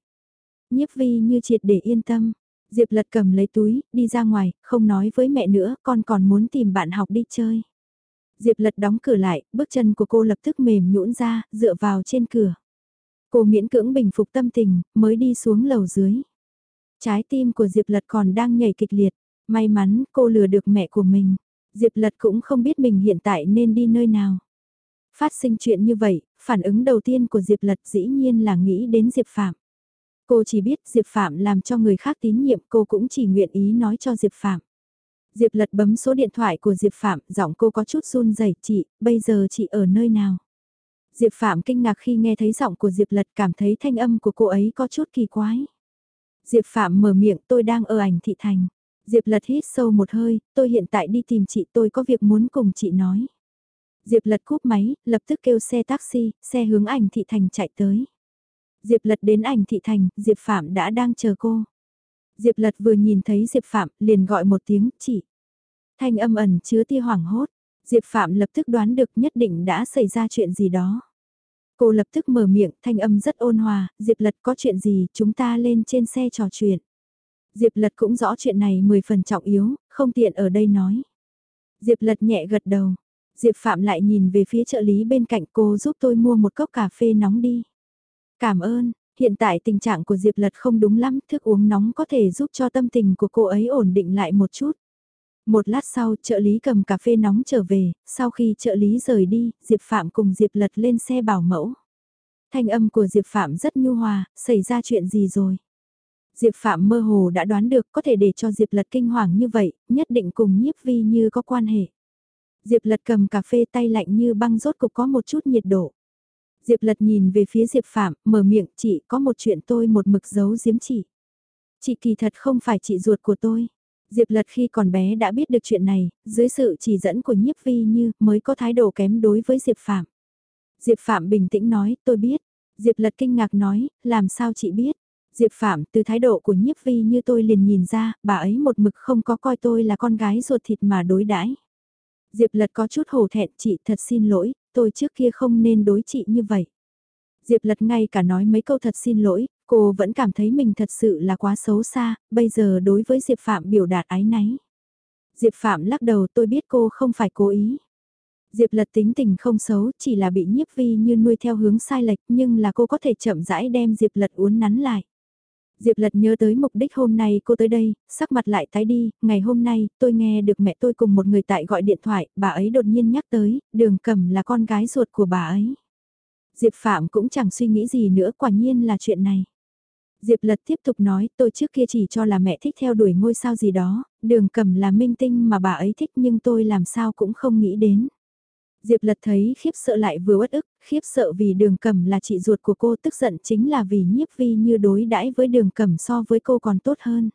Nhiếp vi như triệt để yên tâm. Diệp Lật cầm lấy túi, đi ra ngoài, không nói với mẹ nữa, con còn muốn tìm bạn học đi chơi. Diệp Lật đóng cửa lại, bước chân của cô lập tức mềm nhũn ra, dựa vào trên cửa. Cô miễn cưỡng bình phục tâm tình, mới đi xuống lầu dưới. Trái tim của Diệp Lật còn đang nhảy kịch liệt, may mắn cô lừa được mẹ của mình. Diệp Lật cũng không biết mình hiện tại nên đi nơi nào. Phát sinh chuyện như vậy, phản ứng đầu tiên của Diệp Lật dĩ nhiên là nghĩ đến Diệp Phạm. Cô chỉ biết Diệp Phạm làm cho người khác tín nhiệm cô cũng chỉ nguyện ý nói cho Diệp Phạm. Diệp lật bấm số điện thoại của Diệp Phạm, giọng cô có chút run rẩy chị, bây giờ chị ở nơi nào? Diệp Phạm kinh ngạc khi nghe thấy giọng của Diệp lật cảm thấy thanh âm của cô ấy có chút kỳ quái. Diệp Phạm mở miệng tôi đang ở ảnh thị thành. Diệp lật hít sâu một hơi, tôi hiện tại đi tìm chị tôi có việc muốn cùng chị nói. Diệp lật cúp máy, lập tức kêu xe taxi, xe hướng ảnh thị thành chạy tới. Diệp lật đến ảnh thị thành, Diệp Phạm đã đang chờ cô. Diệp lật vừa nhìn thấy Diệp Phạm, liền gọi một tiếng, chị. Thanh âm ẩn chứa tia hoảng hốt. Diệp Phạm lập tức đoán được nhất định đã xảy ra chuyện gì đó. Cô lập tức mở miệng, thanh âm rất ôn hòa, Diệp Lật có chuyện gì, chúng ta lên trên xe trò chuyện. Diệp Lật cũng rõ chuyện này 10 phần trọng yếu, không tiện ở đây nói. Diệp Lật nhẹ gật đầu. Diệp Phạm lại nhìn về phía trợ lý bên cạnh cô giúp tôi mua một cốc cà phê nóng đi. Cảm ơn, hiện tại tình trạng của Diệp Lật không đúng lắm, thức uống nóng có thể giúp cho tâm tình của cô ấy ổn định lại một chút. Một lát sau, trợ lý cầm cà phê nóng trở về, sau khi trợ lý rời đi, Diệp Phạm cùng Diệp Lật lên xe bảo mẫu. Thanh âm của Diệp Phạm rất nhu hòa, xảy ra chuyện gì rồi? Diệp Phạm mơ hồ đã đoán được có thể để cho Diệp Lật kinh hoàng như vậy, nhất định cùng nhiếp vi như có quan hệ. Diệp Lật cầm cà phê tay lạnh như băng rốt cục có một chút nhiệt độ. Diệp Lật nhìn về phía Diệp Phạm, mở miệng, chị có một chuyện tôi một mực giấu giếm chị. Chị kỳ thật không phải chị ruột của tôi. Diệp Lật khi còn bé đã biết được chuyện này, dưới sự chỉ dẫn của nhiếp vi như mới có thái độ kém đối với Diệp Phạm. Diệp Phạm bình tĩnh nói, tôi biết. Diệp Lật kinh ngạc nói, làm sao chị biết? Diệp Phạm từ thái độ của nhiếp vi như tôi liền nhìn ra, bà ấy một mực không có coi tôi là con gái ruột thịt mà đối đãi. Diệp Lật có chút hổ thẹn chị thật xin lỗi, tôi trước kia không nên đối chị như vậy. Diệp Lật ngay cả nói mấy câu thật xin lỗi, cô vẫn cảm thấy mình thật sự là quá xấu xa, bây giờ đối với Diệp Phạm biểu đạt ái náy. Diệp Phạm lắc đầu tôi biết cô không phải cố ý. Diệp Lật tính tình không xấu, chỉ là bị nhiếp vi như nuôi theo hướng sai lệch nhưng là cô có thể chậm rãi đem Diệp Lật uốn nắn lại. Diệp Lật nhớ tới mục đích hôm nay cô tới đây, sắc mặt lại tái đi, ngày hôm nay tôi nghe được mẹ tôi cùng một người tại gọi điện thoại, bà ấy đột nhiên nhắc tới, đường cầm là con gái ruột của bà ấy. Diệp Phạm cũng chẳng suy nghĩ gì nữa quả nhiên là chuyện này. Diệp Lật tiếp tục nói tôi trước kia chỉ cho là mẹ thích theo đuổi ngôi sao gì đó, đường cầm là minh tinh mà bà ấy thích nhưng tôi làm sao cũng không nghĩ đến. Diệp Lật thấy khiếp sợ lại vừa uất ức, khiếp sợ vì đường cầm là chị ruột của cô tức giận chính là vì nhiếp vi như đối đãi với đường cầm so với cô còn tốt hơn.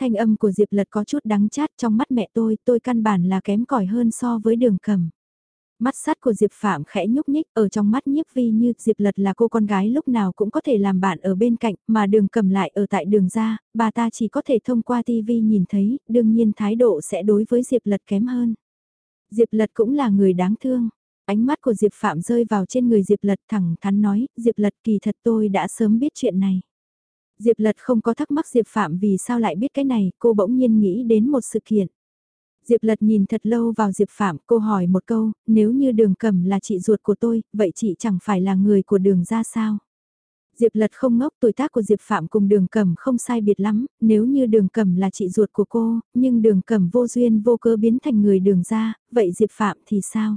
Thanh âm của Diệp Lật có chút đắng chát trong mắt mẹ tôi, tôi căn bản là kém cỏi hơn so với đường cầm. Mắt sắt của Diệp Phạm khẽ nhúc nhích ở trong mắt nhiếp vi như Diệp Lật là cô con gái lúc nào cũng có thể làm bạn ở bên cạnh mà đường cầm lại ở tại đường ra, bà ta chỉ có thể thông qua tivi nhìn thấy, đương nhiên thái độ sẽ đối với Diệp Lật kém hơn. Diệp Lật cũng là người đáng thương. Ánh mắt của Diệp Phạm rơi vào trên người Diệp Lật thẳng thắn nói, Diệp Lật kỳ thật tôi đã sớm biết chuyện này. Diệp Lật không có thắc mắc Diệp Phạm vì sao lại biết cái này, cô bỗng nhiên nghĩ đến một sự kiện. Diệp Lật nhìn thật lâu vào Diệp Phạm, cô hỏi một câu, nếu như đường cầm là chị ruột của tôi, vậy chị chẳng phải là người của đường ra sao? Diệp Lật không ngốc tuổi tác của Diệp Phạm cùng đường Cẩm không sai biệt lắm, nếu như đường Cẩm là chị ruột của cô, nhưng đường Cẩm vô duyên vô cơ biến thành người đường ra, vậy Diệp Phạm thì sao?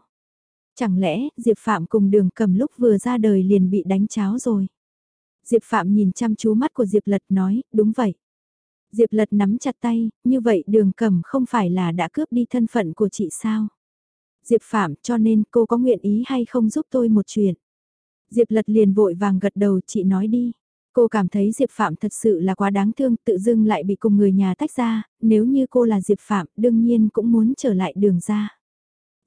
Chẳng lẽ Diệp Phạm cùng đường Cẩm lúc vừa ra đời liền bị đánh cháo rồi? Diệp Phạm nhìn chăm chú mắt của Diệp Lật nói, đúng vậy. Diệp Lật nắm chặt tay, như vậy đường Cẩm không phải là đã cướp đi thân phận của chị sao? Diệp Phạm cho nên cô có nguyện ý hay không giúp tôi một chuyện? Diệp Lật liền vội vàng gật đầu chị nói đi. Cô cảm thấy Diệp Phạm thật sự là quá đáng thương, tự dưng lại bị cùng người nhà tách ra, nếu như cô là Diệp Phạm, đương nhiên cũng muốn trở lại đường ra.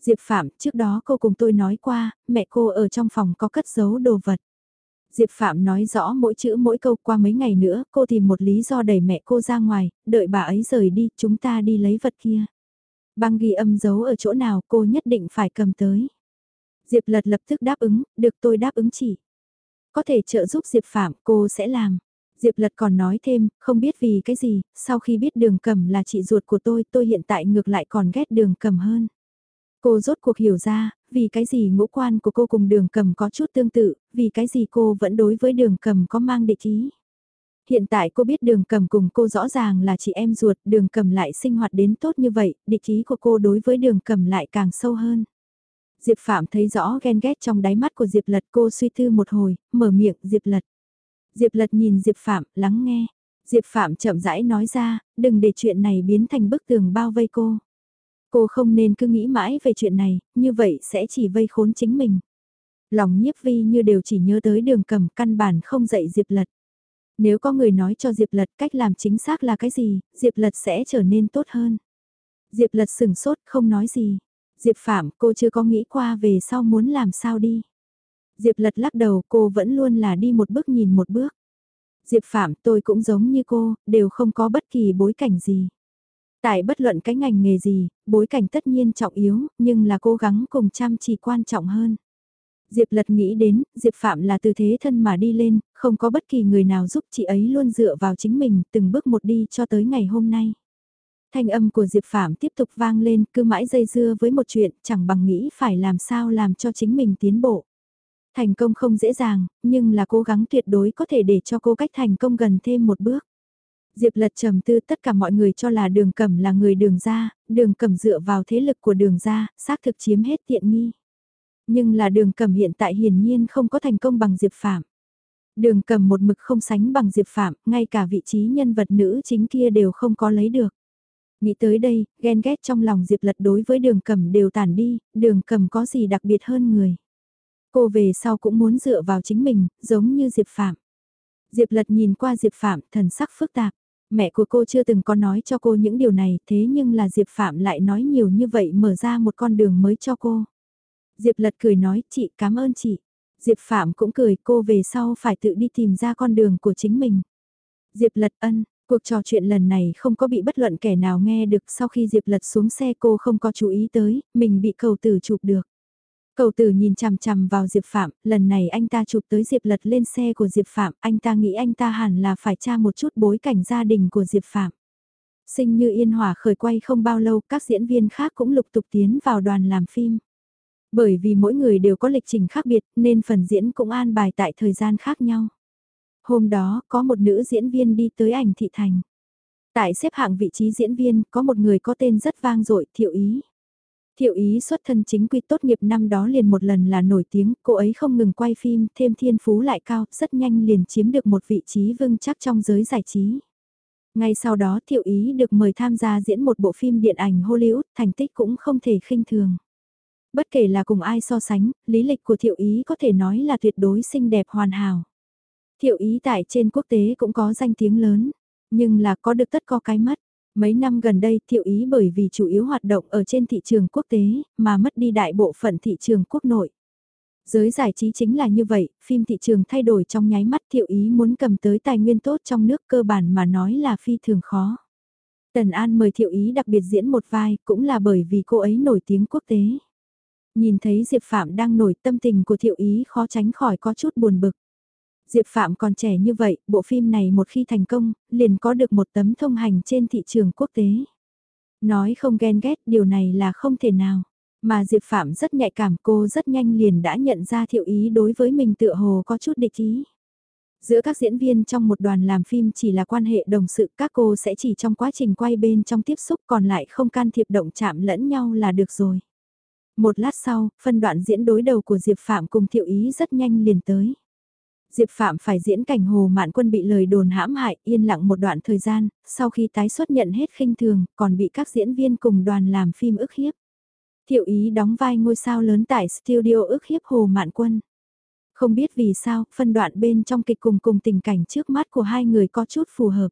Diệp Phạm, trước đó cô cùng tôi nói qua, mẹ cô ở trong phòng có cất giấu đồ vật. Diệp Phạm nói rõ mỗi chữ mỗi câu qua mấy ngày nữa, cô tìm một lý do đẩy mẹ cô ra ngoài, đợi bà ấy rời đi, chúng ta đi lấy vật kia. Băng ghi âm giấu ở chỗ nào cô nhất định phải cầm tới. Diệp Lật lập tức đáp ứng, được tôi đáp ứng chỉ. Có thể trợ giúp Diệp Phạm, cô sẽ làm. Diệp Lật còn nói thêm, không biết vì cái gì, sau khi biết đường cầm là chị ruột của tôi, tôi hiện tại ngược lại còn ghét đường cầm hơn. Cô rốt cuộc hiểu ra, vì cái gì ngũ quan của cô cùng đường cầm có chút tương tự, vì cái gì cô vẫn đối với đường cầm có mang địch ý. Hiện tại cô biết đường cầm cùng cô rõ ràng là chị em ruột, đường cầm lại sinh hoạt đến tốt như vậy, địch ý của cô đối với đường cầm lại càng sâu hơn. Diệp Phạm thấy rõ ghen ghét trong đáy mắt của Diệp Lật cô suy tư một hồi, mở miệng Diệp Lật. Diệp Lật nhìn Diệp Phạm, lắng nghe. Diệp Phạm chậm rãi nói ra, đừng để chuyện này biến thành bức tường bao vây cô. Cô không nên cứ nghĩ mãi về chuyện này, như vậy sẽ chỉ vây khốn chính mình. Lòng nhiếp vi như đều chỉ nhớ tới đường cầm căn bản không dạy Diệp Lật. Nếu có người nói cho Diệp Lật cách làm chính xác là cái gì, Diệp Lật sẽ trở nên tốt hơn. Diệp Lật sừng sốt không nói gì. Diệp Phạm cô chưa có nghĩ qua về sau muốn làm sao đi. Diệp Lật lắc đầu cô vẫn luôn là đi một bước nhìn một bước. Diệp Phạm tôi cũng giống như cô, đều không có bất kỳ bối cảnh gì. Tại bất luận cái ngành nghề gì, bối cảnh tất nhiên trọng yếu, nhưng là cố gắng cùng chăm chỉ quan trọng hơn. Diệp Lật nghĩ đến, Diệp Phạm là từ thế thân mà đi lên, không có bất kỳ người nào giúp chị ấy luôn dựa vào chính mình, từng bước một đi cho tới ngày hôm nay. Thanh âm của Diệp Phạm tiếp tục vang lên, cứ mãi dây dưa với một chuyện, chẳng bằng nghĩ phải làm sao làm cho chính mình tiến bộ. Thành công không dễ dàng, nhưng là cố gắng tuyệt đối có thể để cho cô cách thành công gần thêm một bước. Diệp lật trầm tư tất cả mọi người cho là đường cẩm là người đường ra, đường cẩm dựa vào thế lực của đường ra, xác thực chiếm hết tiện nghi. Nhưng là đường cẩm hiện tại hiển nhiên không có thành công bằng Diệp Phạm. Đường cầm một mực không sánh bằng Diệp Phạm, ngay cả vị trí nhân vật nữ chính kia đều không có lấy được. Nghĩ tới đây, ghen ghét trong lòng Diệp lật đối với đường cầm đều tàn đi, đường cầm có gì đặc biệt hơn người. Cô về sau cũng muốn dựa vào chính mình, giống như Diệp Phạm. Diệp lật nhìn qua Diệp Phạm, thần sắc phức tạp. Mẹ của cô chưa từng có nói cho cô những điều này, thế nhưng là Diệp Phạm lại nói nhiều như vậy mở ra một con đường mới cho cô. Diệp lật cười nói, chị cảm ơn chị. Diệp Phạm cũng cười cô về sau phải tự đi tìm ra con đường của chính mình. Diệp lật ân, Cuộc trò chuyện lần này không có bị bất luận kẻ nào nghe được sau khi Diệp lật xuống xe cô không có chú ý tới, mình bị cầu tử chụp được. Cầu tử nhìn chằm chằm vào Diệp Phạm, lần này anh ta chụp tới Diệp lật lên xe của Diệp Phạm, anh ta nghĩ anh ta hẳn là phải tra một chút bối cảnh gia đình của Diệp Phạm. Sinh như yên hỏa khởi quay không bao lâu, các diễn viên khác cũng lục tục tiến vào đoàn làm phim. Bởi vì mỗi người đều có lịch trình khác biệt nên phần diễn cũng an bài tại thời gian khác nhau. Hôm đó, có một nữ diễn viên đi tới ảnh thị thành. Tại xếp hạng vị trí diễn viên, có một người có tên rất vang dội, Thiệu Ý. Thiệu Ý xuất thân chính quy tốt nghiệp năm đó liền một lần là nổi tiếng, cô ấy không ngừng quay phim, thêm thiên phú lại cao, rất nhanh liền chiếm được một vị trí vững chắc trong giới giải trí. Ngay sau đó Thiệu Ý được mời tham gia diễn một bộ phim điện ảnh Hollywood, thành tích cũng không thể khinh thường. Bất kể là cùng ai so sánh, lý lịch của Thiệu Ý có thể nói là tuyệt đối xinh đẹp hoàn hảo. Thiệu Ý tại trên quốc tế cũng có danh tiếng lớn, nhưng là có được tất có cái mất. Mấy năm gần đây Thiệu Ý bởi vì chủ yếu hoạt động ở trên thị trường quốc tế, mà mất đi đại bộ phận thị trường quốc nội. Giới giải trí chính là như vậy, phim thị trường thay đổi trong nháy mắt thiệu ý muốn cầm tới tài nguyên tốt trong nước cơ bản mà nói là phi thường khó. Tần An mời thiệu ý đặc biệt diễn một vai cũng là bởi vì cô ấy nổi tiếng quốc tế. Nhìn thấy Diệp Phạm đang nổi tâm tình của thiệu ý khó tránh khỏi có chút buồn bực. Diệp Phạm còn trẻ như vậy, bộ phim này một khi thành công, liền có được một tấm thông hành trên thị trường quốc tế. Nói không ghen ghét điều này là không thể nào. Mà Diệp Phạm rất nhạy cảm cô rất nhanh liền đã nhận ra thiệu ý đối với mình tựa hồ có chút địch ý. Giữa các diễn viên trong một đoàn làm phim chỉ là quan hệ đồng sự các cô sẽ chỉ trong quá trình quay bên trong tiếp xúc còn lại không can thiệp động chạm lẫn nhau là được rồi. Một lát sau, phân đoạn diễn đối đầu của Diệp Phạm cùng thiệu ý rất nhanh liền tới. Diệp Phạm phải diễn cảnh Hồ Mạn Quân bị lời đồn hãm hại yên lặng một đoạn thời gian, sau khi tái xuất nhận hết khinh thường, còn bị các diễn viên cùng đoàn làm phim ức hiếp. Thiệu ý đóng vai ngôi sao lớn tại studio ức hiếp Hồ Mạn Quân. Không biết vì sao, phân đoạn bên trong kịch cùng cùng tình cảnh trước mắt của hai người có chút phù hợp.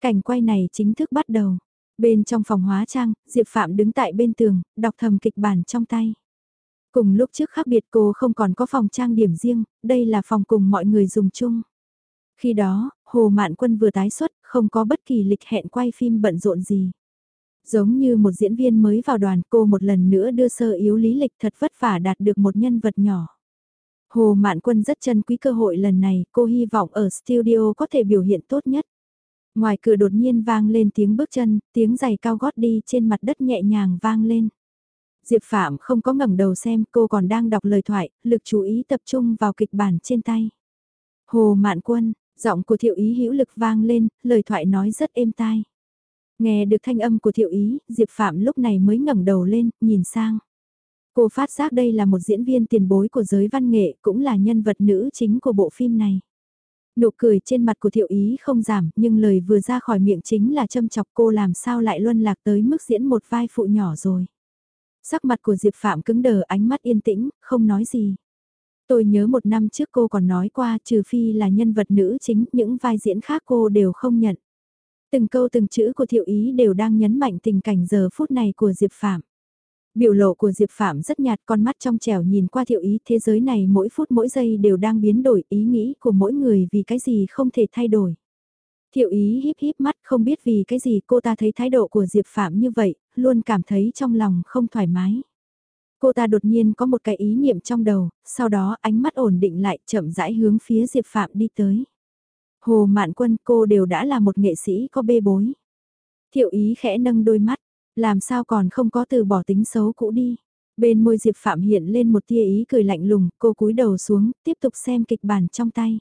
Cảnh quay này chính thức bắt đầu. Bên trong phòng hóa trang, Diệp Phạm đứng tại bên tường, đọc thầm kịch bản trong tay. Cùng lúc trước khác biệt cô không còn có phòng trang điểm riêng, đây là phòng cùng mọi người dùng chung. Khi đó, Hồ Mạn Quân vừa tái xuất, không có bất kỳ lịch hẹn quay phim bận rộn gì. Giống như một diễn viên mới vào đoàn cô một lần nữa đưa sơ yếu lý lịch thật vất vả đạt được một nhân vật nhỏ. Hồ Mạn Quân rất chân quý cơ hội lần này, cô hy vọng ở studio có thể biểu hiện tốt nhất. Ngoài cửa đột nhiên vang lên tiếng bước chân, tiếng giày cao gót đi trên mặt đất nhẹ nhàng vang lên. Diệp Phạm không có ngẩng đầu xem cô còn đang đọc lời thoại, lực chú ý tập trung vào kịch bản trên tay. Hồ Mạn Quân, giọng của thiệu ý hữu lực vang lên, lời thoại nói rất êm tai. Nghe được thanh âm của thiệu ý, Diệp Phạm lúc này mới ngẩng đầu lên, nhìn sang. Cô phát giác đây là một diễn viên tiền bối của giới văn nghệ, cũng là nhân vật nữ chính của bộ phim này. Nụ cười trên mặt của thiệu ý không giảm, nhưng lời vừa ra khỏi miệng chính là châm chọc cô làm sao lại luân lạc tới mức diễn một vai phụ nhỏ rồi. Sắc mặt của Diệp Phạm cứng đờ ánh mắt yên tĩnh, không nói gì. Tôi nhớ một năm trước cô còn nói qua trừ phi là nhân vật nữ chính, những vai diễn khác cô đều không nhận. Từng câu từng chữ của thiệu ý đều đang nhấn mạnh tình cảnh giờ phút này của Diệp Phạm. Biểu lộ của Diệp Phạm rất nhạt con mắt trong trẻo nhìn qua thiệu ý thế giới này mỗi phút mỗi giây đều đang biến đổi ý nghĩ của mỗi người vì cái gì không thể thay đổi. Thiệu ý híp híp mắt không biết vì cái gì cô ta thấy thái độ của Diệp Phạm như vậy, luôn cảm thấy trong lòng không thoải mái. Cô ta đột nhiên có một cái ý niệm trong đầu, sau đó ánh mắt ổn định lại chậm rãi hướng phía Diệp Phạm đi tới. Hồ Mạn Quân cô đều đã là một nghệ sĩ có bê bối. Thiệu ý khẽ nâng đôi mắt, làm sao còn không có từ bỏ tính xấu cũ đi. Bên môi Diệp Phạm hiện lên một tia ý cười lạnh lùng, cô cúi đầu xuống, tiếp tục xem kịch bản trong tay.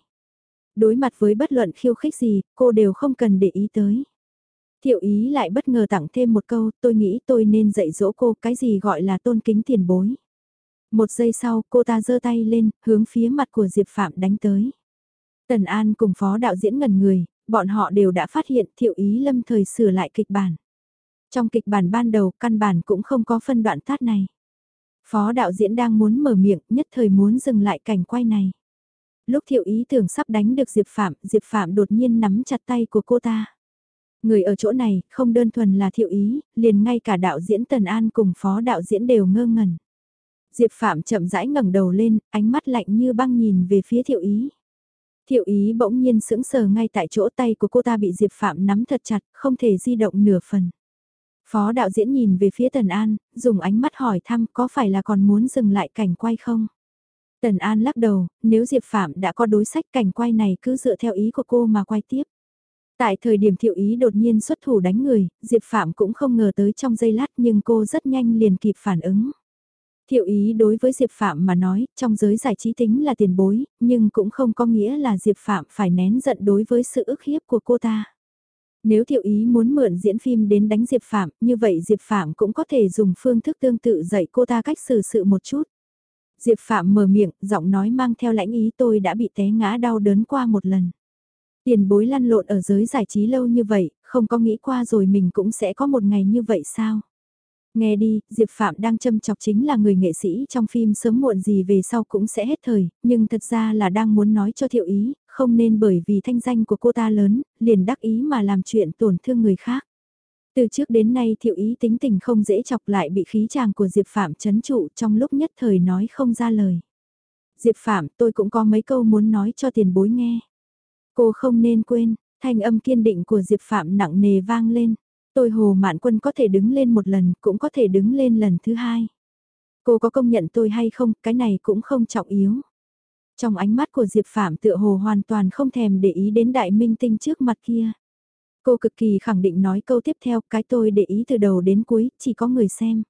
Đối mặt với bất luận khiêu khích gì, cô đều không cần để ý tới. Thiệu ý lại bất ngờ tặng thêm một câu, tôi nghĩ tôi nên dạy dỗ cô cái gì gọi là tôn kính tiền bối. Một giây sau, cô ta giơ tay lên, hướng phía mặt của Diệp Phạm đánh tới. Tần An cùng phó đạo diễn ngần người, bọn họ đều đã phát hiện thiệu ý lâm thời sửa lại kịch bản. Trong kịch bản ban đầu căn bản cũng không có phân đoạn tát này. Phó đạo diễn đang muốn mở miệng nhất thời muốn dừng lại cảnh quay này. Lúc thiệu ý tưởng sắp đánh được Diệp Phạm, Diệp Phạm đột nhiên nắm chặt tay của cô ta. Người ở chỗ này không đơn thuần là thiệu ý, liền ngay cả đạo diễn Tần An cùng phó đạo diễn đều ngơ ngẩn. Diệp Phạm chậm rãi ngẩng đầu lên, ánh mắt lạnh như băng nhìn về phía thiệu ý. Thiệu ý bỗng nhiên sững sờ ngay tại chỗ tay của cô ta bị Diệp Phạm nắm thật chặt, không thể di động nửa phần. Phó đạo diễn nhìn về phía Tần An, dùng ánh mắt hỏi thăm có phải là còn muốn dừng lại cảnh quay không? Tần An lắc đầu, nếu Diệp Phạm đã có đối sách cảnh quay này cứ dựa theo ý của cô mà quay tiếp. Tại thời điểm thiệu ý đột nhiên xuất thủ đánh người, Diệp Phạm cũng không ngờ tới trong giây lát nhưng cô rất nhanh liền kịp phản ứng. Thiệu ý đối với Diệp Phạm mà nói, trong giới giải trí tính là tiền bối, nhưng cũng không có nghĩa là Diệp Phạm phải nén giận đối với sự ức hiếp của cô ta. Nếu Thiệu ý muốn mượn diễn phim đến đánh Diệp Phạm, như vậy Diệp Phạm cũng có thể dùng phương thức tương tự dạy cô ta cách xử sự một chút. Diệp Phạm mở miệng, giọng nói mang theo lãnh ý tôi đã bị té ngã đau đớn qua một lần. Tiền bối lăn lộn ở giới giải trí lâu như vậy, không có nghĩ qua rồi mình cũng sẽ có một ngày như vậy sao? Nghe đi, Diệp Phạm đang châm chọc chính là người nghệ sĩ trong phim sớm muộn gì về sau cũng sẽ hết thời, nhưng thật ra là đang muốn nói cho thiệu ý, không nên bởi vì thanh danh của cô ta lớn, liền đắc ý mà làm chuyện tổn thương người khác. Từ trước đến nay thiệu ý tính tình không dễ chọc lại bị khí chàng của Diệp Phạm chấn trụ trong lúc nhất thời nói không ra lời. Diệp Phạm tôi cũng có mấy câu muốn nói cho tiền bối nghe. Cô không nên quên, thanh âm kiên định của Diệp Phạm nặng nề vang lên. Tôi Hồ Mạn Quân có thể đứng lên một lần, cũng có thể đứng lên lần thứ hai. Cô có công nhận tôi hay không, cái này cũng không trọng yếu. Trong ánh mắt của Diệp Phạm tựa hồ hoàn toàn không thèm để ý đến đại minh tinh trước mặt kia. Cô cực kỳ khẳng định nói câu tiếp theo, cái tôi để ý từ đầu đến cuối, chỉ có người xem.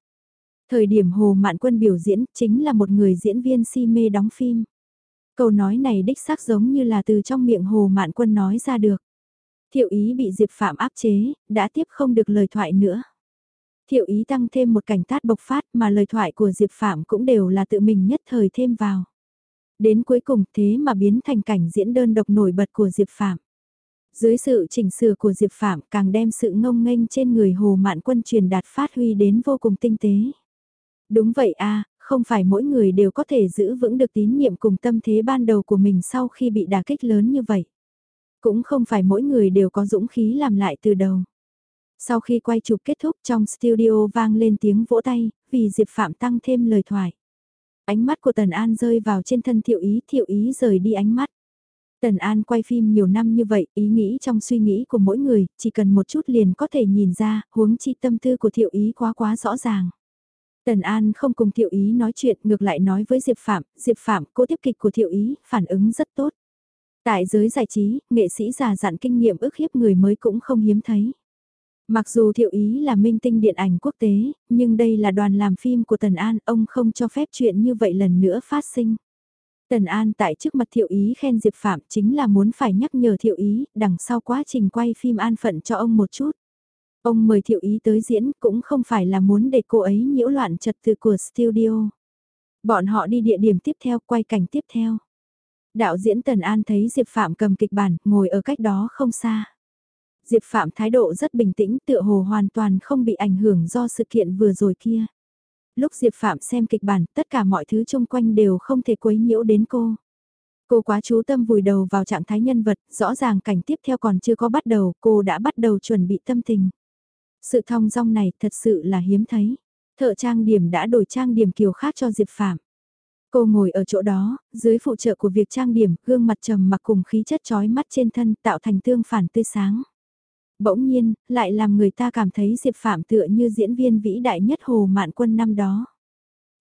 Thời điểm Hồ Mạn Quân biểu diễn chính là một người diễn viên si mê đóng phim. Câu nói này đích xác giống như là từ trong miệng Hồ Mạn Quân nói ra được. Thiệu ý bị Diệp Phạm áp chế, đã tiếp không được lời thoại nữa. Thiệu ý tăng thêm một cảnh tát bộc phát mà lời thoại của Diệp Phạm cũng đều là tự mình nhất thời thêm vào. Đến cuối cùng thế mà biến thành cảnh diễn đơn độc nổi bật của Diệp Phạm. Dưới sự chỉnh sửa của Diệp Phạm càng đem sự ngông nghênh trên người Hồ Mạn Quân truyền đạt phát huy đến vô cùng tinh tế. Đúng vậy a không phải mỗi người đều có thể giữ vững được tín nhiệm cùng tâm thế ban đầu của mình sau khi bị đả kích lớn như vậy. Cũng không phải mỗi người đều có dũng khí làm lại từ đầu. Sau khi quay chụp kết thúc trong studio vang lên tiếng vỗ tay, vì Diệp Phạm tăng thêm lời thoại. Ánh mắt của Tần An rơi vào trên thân thiệu ý, thiệu ý rời đi ánh mắt. Tần An quay phim nhiều năm như vậy, ý nghĩ trong suy nghĩ của mỗi người, chỉ cần một chút liền có thể nhìn ra, huống chi tâm tư của thiệu ý quá quá rõ ràng. Tần An không cùng thiệu ý nói chuyện, ngược lại nói với Diệp Phạm, Diệp Phạm, cô tiếp kịch của thiệu ý, phản ứng rất tốt. Tại giới giải trí, nghệ sĩ già dặn kinh nghiệm ức hiếp người mới cũng không hiếm thấy. Mặc dù thiệu ý là minh tinh điện ảnh quốc tế, nhưng đây là đoàn làm phim của Tần An, ông không cho phép chuyện như vậy lần nữa phát sinh. Tần An tại trước mặt thiệu ý khen Diệp Phạm chính là muốn phải nhắc nhở thiệu ý, đằng sau quá trình quay phim an phận cho ông một chút. Ông mời thiệu ý tới diễn cũng không phải là muốn để cô ấy nhiễu loạn trật tự của studio. Bọn họ đi địa điểm tiếp theo, quay cảnh tiếp theo. Đạo diễn Tần An thấy Diệp Phạm cầm kịch bản, ngồi ở cách đó không xa. Diệp Phạm thái độ rất bình tĩnh tựa hồ hoàn toàn không bị ảnh hưởng do sự kiện vừa rồi kia. Lúc Diệp Phạm xem kịch bản, tất cả mọi thứ xung quanh đều không thể quấy nhiễu đến cô. Cô quá chú tâm vùi đầu vào trạng thái nhân vật, rõ ràng cảnh tiếp theo còn chưa có bắt đầu, cô đã bắt đầu chuẩn bị tâm tình. Sự thong dong này thật sự là hiếm thấy. Thợ trang điểm đã đổi trang điểm kiểu khác cho Diệp Phạm. Cô ngồi ở chỗ đó, dưới phụ trợ của việc trang điểm, gương mặt trầm mặc cùng khí chất chói mắt trên thân tạo thành tương phản tươi sáng. Bỗng nhiên, lại làm người ta cảm thấy Diệp Phạm tựa như diễn viên vĩ đại nhất Hồ Mạn Quân năm đó.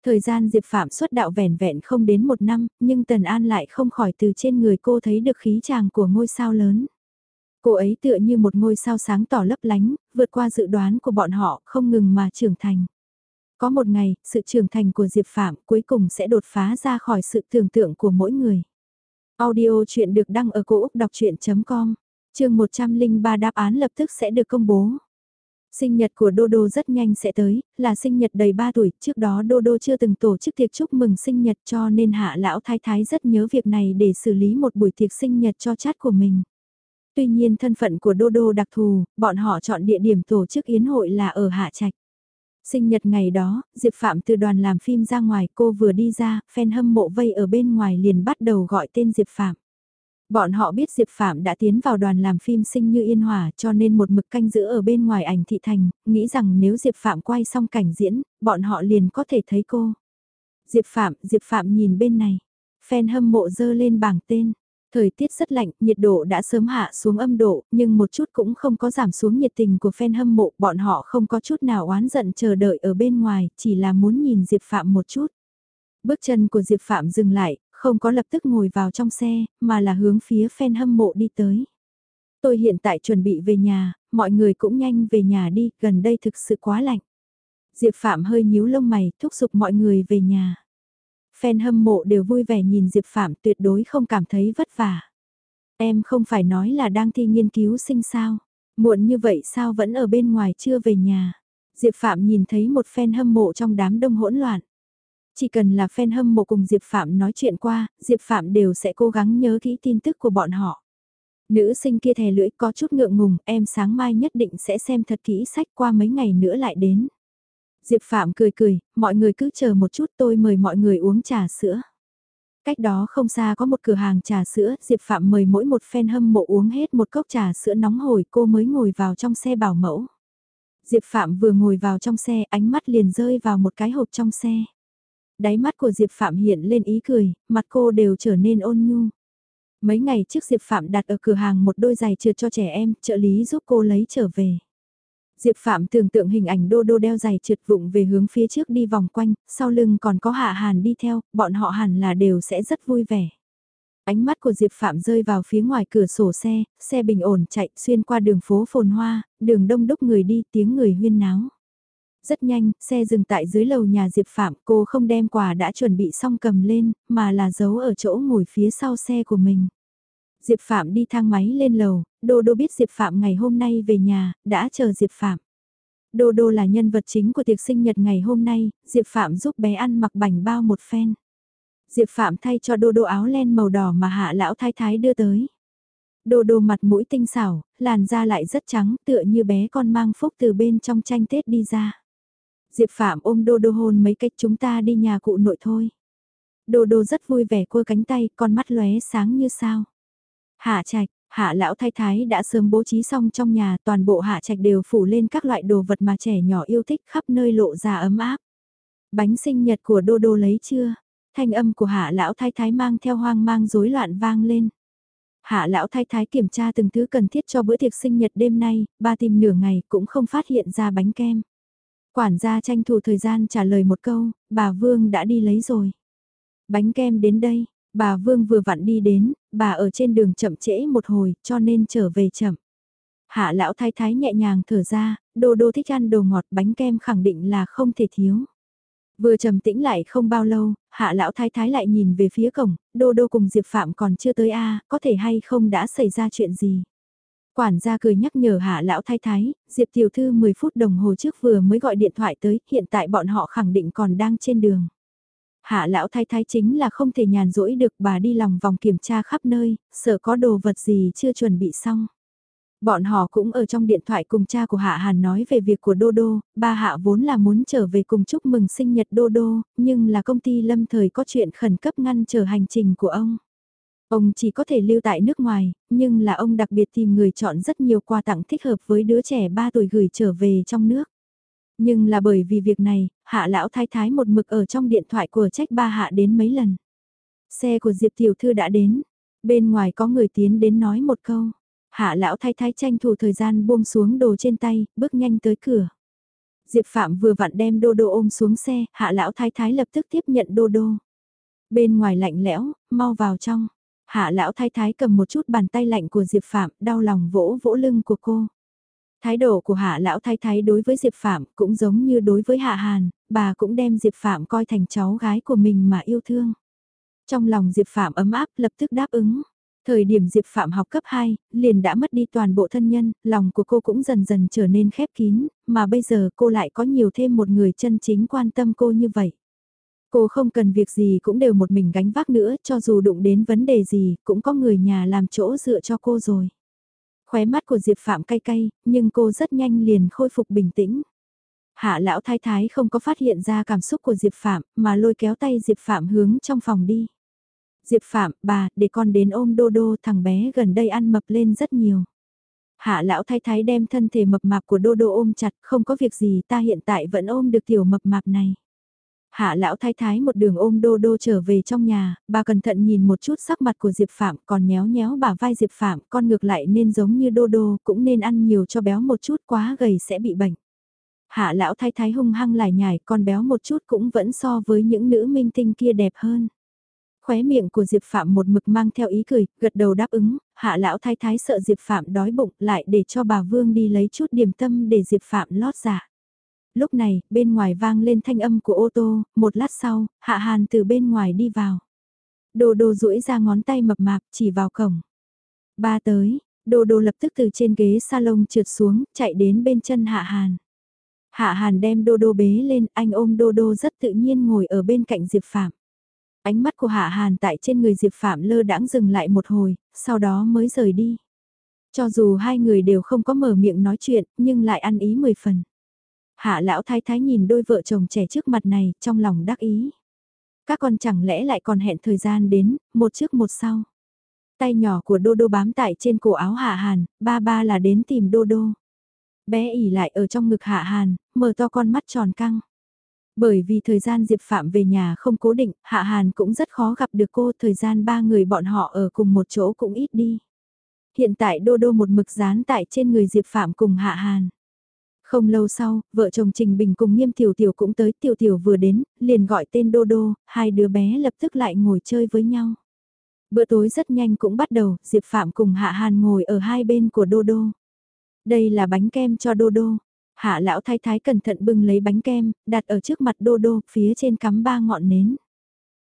Thời gian Diệp Phạm xuất đạo vẻn vẹn không đến một năm, nhưng Tần An lại không khỏi từ trên người cô thấy được khí chàng của ngôi sao lớn. Cô ấy tựa như một ngôi sao sáng tỏ lấp lánh, vượt qua dự đoán của bọn họ, không ngừng mà trưởng thành. Có một ngày, sự trưởng thành của Diệp Phạm cuối cùng sẽ đột phá ra khỏi sự tưởng tượng của mỗi người. Audio chuyện được đăng ở cổ Úc đọc chuyện.com, chương 103 đáp án lập tức sẽ được công bố. Sinh nhật của dodo rất nhanh sẽ tới, là sinh nhật đầy 3 tuổi, trước đó dodo chưa từng tổ chức tiệc chúc mừng sinh nhật cho nên hạ lão thái thái rất nhớ việc này để xử lý một buổi tiệc sinh nhật cho chát của mình. Tuy nhiên thân phận của Đô đặc thù, bọn họ chọn địa điểm tổ chức yến hội là ở Hạ Trạch. Sinh nhật ngày đó, Diệp Phạm từ đoàn làm phim ra ngoài cô vừa đi ra, fan hâm mộ vây ở bên ngoài liền bắt đầu gọi tên Diệp Phạm. Bọn họ biết Diệp Phạm đã tiến vào đoàn làm phim sinh như yên hòa cho nên một mực canh giữ ở bên ngoài ảnh thị thành, nghĩ rằng nếu Diệp Phạm quay xong cảnh diễn, bọn họ liền có thể thấy cô. Diệp Phạm, Diệp Phạm nhìn bên này. Fan hâm mộ dơ lên bảng tên. Thời tiết rất lạnh, nhiệt độ đã sớm hạ xuống âm độ, nhưng một chút cũng không có giảm xuống nhiệt tình của fan hâm mộ, bọn họ không có chút nào oán giận chờ đợi ở bên ngoài, chỉ là muốn nhìn Diệp Phạm một chút. Bước chân của Diệp Phạm dừng lại, không có lập tức ngồi vào trong xe, mà là hướng phía fan hâm mộ đi tới. Tôi hiện tại chuẩn bị về nhà, mọi người cũng nhanh về nhà đi, gần đây thực sự quá lạnh. Diệp Phạm hơi nhíu lông mày, thúc giục mọi người về nhà. Fan hâm mộ đều vui vẻ nhìn Diệp Phạm tuyệt đối không cảm thấy vất vả. Em không phải nói là đang thi nghiên cứu sinh sao, muộn như vậy sao vẫn ở bên ngoài chưa về nhà. Diệp Phạm nhìn thấy một fan hâm mộ trong đám đông hỗn loạn. Chỉ cần là fan hâm mộ cùng Diệp Phạm nói chuyện qua, Diệp Phạm đều sẽ cố gắng nhớ kỹ tin tức của bọn họ. Nữ sinh kia thè lưỡi có chút ngượng ngùng, em sáng mai nhất định sẽ xem thật kỹ sách qua mấy ngày nữa lại đến. Diệp Phạm cười cười, mọi người cứ chờ một chút tôi mời mọi người uống trà sữa. Cách đó không xa có một cửa hàng trà sữa, Diệp Phạm mời mỗi một fan hâm mộ uống hết một cốc trà sữa nóng hổi cô mới ngồi vào trong xe bảo mẫu. Diệp Phạm vừa ngồi vào trong xe ánh mắt liền rơi vào một cái hộp trong xe. Đáy mắt của Diệp Phạm hiện lên ý cười, mặt cô đều trở nên ôn nhu. Mấy ngày trước Diệp Phạm đặt ở cửa hàng một đôi giày trượt cho trẻ em, trợ lý giúp cô lấy trở về. Diệp Phạm tưởng tượng hình ảnh đô đô đeo giày trượt vụng về hướng phía trước đi vòng quanh, sau lưng còn có Hạ Hàn đi theo, bọn họ hẳn là đều sẽ rất vui vẻ. Ánh mắt của Diệp Phạm rơi vào phía ngoài cửa sổ xe, xe bình ổn chạy xuyên qua đường phố phồn hoa, đường đông đúc người đi tiếng người huyên náo. Rất nhanh, xe dừng tại dưới lầu nhà Diệp Phạm, cô không đem quà đã chuẩn bị xong cầm lên, mà là giấu ở chỗ ngồi phía sau xe của mình. Diệp Phạm đi thang máy lên lầu, Đô Đô biết Diệp Phạm ngày hôm nay về nhà, đã chờ Diệp Phạm. Đô Đô là nhân vật chính của tiệc sinh nhật ngày hôm nay, Diệp Phạm giúp bé ăn mặc bảnh bao một phen. Diệp Phạm thay cho Đô Đô áo len màu đỏ mà hạ lão thái thái đưa tới. Đô Đô mặt mũi tinh xảo, làn da lại rất trắng tựa như bé con mang phúc từ bên trong tranh Tết đi ra. Diệp Phạm ôm Đô Đô hôn mấy cách chúng ta đi nhà cụ nội thôi. Đô Đô rất vui vẻ cua cánh tay, con mắt lóe sáng như sao. Hạ trạch, hạ lão thái thái đã sớm bố trí xong trong nhà toàn bộ hạ trạch đều phủ lên các loại đồ vật mà trẻ nhỏ yêu thích khắp nơi lộ ra ấm áp. Bánh sinh nhật của Đô Đô lấy chưa? Thanh âm của hạ lão thái thái mang theo hoang mang rối loạn vang lên. Hạ lão thái thái kiểm tra từng thứ cần thiết cho bữa tiệc sinh nhật đêm nay, ba tìm nửa ngày cũng không phát hiện ra bánh kem. Quản gia tranh thủ thời gian trả lời một câu, bà Vương đã đi lấy rồi. Bánh kem đến đây, bà Vương vừa vặn đi đến, bà ở trên đường chậm trễ một hồi cho nên trở về chậm. Hạ lão thái thái nhẹ nhàng thở ra, đồ đồ thích ăn đồ ngọt bánh kem khẳng định là không thể thiếu. Vừa trầm tĩnh lại không bao lâu, hạ lão thái thái lại nhìn về phía cổng, đô đô cùng Diệp Phạm còn chưa tới a có thể hay không đã xảy ra chuyện gì. Quản gia cười nhắc nhở hạ lão thái thái, Diệp tiểu thư 10 phút đồng hồ trước vừa mới gọi điện thoại tới, hiện tại bọn họ khẳng định còn đang trên đường. Hạ lão thái thái chính là không thể nhàn rỗi được bà đi lòng vòng kiểm tra khắp nơi, sợ có đồ vật gì chưa chuẩn bị xong. Bọn họ cũng ở trong điện thoại cùng cha của Hạ Hàn nói về việc của Đô Đô, ba Hạ vốn là muốn trở về cùng chúc mừng sinh nhật Đô Đô, nhưng là công ty lâm thời có chuyện khẩn cấp ngăn trở hành trình của ông. Ông chỉ có thể lưu tại nước ngoài, nhưng là ông đặc biệt tìm người chọn rất nhiều quà tặng thích hợp với đứa trẻ 3 tuổi gửi trở về trong nước. Nhưng là bởi vì việc này, hạ lão thái thái một mực ở trong điện thoại của trách ba hạ đến mấy lần. Xe của Diệp Tiểu Thư đã đến, bên ngoài có người tiến đến nói một câu. Hạ lão thái thái tranh thủ thời gian buông xuống đồ trên tay, bước nhanh tới cửa. Diệp Phạm vừa vặn đem đô đô ôm xuống xe, hạ lão thái thái lập tức tiếp nhận đô đô. Bên ngoài lạnh lẽo, mau vào trong. Hạ lão thái thái cầm một chút bàn tay lạnh của Diệp Phạm, đau lòng vỗ vỗ lưng của cô. Thái độ của hạ lão thái thái đối với Diệp Phạm cũng giống như đối với hạ Hàn, bà cũng đem Diệp Phạm coi thành cháu gái của mình mà yêu thương. Trong lòng Diệp Phạm ấm áp lập tức đáp ứng. Thời điểm Diệp Phạm học cấp 2, liền đã mất đi toàn bộ thân nhân, lòng của cô cũng dần dần trở nên khép kín, mà bây giờ cô lại có nhiều thêm một người chân chính quan tâm cô như vậy. Cô không cần việc gì cũng đều một mình gánh vác nữa, cho dù đụng đến vấn đề gì, cũng có người nhà làm chỗ dựa cho cô rồi. Khóe mắt của Diệp Phạm cay cay, nhưng cô rất nhanh liền khôi phục bình tĩnh. Hạ lão thái thái không có phát hiện ra cảm xúc của Diệp Phạm, mà lôi kéo tay Diệp Phạm hướng trong phòng đi. Diệp Phạm, bà, để con đến ôm đô đô thằng bé gần đây ăn mập lên rất nhiều. Hạ lão thái thái đem thân thể mập mạp của đô đô ôm chặt, không có việc gì ta hiện tại vẫn ôm được tiểu mập mạp này. Hạ lão thái thái một đường ôm đô đô trở về trong nhà, bà cẩn thận nhìn một chút sắc mặt của Diệp Phạm còn nhéo nhéo bà vai Diệp Phạm, con ngược lại nên giống như đô đô, cũng nên ăn nhiều cho béo một chút quá gầy sẽ bị bệnh. Hạ lão thái thái hung hăng lại nhải con béo một chút cũng vẫn so với những nữ minh tinh kia đẹp hơn. Khóe miệng của Diệp Phạm một mực mang theo ý cười, gật đầu đáp ứng, hạ lão thái thái sợ Diệp Phạm đói bụng lại để cho bà Vương đi lấy chút điểm tâm để Diệp Phạm lót dạ. Lúc này, bên ngoài vang lên thanh âm của ô tô, một lát sau, Hạ Hàn từ bên ngoài đi vào. Đồ đồ duỗi ra ngón tay mập mạp chỉ vào cổng. Ba tới, đồ đồ lập tức từ trên ghế salon trượt xuống, chạy đến bên chân Hạ Hàn. Hạ Hàn đem đô đô bế lên, anh ôm đô đô rất tự nhiên ngồi ở bên cạnh Diệp Phạm. Ánh mắt của Hạ Hàn tại trên người Diệp Phạm lơ đãng dừng lại một hồi, sau đó mới rời đi. Cho dù hai người đều không có mở miệng nói chuyện, nhưng lại ăn ý mười phần. Hạ lão thái thái nhìn đôi vợ chồng trẻ trước mặt này, trong lòng đắc ý. Các con chẳng lẽ lại còn hẹn thời gian đến, một trước một sau. Tay nhỏ của Đô Đô bám tại trên cổ áo Hạ Hàn, ba ba là đến tìm Đô Đô. Bé ỉ lại ở trong ngực Hạ Hàn, mở to con mắt tròn căng. Bởi vì thời gian Diệp Phạm về nhà không cố định, Hạ Hàn cũng rất khó gặp được cô, thời gian ba người bọn họ ở cùng một chỗ cũng ít đi. Hiện tại Đô Đô một mực dán tại trên người Diệp Phạm cùng Hạ Hàn. Không lâu sau, vợ chồng Trình Bình cùng Nghiêm Tiểu Tiểu cũng tới, Tiểu Tiểu vừa đến, liền gọi tên Đô Đô, hai đứa bé lập tức lại ngồi chơi với nhau. Bữa tối rất nhanh cũng bắt đầu, Diệp Phạm cùng Hạ Hàn ngồi ở hai bên của Đô Đô. Đây là bánh kem cho Đô Đô. Hạ lão thái thái cẩn thận bưng lấy bánh kem, đặt ở trước mặt Đô Đô, phía trên cắm ba ngọn nến.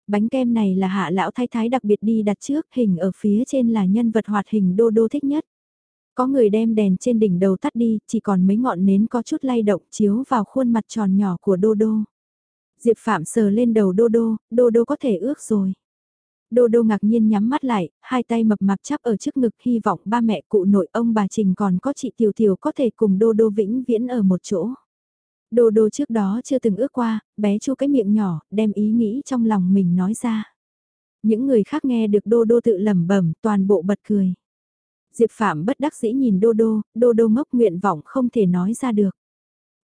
Bánh kem này là hạ lão thái thái đặc biệt đi đặt trước, hình ở phía trên là nhân vật hoạt hình Đô Đô thích nhất. Có người đem đèn trên đỉnh đầu tắt đi, chỉ còn mấy ngọn nến có chút lay động chiếu vào khuôn mặt tròn nhỏ của Đô Đô. Diệp Phạm sờ lên đầu Đô Đô, Đô Đô có thể ước rồi. Đô Đô ngạc nhiên nhắm mắt lại, hai tay mập mạp chắp ở trước ngực hy vọng ba mẹ cụ nội ông bà Trình còn có chị Tiểu Tiểu có thể cùng Đô Đô vĩnh viễn ở một chỗ. Đô Đô trước đó chưa từng ước qua, bé chu cái miệng nhỏ, đem ý nghĩ trong lòng mình nói ra. Những người khác nghe được Đô Đô tự lẩm bẩm, toàn bộ bật cười. Diệp Phạm bất đắc dĩ nhìn Đô Đô, Đô Đô ngốc nguyện vọng không thể nói ra được.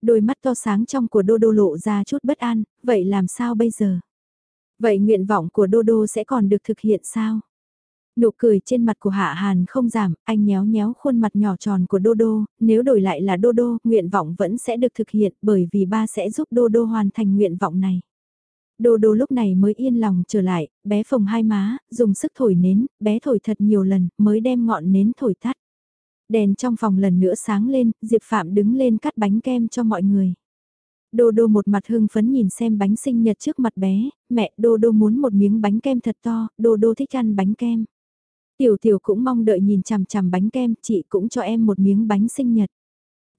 Đôi mắt to sáng trong của Đô Đô lộ ra chút bất an, vậy làm sao bây giờ? Vậy nguyện vọng của Đô Đô sẽ còn được thực hiện sao? Nụ cười trên mặt của Hạ Hàn không giảm, anh nhéo nhéo khuôn mặt nhỏ tròn của Đô Đô, nếu đổi lại là Đô Đô, nguyện vọng vẫn sẽ được thực hiện bởi vì ba sẽ giúp Đô Đô hoàn thành nguyện vọng này. Đô đô lúc này mới yên lòng trở lại, bé phồng hai má, dùng sức thổi nến, bé thổi thật nhiều lần, mới đem ngọn nến thổi tắt. Đèn trong phòng lần nữa sáng lên, Diệp Phạm đứng lên cắt bánh kem cho mọi người. Đô đô một mặt hưng phấn nhìn xem bánh sinh nhật trước mặt bé, mẹ đô đô muốn một miếng bánh kem thật to, đô đô thích ăn bánh kem. Tiểu tiểu cũng mong đợi nhìn chằm chằm bánh kem, chị cũng cho em một miếng bánh sinh nhật.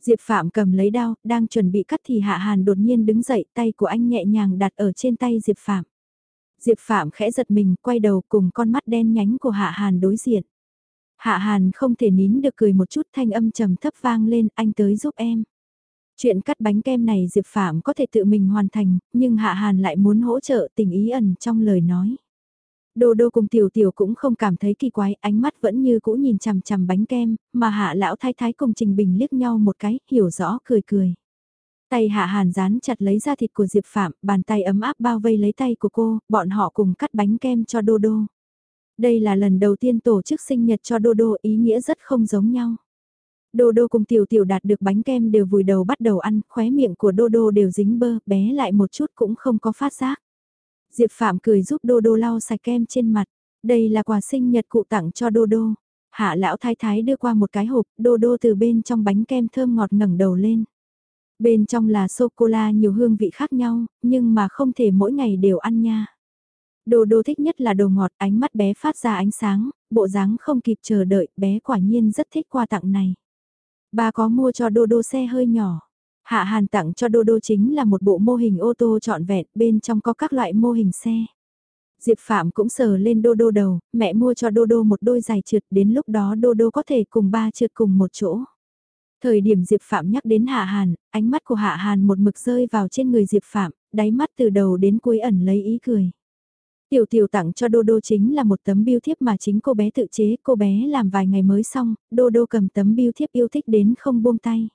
Diệp Phạm cầm lấy đao, đang chuẩn bị cắt thì Hạ Hàn đột nhiên đứng dậy, tay của anh nhẹ nhàng đặt ở trên tay Diệp Phạm. Diệp Phạm khẽ giật mình, quay đầu cùng con mắt đen nhánh của Hạ Hàn đối diện. Hạ Hàn không thể nín được cười một chút thanh âm trầm thấp vang lên, anh tới giúp em. Chuyện cắt bánh kem này Diệp Phạm có thể tự mình hoàn thành, nhưng Hạ Hàn lại muốn hỗ trợ tình ý ẩn trong lời nói. Đô đô cùng tiểu tiểu cũng không cảm thấy kỳ quái, ánh mắt vẫn như cũ nhìn chằm chằm bánh kem, mà hạ lão thái thái cùng Trình Bình liếc nhau một cái, hiểu rõ cười cười. Tay hạ hàn dán chặt lấy da thịt của Diệp Phạm, bàn tay ấm áp bao vây lấy tay của cô, bọn họ cùng cắt bánh kem cho đô đô. Đây là lần đầu tiên tổ chức sinh nhật cho đô đô ý nghĩa rất không giống nhau. Đô đô cùng tiểu tiểu đạt được bánh kem đều vùi đầu bắt đầu ăn, khóe miệng của đô đô đều dính bơ, bé lại một chút cũng không có phát giác. Diệp Phạm cười giúp Đô Đô lau sạch kem trên mặt. Đây là quà sinh nhật cụ tặng cho Đô Đô. Hạ lão thái thái đưa qua một cái hộp, Đô Đô từ bên trong bánh kem thơm ngọt ngẩng đầu lên. Bên trong là sô-cô-la nhiều hương vị khác nhau, nhưng mà không thể mỗi ngày đều ăn nha. Đô Đô thích nhất là đồ ngọt, ánh mắt bé phát ra ánh sáng, bộ dáng không kịp chờ đợi, bé quả nhiên rất thích quà tặng này. Bà có mua cho Đô Đô xe hơi nhỏ. Hạ Hàn tặng cho Đô Đô chính là một bộ mô hình ô tô trọn vẹn, bên trong có các loại mô hình xe. Diệp Phạm cũng sờ lên Đô Đô đầu, mẹ mua cho Đô Đô một đôi giày trượt, đến lúc đó Đô Đô có thể cùng ba trượt cùng một chỗ. Thời điểm Diệp Phạm nhắc đến Hạ Hàn, ánh mắt của Hạ Hàn một mực rơi vào trên người Diệp Phạm, đáy mắt từ đầu đến cuối ẩn lấy ý cười. Tiểu tiểu tặng cho Đô Đô chính là một tấm biêu thiếp mà chính cô bé tự chế, cô bé làm vài ngày mới xong, Đô Đô cầm tấm biêu thiếp yêu thích đến không buông tay.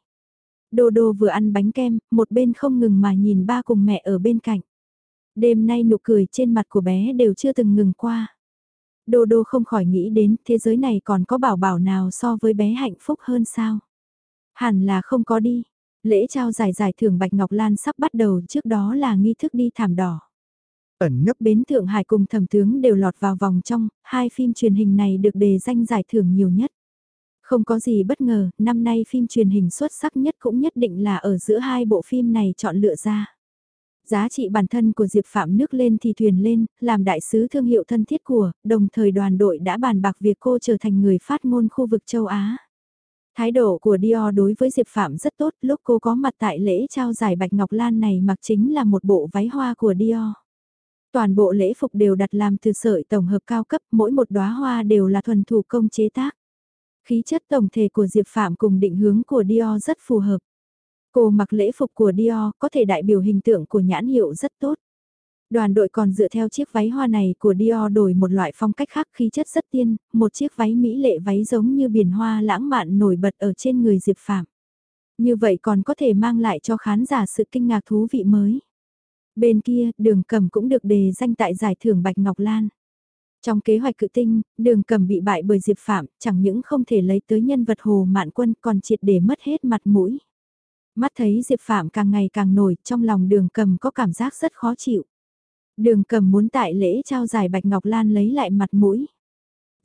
Đô đô vừa ăn bánh kem, một bên không ngừng mà nhìn ba cùng mẹ ở bên cạnh. Đêm nay nụ cười trên mặt của bé đều chưa từng ngừng qua. Đô đô không khỏi nghĩ đến thế giới này còn có bảo bảo nào so với bé hạnh phúc hơn sao? Hẳn là không có đi. Lễ trao giải giải thưởng Bạch Ngọc Lan sắp bắt đầu trước đó là nghi thức đi thảm đỏ. Ẩn nấp bến Thượng Hải cùng thẩm tướng đều lọt vào vòng trong, hai phim truyền hình này được đề danh giải thưởng nhiều nhất. Không có gì bất ngờ, năm nay phim truyền hình xuất sắc nhất cũng nhất định là ở giữa hai bộ phim này chọn lựa ra. Giá trị bản thân của Diệp Phạm nước lên thì thuyền lên, làm đại sứ thương hiệu thân thiết của, đồng thời đoàn đội đã bàn bạc việc cô trở thành người phát ngôn khu vực châu Á. Thái độ của Dior đối với Diệp Phạm rất tốt, lúc cô có mặt tại lễ trao giải Bạch Ngọc Lan này mặc chính là một bộ váy hoa của Dior. Toàn bộ lễ phục đều đặt làm từ sợi tổng hợp cao cấp, mỗi một đóa hoa đều là thuần thủ công chế tác. Khí chất tổng thể của Diệp Phạm cùng định hướng của Dior rất phù hợp. Cô mặc lễ phục của Dior có thể đại biểu hình tượng của nhãn hiệu rất tốt. Đoàn đội còn dựa theo chiếc váy hoa này của Dior đổi một loại phong cách khác khí chất rất tiên, một chiếc váy mỹ lệ váy giống như biển hoa lãng mạn nổi bật ở trên người Diệp Phạm. Như vậy còn có thể mang lại cho khán giả sự kinh ngạc thú vị mới. Bên kia, đường cầm cũng được đề danh tại giải thưởng Bạch Ngọc Lan. Trong kế hoạch cự tinh, đường cầm bị bại bởi Diệp Phạm, chẳng những không thể lấy tới nhân vật hồ mạn quân còn triệt để mất hết mặt mũi. Mắt thấy Diệp Phạm càng ngày càng nổi, trong lòng đường cầm có cảm giác rất khó chịu. Đường cầm muốn tại lễ trao giải Bạch Ngọc Lan lấy lại mặt mũi.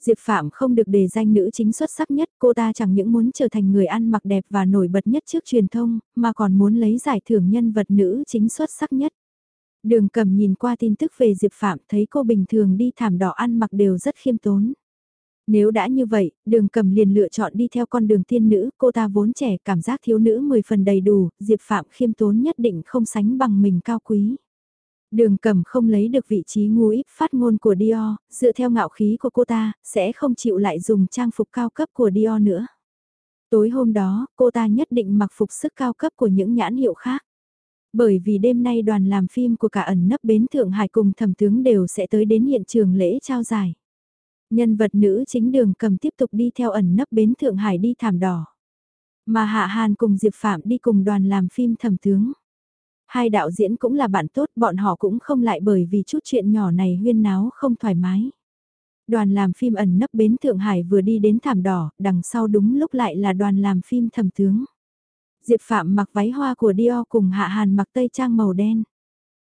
Diệp Phạm không được đề danh nữ chính xuất sắc nhất, cô ta chẳng những muốn trở thành người ăn mặc đẹp và nổi bật nhất trước truyền thông, mà còn muốn lấy giải thưởng nhân vật nữ chính xuất sắc nhất. Đường cầm nhìn qua tin tức về Diệp Phạm thấy cô bình thường đi thảm đỏ ăn mặc đều rất khiêm tốn. Nếu đã như vậy, đường cầm liền lựa chọn đi theo con đường tiên nữ, cô ta vốn trẻ cảm giác thiếu nữ 10 phần đầy đủ, Diệp Phạm khiêm tốn nhất định không sánh bằng mình cao quý. Đường cầm không lấy được vị trí ngu ít phát ngôn của Dior, dựa theo ngạo khí của cô ta, sẽ không chịu lại dùng trang phục cao cấp của Dior nữa. Tối hôm đó, cô ta nhất định mặc phục sức cao cấp của những nhãn hiệu khác. Bởi vì đêm nay đoàn làm phim của cả ẩn nấp bến Thượng Hải cùng thẩm tướng đều sẽ tới đến hiện trường lễ trao giải. Nhân vật nữ chính đường cầm tiếp tục đi theo ẩn nấp bến Thượng Hải đi thảm đỏ. Mà Hạ Hàn cùng Diệp Phạm đi cùng đoàn làm phim thẩm tướng. Hai đạo diễn cũng là bạn tốt, bọn họ cũng không lại bởi vì chút chuyện nhỏ này huyên náo không thoải mái. Đoàn làm phim ẩn nấp bến Thượng Hải vừa đi đến thảm đỏ, đằng sau đúng lúc lại là đoàn làm phim thẩm tướng. Diệp Phạm mặc váy hoa của Dior cùng Hạ Hàn mặc tây trang màu đen.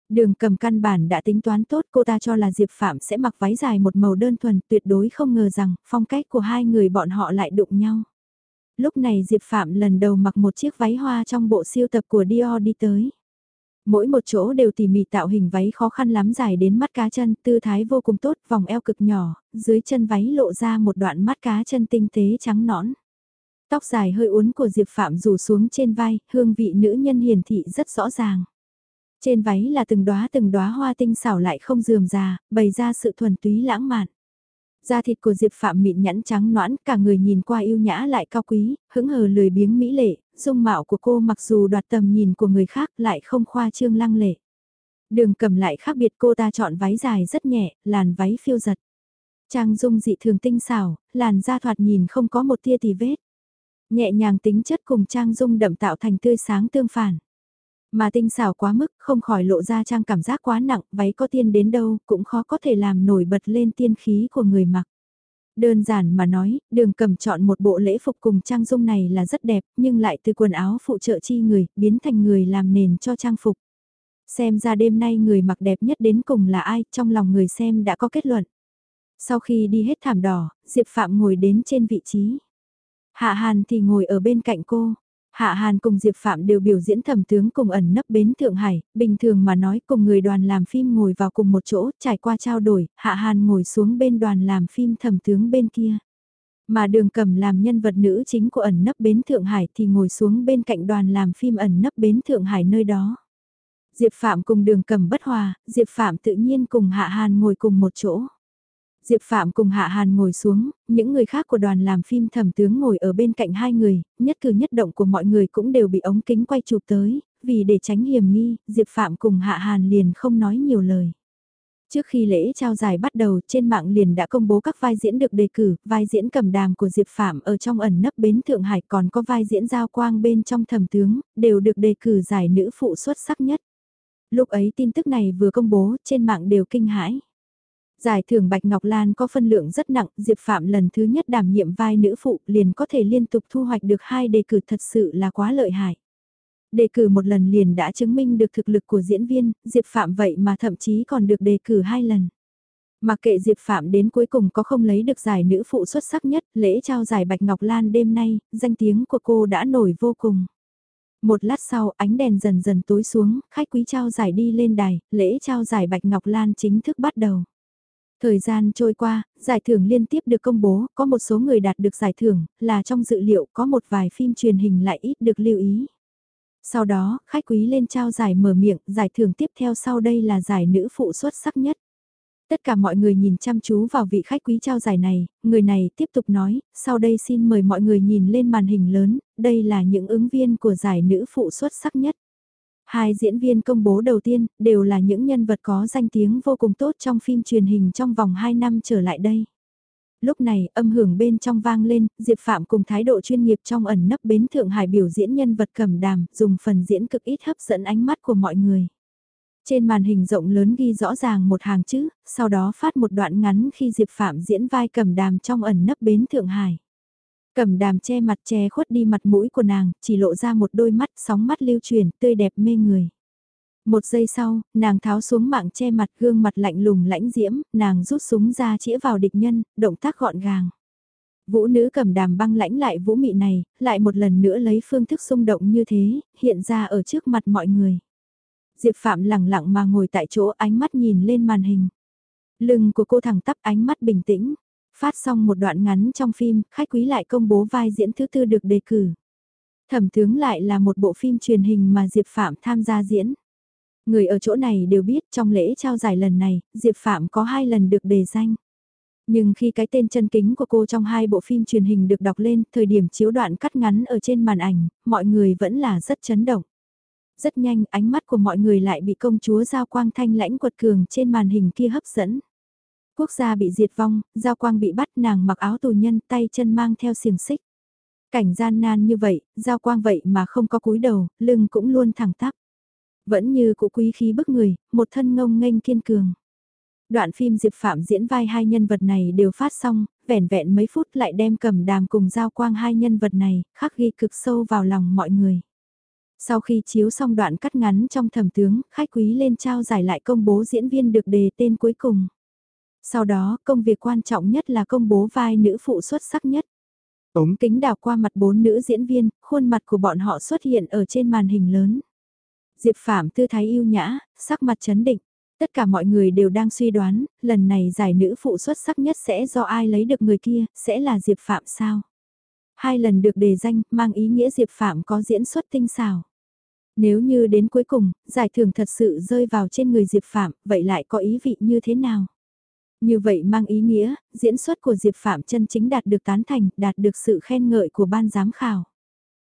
Đường cầm căn bản đã tính toán tốt cô ta cho là Diệp Phạm sẽ mặc váy dài một màu đơn thuần tuyệt đối không ngờ rằng phong cách của hai người bọn họ lại đụng nhau. Lúc này Diệp Phạm lần đầu mặc một chiếc váy hoa trong bộ siêu tập của Dior đi tới. Mỗi một chỗ đều tỉ mỉ tạo hình váy khó khăn lắm dài đến mắt cá chân, tư thái vô cùng tốt, vòng eo cực nhỏ, dưới chân váy lộ ra một đoạn mắt cá chân tinh tế trắng nõn. Tóc dài hơi uốn của Diệp Phạm rủ xuống trên vai, hương vị nữ nhân hiền thị rất rõ ràng. Trên váy là từng đóa từng đóa hoa tinh xảo lại không dườm già, bày ra sự thuần túy lãng mạn. Da thịt của Diệp Phạm mịn nhẵn trắng noãn cả người nhìn qua yêu nhã lại cao quý, hững hờ lười biếng mỹ lệ, dung mạo của cô mặc dù đoạt tầm nhìn của người khác lại không khoa trương lăng lệ. Đường cầm lại khác biệt cô ta chọn váy dài rất nhẹ, làn váy phiêu giật. Trang dung dị thường tinh xảo, làn da thoạt nhìn không có một tia tì vết. Nhẹ nhàng tính chất cùng trang dung đậm tạo thành tươi sáng tương phản. Mà tinh xảo quá mức không khỏi lộ ra trang cảm giác quá nặng, váy có tiên đến đâu cũng khó có thể làm nổi bật lên tiên khí của người mặc. Đơn giản mà nói, đường cầm chọn một bộ lễ phục cùng trang dung này là rất đẹp, nhưng lại từ quần áo phụ trợ chi người, biến thành người làm nền cho trang phục. Xem ra đêm nay người mặc đẹp nhất đến cùng là ai, trong lòng người xem đã có kết luận. Sau khi đi hết thảm đỏ, Diệp Phạm ngồi đến trên vị trí. Hạ Hàn thì ngồi ở bên cạnh cô. Hạ Hàn cùng Diệp Phạm đều biểu diễn thẩm tướng cùng ẩn nấp bến Thượng Hải, bình thường mà nói cùng người đoàn làm phim ngồi vào cùng một chỗ, trải qua trao đổi, Hạ Hàn ngồi xuống bên đoàn làm phim thẩm tướng bên kia. Mà đường cầm làm nhân vật nữ chính của ẩn nấp bến Thượng Hải thì ngồi xuống bên cạnh đoàn làm phim ẩn nấp bến Thượng Hải nơi đó. Diệp Phạm cùng đường cầm bất hòa, Diệp Phạm tự nhiên cùng Hạ Hàn ngồi cùng một chỗ. Diệp Phạm cùng Hạ Hàn ngồi xuống, những người khác của đoàn làm phim thẩm tướng ngồi ở bên cạnh hai người, nhất cử nhất động của mọi người cũng đều bị ống kính quay chụp tới, vì để tránh hiểm nghi, Diệp Phạm cùng Hạ Hàn liền không nói nhiều lời. Trước khi lễ trao giải bắt đầu, trên mạng liền đã công bố các vai diễn được đề cử, vai diễn cầm đàm của Diệp Phạm ở trong ẩn nấp bến Thượng Hải còn có vai diễn giao quang bên trong thẩm tướng, đều được đề cử giải nữ phụ xuất sắc nhất. Lúc ấy tin tức này vừa công bố, trên mạng đều kinh hãi. Giải thưởng Bạch Ngọc Lan có phân lượng rất nặng, Diệp Phạm lần thứ nhất đảm nhiệm vai nữ phụ liền có thể liên tục thu hoạch được hai đề cử thật sự là quá lợi hại. Đề cử một lần liền đã chứng minh được thực lực của diễn viên, Diệp Phạm vậy mà thậm chí còn được đề cử hai lần. Mà kệ Diệp Phạm đến cuối cùng có không lấy được giải nữ phụ xuất sắc nhất, lễ trao giải Bạch Ngọc Lan đêm nay, danh tiếng của cô đã nổi vô cùng. Một lát sau ánh đèn dần dần tối xuống, khách quý trao giải đi lên đài, lễ trao giải Bạch Ngọc Lan chính thức bắt đầu. Thời gian trôi qua, giải thưởng liên tiếp được công bố, có một số người đạt được giải thưởng, là trong dự liệu có một vài phim truyền hình lại ít được lưu ý. Sau đó, khách quý lên trao giải mở miệng, giải thưởng tiếp theo sau đây là giải nữ phụ xuất sắc nhất. Tất cả mọi người nhìn chăm chú vào vị khách quý trao giải này, người này tiếp tục nói, sau đây xin mời mọi người nhìn lên màn hình lớn, đây là những ứng viên của giải nữ phụ xuất sắc nhất. Hai diễn viên công bố đầu tiên đều là những nhân vật có danh tiếng vô cùng tốt trong phim truyền hình trong vòng 2 năm trở lại đây. Lúc này âm hưởng bên trong vang lên, Diệp Phạm cùng thái độ chuyên nghiệp trong ẩn nấp bến Thượng Hải biểu diễn nhân vật cầm đàm, dùng phần diễn cực ít hấp dẫn ánh mắt của mọi người. Trên màn hình rộng lớn ghi rõ ràng một hàng chữ, sau đó phát một đoạn ngắn khi Diệp Phạm diễn vai cầm đàm trong ẩn nấp bến Thượng Hải. Cầm đàm che mặt che khuất đi mặt mũi của nàng, chỉ lộ ra một đôi mắt sóng mắt lưu truyền, tươi đẹp mê người. Một giây sau, nàng tháo xuống mạng che mặt gương mặt lạnh lùng lãnh diễm, nàng rút súng ra chĩa vào địch nhân, động tác gọn gàng. Vũ nữ cầm đàm băng lãnh lại vũ mị này, lại một lần nữa lấy phương thức xung động như thế, hiện ra ở trước mặt mọi người. Diệp Phạm lặng lặng mà ngồi tại chỗ ánh mắt nhìn lên màn hình. Lưng của cô thẳng tắp ánh mắt bình tĩnh. Phát xong một đoạn ngắn trong phim, khách quý lại công bố vai diễn thứ tư được đề cử. Thẩm tướng lại là một bộ phim truyền hình mà Diệp Phạm tham gia diễn. Người ở chỗ này đều biết trong lễ trao giải lần này, Diệp Phạm có hai lần được đề danh. Nhưng khi cái tên chân kính của cô trong hai bộ phim truyền hình được đọc lên, thời điểm chiếu đoạn cắt ngắn ở trên màn ảnh, mọi người vẫn là rất chấn động. Rất nhanh ánh mắt của mọi người lại bị công chúa Giao Quang thanh lãnh quật cường trên màn hình kia hấp dẫn. Quốc gia bị diệt vong, Giao Quang bị bắt nàng mặc áo tù nhân tay chân mang theo xiềng xích. Cảnh gian nan như vậy, Giao Quang vậy mà không có cúi đầu, lưng cũng luôn thẳng tắp. Vẫn như cụ quý khí bức người, một thân ngông nghênh kiên cường. Đoạn phim Diệp Phạm diễn vai hai nhân vật này đều phát xong, vẻn vẹn mấy phút lại đem cầm đàm cùng giao quang hai nhân vật này, khắc ghi cực sâu vào lòng mọi người. Sau khi chiếu xong đoạn cắt ngắn trong thẩm tướng, khách quý lên trao giải lại công bố diễn viên được đề tên cuối cùng. Sau đó, công việc quan trọng nhất là công bố vai nữ phụ xuất sắc nhất. Ống kính đào qua mặt bốn nữ diễn viên, khuôn mặt của bọn họ xuất hiện ở trên màn hình lớn. Diệp Phạm tư thái yêu nhã, sắc mặt chấn định. Tất cả mọi người đều đang suy đoán, lần này giải nữ phụ xuất sắc nhất sẽ do ai lấy được người kia, sẽ là Diệp Phạm sao? Hai lần được đề danh, mang ý nghĩa Diệp Phạm có diễn xuất tinh xảo. Nếu như đến cuối cùng, giải thưởng thật sự rơi vào trên người Diệp Phạm, vậy lại có ý vị như thế nào? Như vậy mang ý nghĩa, diễn xuất của Diệp Phạm chân chính đạt được tán thành, đạt được sự khen ngợi của ban giám khảo.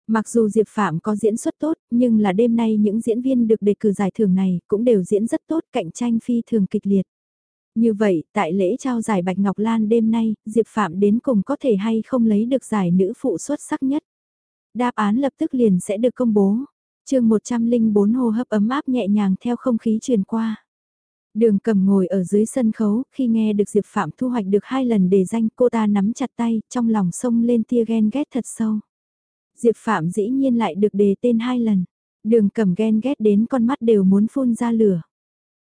Mặc dù Diệp Phạm có diễn xuất tốt, nhưng là đêm nay những diễn viên được đề cử giải thưởng này cũng đều diễn rất tốt cạnh tranh phi thường kịch liệt. Như vậy, tại lễ trao giải Bạch Ngọc Lan đêm nay, Diệp Phạm đến cùng có thể hay không lấy được giải nữ phụ xuất sắc nhất. Đáp án lập tức liền sẽ được công bố. chương 104 hô hấp ấm áp nhẹ nhàng theo không khí truyền qua. Đường cầm ngồi ở dưới sân khấu, khi nghe được Diệp Phạm thu hoạch được hai lần đề danh cô ta nắm chặt tay, trong lòng sông lên tia ghen ghét thật sâu. Diệp Phạm dĩ nhiên lại được đề tên hai lần. Đường cầm ghen ghét đến con mắt đều muốn phun ra lửa.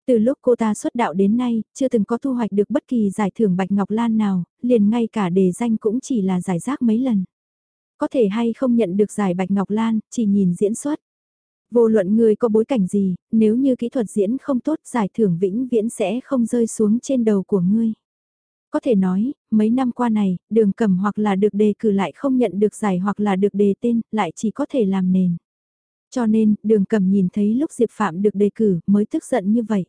Từ lúc cô ta xuất đạo đến nay, chưa từng có thu hoạch được bất kỳ giải thưởng Bạch Ngọc Lan nào, liền ngay cả đề danh cũng chỉ là giải rác mấy lần. Có thể hay không nhận được giải Bạch Ngọc Lan, chỉ nhìn diễn xuất. Vô luận người có bối cảnh gì, nếu như kỹ thuật diễn không tốt giải thưởng vĩnh viễn sẽ không rơi xuống trên đầu của ngươi. Có thể nói, mấy năm qua này, đường cầm hoặc là được đề cử lại không nhận được giải hoặc là được đề tên, lại chỉ có thể làm nền. Cho nên, đường cầm nhìn thấy lúc Diệp Phạm được đề cử mới tức giận như vậy.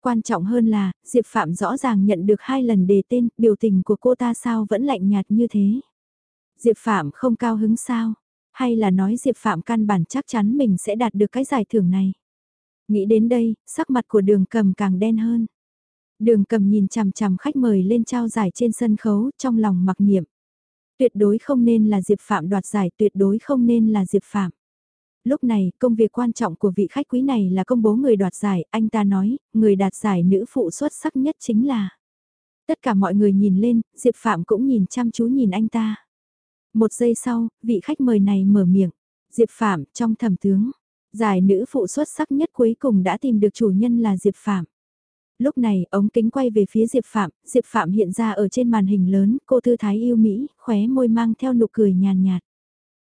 Quan trọng hơn là, Diệp Phạm rõ ràng nhận được hai lần đề tên, biểu tình của cô ta sao vẫn lạnh nhạt như thế. Diệp Phạm không cao hứng sao? Hay là nói Diệp Phạm căn bản chắc chắn mình sẽ đạt được cái giải thưởng này? Nghĩ đến đây, sắc mặt của đường cầm càng đen hơn. Đường cầm nhìn chằm chằm khách mời lên trao giải trên sân khấu trong lòng mặc niệm. Tuyệt đối không nên là Diệp Phạm đoạt giải, tuyệt đối không nên là Diệp Phạm. Lúc này, công việc quan trọng của vị khách quý này là công bố người đoạt giải, anh ta nói, người đạt giải nữ phụ xuất sắc nhất chính là. Tất cả mọi người nhìn lên, Diệp Phạm cũng nhìn chăm chú nhìn anh ta. Một giây sau, vị khách mời này mở miệng. Diệp Phạm, trong thẩm tướng, giải nữ phụ xuất sắc nhất cuối cùng đã tìm được chủ nhân là Diệp Phạm. Lúc này, ống kính quay về phía Diệp Phạm, Diệp Phạm hiện ra ở trên màn hình lớn, cô thư thái yêu Mỹ, khóe môi mang theo nụ cười nhàn nhạt,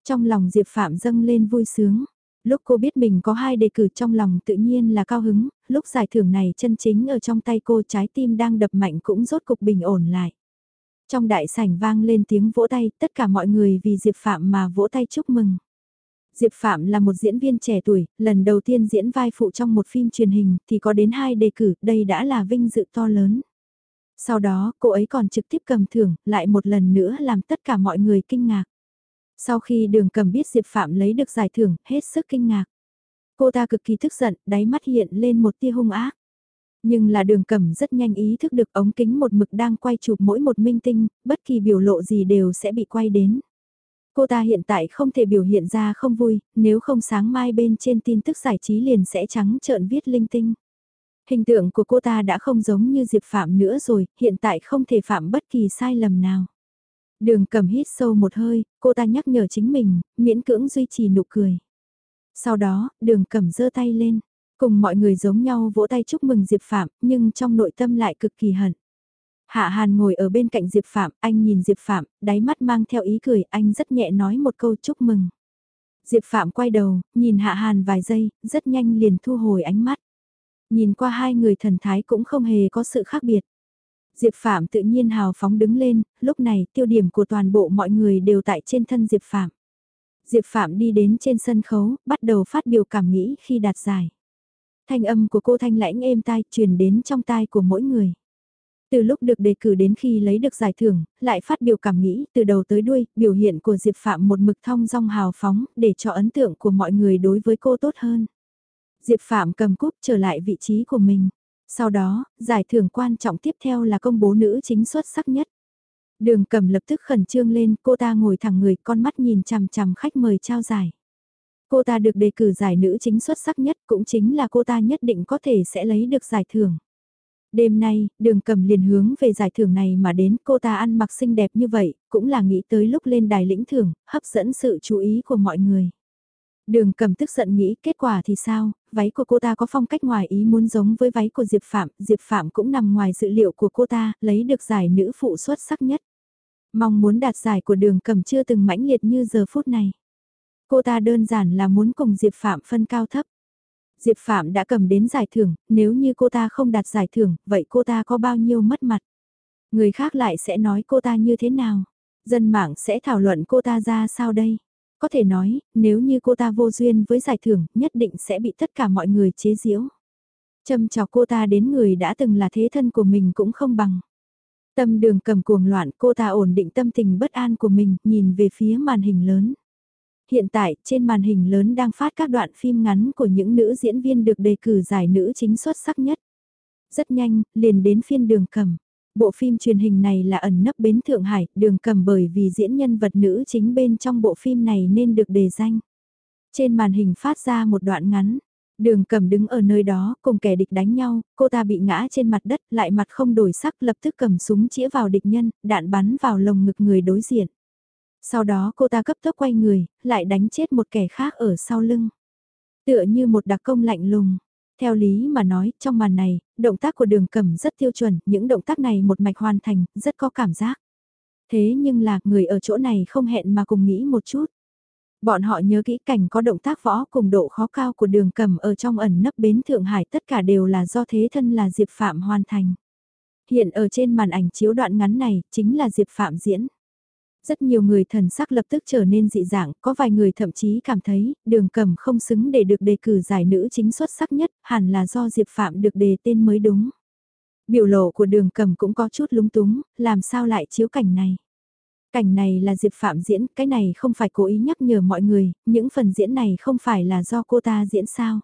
Trong lòng Diệp Phạm dâng lên vui sướng. Lúc cô biết mình có hai đề cử trong lòng tự nhiên là cao hứng, lúc giải thưởng này chân chính ở trong tay cô trái tim đang đập mạnh cũng rốt cục bình ổn lại. Trong đại sảnh vang lên tiếng vỗ tay, tất cả mọi người vì Diệp Phạm mà vỗ tay chúc mừng. Diệp Phạm là một diễn viên trẻ tuổi, lần đầu tiên diễn vai phụ trong một phim truyền hình thì có đến hai đề cử, đây đã là vinh dự to lớn. Sau đó, cô ấy còn trực tiếp cầm thưởng, lại một lần nữa làm tất cả mọi người kinh ngạc. Sau khi đường cầm biết Diệp Phạm lấy được giải thưởng, hết sức kinh ngạc. Cô ta cực kỳ tức giận, đáy mắt hiện lên một tia hung ác. Nhưng là đường cầm rất nhanh ý thức được ống kính một mực đang quay chụp mỗi một minh tinh, bất kỳ biểu lộ gì đều sẽ bị quay đến. Cô ta hiện tại không thể biểu hiện ra không vui, nếu không sáng mai bên trên tin tức giải trí liền sẽ trắng trợn viết linh tinh. Hình tượng của cô ta đã không giống như Diệp Phạm nữa rồi, hiện tại không thể phạm bất kỳ sai lầm nào. Đường cầm hít sâu một hơi, cô ta nhắc nhở chính mình, miễn cưỡng duy trì nụ cười. Sau đó, đường cầm giơ tay lên, cùng mọi người giống nhau vỗ tay chúc mừng Diệp Phạm, nhưng trong nội tâm lại cực kỳ hận. Hạ Hàn ngồi ở bên cạnh Diệp Phạm, anh nhìn Diệp Phạm, đáy mắt mang theo ý cười, anh rất nhẹ nói một câu chúc mừng. Diệp Phạm quay đầu, nhìn Hạ Hàn vài giây, rất nhanh liền thu hồi ánh mắt. Nhìn qua hai người thần thái cũng không hề có sự khác biệt. Diệp Phạm tự nhiên hào phóng đứng lên, lúc này tiêu điểm của toàn bộ mọi người đều tại trên thân Diệp Phạm. Diệp Phạm đi đến trên sân khấu, bắt đầu phát biểu cảm nghĩ khi đạt giải. Thanh âm của cô thanh lãnh êm tai truyền đến trong tai của mỗi người. Từ lúc được đề cử đến khi lấy được giải thưởng, lại phát biểu cảm nghĩ từ đầu tới đuôi, biểu hiện của Diệp Phạm một mực thong dong hào phóng, để cho ấn tượng của mọi người đối với cô tốt hơn. Diệp Phạm cầm cúp trở lại vị trí của mình. Sau đó, giải thưởng quan trọng tiếp theo là công bố nữ chính xuất sắc nhất. Đường cầm lập tức khẩn trương lên, cô ta ngồi thẳng người, con mắt nhìn chằm chằm khách mời trao giải. Cô ta được đề cử giải nữ chính xuất sắc nhất, cũng chính là cô ta nhất định có thể sẽ lấy được giải thưởng. Đêm nay, đường cầm liền hướng về giải thưởng này mà đến cô ta ăn mặc xinh đẹp như vậy, cũng là nghĩ tới lúc lên đài lĩnh thưởng, hấp dẫn sự chú ý của mọi người. Đường cầm tức giận nghĩ kết quả thì sao, váy của cô ta có phong cách ngoài ý muốn giống với váy của Diệp Phạm, Diệp Phạm cũng nằm ngoài dự liệu của cô ta, lấy được giải nữ phụ xuất sắc nhất. Mong muốn đạt giải của đường cầm chưa từng mãnh liệt như giờ phút này. Cô ta đơn giản là muốn cùng Diệp Phạm phân cao thấp. Diệp Phạm đã cầm đến giải thưởng, nếu như cô ta không đạt giải thưởng, vậy cô ta có bao nhiêu mất mặt? Người khác lại sẽ nói cô ta như thế nào? Dân mạng sẽ thảo luận cô ta ra sao đây? Có thể nói, nếu như cô ta vô duyên với giải thưởng, nhất định sẽ bị tất cả mọi người chế giễu. Châm chọc cô ta đến người đã từng là thế thân của mình cũng không bằng. Tâm đường cầm cuồng loạn cô ta ổn định tâm tình bất an của mình, nhìn về phía màn hình lớn. Hiện tại, trên màn hình lớn đang phát các đoạn phim ngắn của những nữ diễn viên được đề cử giải nữ chính xuất sắc nhất. Rất nhanh, liền đến phiên đường cầm. Bộ phim truyền hình này là ẩn nấp bến Thượng Hải, đường cầm bởi vì diễn nhân vật nữ chính bên trong bộ phim này nên được đề danh. Trên màn hình phát ra một đoạn ngắn, đường cầm đứng ở nơi đó cùng kẻ địch đánh nhau, cô ta bị ngã trên mặt đất lại mặt không đổi sắc lập tức cầm súng chĩa vào địch nhân, đạn bắn vào lồng ngực người đối diện. Sau đó cô ta cấp tốc quay người, lại đánh chết một kẻ khác ở sau lưng. Tựa như một đặc công lạnh lùng. Theo lý mà nói, trong màn này, động tác của đường cầm rất tiêu chuẩn, những động tác này một mạch hoàn thành, rất có cảm giác. Thế nhưng là, người ở chỗ này không hẹn mà cùng nghĩ một chút. Bọn họ nhớ kỹ cảnh có động tác võ cùng độ khó cao của đường cầm ở trong ẩn nấp bến Thượng Hải tất cả đều là do thế thân là Diệp Phạm hoàn thành. Hiện ở trên màn ảnh chiếu đoạn ngắn này, chính là Diệp Phạm diễn. Rất nhiều người thần sắc lập tức trở nên dị dạng, có vài người thậm chí cảm thấy đường cầm không xứng để được đề cử giải nữ chính xuất sắc nhất, hẳn là do Diệp Phạm được đề tên mới đúng. Biểu lộ của đường cầm cũng có chút lúng túng, làm sao lại chiếu cảnh này. Cảnh này là Diệp Phạm diễn, cái này không phải cố ý nhắc nhở mọi người, những phần diễn này không phải là do cô ta diễn sao.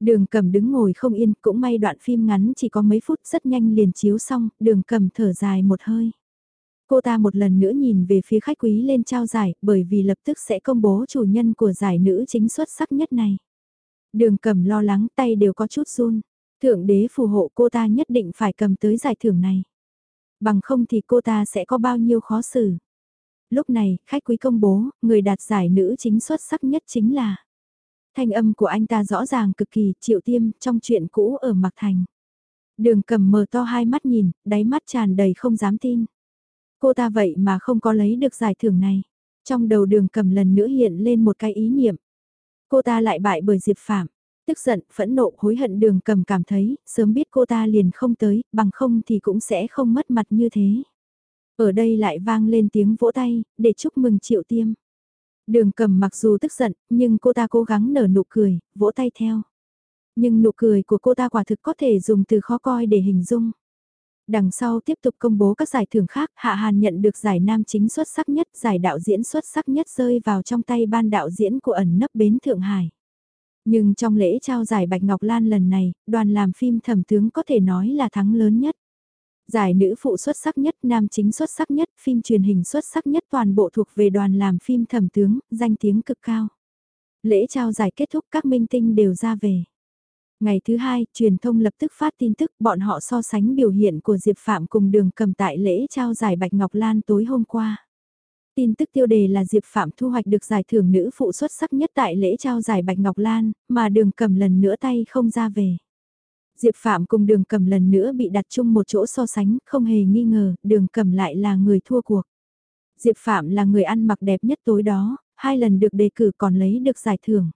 Đường cầm đứng ngồi không yên, cũng may đoạn phim ngắn chỉ có mấy phút rất nhanh liền chiếu xong, đường cầm thở dài một hơi. Cô ta một lần nữa nhìn về phía khách quý lên trao giải bởi vì lập tức sẽ công bố chủ nhân của giải nữ chính xuất sắc nhất này. Đường cầm lo lắng tay đều có chút run. Thượng đế phù hộ cô ta nhất định phải cầm tới giải thưởng này. Bằng không thì cô ta sẽ có bao nhiêu khó xử. Lúc này, khách quý công bố, người đạt giải nữ chính xuất sắc nhất chính là. Thanh âm của anh ta rõ ràng cực kỳ, triệu tiêm, trong chuyện cũ ở Mạc Thành. Đường cầm mở to hai mắt nhìn, đáy mắt tràn đầy không dám tin. Cô ta vậy mà không có lấy được giải thưởng này. Trong đầu đường cầm lần nữa hiện lên một cái ý niệm. Cô ta lại bại bởi Diệp Phạm. Tức giận, phẫn nộ, hối hận đường cầm cảm thấy, sớm biết cô ta liền không tới, bằng không thì cũng sẽ không mất mặt như thế. Ở đây lại vang lên tiếng vỗ tay, để chúc mừng triệu tiêm. Đường cầm mặc dù tức giận, nhưng cô ta cố gắng nở nụ cười, vỗ tay theo. Nhưng nụ cười của cô ta quả thực có thể dùng từ khó coi để hình dung. Đằng sau tiếp tục công bố các giải thưởng khác, Hạ Hàn nhận được giải nam chính xuất sắc nhất, giải đạo diễn xuất sắc nhất rơi vào trong tay ban đạo diễn của ẩn nấp bến Thượng Hải. Nhưng trong lễ trao giải Bạch Ngọc Lan lần này, đoàn làm phim thẩm tướng có thể nói là thắng lớn nhất. Giải nữ phụ xuất sắc nhất, nam chính xuất sắc nhất, phim truyền hình xuất sắc nhất toàn bộ thuộc về đoàn làm phim thẩm tướng, danh tiếng cực cao. Lễ trao giải kết thúc các minh tinh đều ra về. Ngày thứ hai, truyền thông lập tức phát tin tức bọn họ so sánh biểu hiện của Diệp Phạm cùng đường cầm tại lễ trao giải Bạch Ngọc Lan tối hôm qua. Tin tức tiêu đề là Diệp Phạm thu hoạch được giải thưởng nữ phụ xuất sắc nhất tại lễ trao giải Bạch Ngọc Lan, mà đường cầm lần nữa tay không ra về. Diệp Phạm cùng đường cầm lần nữa bị đặt chung một chỗ so sánh, không hề nghi ngờ, đường cầm lại là người thua cuộc. Diệp Phạm là người ăn mặc đẹp nhất tối đó, hai lần được đề cử còn lấy được giải thưởng.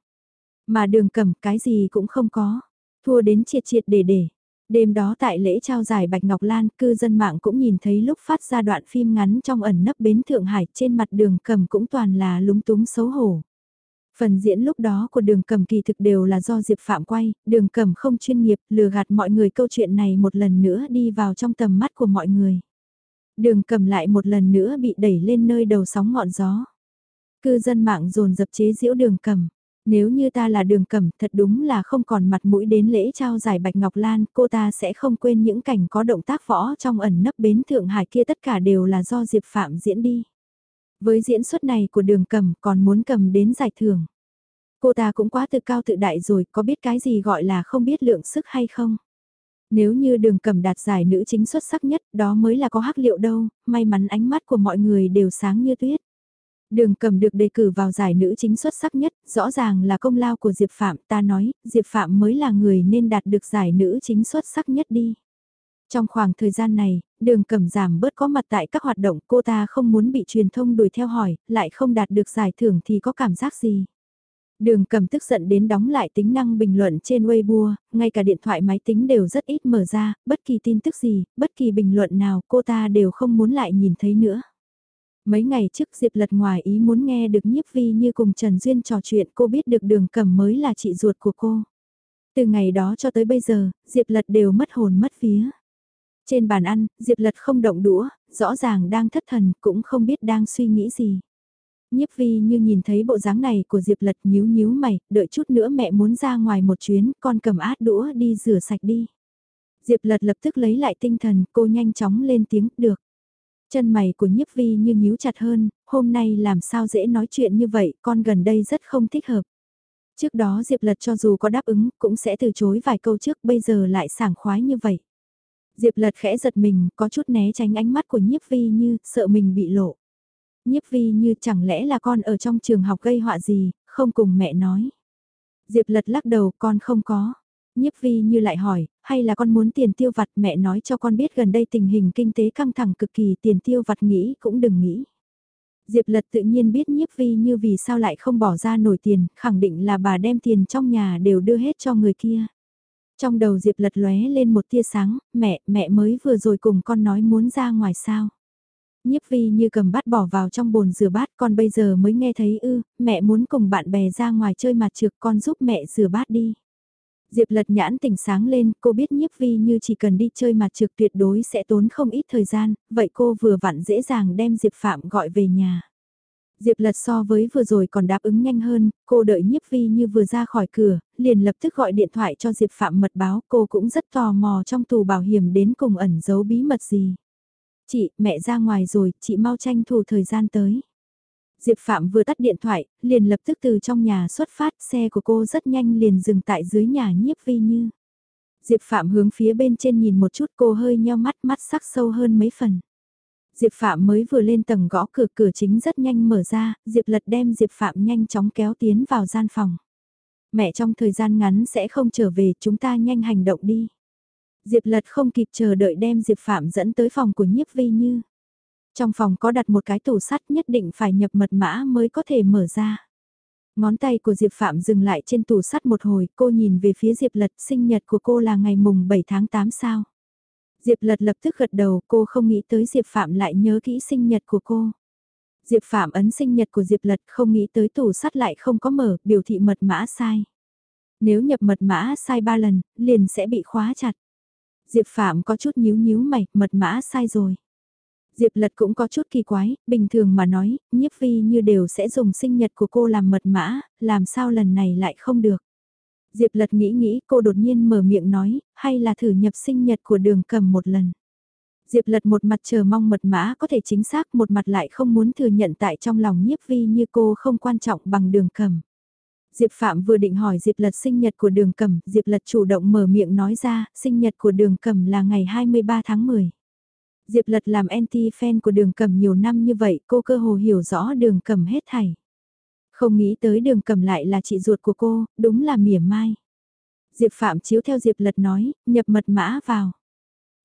Mà đường cầm cái gì cũng không có, thua đến triệt triệt để để. Đêm đó tại lễ trao giải Bạch Ngọc Lan, cư dân mạng cũng nhìn thấy lúc phát ra đoạn phim ngắn trong ẩn nấp bến Thượng Hải trên mặt đường cầm cũng toàn là lúng túng xấu hổ. Phần diễn lúc đó của đường cầm kỳ thực đều là do Diệp Phạm quay, đường cầm không chuyên nghiệp, lừa gạt mọi người câu chuyện này một lần nữa đi vào trong tầm mắt của mọi người. Đường cầm lại một lần nữa bị đẩy lên nơi đầu sóng ngọn gió. Cư dân mạng dồn dập chế giễu đường cầm. Nếu như ta là đường cẩm thật đúng là không còn mặt mũi đến lễ trao giải Bạch Ngọc Lan, cô ta sẽ không quên những cảnh có động tác võ trong ẩn nấp bến Thượng Hải kia tất cả đều là do Diệp Phạm diễn đi. Với diễn xuất này của đường cầm còn muốn cầm đến giải thưởng. Cô ta cũng quá tự cao tự đại rồi, có biết cái gì gọi là không biết lượng sức hay không? Nếu như đường cầm đạt giải nữ chính xuất sắc nhất, đó mới là có hắc liệu đâu, may mắn ánh mắt của mọi người đều sáng như tuyết. Đường cầm được đề cử vào giải nữ chính xuất sắc nhất, rõ ràng là công lao của Diệp Phạm, ta nói, Diệp Phạm mới là người nên đạt được giải nữ chính xuất sắc nhất đi. Trong khoảng thời gian này, đường cầm giảm bớt có mặt tại các hoạt động cô ta không muốn bị truyền thông đuổi theo hỏi, lại không đạt được giải thưởng thì có cảm giác gì. Đường cầm tức giận đến đóng lại tính năng bình luận trên Weibo, ngay cả điện thoại máy tính đều rất ít mở ra, bất kỳ tin tức gì, bất kỳ bình luận nào cô ta đều không muốn lại nhìn thấy nữa. Mấy ngày trước Diệp lật ngoài ý muốn nghe được nhiếp vi như cùng Trần Duyên trò chuyện cô biết được đường cầm mới là chị ruột của cô. Từ ngày đó cho tới bây giờ, Diệp lật đều mất hồn mất vía. Trên bàn ăn, Diệp lật không động đũa, rõ ràng đang thất thần, cũng không biết đang suy nghĩ gì. Nhiếp vi như nhìn thấy bộ dáng này của Diệp lật nhíu nhíu mày, đợi chút nữa mẹ muốn ra ngoài một chuyến, con cầm át đũa đi rửa sạch đi. Diệp lật lập tức lấy lại tinh thần, cô nhanh chóng lên tiếng, được. Chân mày của nhiếp vi như nhíu chặt hơn, hôm nay làm sao dễ nói chuyện như vậy, con gần đây rất không thích hợp. Trước đó Diệp Lật cho dù có đáp ứng cũng sẽ từ chối vài câu trước bây giờ lại sảng khoái như vậy. Diệp Lật khẽ giật mình, có chút né tránh ánh mắt của nhiếp vi như sợ mình bị lộ. Nhiếp vi như chẳng lẽ là con ở trong trường học gây họa gì, không cùng mẹ nói. Diệp Lật lắc đầu con không có. Nhiếp vi như lại hỏi, hay là con muốn tiền tiêu vặt mẹ nói cho con biết gần đây tình hình kinh tế căng thẳng cực kỳ tiền tiêu vặt nghĩ cũng đừng nghĩ. Diệp lật tự nhiên biết nhiếp vi như vì sao lại không bỏ ra nổi tiền, khẳng định là bà đem tiền trong nhà đều đưa hết cho người kia. Trong đầu Diệp lật lóe lên một tia sáng, mẹ, mẹ mới vừa rồi cùng con nói muốn ra ngoài sao. Nhiếp vi như cầm bát bỏ vào trong bồn rửa bát con bây giờ mới nghe thấy ư, mẹ muốn cùng bạn bè ra ngoài chơi mặt trượt con giúp mẹ rửa bát đi. Diệp lật nhãn tỉnh sáng lên, cô biết nhiếp vi như chỉ cần đi chơi mặt trực tuyệt đối sẽ tốn không ít thời gian, vậy cô vừa vặn dễ dàng đem Diệp Phạm gọi về nhà. Diệp lật so với vừa rồi còn đáp ứng nhanh hơn, cô đợi nhiếp vi như vừa ra khỏi cửa, liền lập tức gọi điện thoại cho Diệp Phạm mật báo cô cũng rất tò mò trong tù bảo hiểm đến cùng ẩn giấu bí mật gì. Chị, mẹ ra ngoài rồi, chị mau tranh thủ thời gian tới. Diệp Phạm vừa tắt điện thoại, liền lập tức từ trong nhà xuất phát, xe của cô rất nhanh liền dừng tại dưới nhà nhiếp vi như. Diệp Phạm hướng phía bên trên nhìn một chút cô hơi nheo mắt mắt sắc sâu hơn mấy phần. Diệp Phạm mới vừa lên tầng gõ cửa cửa chính rất nhanh mở ra, Diệp Lật đem Diệp Phạm nhanh chóng kéo tiến vào gian phòng. Mẹ trong thời gian ngắn sẽ không trở về chúng ta nhanh hành động đi. Diệp Lật không kịp chờ đợi đem Diệp Phạm dẫn tới phòng của nhiếp vi như. Trong phòng có đặt một cái tủ sắt nhất định phải nhập mật mã mới có thể mở ra. Ngón tay của Diệp Phạm dừng lại trên tủ sắt một hồi, cô nhìn về phía Diệp Lật, sinh nhật của cô là ngày mùng 7 tháng 8 sao. Diệp Lật lập tức gật đầu, cô không nghĩ tới Diệp Phạm lại nhớ kỹ sinh nhật của cô. Diệp Phạm ấn sinh nhật của Diệp Lật không nghĩ tới tủ sắt lại không có mở, biểu thị mật mã sai. Nếu nhập mật mã sai 3 lần, liền sẽ bị khóa chặt. Diệp Phạm có chút nhíu nhíu mày, mật mã sai rồi. Diệp Lật cũng có chút kỳ quái, bình thường mà nói, nhiếp vi như đều sẽ dùng sinh nhật của cô làm mật mã, làm sao lần này lại không được. Diệp Lật nghĩ nghĩ cô đột nhiên mở miệng nói, hay là thử nhập sinh nhật của đường cầm một lần. Diệp Lật một mặt chờ mong mật mã có thể chính xác một mặt lại không muốn thừa nhận tại trong lòng nhiếp vi như cô không quan trọng bằng đường cầm. Diệp Phạm vừa định hỏi Diệp Lật sinh nhật của đường cầm, Diệp Lật chủ động mở miệng nói ra, sinh nhật của đường cầm là ngày 23 tháng 10. Diệp Lật làm anti-fan của đường cầm nhiều năm như vậy, cô cơ hồ hiểu rõ đường cầm hết thảy. Không nghĩ tới đường cầm lại là chị ruột của cô, đúng là mỉa mai. Diệp Phạm chiếu theo Diệp Lật nói, nhập mật mã vào.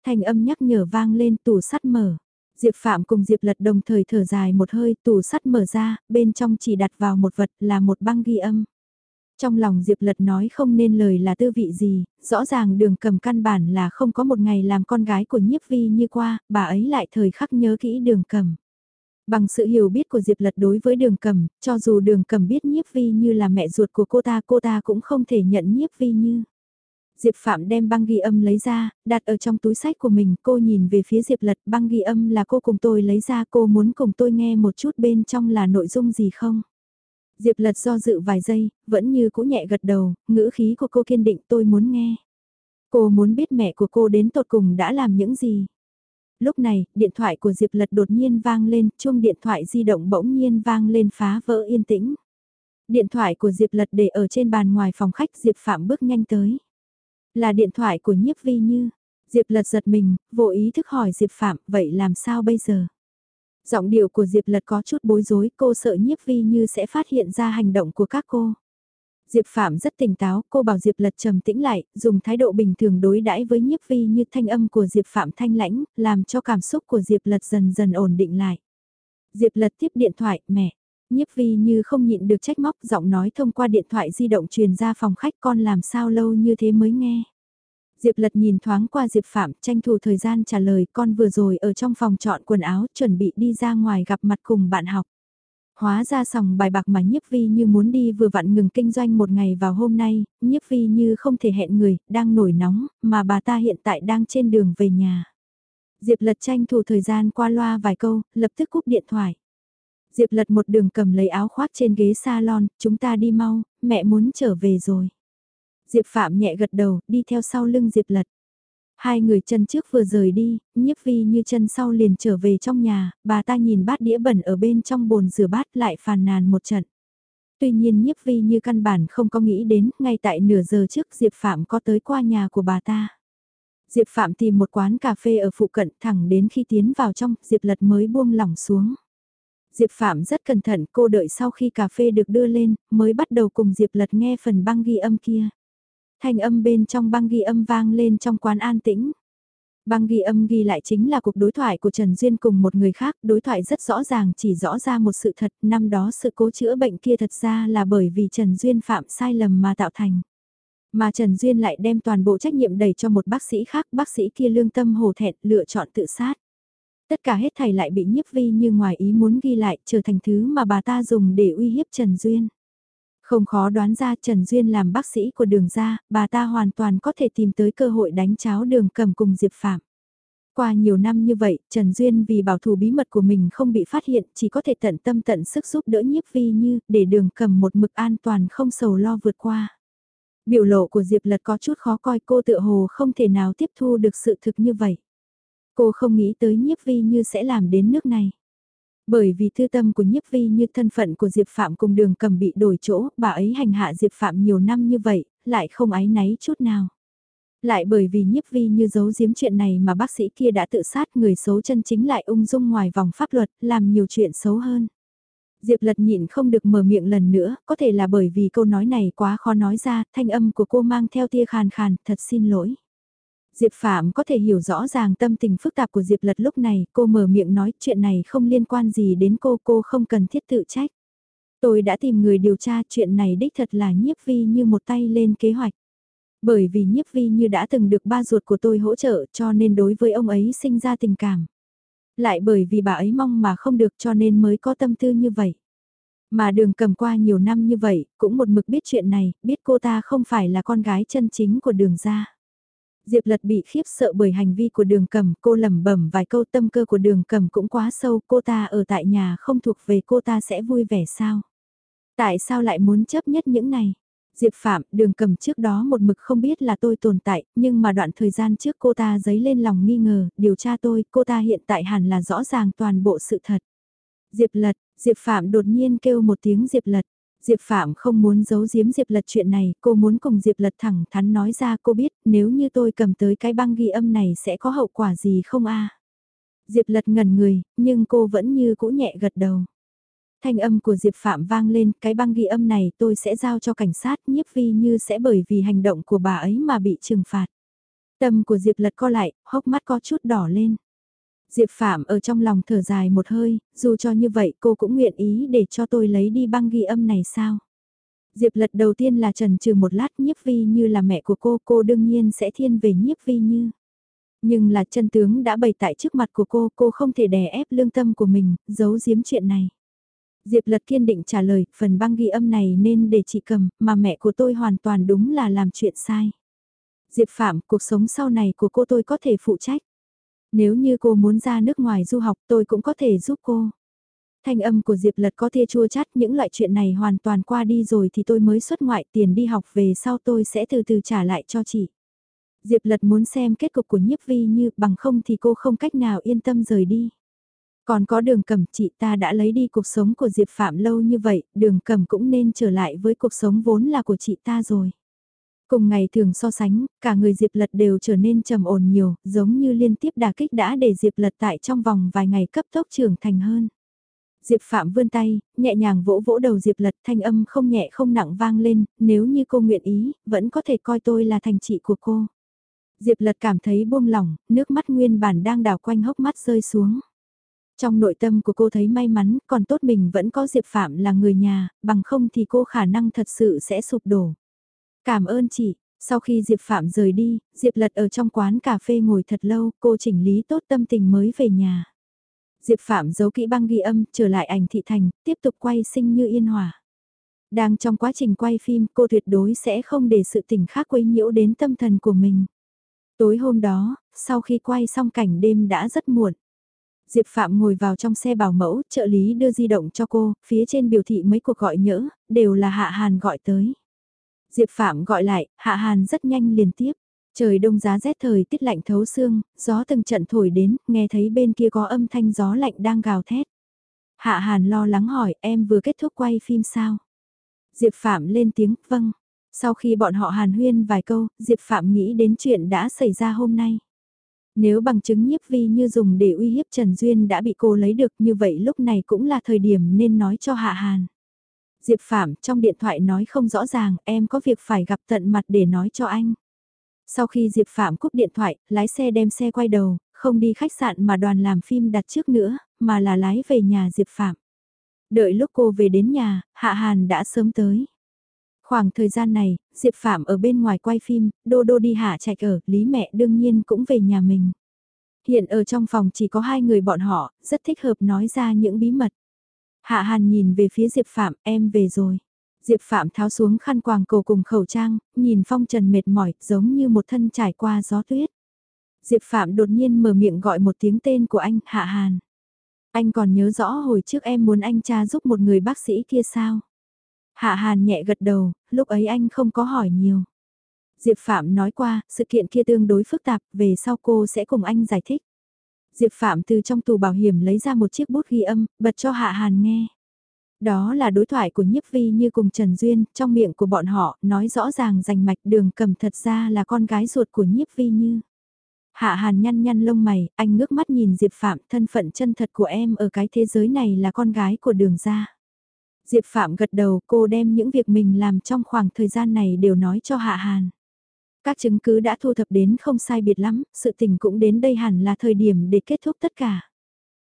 Thành âm nhắc nhở vang lên tủ sắt mở. Diệp Phạm cùng Diệp Lật đồng thời thở dài một hơi, tủ sắt mở ra, bên trong chỉ đặt vào một vật là một băng ghi âm. Trong lòng Diệp Lật nói không nên lời là tư vị gì, rõ ràng đường cầm căn bản là không có một ngày làm con gái của nhiếp vi như qua, bà ấy lại thời khắc nhớ kỹ đường cầm. Bằng sự hiểu biết của Diệp Lật đối với đường cầm, cho dù đường cầm biết nhiếp vi như là mẹ ruột của cô ta, cô ta cũng không thể nhận nhiếp vi như. Diệp Phạm đem băng ghi âm lấy ra, đặt ở trong túi sách của mình, cô nhìn về phía Diệp Lật, băng ghi âm là cô cùng tôi lấy ra, cô muốn cùng tôi nghe một chút bên trong là nội dung gì không? Diệp lật do dự vài giây, vẫn như cũ nhẹ gật đầu, ngữ khí của cô kiên định tôi muốn nghe. Cô muốn biết mẹ của cô đến tột cùng đã làm những gì. Lúc này, điện thoại của Diệp lật đột nhiên vang lên, chuông điện thoại di động bỗng nhiên vang lên phá vỡ yên tĩnh. Điện thoại của Diệp lật để ở trên bàn ngoài phòng khách Diệp Phạm bước nhanh tới. Là điện thoại của nhiếp vi như. Diệp lật giật mình, vô ý thức hỏi Diệp Phạm, vậy làm sao bây giờ? Giọng điệu của Diệp Lật có chút bối rối, cô sợ nhiếp vi như sẽ phát hiện ra hành động của các cô. Diệp Phạm rất tỉnh táo, cô bảo Diệp Lật trầm tĩnh lại, dùng thái độ bình thường đối đãi với nhiếp vi như thanh âm của Diệp Phạm thanh lãnh, làm cho cảm xúc của Diệp Lật dần dần ổn định lại. Diệp Lật tiếp điện thoại, mẹ. Nhiếp vi như không nhịn được trách móc, giọng nói thông qua điện thoại di động truyền ra phòng khách con làm sao lâu như thế mới nghe. Diệp Lật nhìn thoáng qua Diệp Phạm, tranh thủ thời gian trả lời con vừa rồi ở trong phòng chọn quần áo chuẩn bị đi ra ngoài gặp mặt cùng bạn học. Hóa ra sòng bài bạc mà nhiếp vi như muốn đi vừa vặn ngừng kinh doanh một ngày vào hôm nay, nhiếp vi như không thể hẹn người, đang nổi nóng, mà bà ta hiện tại đang trên đường về nhà. Diệp Lật tranh thủ thời gian qua loa vài câu, lập tức cúp điện thoại. Diệp Lật một đường cầm lấy áo khoác trên ghế salon, chúng ta đi mau, mẹ muốn trở về rồi. Diệp Phạm nhẹ gật đầu, đi theo sau lưng Diệp Lật. Hai người chân trước vừa rời đi, nhiếp vi như chân sau liền trở về trong nhà, bà ta nhìn bát đĩa bẩn ở bên trong bồn rửa bát lại phàn nàn một trận. Tuy nhiên nhiếp vi như căn bản không có nghĩ đến, ngay tại nửa giờ trước Diệp Phạm có tới qua nhà của bà ta. Diệp Phạm tìm một quán cà phê ở phụ cận thẳng đến khi tiến vào trong, Diệp Lật mới buông lỏng xuống. Diệp Phạm rất cẩn thận cô đợi sau khi cà phê được đưa lên, mới bắt đầu cùng Diệp Lật nghe phần băng ghi âm kia. Thanh âm bên trong băng ghi âm vang lên trong quán an tĩnh. Băng ghi âm ghi lại chính là cuộc đối thoại của Trần Duyên cùng một người khác, đối thoại rất rõ ràng chỉ rõ ra một sự thật, năm đó sự cố chữa bệnh kia thật ra là bởi vì Trần Duyên phạm sai lầm mà tạo thành. Mà Trần Duyên lại đem toàn bộ trách nhiệm đẩy cho một bác sĩ khác, bác sĩ kia lương tâm hồ thẹn lựa chọn tự sát. Tất cả hết thầy lại bị nhiếp vi như ngoài ý muốn ghi lại trở thành thứ mà bà ta dùng để uy hiếp Trần Duyên. Không khó đoán ra Trần Duyên làm bác sĩ của đường ra, bà ta hoàn toàn có thể tìm tới cơ hội đánh cháo đường cầm cùng Diệp Phạm. Qua nhiều năm như vậy, Trần Duyên vì bảo thủ bí mật của mình không bị phát hiện, chỉ có thể tận tâm tận sức giúp đỡ nhiếp vi như, để đường cầm một mực an toàn không sầu lo vượt qua. Biểu lộ của Diệp Lật có chút khó coi cô tự hồ không thể nào tiếp thu được sự thực như vậy. Cô không nghĩ tới nhiếp vi như sẽ làm đến nước này. Bởi vì thư tâm của nhiếp vi như thân phận của Diệp Phạm cùng đường cầm bị đổi chỗ, bà ấy hành hạ Diệp Phạm nhiều năm như vậy, lại không ái náy chút nào. Lại bởi vì nhiếp vi như giấu giếm chuyện này mà bác sĩ kia đã tự sát người xấu chân chính lại ung dung ngoài vòng pháp luật, làm nhiều chuyện xấu hơn. Diệp lật nhịn không được mở miệng lần nữa, có thể là bởi vì câu nói này quá khó nói ra, thanh âm của cô mang theo tia khàn khàn, thật xin lỗi. Diệp Phạm có thể hiểu rõ ràng tâm tình phức tạp của Diệp Lật lúc này, cô mở miệng nói chuyện này không liên quan gì đến cô, cô không cần thiết tự trách. Tôi đã tìm người điều tra chuyện này đích thật là nhiếp vi như một tay lên kế hoạch. Bởi vì nhiếp vi như đã từng được ba ruột của tôi hỗ trợ cho nên đối với ông ấy sinh ra tình cảm. Lại bởi vì bà ấy mong mà không được cho nên mới có tâm tư như vậy. Mà đường cầm qua nhiều năm như vậy, cũng một mực biết chuyện này, biết cô ta không phải là con gái chân chính của đường gia. Diệp lật bị khiếp sợ bởi hành vi của đường cầm, cô lẩm bẩm vài câu tâm cơ của đường cầm cũng quá sâu, cô ta ở tại nhà không thuộc về cô ta sẽ vui vẻ sao? Tại sao lại muốn chấp nhất những này? Diệp Phạm, đường cầm trước đó một mực không biết là tôi tồn tại, nhưng mà đoạn thời gian trước cô ta dấy lên lòng nghi ngờ, điều tra tôi, cô ta hiện tại hẳn là rõ ràng toàn bộ sự thật. Diệp Lật, Diệp Phạm đột nhiên kêu một tiếng Diệp Lật. Diệp Phạm không muốn giấu giếm Diệp Lật chuyện này, cô muốn cùng Diệp Lật thẳng thắn nói ra cô biết nếu như tôi cầm tới cái băng ghi âm này sẽ có hậu quả gì không a Diệp Lật ngẩn người, nhưng cô vẫn như cũ nhẹ gật đầu. Thanh âm của Diệp Phạm vang lên, cái băng ghi âm này tôi sẽ giao cho cảnh sát, nhiếp vi như sẽ bởi vì hành động của bà ấy mà bị trừng phạt. Tâm của Diệp lật co lại, hốc mắt có chút đỏ lên. Diệp Phạm ở trong lòng thở dài một hơi, dù cho như vậy cô cũng nguyện ý để cho tôi lấy đi băng ghi âm này sao? Diệp lật đầu tiên là trần trừ một lát nhiếp vi như là mẹ của cô, cô đương nhiên sẽ thiên về nhiếp vi như. Nhưng là chân tướng đã bày tại trước mặt của cô, cô không thể đè ép lương tâm của mình, giấu giếm chuyện này. Diệp lật kiên định trả lời, phần băng ghi âm này nên để chị cầm, mà mẹ của tôi hoàn toàn đúng là làm chuyện sai. Diệp Phạm, cuộc sống sau này của cô tôi có thể phụ trách. Nếu như cô muốn ra nước ngoài du học tôi cũng có thể giúp cô. Thanh âm của Diệp Lật có tia chua chát những loại chuyện này hoàn toàn qua đi rồi thì tôi mới xuất ngoại tiền đi học về sau tôi sẽ từ từ trả lại cho chị. Diệp Lật muốn xem kết cục của nhiếp vi như bằng không thì cô không cách nào yên tâm rời đi. Còn có đường cầm chị ta đã lấy đi cuộc sống của Diệp Phạm lâu như vậy, đường cầm cũng nên trở lại với cuộc sống vốn là của chị ta rồi. Cùng ngày thường so sánh, cả người Diệp Lật đều trở nên trầm ổn nhiều, giống như liên tiếp đà kích đã để Diệp Lật tại trong vòng vài ngày cấp tốc trưởng thành hơn. Diệp Phạm vươn tay, nhẹ nhàng vỗ vỗ đầu Diệp Lật thanh âm không nhẹ không nặng vang lên, nếu như cô nguyện ý, vẫn có thể coi tôi là thành chị của cô. Diệp Lật cảm thấy buông lỏng, nước mắt nguyên bản đang đào quanh hốc mắt rơi xuống. Trong nội tâm của cô thấy may mắn, còn tốt mình vẫn có Diệp Phạm là người nhà, bằng không thì cô khả năng thật sự sẽ sụp đổ. Cảm ơn chị, sau khi Diệp Phạm rời đi, Diệp Lật ở trong quán cà phê ngồi thật lâu, cô chỉnh lý tốt tâm tình mới về nhà. Diệp Phạm giấu kỹ băng ghi âm, trở lại ảnh thị thành, tiếp tục quay sinh như yên hòa. Đang trong quá trình quay phim, cô tuyệt đối sẽ không để sự tình khác quấy nhiễu đến tâm thần của mình. Tối hôm đó, sau khi quay xong cảnh đêm đã rất muộn. Diệp Phạm ngồi vào trong xe bảo mẫu, trợ lý đưa di động cho cô, phía trên biểu thị mấy cuộc gọi nhỡ, đều là Hạ Hàn gọi tới. Diệp Phạm gọi lại, Hạ Hàn rất nhanh liền tiếp. Trời đông giá rét thời tiết lạnh thấu xương, gió từng trận thổi đến, nghe thấy bên kia có âm thanh gió lạnh đang gào thét. Hạ Hàn lo lắng hỏi, em vừa kết thúc quay phim sao? Diệp Phạm lên tiếng, vâng. Sau khi bọn họ hàn huyên vài câu, Diệp Phạm nghĩ đến chuyện đã xảy ra hôm nay. Nếu bằng chứng nhiếp vi như dùng để uy hiếp Trần Duyên đã bị cô lấy được như vậy lúc này cũng là thời điểm nên nói cho Hạ Hàn. Diệp Phạm trong điện thoại nói không rõ ràng em có việc phải gặp tận mặt để nói cho anh. Sau khi Diệp Phạm cúp điện thoại, lái xe đem xe quay đầu, không đi khách sạn mà đoàn làm phim đặt trước nữa, mà là lái về nhà Diệp Phạm. Đợi lúc cô về đến nhà, Hạ Hàn đã sớm tới. Khoảng thời gian này, Diệp Phạm ở bên ngoài quay phim, Đô Đô đi hạ chạy ở, Lý mẹ đương nhiên cũng về nhà mình. Hiện ở trong phòng chỉ có hai người bọn họ, rất thích hợp nói ra những bí mật. Hạ Hàn nhìn về phía Diệp Phạm, em về rồi. Diệp Phạm tháo xuống khăn quàng cổ cùng khẩu trang, nhìn phong trần mệt mỏi, giống như một thân trải qua gió tuyết. Diệp Phạm đột nhiên mở miệng gọi một tiếng tên của anh, Hạ Hàn. Anh còn nhớ rõ hồi trước em muốn anh cha giúp một người bác sĩ kia sao? Hạ Hàn nhẹ gật đầu, lúc ấy anh không có hỏi nhiều. Diệp Phạm nói qua, sự kiện kia tương đối phức tạp, về sau cô sẽ cùng anh giải thích. Diệp Phạm từ trong tù bảo hiểm lấy ra một chiếc bút ghi âm, bật cho Hạ Hàn nghe. Đó là đối thoại của Nhiếp Vi như cùng Trần Duyên, trong miệng của bọn họ, nói rõ ràng rành mạch đường cầm thật ra là con gái ruột của Nhiếp Vi như. Hạ Hàn nhăn nhăn lông mày, anh ngước mắt nhìn Diệp Phạm, thân phận chân thật của em ở cái thế giới này là con gái của đường gia. Diệp Phạm gật đầu cô đem những việc mình làm trong khoảng thời gian này đều nói cho Hạ Hàn. Các chứng cứ đã thu thập đến không sai biệt lắm, sự tình cũng đến đây hẳn là thời điểm để kết thúc tất cả.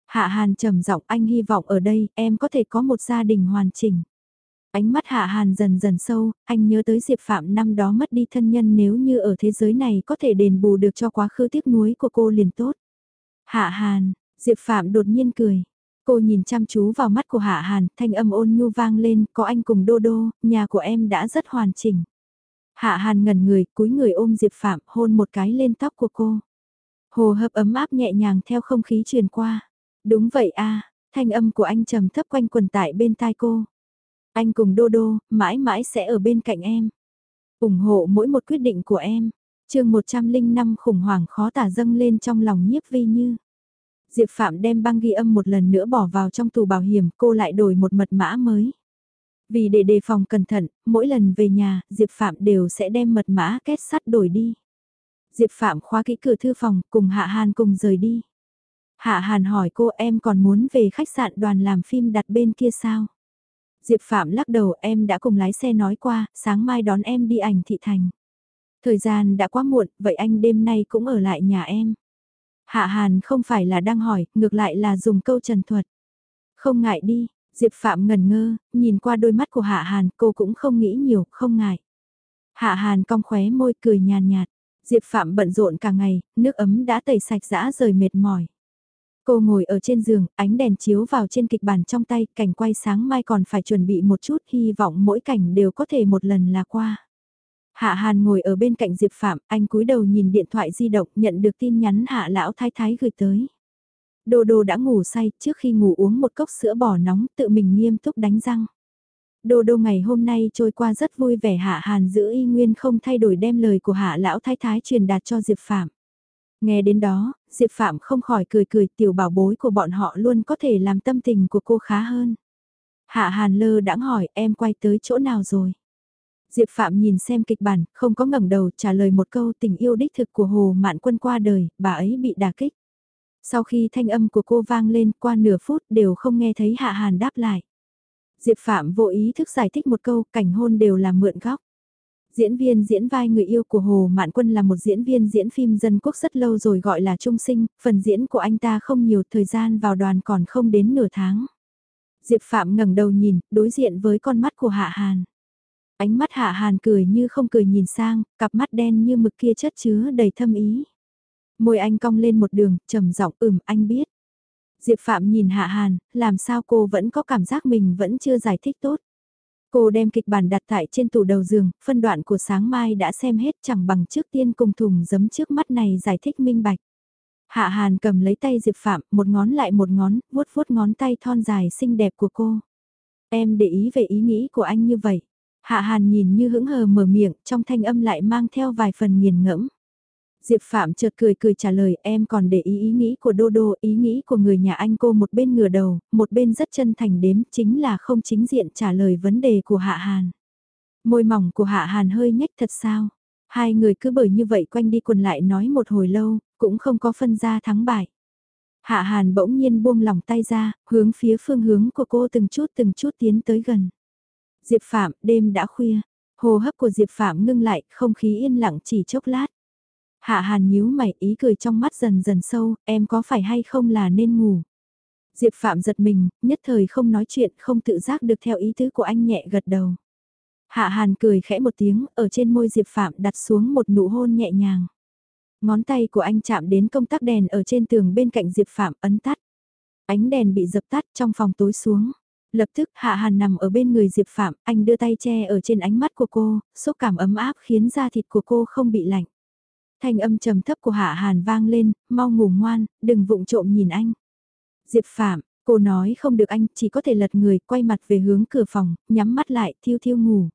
Hạ Hàn trầm giọng anh hy vọng ở đây em có thể có một gia đình hoàn chỉnh. Ánh mắt Hạ Hàn dần dần sâu, anh nhớ tới Diệp Phạm năm đó mất đi thân nhân nếu như ở thế giới này có thể đền bù được cho quá khứ tiếc nuối của cô liền tốt. Hạ Hàn, Diệp Phạm đột nhiên cười. Cô nhìn chăm chú vào mắt của Hạ Hàn, thanh âm ôn nhu vang lên, có anh cùng Đô Đô, nhà của em đã rất hoàn chỉnh. Hạ Hàn ngẩn người, cúi người ôm Diệp Phạm, hôn một cái lên tóc của cô. Hồ hấp ấm áp nhẹ nhàng theo không khí truyền qua. Đúng vậy a, thanh âm của anh trầm thấp quanh quần tại bên tai cô. Anh cùng Đô Đô, mãi mãi sẽ ở bên cạnh em. ủng hộ mỗi một quyết định của em. chương 105 khủng hoảng khó tả dâng lên trong lòng nhiếp vi như. Diệp Phạm đem băng ghi âm một lần nữa bỏ vào trong tủ bảo hiểm, cô lại đổi một mật mã mới. Vì để đề phòng cẩn thận, mỗi lần về nhà, Diệp Phạm đều sẽ đem mật mã kết sắt đổi đi. Diệp Phạm khóa kỹ cửa thư phòng, cùng Hạ Hàn cùng rời đi. Hạ Hàn hỏi cô em còn muốn về khách sạn đoàn làm phim đặt bên kia sao? Diệp Phạm lắc đầu em đã cùng lái xe nói qua, sáng mai đón em đi ảnh thị thành. Thời gian đã quá muộn, vậy anh đêm nay cũng ở lại nhà em. Hạ Hàn không phải là đang hỏi, ngược lại là dùng câu trần thuật. Không ngại đi, Diệp Phạm ngần ngơ, nhìn qua đôi mắt của Hạ Hàn, cô cũng không nghĩ nhiều, không ngại. Hạ Hàn cong khóe môi cười nhàn nhạt, Diệp Phạm bận rộn cả ngày, nước ấm đã tẩy sạch dã rời mệt mỏi. Cô ngồi ở trên giường, ánh đèn chiếu vào trên kịch bản trong tay, cảnh quay sáng mai còn phải chuẩn bị một chút, hy vọng mỗi cảnh đều có thể một lần là qua. Hạ Hàn ngồi ở bên cạnh Diệp Phạm, anh cúi đầu nhìn điện thoại di động, nhận được tin nhắn Hạ Lão Thái Thái gửi tới. Đô Đô đã ngủ say, trước khi ngủ uống một cốc sữa bò nóng, tự mình nghiêm túc đánh răng. Đô Đô ngày hôm nay trôi qua rất vui vẻ Hạ Hàn giữ y nguyên không thay đổi đem lời của Hạ Lão Thái Thái truyền đạt cho Diệp Phạm. Nghe đến đó, Diệp Phạm không khỏi cười cười tiểu bảo bối của bọn họ luôn có thể làm tâm tình của cô khá hơn. Hạ Hàn lơ đãng hỏi em quay tới chỗ nào rồi? Diệp Phạm nhìn xem kịch bản, không có ngẩng đầu trả lời một câu tình yêu đích thực của Hồ Mạn Quân qua đời, bà ấy bị đả kích. Sau khi thanh âm của cô vang lên qua nửa phút đều không nghe thấy Hạ Hàn đáp lại. Diệp Phạm vô ý thức giải thích một câu, cảnh hôn đều là mượn góc. Diễn viên diễn vai người yêu của Hồ Mạn Quân là một diễn viên diễn phim dân quốc rất lâu rồi gọi là trung sinh, phần diễn của anh ta không nhiều thời gian vào đoàn còn không đến nửa tháng. Diệp Phạm ngẩng đầu nhìn, đối diện với con mắt của Hạ Hàn. Ánh mắt Hạ Hàn cười như không cười nhìn sang, cặp mắt đen như mực kia chất chứa đầy thâm ý. Môi anh cong lên một đường, trầm giọng ừm anh biết. Diệp Phạm nhìn Hạ Hàn, làm sao cô vẫn có cảm giác mình vẫn chưa giải thích tốt. Cô đem kịch bản đặt tại trên tủ đầu giường, phân đoạn của sáng mai đã xem hết chẳng bằng trước tiên cùng thùng giấm trước mắt này giải thích minh bạch. Hạ Hàn cầm lấy tay Diệp Phạm, một ngón lại một ngón, vuốt vuốt ngón tay thon dài xinh đẹp của cô. Em để ý về ý nghĩ của anh như vậy. Hạ Hàn nhìn như hững hờ mở miệng, trong thanh âm lại mang theo vài phần nghiền ngẫm. Diệp Phạm chợt cười cười trả lời em còn để ý ý nghĩ của Đô Đô, ý nghĩ của người nhà anh cô một bên ngửa đầu, một bên rất chân thành đếm chính là không chính diện trả lời vấn đề của Hạ Hàn. Môi mỏng của Hạ Hàn hơi nhếch thật sao? Hai người cứ bởi như vậy quanh đi quần lại nói một hồi lâu, cũng không có phân ra thắng bại. Hạ Hàn bỗng nhiên buông lỏng tay ra, hướng phía phương hướng của cô từng chút từng chút tiến tới gần. Diệp Phạm, đêm đã khuya. Hồ hấp của Diệp Phạm ngưng lại, không khí yên lặng chỉ chốc lát. Hạ Hàn nhíu mày ý cười trong mắt dần dần sâu, em có phải hay không là nên ngủ. Diệp Phạm giật mình, nhất thời không nói chuyện, không tự giác được theo ý tứ của anh nhẹ gật đầu. Hạ Hàn cười khẽ một tiếng, ở trên môi Diệp Phạm đặt xuống một nụ hôn nhẹ nhàng. Ngón tay của anh chạm đến công tắc đèn ở trên tường bên cạnh Diệp Phạm ấn tắt. Ánh đèn bị dập tắt trong phòng tối xuống. Lập tức Hạ Hàn nằm ở bên người Diệp Phạm, anh đưa tay che ở trên ánh mắt của cô, xúc cảm ấm áp khiến da thịt của cô không bị lạnh. Thanh âm trầm thấp của Hạ Hàn vang lên, mau ngủ ngoan, đừng vụng trộm nhìn anh. Diệp Phạm, cô nói không được anh, chỉ có thể lật người, quay mặt về hướng cửa phòng, nhắm mắt lại, thiêu thiêu ngủ.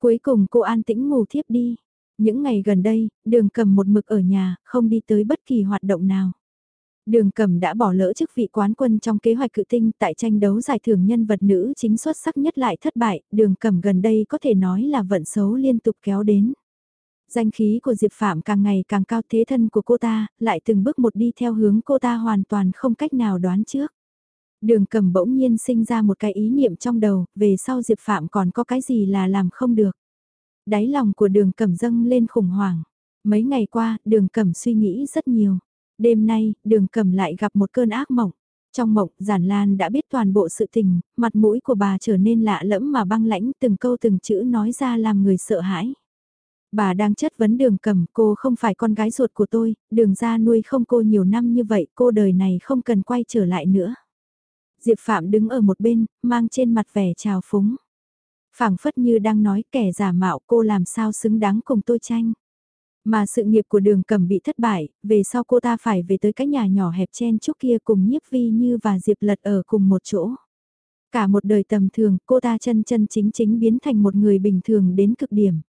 Cuối cùng cô an tĩnh ngủ thiếp đi. Những ngày gần đây, đường cầm một mực ở nhà, không đi tới bất kỳ hoạt động nào. Đường cầm đã bỏ lỡ chức vị quán quân trong kế hoạch cự tinh tại tranh đấu giải thưởng nhân vật nữ chính xuất sắc nhất lại thất bại, đường cầm gần đây có thể nói là vận xấu liên tục kéo đến. Danh khí của Diệp Phạm càng ngày càng cao thế thân của cô ta, lại từng bước một đi theo hướng cô ta hoàn toàn không cách nào đoán trước. Đường cầm bỗng nhiên sinh ra một cái ý niệm trong đầu, về sau Diệp Phạm còn có cái gì là làm không được. Đáy lòng của đường cẩm dâng lên khủng hoảng. Mấy ngày qua, đường cẩm suy nghĩ rất nhiều. Đêm nay, đường cẩm lại gặp một cơn ác mộng. Trong mộng, Giản Lan đã biết toàn bộ sự tình, mặt mũi của bà trở nên lạ lẫm mà băng lãnh từng câu từng chữ nói ra làm người sợ hãi. Bà đang chất vấn đường cầm cô không phải con gái ruột của tôi, đường ra nuôi không cô nhiều năm như vậy cô đời này không cần quay trở lại nữa. Diệp Phạm đứng ở một bên, mang trên mặt vẻ trào phúng. phảng phất như đang nói kẻ giả mạo cô làm sao xứng đáng cùng tôi tranh. Mà sự nghiệp của đường cầm bị thất bại, về sau cô ta phải về tới cái nhà nhỏ hẹp chen chúc kia cùng nhiếp vi như và Diệp lật ở cùng một chỗ. Cả một đời tầm thường, cô ta chân chân chính chính biến thành một người bình thường đến cực điểm.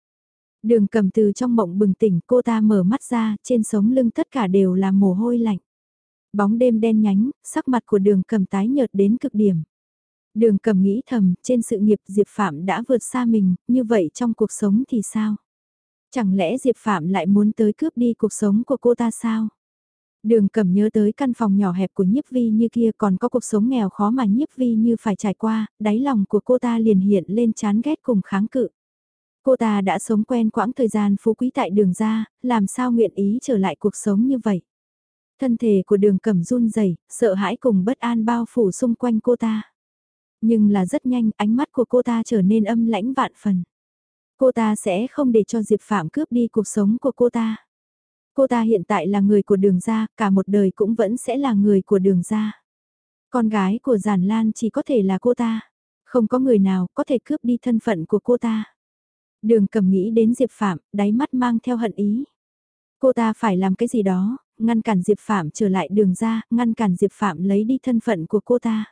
Đường cầm từ trong mộng bừng tỉnh cô ta mở mắt ra, trên sống lưng tất cả đều là mồ hôi lạnh. Bóng đêm đen nhánh, sắc mặt của đường cầm tái nhợt đến cực điểm. Đường cầm nghĩ thầm, trên sự nghiệp Diệp Phạm đã vượt xa mình, như vậy trong cuộc sống thì sao? Chẳng lẽ Diệp Phạm lại muốn tới cướp đi cuộc sống của cô ta sao? Đường cầm nhớ tới căn phòng nhỏ hẹp của nhiếp vi như kia còn có cuộc sống nghèo khó mà nhiếp vi như phải trải qua, đáy lòng của cô ta liền hiện lên chán ghét cùng kháng cự. Cô ta đã sống quen quãng thời gian phú quý tại đường ra, làm sao nguyện ý trở lại cuộc sống như vậy. Thân thể của đường cẩm run rẩy sợ hãi cùng bất an bao phủ xung quanh cô ta. Nhưng là rất nhanh ánh mắt của cô ta trở nên âm lãnh vạn phần. Cô ta sẽ không để cho Diệp Phạm cướp đi cuộc sống của cô ta. Cô ta hiện tại là người của đường gia, cả một đời cũng vẫn sẽ là người của đường gia. Con gái của Giản Lan chỉ có thể là cô ta. Không có người nào có thể cướp đi thân phận của cô ta. Đường cầm nghĩ đến Diệp Phạm, đáy mắt mang theo hận ý. Cô ta phải làm cái gì đó, ngăn cản Diệp Phạm trở lại đường ra, ngăn cản Diệp Phạm lấy đi thân phận của cô ta.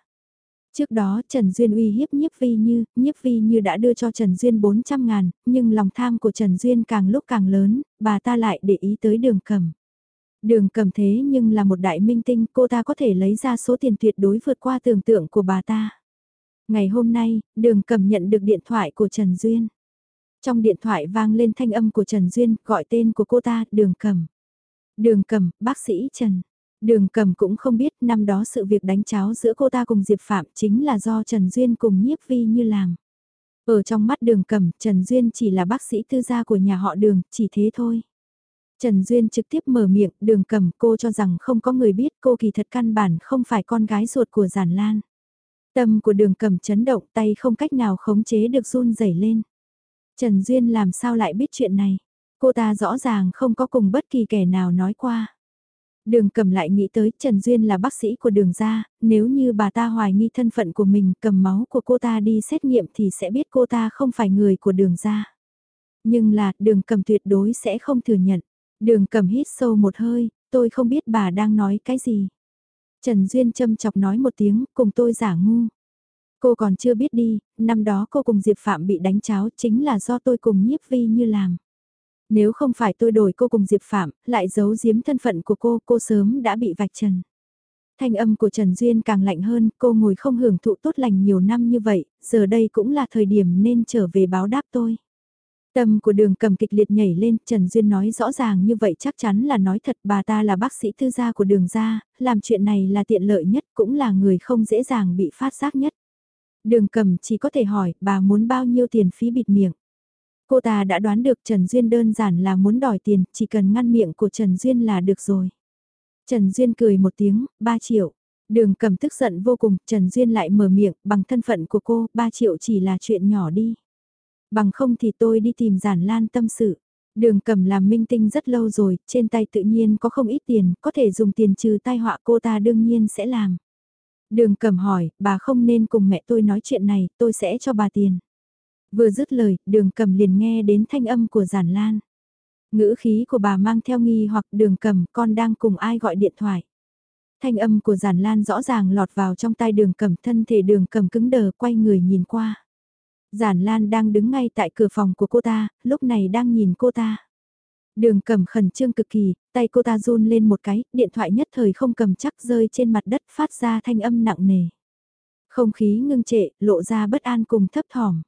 Trước đó Trần Duyên uy hiếp nhiếp vi như, nhiếp vi như đã đưa cho Trần Duyên 400 ngàn, nhưng lòng tham của Trần Duyên càng lúc càng lớn, bà ta lại để ý tới đường cầm. Đường cầm thế nhưng là một đại minh tinh cô ta có thể lấy ra số tiền tuyệt đối vượt qua tưởng tượng của bà ta. Ngày hôm nay, đường cầm nhận được điện thoại của Trần Duyên. Trong điện thoại vang lên thanh âm của Trần Duyên, gọi tên của cô ta, đường cầm. Đường cầm, bác sĩ Trần. Đường cầm cũng không biết năm đó sự việc đánh cháo giữa cô ta cùng Diệp Phạm chính là do Trần Duyên cùng nhiếp vi như làm. Ở trong mắt đường cầm, Trần Duyên chỉ là bác sĩ tư gia của nhà họ đường, chỉ thế thôi. Trần Duyên trực tiếp mở miệng, đường cầm cô cho rằng không có người biết cô kỳ thật căn bản không phải con gái ruột của Giản Lan. Tâm của đường cầm chấn động tay không cách nào khống chế được run rẩy lên. Trần Duyên làm sao lại biết chuyện này? Cô ta rõ ràng không có cùng bất kỳ kẻ nào nói qua. Đường cầm lại nghĩ tới Trần Duyên là bác sĩ của đường gia, nếu như bà ta hoài nghi thân phận của mình cầm máu của cô ta đi xét nghiệm thì sẽ biết cô ta không phải người của đường gia. Nhưng là đường cầm tuyệt đối sẽ không thừa nhận. Đường cầm hít sâu một hơi, tôi không biết bà đang nói cái gì. Trần Duyên châm chọc nói một tiếng, cùng tôi giả ngu. Cô còn chưa biết đi, năm đó cô cùng Diệp Phạm bị đánh cháo chính là do tôi cùng nhiếp vi như làm. Nếu không phải tôi đổi cô cùng Diệp Phạm, lại giấu giếm thân phận của cô, cô sớm đã bị vạch trần. Thanh âm của Trần Duyên càng lạnh hơn, cô ngồi không hưởng thụ tốt lành nhiều năm như vậy, giờ đây cũng là thời điểm nên trở về báo đáp tôi. Tâm của đường cầm kịch liệt nhảy lên, Trần Duyên nói rõ ràng như vậy chắc chắn là nói thật bà ta là bác sĩ thư gia của đường gia, làm chuyện này là tiện lợi nhất cũng là người không dễ dàng bị phát giác nhất. Đường cầm chỉ có thể hỏi bà muốn bao nhiêu tiền phí bịt miệng. Cô ta đã đoán được Trần Duyên đơn giản là muốn đòi tiền, chỉ cần ngăn miệng của Trần Duyên là được rồi. Trần Duyên cười một tiếng, 3 triệu. Đường cầm tức giận vô cùng, Trần Duyên lại mở miệng, bằng thân phận của cô, 3 triệu chỉ là chuyện nhỏ đi. Bằng không thì tôi đi tìm giản lan tâm sự. Đường cầm làm minh tinh rất lâu rồi, trên tay tự nhiên có không ít tiền, có thể dùng tiền trừ tai họa cô ta đương nhiên sẽ làm. Đường cầm hỏi, bà không nên cùng mẹ tôi nói chuyện này, tôi sẽ cho bà tiền. Vừa dứt lời, đường cầm liền nghe đến thanh âm của giản lan. Ngữ khí của bà mang theo nghi hoặc đường cầm con đang cùng ai gọi điện thoại. Thanh âm của giản lan rõ ràng lọt vào trong tai đường cầm thân thể đường cầm cứng đờ quay người nhìn qua. Giản lan đang đứng ngay tại cửa phòng của cô ta, lúc này đang nhìn cô ta. Đường cầm khẩn trương cực kỳ, tay cô ta run lên một cái, điện thoại nhất thời không cầm chắc rơi trên mặt đất phát ra thanh âm nặng nề. Không khí ngưng trệ, lộ ra bất an cùng thấp thỏm.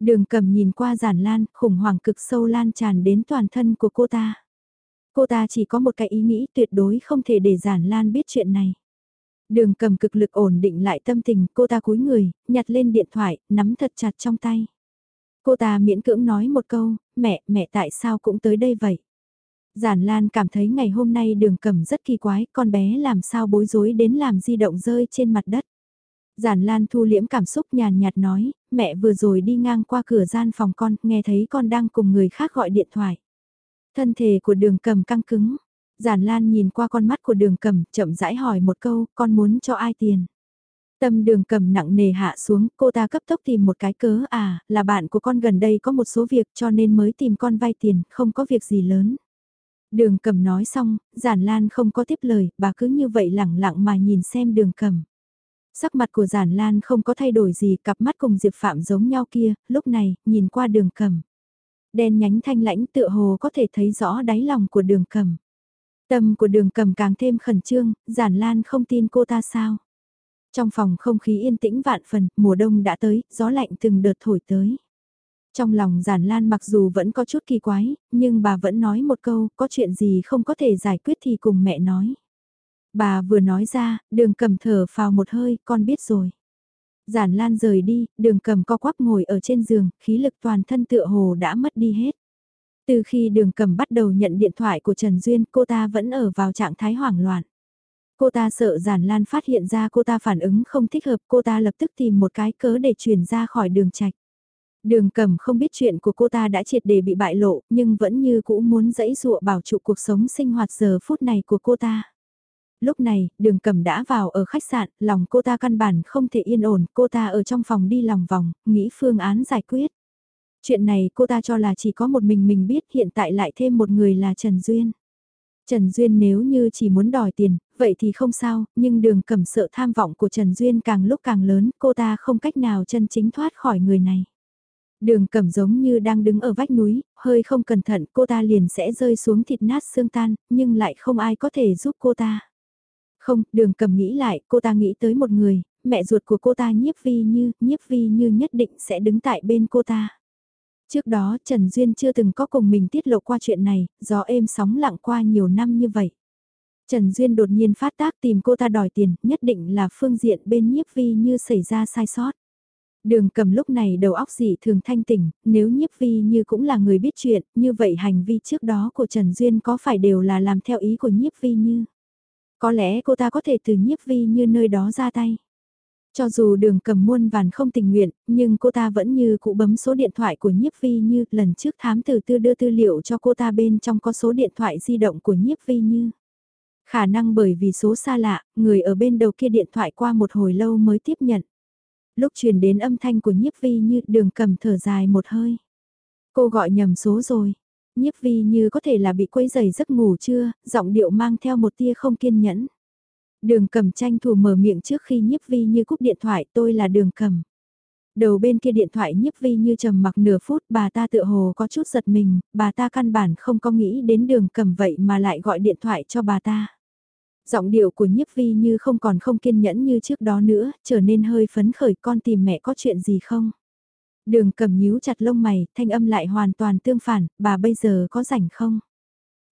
Đường cầm nhìn qua giản lan, khủng hoảng cực sâu lan tràn đến toàn thân của cô ta. Cô ta chỉ có một cái ý nghĩ tuyệt đối không thể để giản lan biết chuyện này. Đường cầm cực lực ổn định lại tâm tình, cô ta cúi người, nhặt lên điện thoại, nắm thật chặt trong tay. Cô ta miễn cưỡng nói một câu, mẹ, mẹ tại sao cũng tới đây vậy? Giản Lan cảm thấy ngày hôm nay đường cầm rất kỳ quái, con bé làm sao bối rối đến làm di động rơi trên mặt đất. Giản Lan thu liễm cảm xúc nhàn nhạt nói, mẹ vừa rồi đi ngang qua cửa gian phòng con, nghe thấy con đang cùng người khác gọi điện thoại. Thân thể của đường cầm căng cứng. Giản Lan nhìn qua con mắt của đường cầm, chậm rãi hỏi một câu, con muốn cho ai tiền? Tâm đường cầm nặng nề hạ xuống, cô ta cấp tốc tìm một cái cớ à, là bạn của con gần đây có một số việc cho nên mới tìm con vay tiền, không có việc gì lớn. Đường cầm nói xong, giản lan không có tiếp lời, bà cứ như vậy lẳng lặng mà nhìn xem đường cầm. Sắc mặt của giản lan không có thay đổi gì, cặp mắt cùng Diệp Phạm giống nhau kia, lúc này, nhìn qua đường cầm. Đen nhánh thanh lãnh tựa hồ có thể thấy rõ đáy lòng của đường cầm. Tâm của đường cầm càng thêm khẩn trương, giản lan không tin cô ta sao. Trong phòng không khí yên tĩnh vạn phần, mùa đông đã tới, gió lạnh từng đợt thổi tới. Trong lòng giản lan mặc dù vẫn có chút kỳ quái, nhưng bà vẫn nói một câu, có chuyện gì không có thể giải quyết thì cùng mẹ nói. Bà vừa nói ra, đường cầm thở phào một hơi, con biết rồi. Giản lan rời đi, đường cầm co quắp ngồi ở trên giường, khí lực toàn thân tựa hồ đã mất đi hết. Từ khi đường cầm bắt đầu nhận điện thoại của Trần Duyên, cô ta vẫn ở vào trạng thái hoảng loạn. Cô ta sợ giản lan phát hiện ra cô ta phản ứng không thích hợp, cô ta lập tức tìm một cái cớ để chuyển ra khỏi đường trạch. Đường cầm không biết chuyện của cô ta đã triệt để bị bại lộ, nhưng vẫn như cũ muốn dẫy dụa bảo trụ cuộc sống sinh hoạt giờ phút này của cô ta. Lúc này, đường cầm đã vào ở khách sạn, lòng cô ta căn bản không thể yên ổn, cô ta ở trong phòng đi lòng vòng, nghĩ phương án giải quyết. Chuyện này cô ta cho là chỉ có một mình mình biết hiện tại lại thêm một người là Trần Duyên. Trần Duyên nếu như chỉ muốn đòi tiền, vậy thì không sao, nhưng đường cầm sợ tham vọng của Trần Duyên càng lúc càng lớn, cô ta không cách nào chân chính thoát khỏi người này. Đường cẩm giống như đang đứng ở vách núi, hơi không cẩn thận cô ta liền sẽ rơi xuống thịt nát xương tan, nhưng lại không ai có thể giúp cô ta. Không, đường cầm nghĩ lại, cô ta nghĩ tới một người, mẹ ruột của cô ta nhiếp vi như, nhiếp vi như nhất định sẽ đứng tại bên cô ta. Trước đó Trần Duyên chưa từng có cùng mình tiết lộ qua chuyện này, gió êm sóng lặng qua nhiều năm như vậy. Trần Duyên đột nhiên phát tác tìm cô ta đòi tiền, nhất định là phương diện bên nhiếp vi như xảy ra sai sót. Đường cầm lúc này đầu óc dị thường thanh tỉnh, nếu nhiếp vi như cũng là người biết chuyện, như vậy hành vi trước đó của Trần Duyên có phải đều là làm theo ý của nhiếp vi như? Có lẽ cô ta có thể từ nhiếp vi như nơi đó ra tay. Cho dù đường cầm muôn vàn không tình nguyện, nhưng cô ta vẫn như cụ bấm số điện thoại của nhiếp vi như lần trước thám tử tư đưa tư liệu cho cô ta bên trong có số điện thoại di động của nhiếp vi như. Khả năng bởi vì số xa lạ, người ở bên đầu kia điện thoại qua một hồi lâu mới tiếp nhận. Lúc truyền đến âm thanh của nhiếp vi như đường cầm thở dài một hơi. Cô gọi nhầm số rồi. Nhiếp vi như có thể là bị quấy giày giấc ngủ chưa, giọng điệu mang theo một tia không kiên nhẫn. Đường cầm tranh thủ mở miệng trước khi nhiếp vi như cúp điện thoại tôi là đường cầm. Đầu bên kia điện thoại nhiếp vi như trầm mặc nửa phút bà ta tựa hồ có chút giật mình, bà ta căn bản không có nghĩ đến đường cầm vậy mà lại gọi điện thoại cho bà ta. Giọng điệu của nhiếp vi như không còn không kiên nhẫn như trước đó nữa, trở nên hơi phấn khởi con tìm mẹ có chuyện gì không? Đường cầm nhíu chặt lông mày, thanh âm lại hoàn toàn tương phản, bà bây giờ có rảnh không?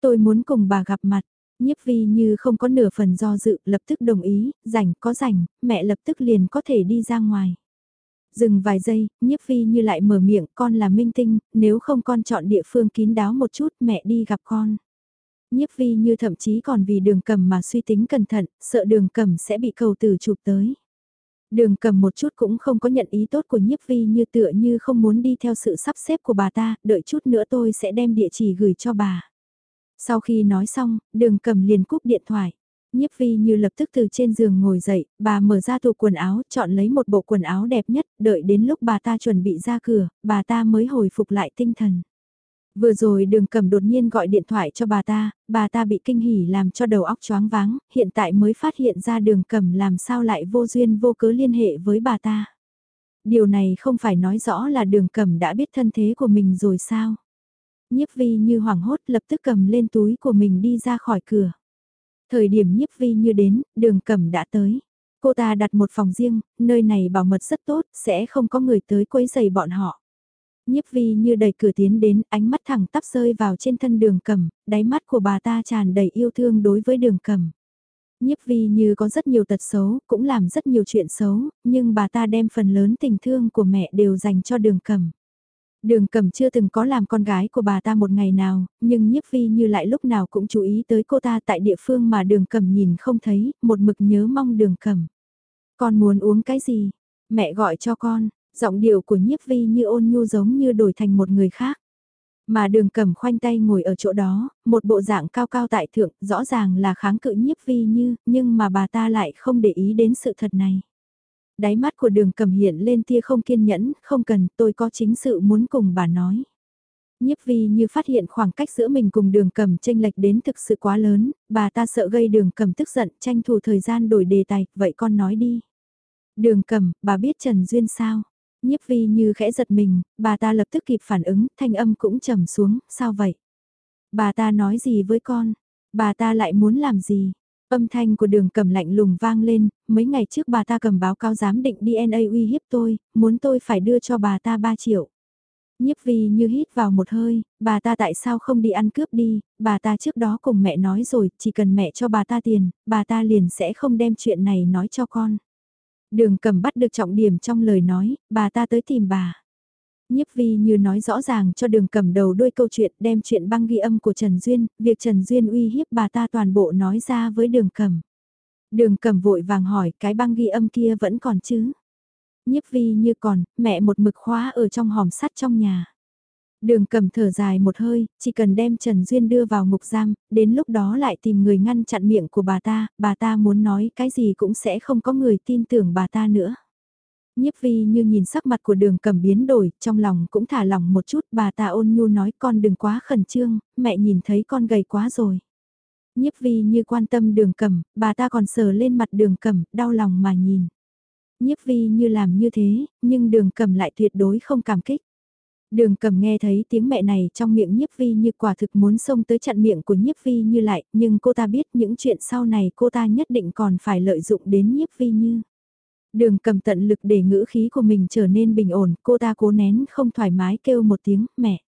Tôi muốn cùng bà gặp mặt, nhiếp vi như không có nửa phần do dự, lập tức đồng ý, rảnh có rảnh, mẹ lập tức liền có thể đi ra ngoài. Dừng vài giây, nhiếp vi như lại mở miệng, con là minh tinh, nếu không con chọn địa phương kín đáo một chút, mẹ đi gặp con. Nhiếp vi như thậm chí còn vì đường cầm mà suy tính cẩn thận, sợ đường cầm sẽ bị cầu tử chụp tới. Đường cầm một chút cũng không có nhận ý tốt của nhiếp vi như tựa như không muốn đi theo sự sắp xếp của bà ta, đợi chút nữa tôi sẽ đem địa chỉ gửi cho bà. Sau khi nói xong, đường cầm liền cúp điện thoại. Nhiếp vi như lập tức từ trên giường ngồi dậy, bà mở ra tủ quần áo, chọn lấy một bộ quần áo đẹp nhất, đợi đến lúc bà ta chuẩn bị ra cửa, bà ta mới hồi phục lại tinh thần. Vừa rồi đường cầm đột nhiên gọi điện thoại cho bà ta, bà ta bị kinh hỉ làm cho đầu óc choáng váng, hiện tại mới phát hiện ra đường cầm làm sao lại vô duyên vô cớ liên hệ với bà ta. Điều này không phải nói rõ là đường cầm đã biết thân thế của mình rồi sao. Nhiếp vi như hoảng hốt lập tức cầm lên túi của mình đi ra khỏi cửa. Thời điểm nhiếp vi như đến, đường cầm đã tới. Cô ta đặt một phòng riêng, nơi này bảo mật rất tốt, sẽ không có người tới quấy giày bọn họ. Nhiếp vi như đẩy cửa tiến đến, ánh mắt thẳng tắp rơi vào trên thân đường cầm, đáy mắt của bà ta tràn đầy yêu thương đối với đường cầm. Nhiếp vi như có rất nhiều tật xấu, cũng làm rất nhiều chuyện xấu, nhưng bà ta đem phần lớn tình thương của mẹ đều dành cho đường cầm. Đường cầm chưa từng có làm con gái của bà ta một ngày nào, nhưng nhiếp vi như lại lúc nào cũng chú ý tới cô ta tại địa phương mà đường cầm nhìn không thấy, một mực nhớ mong đường cầm. Con muốn uống cái gì? Mẹ gọi cho con, giọng điệu của nhiếp vi như ôn nhu giống như đổi thành một người khác. Mà đường cầm khoanh tay ngồi ở chỗ đó, một bộ dạng cao cao tại thượng, rõ ràng là kháng cự nhiếp vi như, nhưng mà bà ta lại không để ý đến sự thật này. Đáy mắt của đường cầm hiện lên tia không kiên nhẫn, không cần, tôi có chính sự muốn cùng bà nói. Nhiếp vi như phát hiện khoảng cách giữa mình cùng đường cầm tranh lệch đến thực sự quá lớn, bà ta sợ gây đường cầm tức giận, tranh thủ thời gian đổi đề tài, vậy con nói đi. Đường cầm, bà biết Trần Duyên sao? Nhiếp vi như khẽ giật mình, bà ta lập tức kịp phản ứng, thanh âm cũng trầm xuống, sao vậy? Bà ta nói gì với con? Bà ta lại muốn làm gì? Âm thanh của đường cầm lạnh lùng vang lên, mấy ngày trước bà ta cầm báo cáo giám định DNA uy hiếp tôi, muốn tôi phải đưa cho bà ta 3 triệu. Nhiếp vi như hít vào một hơi, bà ta tại sao không đi ăn cướp đi, bà ta trước đó cùng mẹ nói rồi, chỉ cần mẹ cho bà ta tiền, bà ta liền sẽ không đem chuyện này nói cho con. Đường cầm bắt được trọng điểm trong lời nói, bà ta tới tìm bà. Nhiếp vi như nói rõ ràng cho đường cầm đầu đuôi câu chuyện đem chuyện băng ghi âm của Trần Duyên, việc Trần Duyên uy hiếp bà ta toàn bộ nói ra với đường cầm. Đường cầm vội vàng hỏi cái băng ghi âm kia vẫn còn chứ? Nhiếp vi như còn, mẹ một mực khóa ở trong hòm sắt trong nhà. Đường cầm thở dài một hơi, chỉ cần đem Trần Duyên đưa vào ngục giam, đến lúc đó lại tìm người ngăn chặn miệng của bà ta, bà ta muốn nói cái gì cũng sẽ không có người tin tưởng bà ta nữa. Nhiếp vi như nhìn sắc mặt của đường cầm biến đổi, trong lòng cũng thả lòng một chút, bà ta ôn nhu nói con đừng quá khẩn trương, mẹ nhìn thấy con gầy quá rồi. Nhiếp vi như quan tâm đường cầm, bà ta còn sờ lên mặt đường cầm, đau lòng mà nhìn. Nhiếp vi như làm như thế, nhưng đường cầm lại tuyệt đối không cảm kích. Đường cầm nghe thấy tiếng mẹ này trong miệng nhiếp vi như quả thực muốn xông tới chặn miệng của nhiếp vi như lại, nhưng cô ta biết những chuyện sau này cô ta nhất định còn phải lợi dụng đến nhiếp vi như. Đường cầm tận lực để ngữ khí của mình trở nên bình ổn, cô ta cố nén không thoải mái kêu một tiếng, mẹ.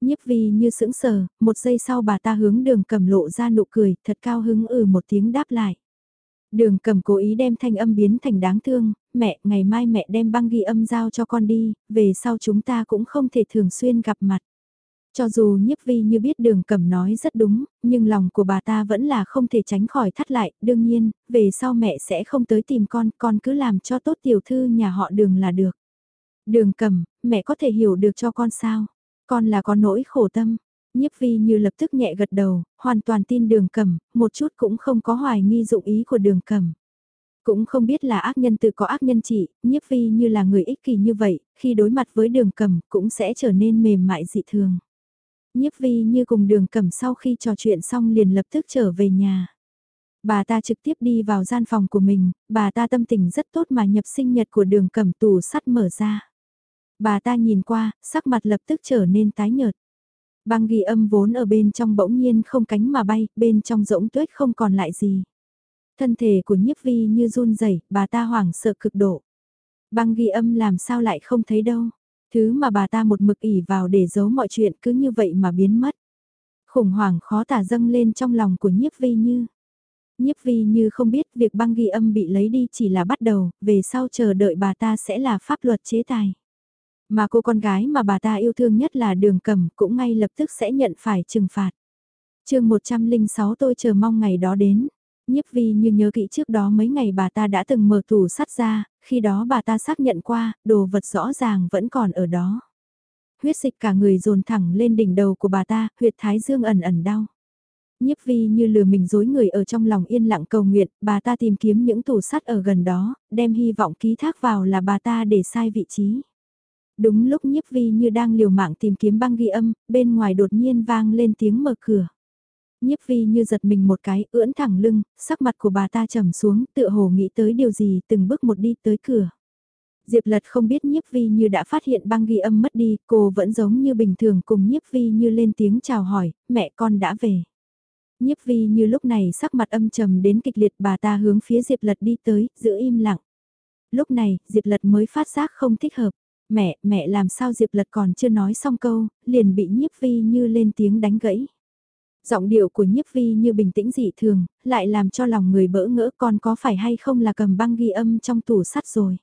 Nhiếp vi như sững sờ, một giây sau bà ta hướng đường cầm lộ ra nụ cười, thật cao hứng ừ một tiếng đáp lại. Đường cầm cố ý đem thanh âm biến thành đáng thương, mẹ, ngày mai mẹ đem băng ghi âm giao cho con đi, về sau chúng ta cũng không thể thường xuyên gặp mặt. Cho dù nhiếp vi như biết đường cầm nói rất đúng, nhưng lòng của bà ta vẫn là không thể tránh khỏi thắt lại, đương nhiên, về sau mẹ sẽ không tới tìm con, con cứ làm cho tốt tiểu thư nhà họ đường là được. Đường cầm, mẹ có thể hiểu được cho con sao? Con là có nỗi khổ tâm. Nhiếp vi như lập tức nhẹ gật đầu, hoàn toàn tin đường cầm, một chút cũng không có hoài nghi dụng ý của đường cầm. Cũng không biết là ác nhân tự có ác nhân trị, nhiếp vi như là người ích kỷ như vậy, khi đối mặt với đường cầm cũng sẽ trở nên mềm mại dị thường. Nhiếp vi như cùng đường cầm sau khi trò chuyện xong liền lập tức trở về nhà. Bà ta trực tiếp đi vào gian phòng của mình, bà ta tâm tình rất tốt mà nhập sinh nhật của đường cầm tủ sắt mở ra. Bà ta nhìn qua, sắc mặt lập tức trở nên tái nhợt. Băng ghi âm vốn ở bên trong bỗng nhiên không cánh mà bay, bên trong rỗng tuyết không còn lại gì. Thân thể của nhiếp vi như run rẩy bà ta hoảng sợ cực độ. Băng ghi âm làm sao lại không thấy đâu. Thứ mà bà ta một mực ỉ vào để giấu mọi chuyện cứ như vậy mà biến mất. Khủng hoảng khó tả dâng lên trong lòng của nhiếp vi như. Nhiếp vi như không biết việc băng ghi âm bị lấy đi chỉ là bắt đầu, về sau chờ đợi bà ta sẽ là pháp luật chế tài. Mà cô con gái mà bà ta yêu thương nhất là đường cầm cũng ngay lập tức sẽ nhận phải trừng phạt. chương 106 tôi chờ mong ngày đó đến. Nhiếp vi như nhớ kỹ trước đó mấy ngày bà ta đã từng mở tủ sắt ra, khi đó bà ta xác nhận qua, đồ vật rõ ràng vẫn còn ở đó. Huyết dịch cả người dồn thẳng lên đỉnh đầu của bà ta, huyệt thái dương ẩn ẩn đau. Nhiếp vi như lừa mình dối người ở trong lòng yên lặng cầu nguyện, bà ta tìm kiếm những tủ sắt ở gần đó, đem hy vọng ký thác vào là bà ta để sai vị trí. Đúng lúc nhiếp vi như đang liều mạng tìm kiếm băng ghi âm, bên ngoài đột nhiên vang lên tiếng mở cửa. Nhiếp vi như giật mình một cái, ưỡn thẳng lưng, sắc mặt của bà ta trầm xuống, tựa hồ nghĩ tới điều gì, từng bước một đi tới cửa. Diệp lật không biết nhiếp vi như đã phát hiện băng ghi âm mất đi, cô vẫn giống như bình thường cùng nhiếp vi như lên tiếng chào hỏi, mẹ con đã về. Nhiếp vi như lúc này sắc mặt âm trầm đến kịch liệt bà ta hướng phía Diệp lật đi tới, giữ im lặng. Lúc này, Diệp lật mới phát giác không thích hợp. Mẹ, mẹ làm sao Diệp lật còn chưa nói xong câu, liền bị nhiếp vi như lên tiếng đánh gãy. Giọng điệu của nhiếp vi như bình tĩnh dị thường, lại làm cho lòng người bỡ ngỡ con có phải hay không là cầm băng ghi âm trong tủ sắt rồi.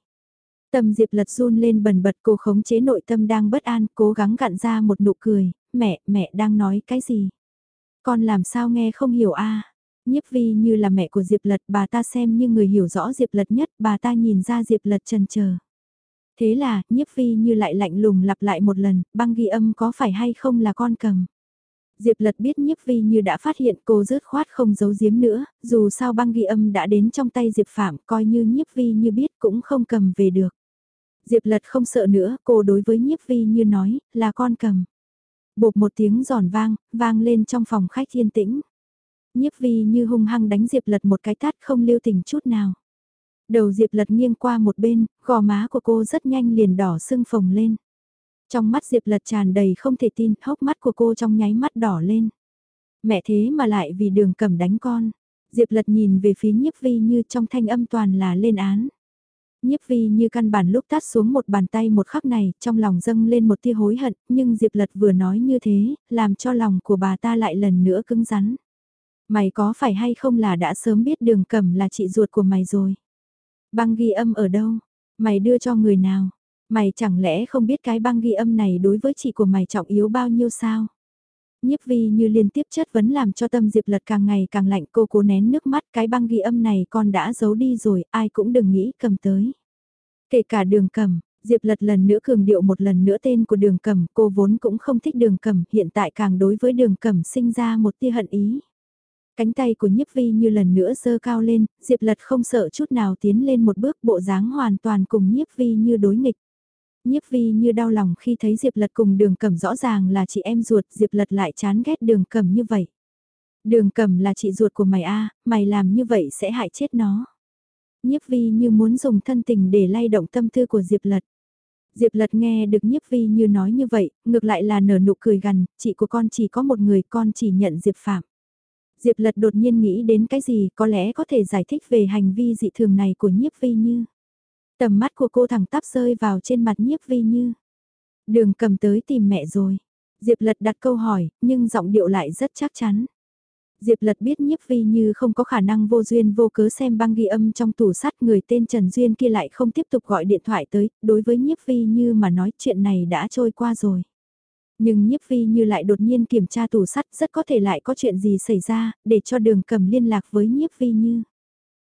Tâm Diệp lật run lên bần bật cô khống chế nội tâm đang bất an, cố gắng gặn ra một nụ cười, mẹ, mẹ đang nói cái gì? Con làm sao nghe không hiểu a Nhiếp vi như là mẹ của Diệp lật bà ta xem như người hiểu rõ Diệp lật nhất, bà ta nhìn ra Diệp lật trần chờ Thế là, nhiếp vi như lại lạnh lùng lặp lại một lần, băng ghi âm có phải hay không là con cầm. Diệp lật biết nhiếp vi như đã phát hiện cô rớt khoát không giấu giếm nữa, dù sao băng ghi âm đã đến trong tay Diệp Phạm coi như nhiếp vi như biết cũng không cầm về được. Diệp lật không sợ nữa, cô đối với nhiếp vi như nói, là con cầm. Bột một tiếng giòn vang, vang lên trong phòng khách yên tĩnh. Nhiếp vi như hung hăng đánh Diệp lật một cái tát không lưu tình chút nào. Đầu Diệp lật nghiêng qua một bên, gò má của cô rất nhanh liền đỏ sưng phồng lên. Trong mắt Diệp lật tràn đầy không thể tin, hốc mắt của cô trong nháy mắt đỏ lên. Mẹ thế mà lại vì đường cầm đánh con. Diệp lật nhìn về phía nhiếp vi như trong thanh âm toàn là lên án. Nhiếp vi như căn bản lúc tát xuống một bàn tay một khắc này, trong lòng dâng lên một tia hối hận, nhưng Diệp lật vừa nói như thế, làm cho lòng của bà ta lại lần nữa cứng rắn. Mày có phải hay không là đã sớm biết đường cầm là chị ruột của mày rồi? Băng ghi âm ở đâu? Mày đưa cho người nào? Mày chẳng lẽ không biết cái băng ghi âm này đối với chị của mày trọng yếu bao nhiêu sao? Nhiếp vi như liên tiếp chất vấn làm cho tâm Diệp Lật càng ngày càng lạnh cô cố nén nước mắt cái băng ghi âm này con đã giấu đi rồi ai cũng đừng nghĩ cầm tới. Kể cả đường cầm, Diệp Lật lần nữa cường điệu một lần nữa tên của đường cầm cô vốn cũng không thích đường cầm hiện tại càng đối với đường cầm sinh ra một tia hận ý. Cánh tay của nhiếp vi như lần nữa dơ cao lên, Diệp Lật không sợ chút nào tiến lên một bước bộ dáng hoàn toàn cùng nhiếp vi như đối nghịch. Nhiếp vi như đau lòng khi thấy Diệp Lật cùng đường cầm rõ ràng là chị em ruột, Diệp Lật lại chán ghét đường cầm như vậy. Đường cầm là chị ruột của mày a mày làm như vậy sẽ hại chết nó. Nhiếp vi như muốn dùng thân tình để lay động tâm tư của Diệp Lật. Diệp Lật nghe được nhiếp vi như nói như vậy, ngược lại là nở nụ cười gằn, chị của con chỉ có một người con chỉ nhận Diệp Phạm. Diệp Lật đột nhiên nghĩ đến cái gì có lẽ có thể giải thích về hành vi dị thường này của nhiếp vi như. Tầm mắt của cô thẳng tắp rơi vào trên mặt nhiếp vi như. Đường cầm tới tìm mẹ rồi. Diệp Lật đặt câu hỏi, nhưng giọng điệu lại rất chắc chắn. Diệp Lật biết nhiếp vi như không có khả năng vô duyên vô cớ xem băng ghi âm trong tủ sắt người tên Trần Duyên kia lại không tiếp tục gọi điện thoại tới, đối với nhiếp vi như mà nói chuyện này đã trôi qua rồi. Nhưng nhiếp vi như lại đột nhiên kiểm tra tủ sắt rất có thể lại có chuyện gì xảy ra, để cho đường cầm liên lạc với nhiếp vi như.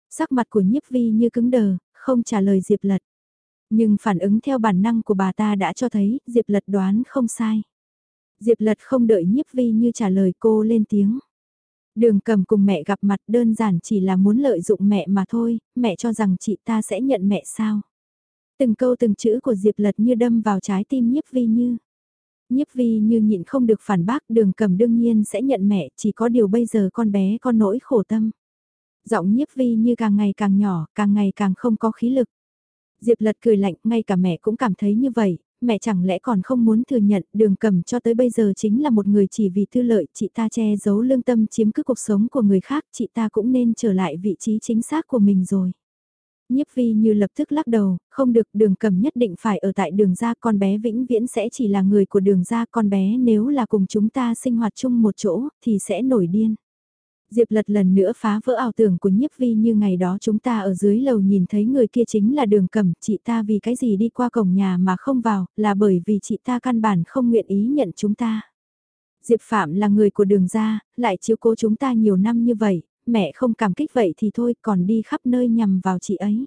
Sắc mặt của nhiếp vi như cứng đờ, không trả lời Diệp Lật. Nhưng phản ứng theo bản năng của bà ta đã cho thấy Diệp Lật đoán không sai. Diệp Lật không đợi nhiếp vi như trả lời cô lên tiếng. Đường cầm cùng mẹ gặp mặt đơn giản chỉ là muốn lợi dụng mẹ mà thôi, mẹ cho rằng chị ta sẽ nhận mẹ sao. Từng câu từng chữ của Diệp Lật như đâm vào trái tim nhiếp vi như. Nhiếp vi như nhịn không được phản bác đường cầm đương nhiên sẽ nhận mẹ, chỉ có điều bây giờ con bé con nỗi khổ tâm. Giọng nhiếp vi như càng ngày càng nhỏ, càng ngày càng không có khí lực. Diệp lật cười lạnh, ngay cả mẹ cũng cảm thấy như vậy, mẹ chẳng lẽ còn không muốn thừa nhận đường cầm cho tới bây giờ chính là một người chỉ vì tư lợi, chị ta che giấu lương tâm chiếm cứ cuộc sống của người khác, chị ta cũng nên trở lại vị trí chính xác của mình rồi. Nhiếp vi như lập tức lắc đầu, không được đường cầm nhất định phải ở tại đường ra con bé vĩnh viễn sẽ chỉ là người của đường ra con bé nếu là cùng chúng ta sinh hoạt chung một chỗ thì sẽ nổi điên. Diệp lật lần nữa phá vỡ ảo tưởng của nhiếp vi như ngày đó chúng ta ở dưới lầu nhìn thấy người kia chính là đường cầm, chị ta vì cái gì đi qua cổng nhà mà không vào, là bởi vì chị ta căn bản không nguyện ý nhận chúng ta. Diệp Phạm là người của đường ra, lại chiếu cố chúng ta nhiều năm như vậy, mẹ không cảm kích vậy thì thôi còn đi khắp nơi nhằm vào chị ấy.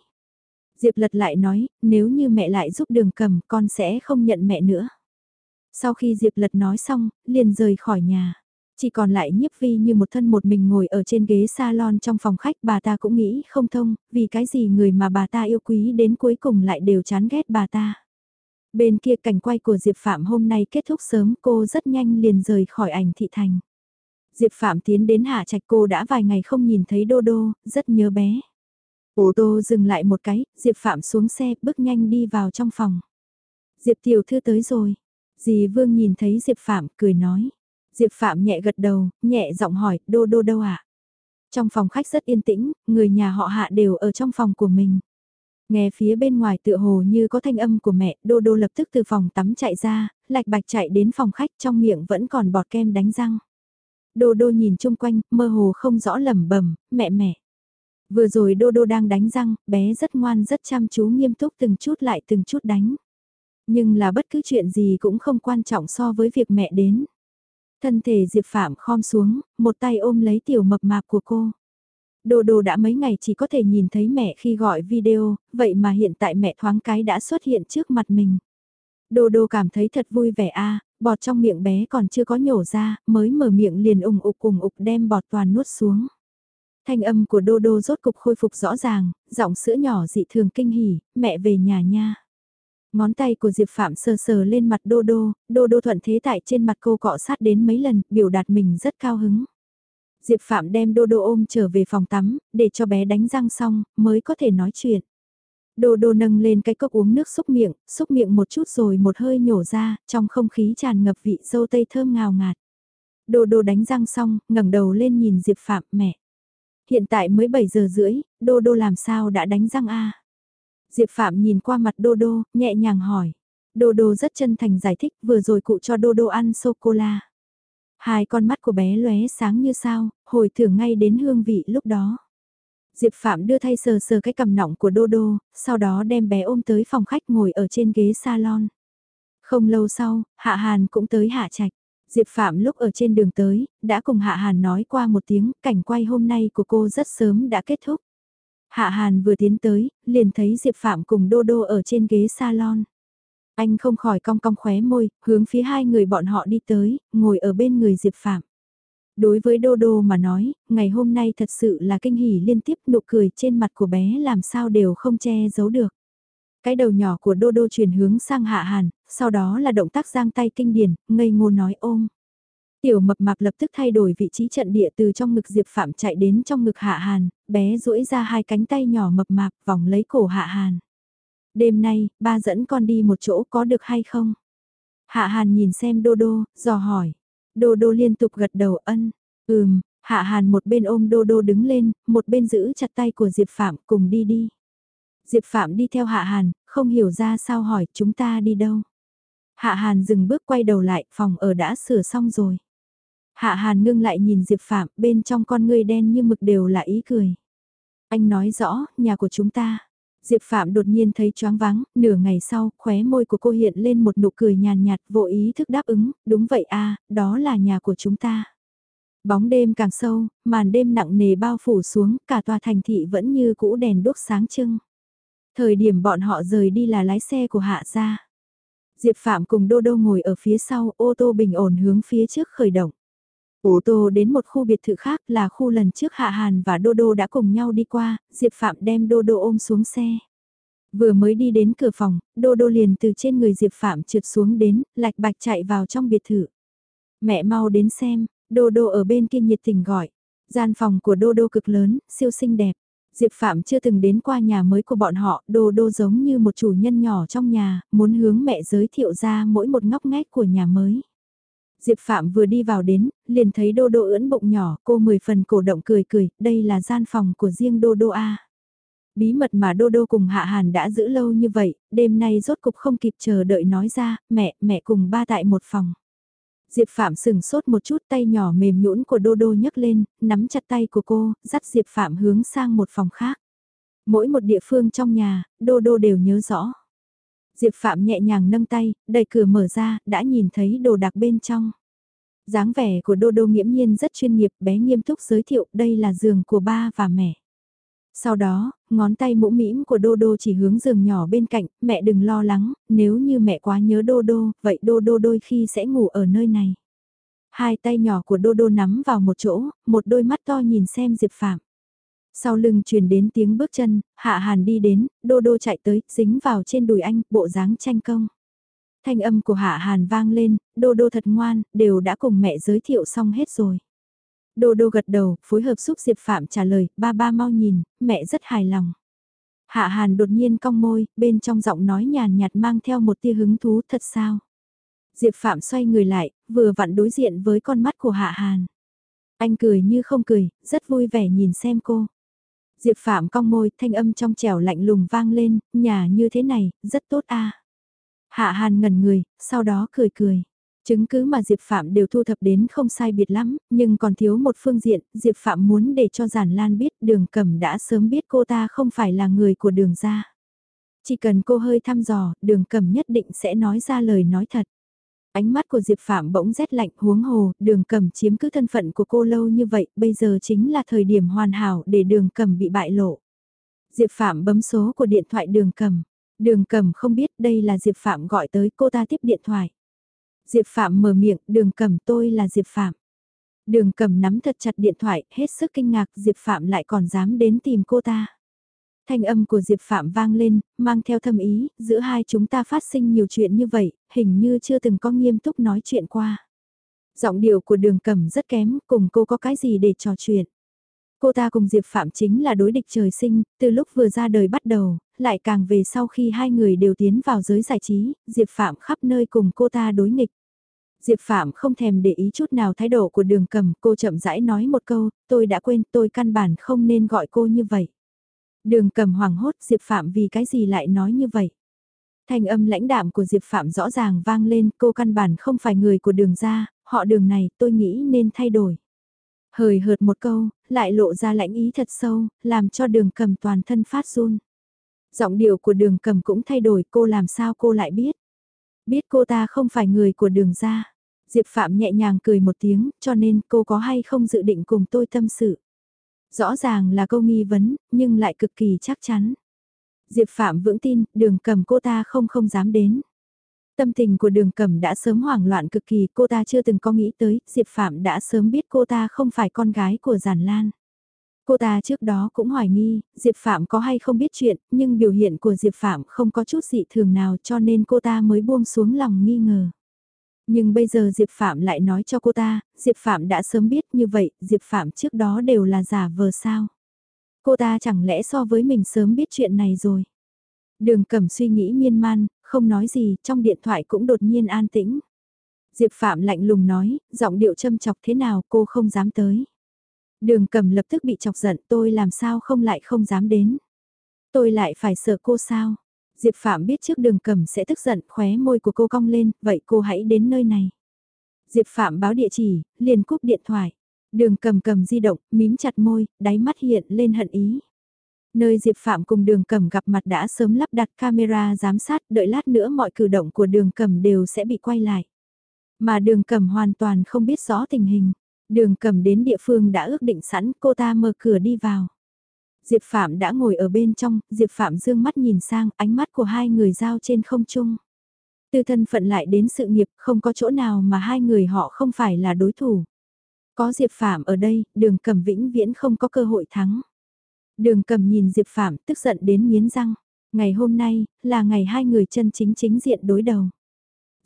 Diệp lật lại nói, nếu như mẹ lại giúp đường cầm con sẽ không nhận mẹ nữa. Sau khi Diệp lật nói xong, liền rời khỏi nhà. Chỉ còn lại nhiếp vi như một thân một mình ngồi ở trên ghế salon trong phòng khách bà ta cũng nghĩ không thông, vì cái gì người mà bà ta yêu quý đến cuối cùng lại đều chán ghét bà ta. Bên kia cảnh quay của Diệp Phạm hôm nay kết thúc sớm cô rất nhanh liền rời khỏi ảnh thị thành. Diệp Phạm tiến đến hạ trạch cô đã vài ngày không nhìn thấy Đô Đô, rất nhớ bé. Ô tô dừng lại một cái, Diệp Phạm xuống xe bước nhanh đi vào trong phòng. Diệp Tiểu Thư tới rồi. Dì Vương nhìn thấy Diệp Phạm cười nói. Diệp Phạm nhẹ gật đầu, nhẹ giọng hỏi, Đô Đô đâu ạ? À? Trong phòng khách rất yên tĩnh, người nhà họ hạ đều ở trong phòng của mình. Nghe phía bên ngoài tựa hồ như có thanh âm của mẹ, Đô Đô lập tức từ phòng tắm chạy ra, lạch bạch chạy đến phòng khách trong miệng vẫn còn bọt kem đánh răng. Đô đô nhìn chung quanh, mơ hồ không rõ lẩm bẩm mẹ mẹ. Vừa rồi Đô Đô đang đánh răng, bé rất ngoan rất chăm chú nghiêm túc từng chút lại từng chút đánh. Nhưng là bất cứ chuyện gì cũng không quan trọng so với việc mẹ đến. Thân thể Diệp Phạm khom xuống, một tay ôm lấy tiểu mập mạp của cô. Đồ đồ đã mấy ngày chỉ có thể nhìn thấy mẹ khi gọi video, vậy mà hiện tại mẹ thoáng cái đã xuất hiện trước mặt mình. Đồ đồ cảm thấy thật vui vẻ a bọt trong miệng bé còn chưa có nhổ ra, mới mở miệng liền ủng ục cùng ục đem bọt toàn nuốt xuống. Thanh âm của Đô Đô rốt cục khôi phục rõ ràng, giọng sữa nhỏ dị thường kinh hỉ, mẹ về nhà nha. Ngón tay của Diệp Phạm sờ sờ lên mặt Đô Đô, Đô Đô thuận thế tại trên mặt cô cọ sát đến mấy lần, biểu đạt mình rất cao hứng. Diệp Phạm đem Đô Đô ôm trở về phòng tắm, để cho bé đánh răng xong, mới có thể nói chuyện. Đô Đô nâng lên cái cốc uống nước xúc miệng, xúc miệng một chút rồi một hơi nhổ ra, trong không khí tràn ngập vị dâu tây thơm ngào ngạt. Đô Đô đánh răng xong, ngẩng đầu lên nhìn Diệp Phạm, mẹ. Hiện tại mới 7 giờ rưỡi, Đô Đô làm sao đã đánh răng a? Diệp Phạm nhìn qua mặt Đô Đô, nhẹ nhàng hỏi. Đô Đô rất chân thành giải thích vừa rồi cụ cho Đô Đô ăn sô-cô-la. Hai con mắt của bé lóe sáng như sao, hồi tưởng ngay đến hương vị lúc đó. Diệp Phạm đưa thay sờ sờ cái cầm nọng của Đô Đô, sau đó đem bé ôm tới phòng khách ngồi ở trên ghế salon. Không lâu sau, Hạ Hàn cũng tới Hạ Trạch. Diệp Phạm lúc ở trên đường tới, đã cùng Hạ Hàn nói qua một tiếng, cảnh quay hôm nay của cô rất sớm đã kết thúc. Hạ Hàn vừa tiến tới, liền thấy Diệp Phạm cùng Đô Đô ở trên ghế salon. Anh không khỏi cong cong khóe môi, hướng phía hai người bọn họ đi tới, ngồi ở bên người Diệp Phạm. Đối với Đô Đô mà nói, ngày hôm nay thật sự là kinh hỉ liên tiếp nụ cười trên mặt của bé làm sao đều không che giấu được. Cái đầu nhỏ của Đô Đô chuyển hướng sang Hạ Hàn, sau đó là động tác giang tay kinh điển, ngây ngô nói ôm. Tiểu mập mạp lập tức thay đổi vị trí trận địa từ trong ngực Diệp Phạm chạy đến trong ngực Hạ Hàn, bé duỗi ra hai cánh tay nhỏ mập mạp vòng lấy cổ Hạ Hàn. Đêm nay, ba dẫn con đi một chỗ có được hay không? Hạ Hàn nhìn xem Đô Đô, dò hỏi. Đô Đô liên tục gật đầu ân, ừm, Hạ Hàn một bên ôm Đô Đô đứng lên, một bên giữ chặt tay của Diệp Phạm cùng đi đi. Diệp Phạm đi theo Hạ Hàn, không hiểu ra sao hỏi chúng ta đi đâu. Hạ Hàn dừng bước quay đầu lại, phòng ở đã sửa xong rồi. Hạ Hàn ngưng lại nhìn Diệp Phạm, bên trong con ngươi đen như mực đều là ý cười. Anh nói rõ, nhà của chúng ta. Diệp Phạm đột nhiên thấy choáng váng, nửa ngày sau, khóe môi của cô hiện lên một nụ cười nhàn nhạt, vô ý thức đáp ứng, đúng vậy a, đó là nhà của chúng ta. Bóng đêm càng sâu, màn đêm nặng nề bao phủ xuống, cả tòa thành thị vẫn như cũ đèn đốt sáng trưng. Thời điểm bọn họ rời đi là lái xe của hạ gia. Diệp Phạm cùng Đô Đô ngồi ở phía sau, ô tô bình ổn hướng phía trước khởi động. Ô tô đến một khu biệt thự khác là khu lần trước Hạ Hàn và Đô Đô đã cùng nhau đi qua, Diệp Phạm đem Đô Đô ôm xuống xe. Vừa mới đi đến cửa phòng, Đô Đô liền từ trên người Diệp Phạm trượt xuống đến, lạch bạch chạy vào trong biệt thự. Mẹ mau đến xem, Đô Đô ở bên kia nhiệt tình gọi. Gian phòng của Đô Đô cực lớn, siêu xinh đẹp. Diệp Phạm chưa từng đến qua nhà mới của bọn họ, Đô Đô giống như một chủ nhân nhỏ trong nhà, muốn hướng mẹ giới thiệu ra mỗi một ngóc ngách của nhà mới. Diệp Phạm vừa đi vào đến, liền thấy Đô Đô ưỡn bụng nhỏ, cô mười phần cổ động cười cười, đây là gian phòng của riêng Đô Đô A. Bí mật mà Đô Đô cùng Hạ Hàn đã giữ lâu như vậy, đêm nay rốt cục không kịp chờ đợi nói ra, mẹ, mẹ cùng ba tại một phòng. Diệp Phạm sừng sốt một chút tay nhỏ mềm nhũn của Đô Đô nhấc lên, nắm chặt tay của cô, dắt Diệp Phạm hướng sang một phòng khác. Mỗi một địa phương trong nhà, Đô Đô đều nhớ rõ. Diệp Phạm nhẹ nhàng nâng tay, đẩy cửa mở ra, đã nhìn thấy đồ đặc bên trong. dáng vẻ của Đô Đô nghiễm nhiên rất chuyên nghiệp, bé nghiêm túc giới thiệu đây là giường của ba và mẹ. Sau đó, ngón tay mũ mĩm của Đô Đô chỉ hướng giường nhỏ bên cạnh, mẹ đừng lo lắng, nếu như mẹ quá nhớ Đô Đô, vậy Đô Đô đôi khi sẽ ngủ ở nơi này. Hai tay nhỏ của Đô Đô nắm vào một chỗ, một đôi mắt to nhìn xem Diệp Phạm. Sau lưng truyền đến tiếng bước chân, Hạ Hàn đi đến, Đô Đô chạy tới, dính vào trên đùi anh, bộ dáng tranh công. Thanh âm của Hạ Hàn vang lên, Đô Đô thật ngoan, đều đã cùng mẹ giới thiệu xong hết rồi. Đô Đô gật đầu, phối hợp giúp Diệp Phạm trả lời, ba ba mau nhìn, mẹ rất hài lòng. Hạ Hàn đột nhiên cong môi, bên trong giọng nói nhàn nhạt mang theo một tia hứng thú thật sao. Diệp Phạm xoay người lại, vừa vặn đối diện với con mắt của Hạ Hàn. Anh cười như không cười, rất vui vẻ nhìn xem cô. Diệp Phạm cong môi, thanh âm trong trẻo lạnh lùng vang lên, nhà như thế này, rất tốt a. Hạ Hàn ngẩn người, sau đó cười cười. Chứng cứ mà Diệp Phạm đều thu thập đến không sai biệt lắm, nhưng còn thiếu một phương diện, Diệp Phạm muốn để cho Giản Lan biết đường cầm đã sớm biết cô ta không phải là người của đường gia. Chỉ cần cô hơi thăm dò, đường cầm nhất định sẽ nói ra lời nói thật. Ánh mắt của Diệp Phạm bỗng rét lạnh huống hồ, đường cầm chiếm cứ thân phận của cô lâu như vậy, bây giờ chính là thời điểm hoàn hảo để đường cầm bị bại lộ. Diệp Phạm bấm số của điện thoại đường cầm. Đường cầm không biết đây là Diệp Phạm gọi tới cô ta tiếp điện thoại. Diệp Phạm mở miệng, đường cầm tôi là Diệp Phạm. Đường cầm nắm thật chặt điện thoại, hết sức kinh ngạc Diệp Phạm lại còn dám đến tìm cô ta. Thanh âm của Diệp Phạm vang lên, mang theo thâm ý, giữa hai chúng ta phát sinh nhiều chuyện như vậy, hình như chưa từng có nghiêm túc nói chuyện qua. Giọng điệu của đường cầm rất kém, cùng cô có cái gì để trò chuyện. Cô ta cùng Diệp Phạm chính là đối địch trời sinh, từ lúc vừa ra đời bắt đầu, lại càng về sau khi hai người đều tiến vào giới giải trí, Diệp Phạm khắp nơi cùng cô ta đối nghịch. Diệp Phạm không thèm để ý chút nào thái độ của đường cầm, cô chậm rãi nói một câu, tôi đã quên tôi căn bản không nên gọi cô như vậy. Đường cầm hoàng hốt Diệp Phạm vì cái gì lại nói như vậy. Thanh âm lãnh đạm của Diệp Phạm rõ ràng vang lên cô căn bản không phải người của đường ra, họ đường này tôi nghĩ nên thay đổi. Hời hợt một câu, lại lộ ra lãnh ý thật sâu, làm cho đường cầm toàn thân phát run. Giọng điệu của đường cầm cũng thay đổi cô làm sao cô lại biết. Biết cô ta không phải người của đường ra. Diệp Phạm nhẹ nhàng cười một tiếng, cho nên cô có hay không dự định cùng tôi tâm sự. Rõ ràng là câu nghi vấn, nhưng lại cực kỳ chắc chắn. Diệp Phạm vững tin, đường cầm cô ta không không dám đến. Tâm tình của đường cầm đã sớm hoảng loạn cực kỳ, cô ta chưa từng có nghĩ tới, Diệp Phạm đã sớm biết cô ta không phải con gái của Giản Lan. Cô ta trước đó cũng hoài nghi, Diệp Phạm có hay không biết chuyện, nhưng biểu hiện của Diệp Phạm không có chút dị thường nào cho nên cô ta mới buông xuống lòng nghi ngờ. Nhưng bây giờ Diệp Phạm lại nói cho cô ta, Diệp Phạm đã sớm biết như vậy, Diệp Phạm trước đó đều là giả vờ sao. Cô ta chẳng lẽ so với mình sớm biết chuyện này rồi. Đường cẩm suy nghĩ miên man, không nói gì, trong điện thoại cũng đột nhiên an tĩnh. Diệp Phạm lạnh lùng nói, giọng điệu châm chọc thế nào cô không dám tới. Đường cầm lập tức bị chọc giận tôi làm sao không lại không dám đến. Tôi lại phải sợ cô sao. Diệp Phạm biết trước đường cầm sẽ tức giận khóe môi của cô cong lên, vậy cô hãy đến nơi này. Diệp Phạm báo địa chỉ, liền cúp điện thoại. Đường cầm cầm di động, mím chặt môi, đáy mắt hiện lên hận ý. Nơi Diệp Phạm cùng đường cầm gặp mặt đã sớm lắp đặt camera giám sát, đợi lát nữa mọi cử động của đường cầm đều sẽ bị quay lại. Mà đường cầm hoàn toàn không biết rõ tình hình. Đường cầm đến địa phương đã ước định sẵn, cô ta mở cửa đi vào. Diệp Phạm đã ngồi ở bên trong, Diệp Phạm dương mắt nhìn sang, ánh mắt của hai người giao trên không trung. Từ thân phận lại đến sự nghiệp, không có chỗ nào mà hai người họ không phải là đối thủ. Có Diệp Phạm ở đây, đường cầm vĩnh viễn không có cơ hội thắng. Đường cầm nhìn Diệp Phạm tức giận đến miến răng. Ngày hôm nay, là ngày hai người chân chính chính diện đối đầu.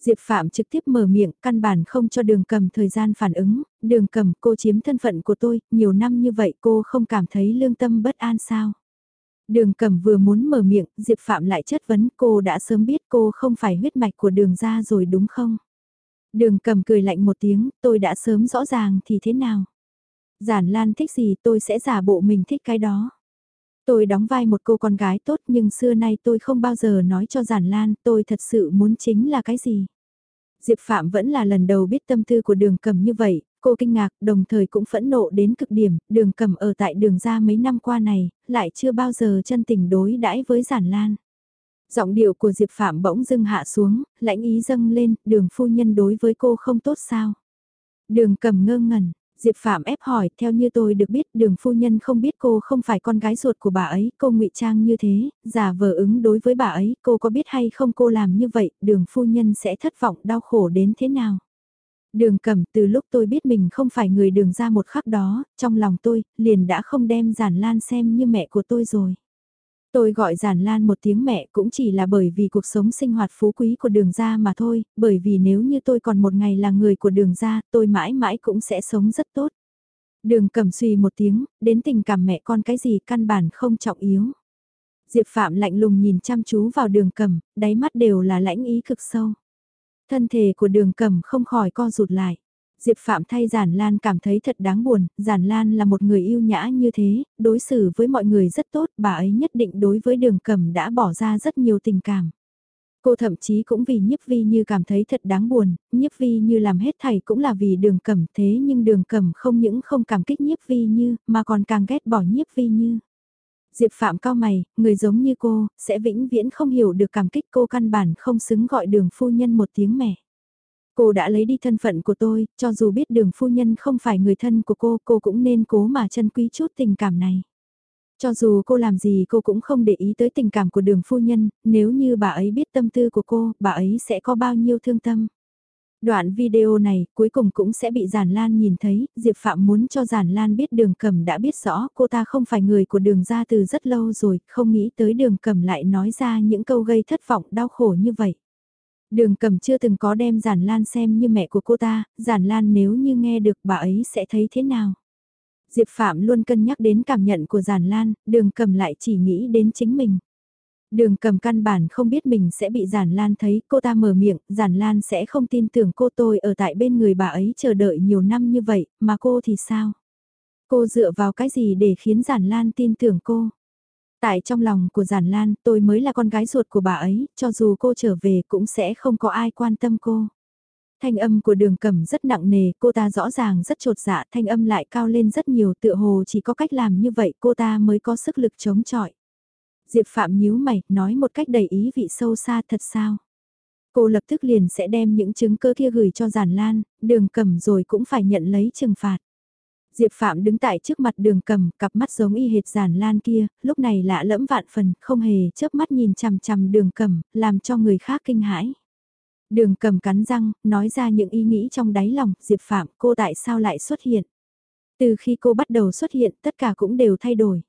Diệp Phạm trực tiếp mở miệng, căn bản không cho đường cầm thời gian phản ứng, đường cầm cô chiếm thân phận của tôi, nhiều năm như vậy cô không cảm thấy lương tâm bất an sao. Đường cầm vừa muốn mở miệng, Diệp Phạm lại chất vấn cô đã sớm biết cô không phải huyết mạch của đường ra rồi đúng không? Đường cầm cười lạnh một tiếng, tôi đã sớm rõ ràng thì thế nào? Giản Lan thích gì tôi sẽ giả bộ mình thích cái đó. Tôi đóng vai một cô con gái tốt nhưng xưa nay tôi không bao giờ nói cho Giản Lan tôi thật sự muốn chính là cái gì. Diệp Phạm vẫn là lần đầu biết tâm tư của đường cầm như vậy, cô kinh ngạc đồng thời cũng phẫn nộ đến cực điểm, đường cầm ở tại đường ra mấy năm qua này, lại chưa bao giờ chân tình đối đãi với giản lan. Giọng điệu của Diệp Phạm bỗng dưng hạ xuống, lãnh ý dâng lên, đường phu nhân đối với cô không tốt sao. Đường cầm ngơ ngẩn, Diệp Phạm ép hỏi, theo như tôi được biết đường phu nhân không biết cô không phải con gái ruột của bà ấy, cô ngụy trang như thế, giả vờ ứng đối với bà ấy, cô có biết hay không cô làm như vậy, đường phu nhân sẽ thất vọng đau khổ đến thế nào. Đường cầm từ lúc tôi biết mình không phải người đường ra một khắc đó, trong lòng tôi, liền đã không đem giản lan xem như mẹ của tôi rồi. Tôi gọi giản lan một tiếng mẹ cũng chỉ là bởi vì cuộc sống sinh hoạt phú quý của đường gia mà thôi, bởi vì nếu như tôi còn một ngày là người của đường gia tôi mãi mãi cũng sẽ sống rất tốt. Đường cầm suy một tiếng, đến tình cảm mẹ con cái gì căn bản không trọng yếu. Diệp Phạm lạnh lùng nhìn chăm chú vào đường cầm, đáy mắt đều là lãnh ý cực sâu. Thân thể của đường cầm không khỏi co rụt lại. Diệp Phạm thay Giản Lan cảm thấy thật đáng buồn, Giản Lan là một người yêu nhã như thế, đối xử với mọi người rất tốt, bà ấy nhất định đối với đường cầm đã bỏ ra rất nhiều tình cảm. Cô thậm chí cũng vì nhiếp vi như cảm thấy thật đáng buồn, nhiếp vi như làm hết thảy cũng là vì đường cẩm thế nhưng đường cẩm không những không cảm kích nhiếp vi như mà còn càng ghét bỏ nhiếp vi như. Diệp Phạm cao mày, người giống như cô, sẽ vĩnh viễn không hiểu được cảm kích cô căn bản không xứng gọi đường phu nhân một tiếng mẹ. Cô đã lấy đi thân phận của tôi, cho dù biết đường phu nhân không phải người thân của cô, cô cũng nên cố mà chân quý chút tình cảm này. Cho dù cô làm gì cô cũng không để ý tới tình cảm của đường phu nhân, nếu như bà ấy biết tâm tư của cô, bà ấy sẽ có bao nhiêu thương tâm. Đoạn video này cuối cùng cũng sẽ bị Giản Lan nhìn thấy, Diệp Phạm muốn cho Giản Lan biết đường cầm đã biết rõ cô ta không phải người của đường ra từ rất lâu rồi, không nghĩ tới đường cầm lại nói ra những câu gây thất vọng đau khổ như vậy. Đường cầm chưa từng có đem Giản Lan xem như mẹ của cô ta, Giản Lan nếu như nghe được bà ấy sẽ thấy thế nào. Diệp Phạm luôn cân nhắc đến cảm nhận của Giản Lan, đường cầm lại chỉ nghĩ đến chính mình. Đường cầm căn bản không biết mình sẽ bị Giản Lan thấy, cô ta mở miệng, Giản Lan sẽ không tin tưởng cô tôi ở tại bên người bà ấy chờ đợi nhiều năm như vậy, mà cô thì sao? Cô dựa vào cái gì để khiến Giản Lan tin tưởng cô? Tại trong lòng của Giản Lan, tôi mới là con gái ruột của bà ấy, cho dù cô trở về cũng sẽ không có ai quan tâm cô. Thanh âm của đường cầm rất nặng nề, cô ta rõ ràng rất trột dạ, thanh âm lại cao lên rất nhiều tựa hồ chỉ có cách làm như vậy cô ta mới có sức lực chống chọi. Diệp Phạm nhíu mày, nói một cách đầy ý vị sâu xa thật sao. Cô lập tức liền sẽ đem những chứng cơ kia gửi cho giản lan, đường cầm rồi cũng phải nhận lấy trừng phạt. Diệp Phạm đứng tại trước mặt đường cầm, cặp mắt giống y hệt giản lan kia, lúc này lạ lẫm vạn phần, không hề chớp mắt nhìn chằm chằm đường cầm, làm cho người khác kinh hãi. Đường cầm cắn răng, nói ra những ý nghĩ trong đáy lòng, Diệp Phạm, cô tại sao lại xuất hiện? Từ khi cô bắt đầu xuất hiện, tất cả cũng đều thay đổi.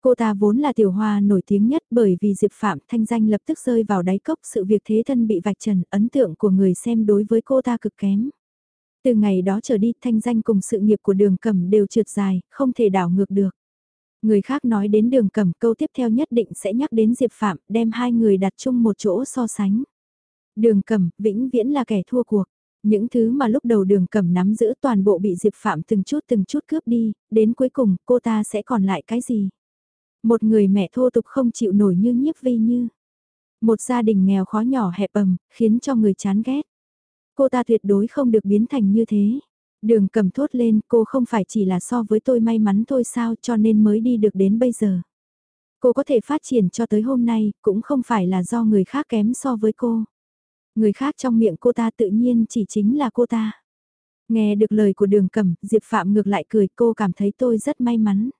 Cô ta vốn là tiểu hoa nổi tiếng nhất bởi vì Diệp Phạm thanh danh lập tức rơi vào đáy cốc sự việc thế thân bị vạch trần, ấn tượng của người xem đối với cô ta cực kém. Từ ngày đó trở đi thanh danh cùng sự nghiệp của đường cầm đều trượt dài, không thể đảo ngược được. Người khác nói đến đường cầm câu tiếp theo nhất định sẽ nhắc đến Diệp Phạm đem hai người đặt chung một chỗ so sánh. Đường cầm, vĩnh viễn là kẻ thua cuộc. Những thứ mà lúc đầu đường cầm nắm giữ toàn bộ bị Diệp Phạm từng chút từng chút cướp đi, đến cuối cùng cô ta sẽ còn lại cái gì? Một người mẹ thô tục không chịu nổi như nhiếp vi như. Một gia đình nghèo khó nhỏ hẹp ầm, khiến cho người chán ghét. Cô ta tuyệt đối không được biến thành như thế. Đường cầm thốt lên cô không phải chỉ là so với tôi may mắn thôi sao cho nên mới đi được đến bây giờ. Cô có thể phát triển cho tới hôm nay cũng không phải là do người khác kém so với cô. Người khác trong miệng cô ta tự nhiên chỉ chính là cô ta. Nghe được lời của đường cầm, Diệp Phạm ngược lại cười cô cảm thấy tôi rất may mắn.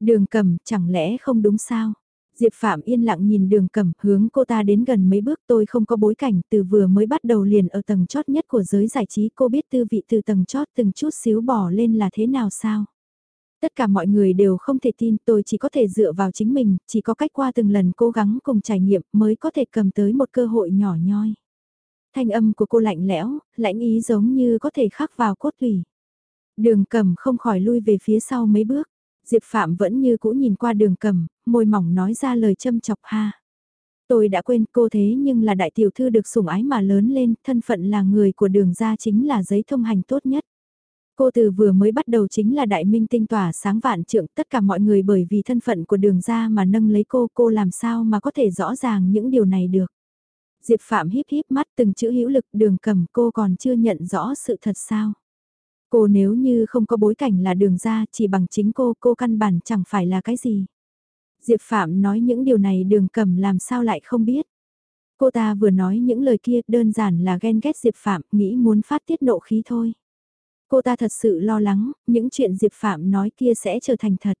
Đường cầm, chẳng lẽ không đúng sao? Diệp Phạm yên lặng nhìn đường cầm hướng cô ta đến gần mấy bước tôi không có bối cảnh từ vừa mới bắt đầu liền ở tầng chót nhất của giới giải trí cô biết tư vị từ tầng chót từng chút xíu bỏ lên là thế nào sao? Tất cả mọi người đều không thể tin tôi chỉ có thể dựa vào chính mình, chỉ có cách qua từng lần cố gắng cùng trải nghiệm mới có thể cầm tới một cơ hội nhỏ nhoi. Thanh âm của cô lạnh lẽo, lãnh ý giống như có thể khắc vào cốt thủy. Đường cầm không khỏi lui về phía sau mấy bước. Diệp Phạm vẫn như cũ nhìn qua đường cầm, môi mỏng nói ra lời châm chọc ha. Tôi đã quên cô thế nhưng là đại tiểu thư được sủng ái mà lớn lên, thân phận là người của đường gia chính là giấy thông hành tốt nhất. Cô từ vừa mới bắt đầu chính là đại minh tinh tỏa sáng vạn trượng tất cả mọi người bởi vì thân phận của đường gia mà nâng lấy cô, cô làm sao mà có thể rõ ràng những điều này được. Diệp Phạm híp híp mắt từng chữ hữu lực đường cầm cô còn chưa nhận rõ sự thật sao. Cô nếu như không có bối cảnh là đường ra chỉ bằng chính cô, cô căn bản chẳng phải là cái gì. Diệp Phạm nói những điều này đường cầm làm sao lại không biết. Cô ta vừa nói những lời kia đơn giản là ghen ghét Diệp Phạm, nghĩ muốn phát tiết nộ khí thôi. Cô ta thật sự lo lắng, những chuyện Diệp Phạm nói kia sẽ trở thành thật.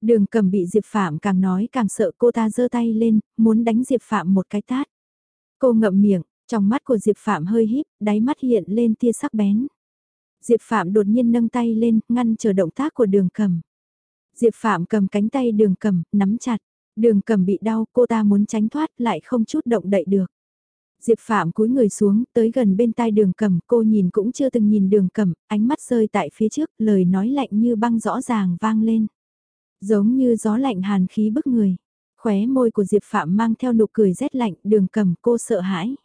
Đường cầm bị Diệp Phạm càng nói càng sợ cô ta giơ tay lên, muốn đánh Diệp Phạm một cái tát. Cô ngậm miệng, trong mắt của Diệp Phạm hơi híp, đáy mắt hiện lên tia sắc bén. Diệp Phạm đột nhiên nâng tay lên, ngăn chờ động tác của đường cầm. Diệp Phạm cầm cánh tay đường cầm, nắm chặt. Đường cầm bị đau, cô ta muốn tránh thoát lại không chút động đậy được. Diệp Phạm cúi người xuống, tới gần bên tai đường cầm, cô nhìn cũng chưa từng nhìn đường cầm, ánh mắt rơi tại phía trước, lời nói lạnh như băng rõ ràng vang lên. Giống như gió lạnh hàn khí bức người. Khóe môi của Diệp Phạm mang theo nụ cười rét lạnh, đường cầm cô sợ hãi.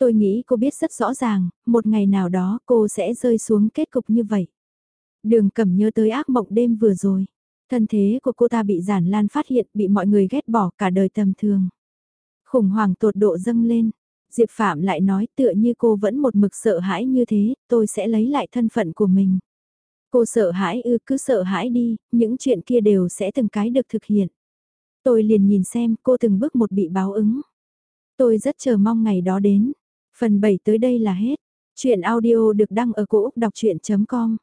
Tôi nghĩ cô biết rất rõ ràng, một ngày nào đó cô sẽ rơi xuống kết cục như vậy. Đường cầm nhớ tới ác mộng đêm vừa rồi. Thân thế của cô ta bị giản lan phát hiện, bị mọi người ghét bỏ cả đời tầm thường. Khủng hoảng tột độ dâng lên. Diệp Phạm lại nói tựa như cô vẫn một mực sợ hãi như thế, tôi sẽ lấy lại thân phận của mình. Cô sợ hãi ư cứ sợ hãi đi, những chuyện kia đều sẽ từng cái được thực hiện. Tôi liền nhìn xem cô từng bước một bị báo ứng. Tôi rất chờ mong ngày đó đến. Phần 7 tới đây là hết. Chuyện audio được đăng ở cổ Úc đọc chuyện.com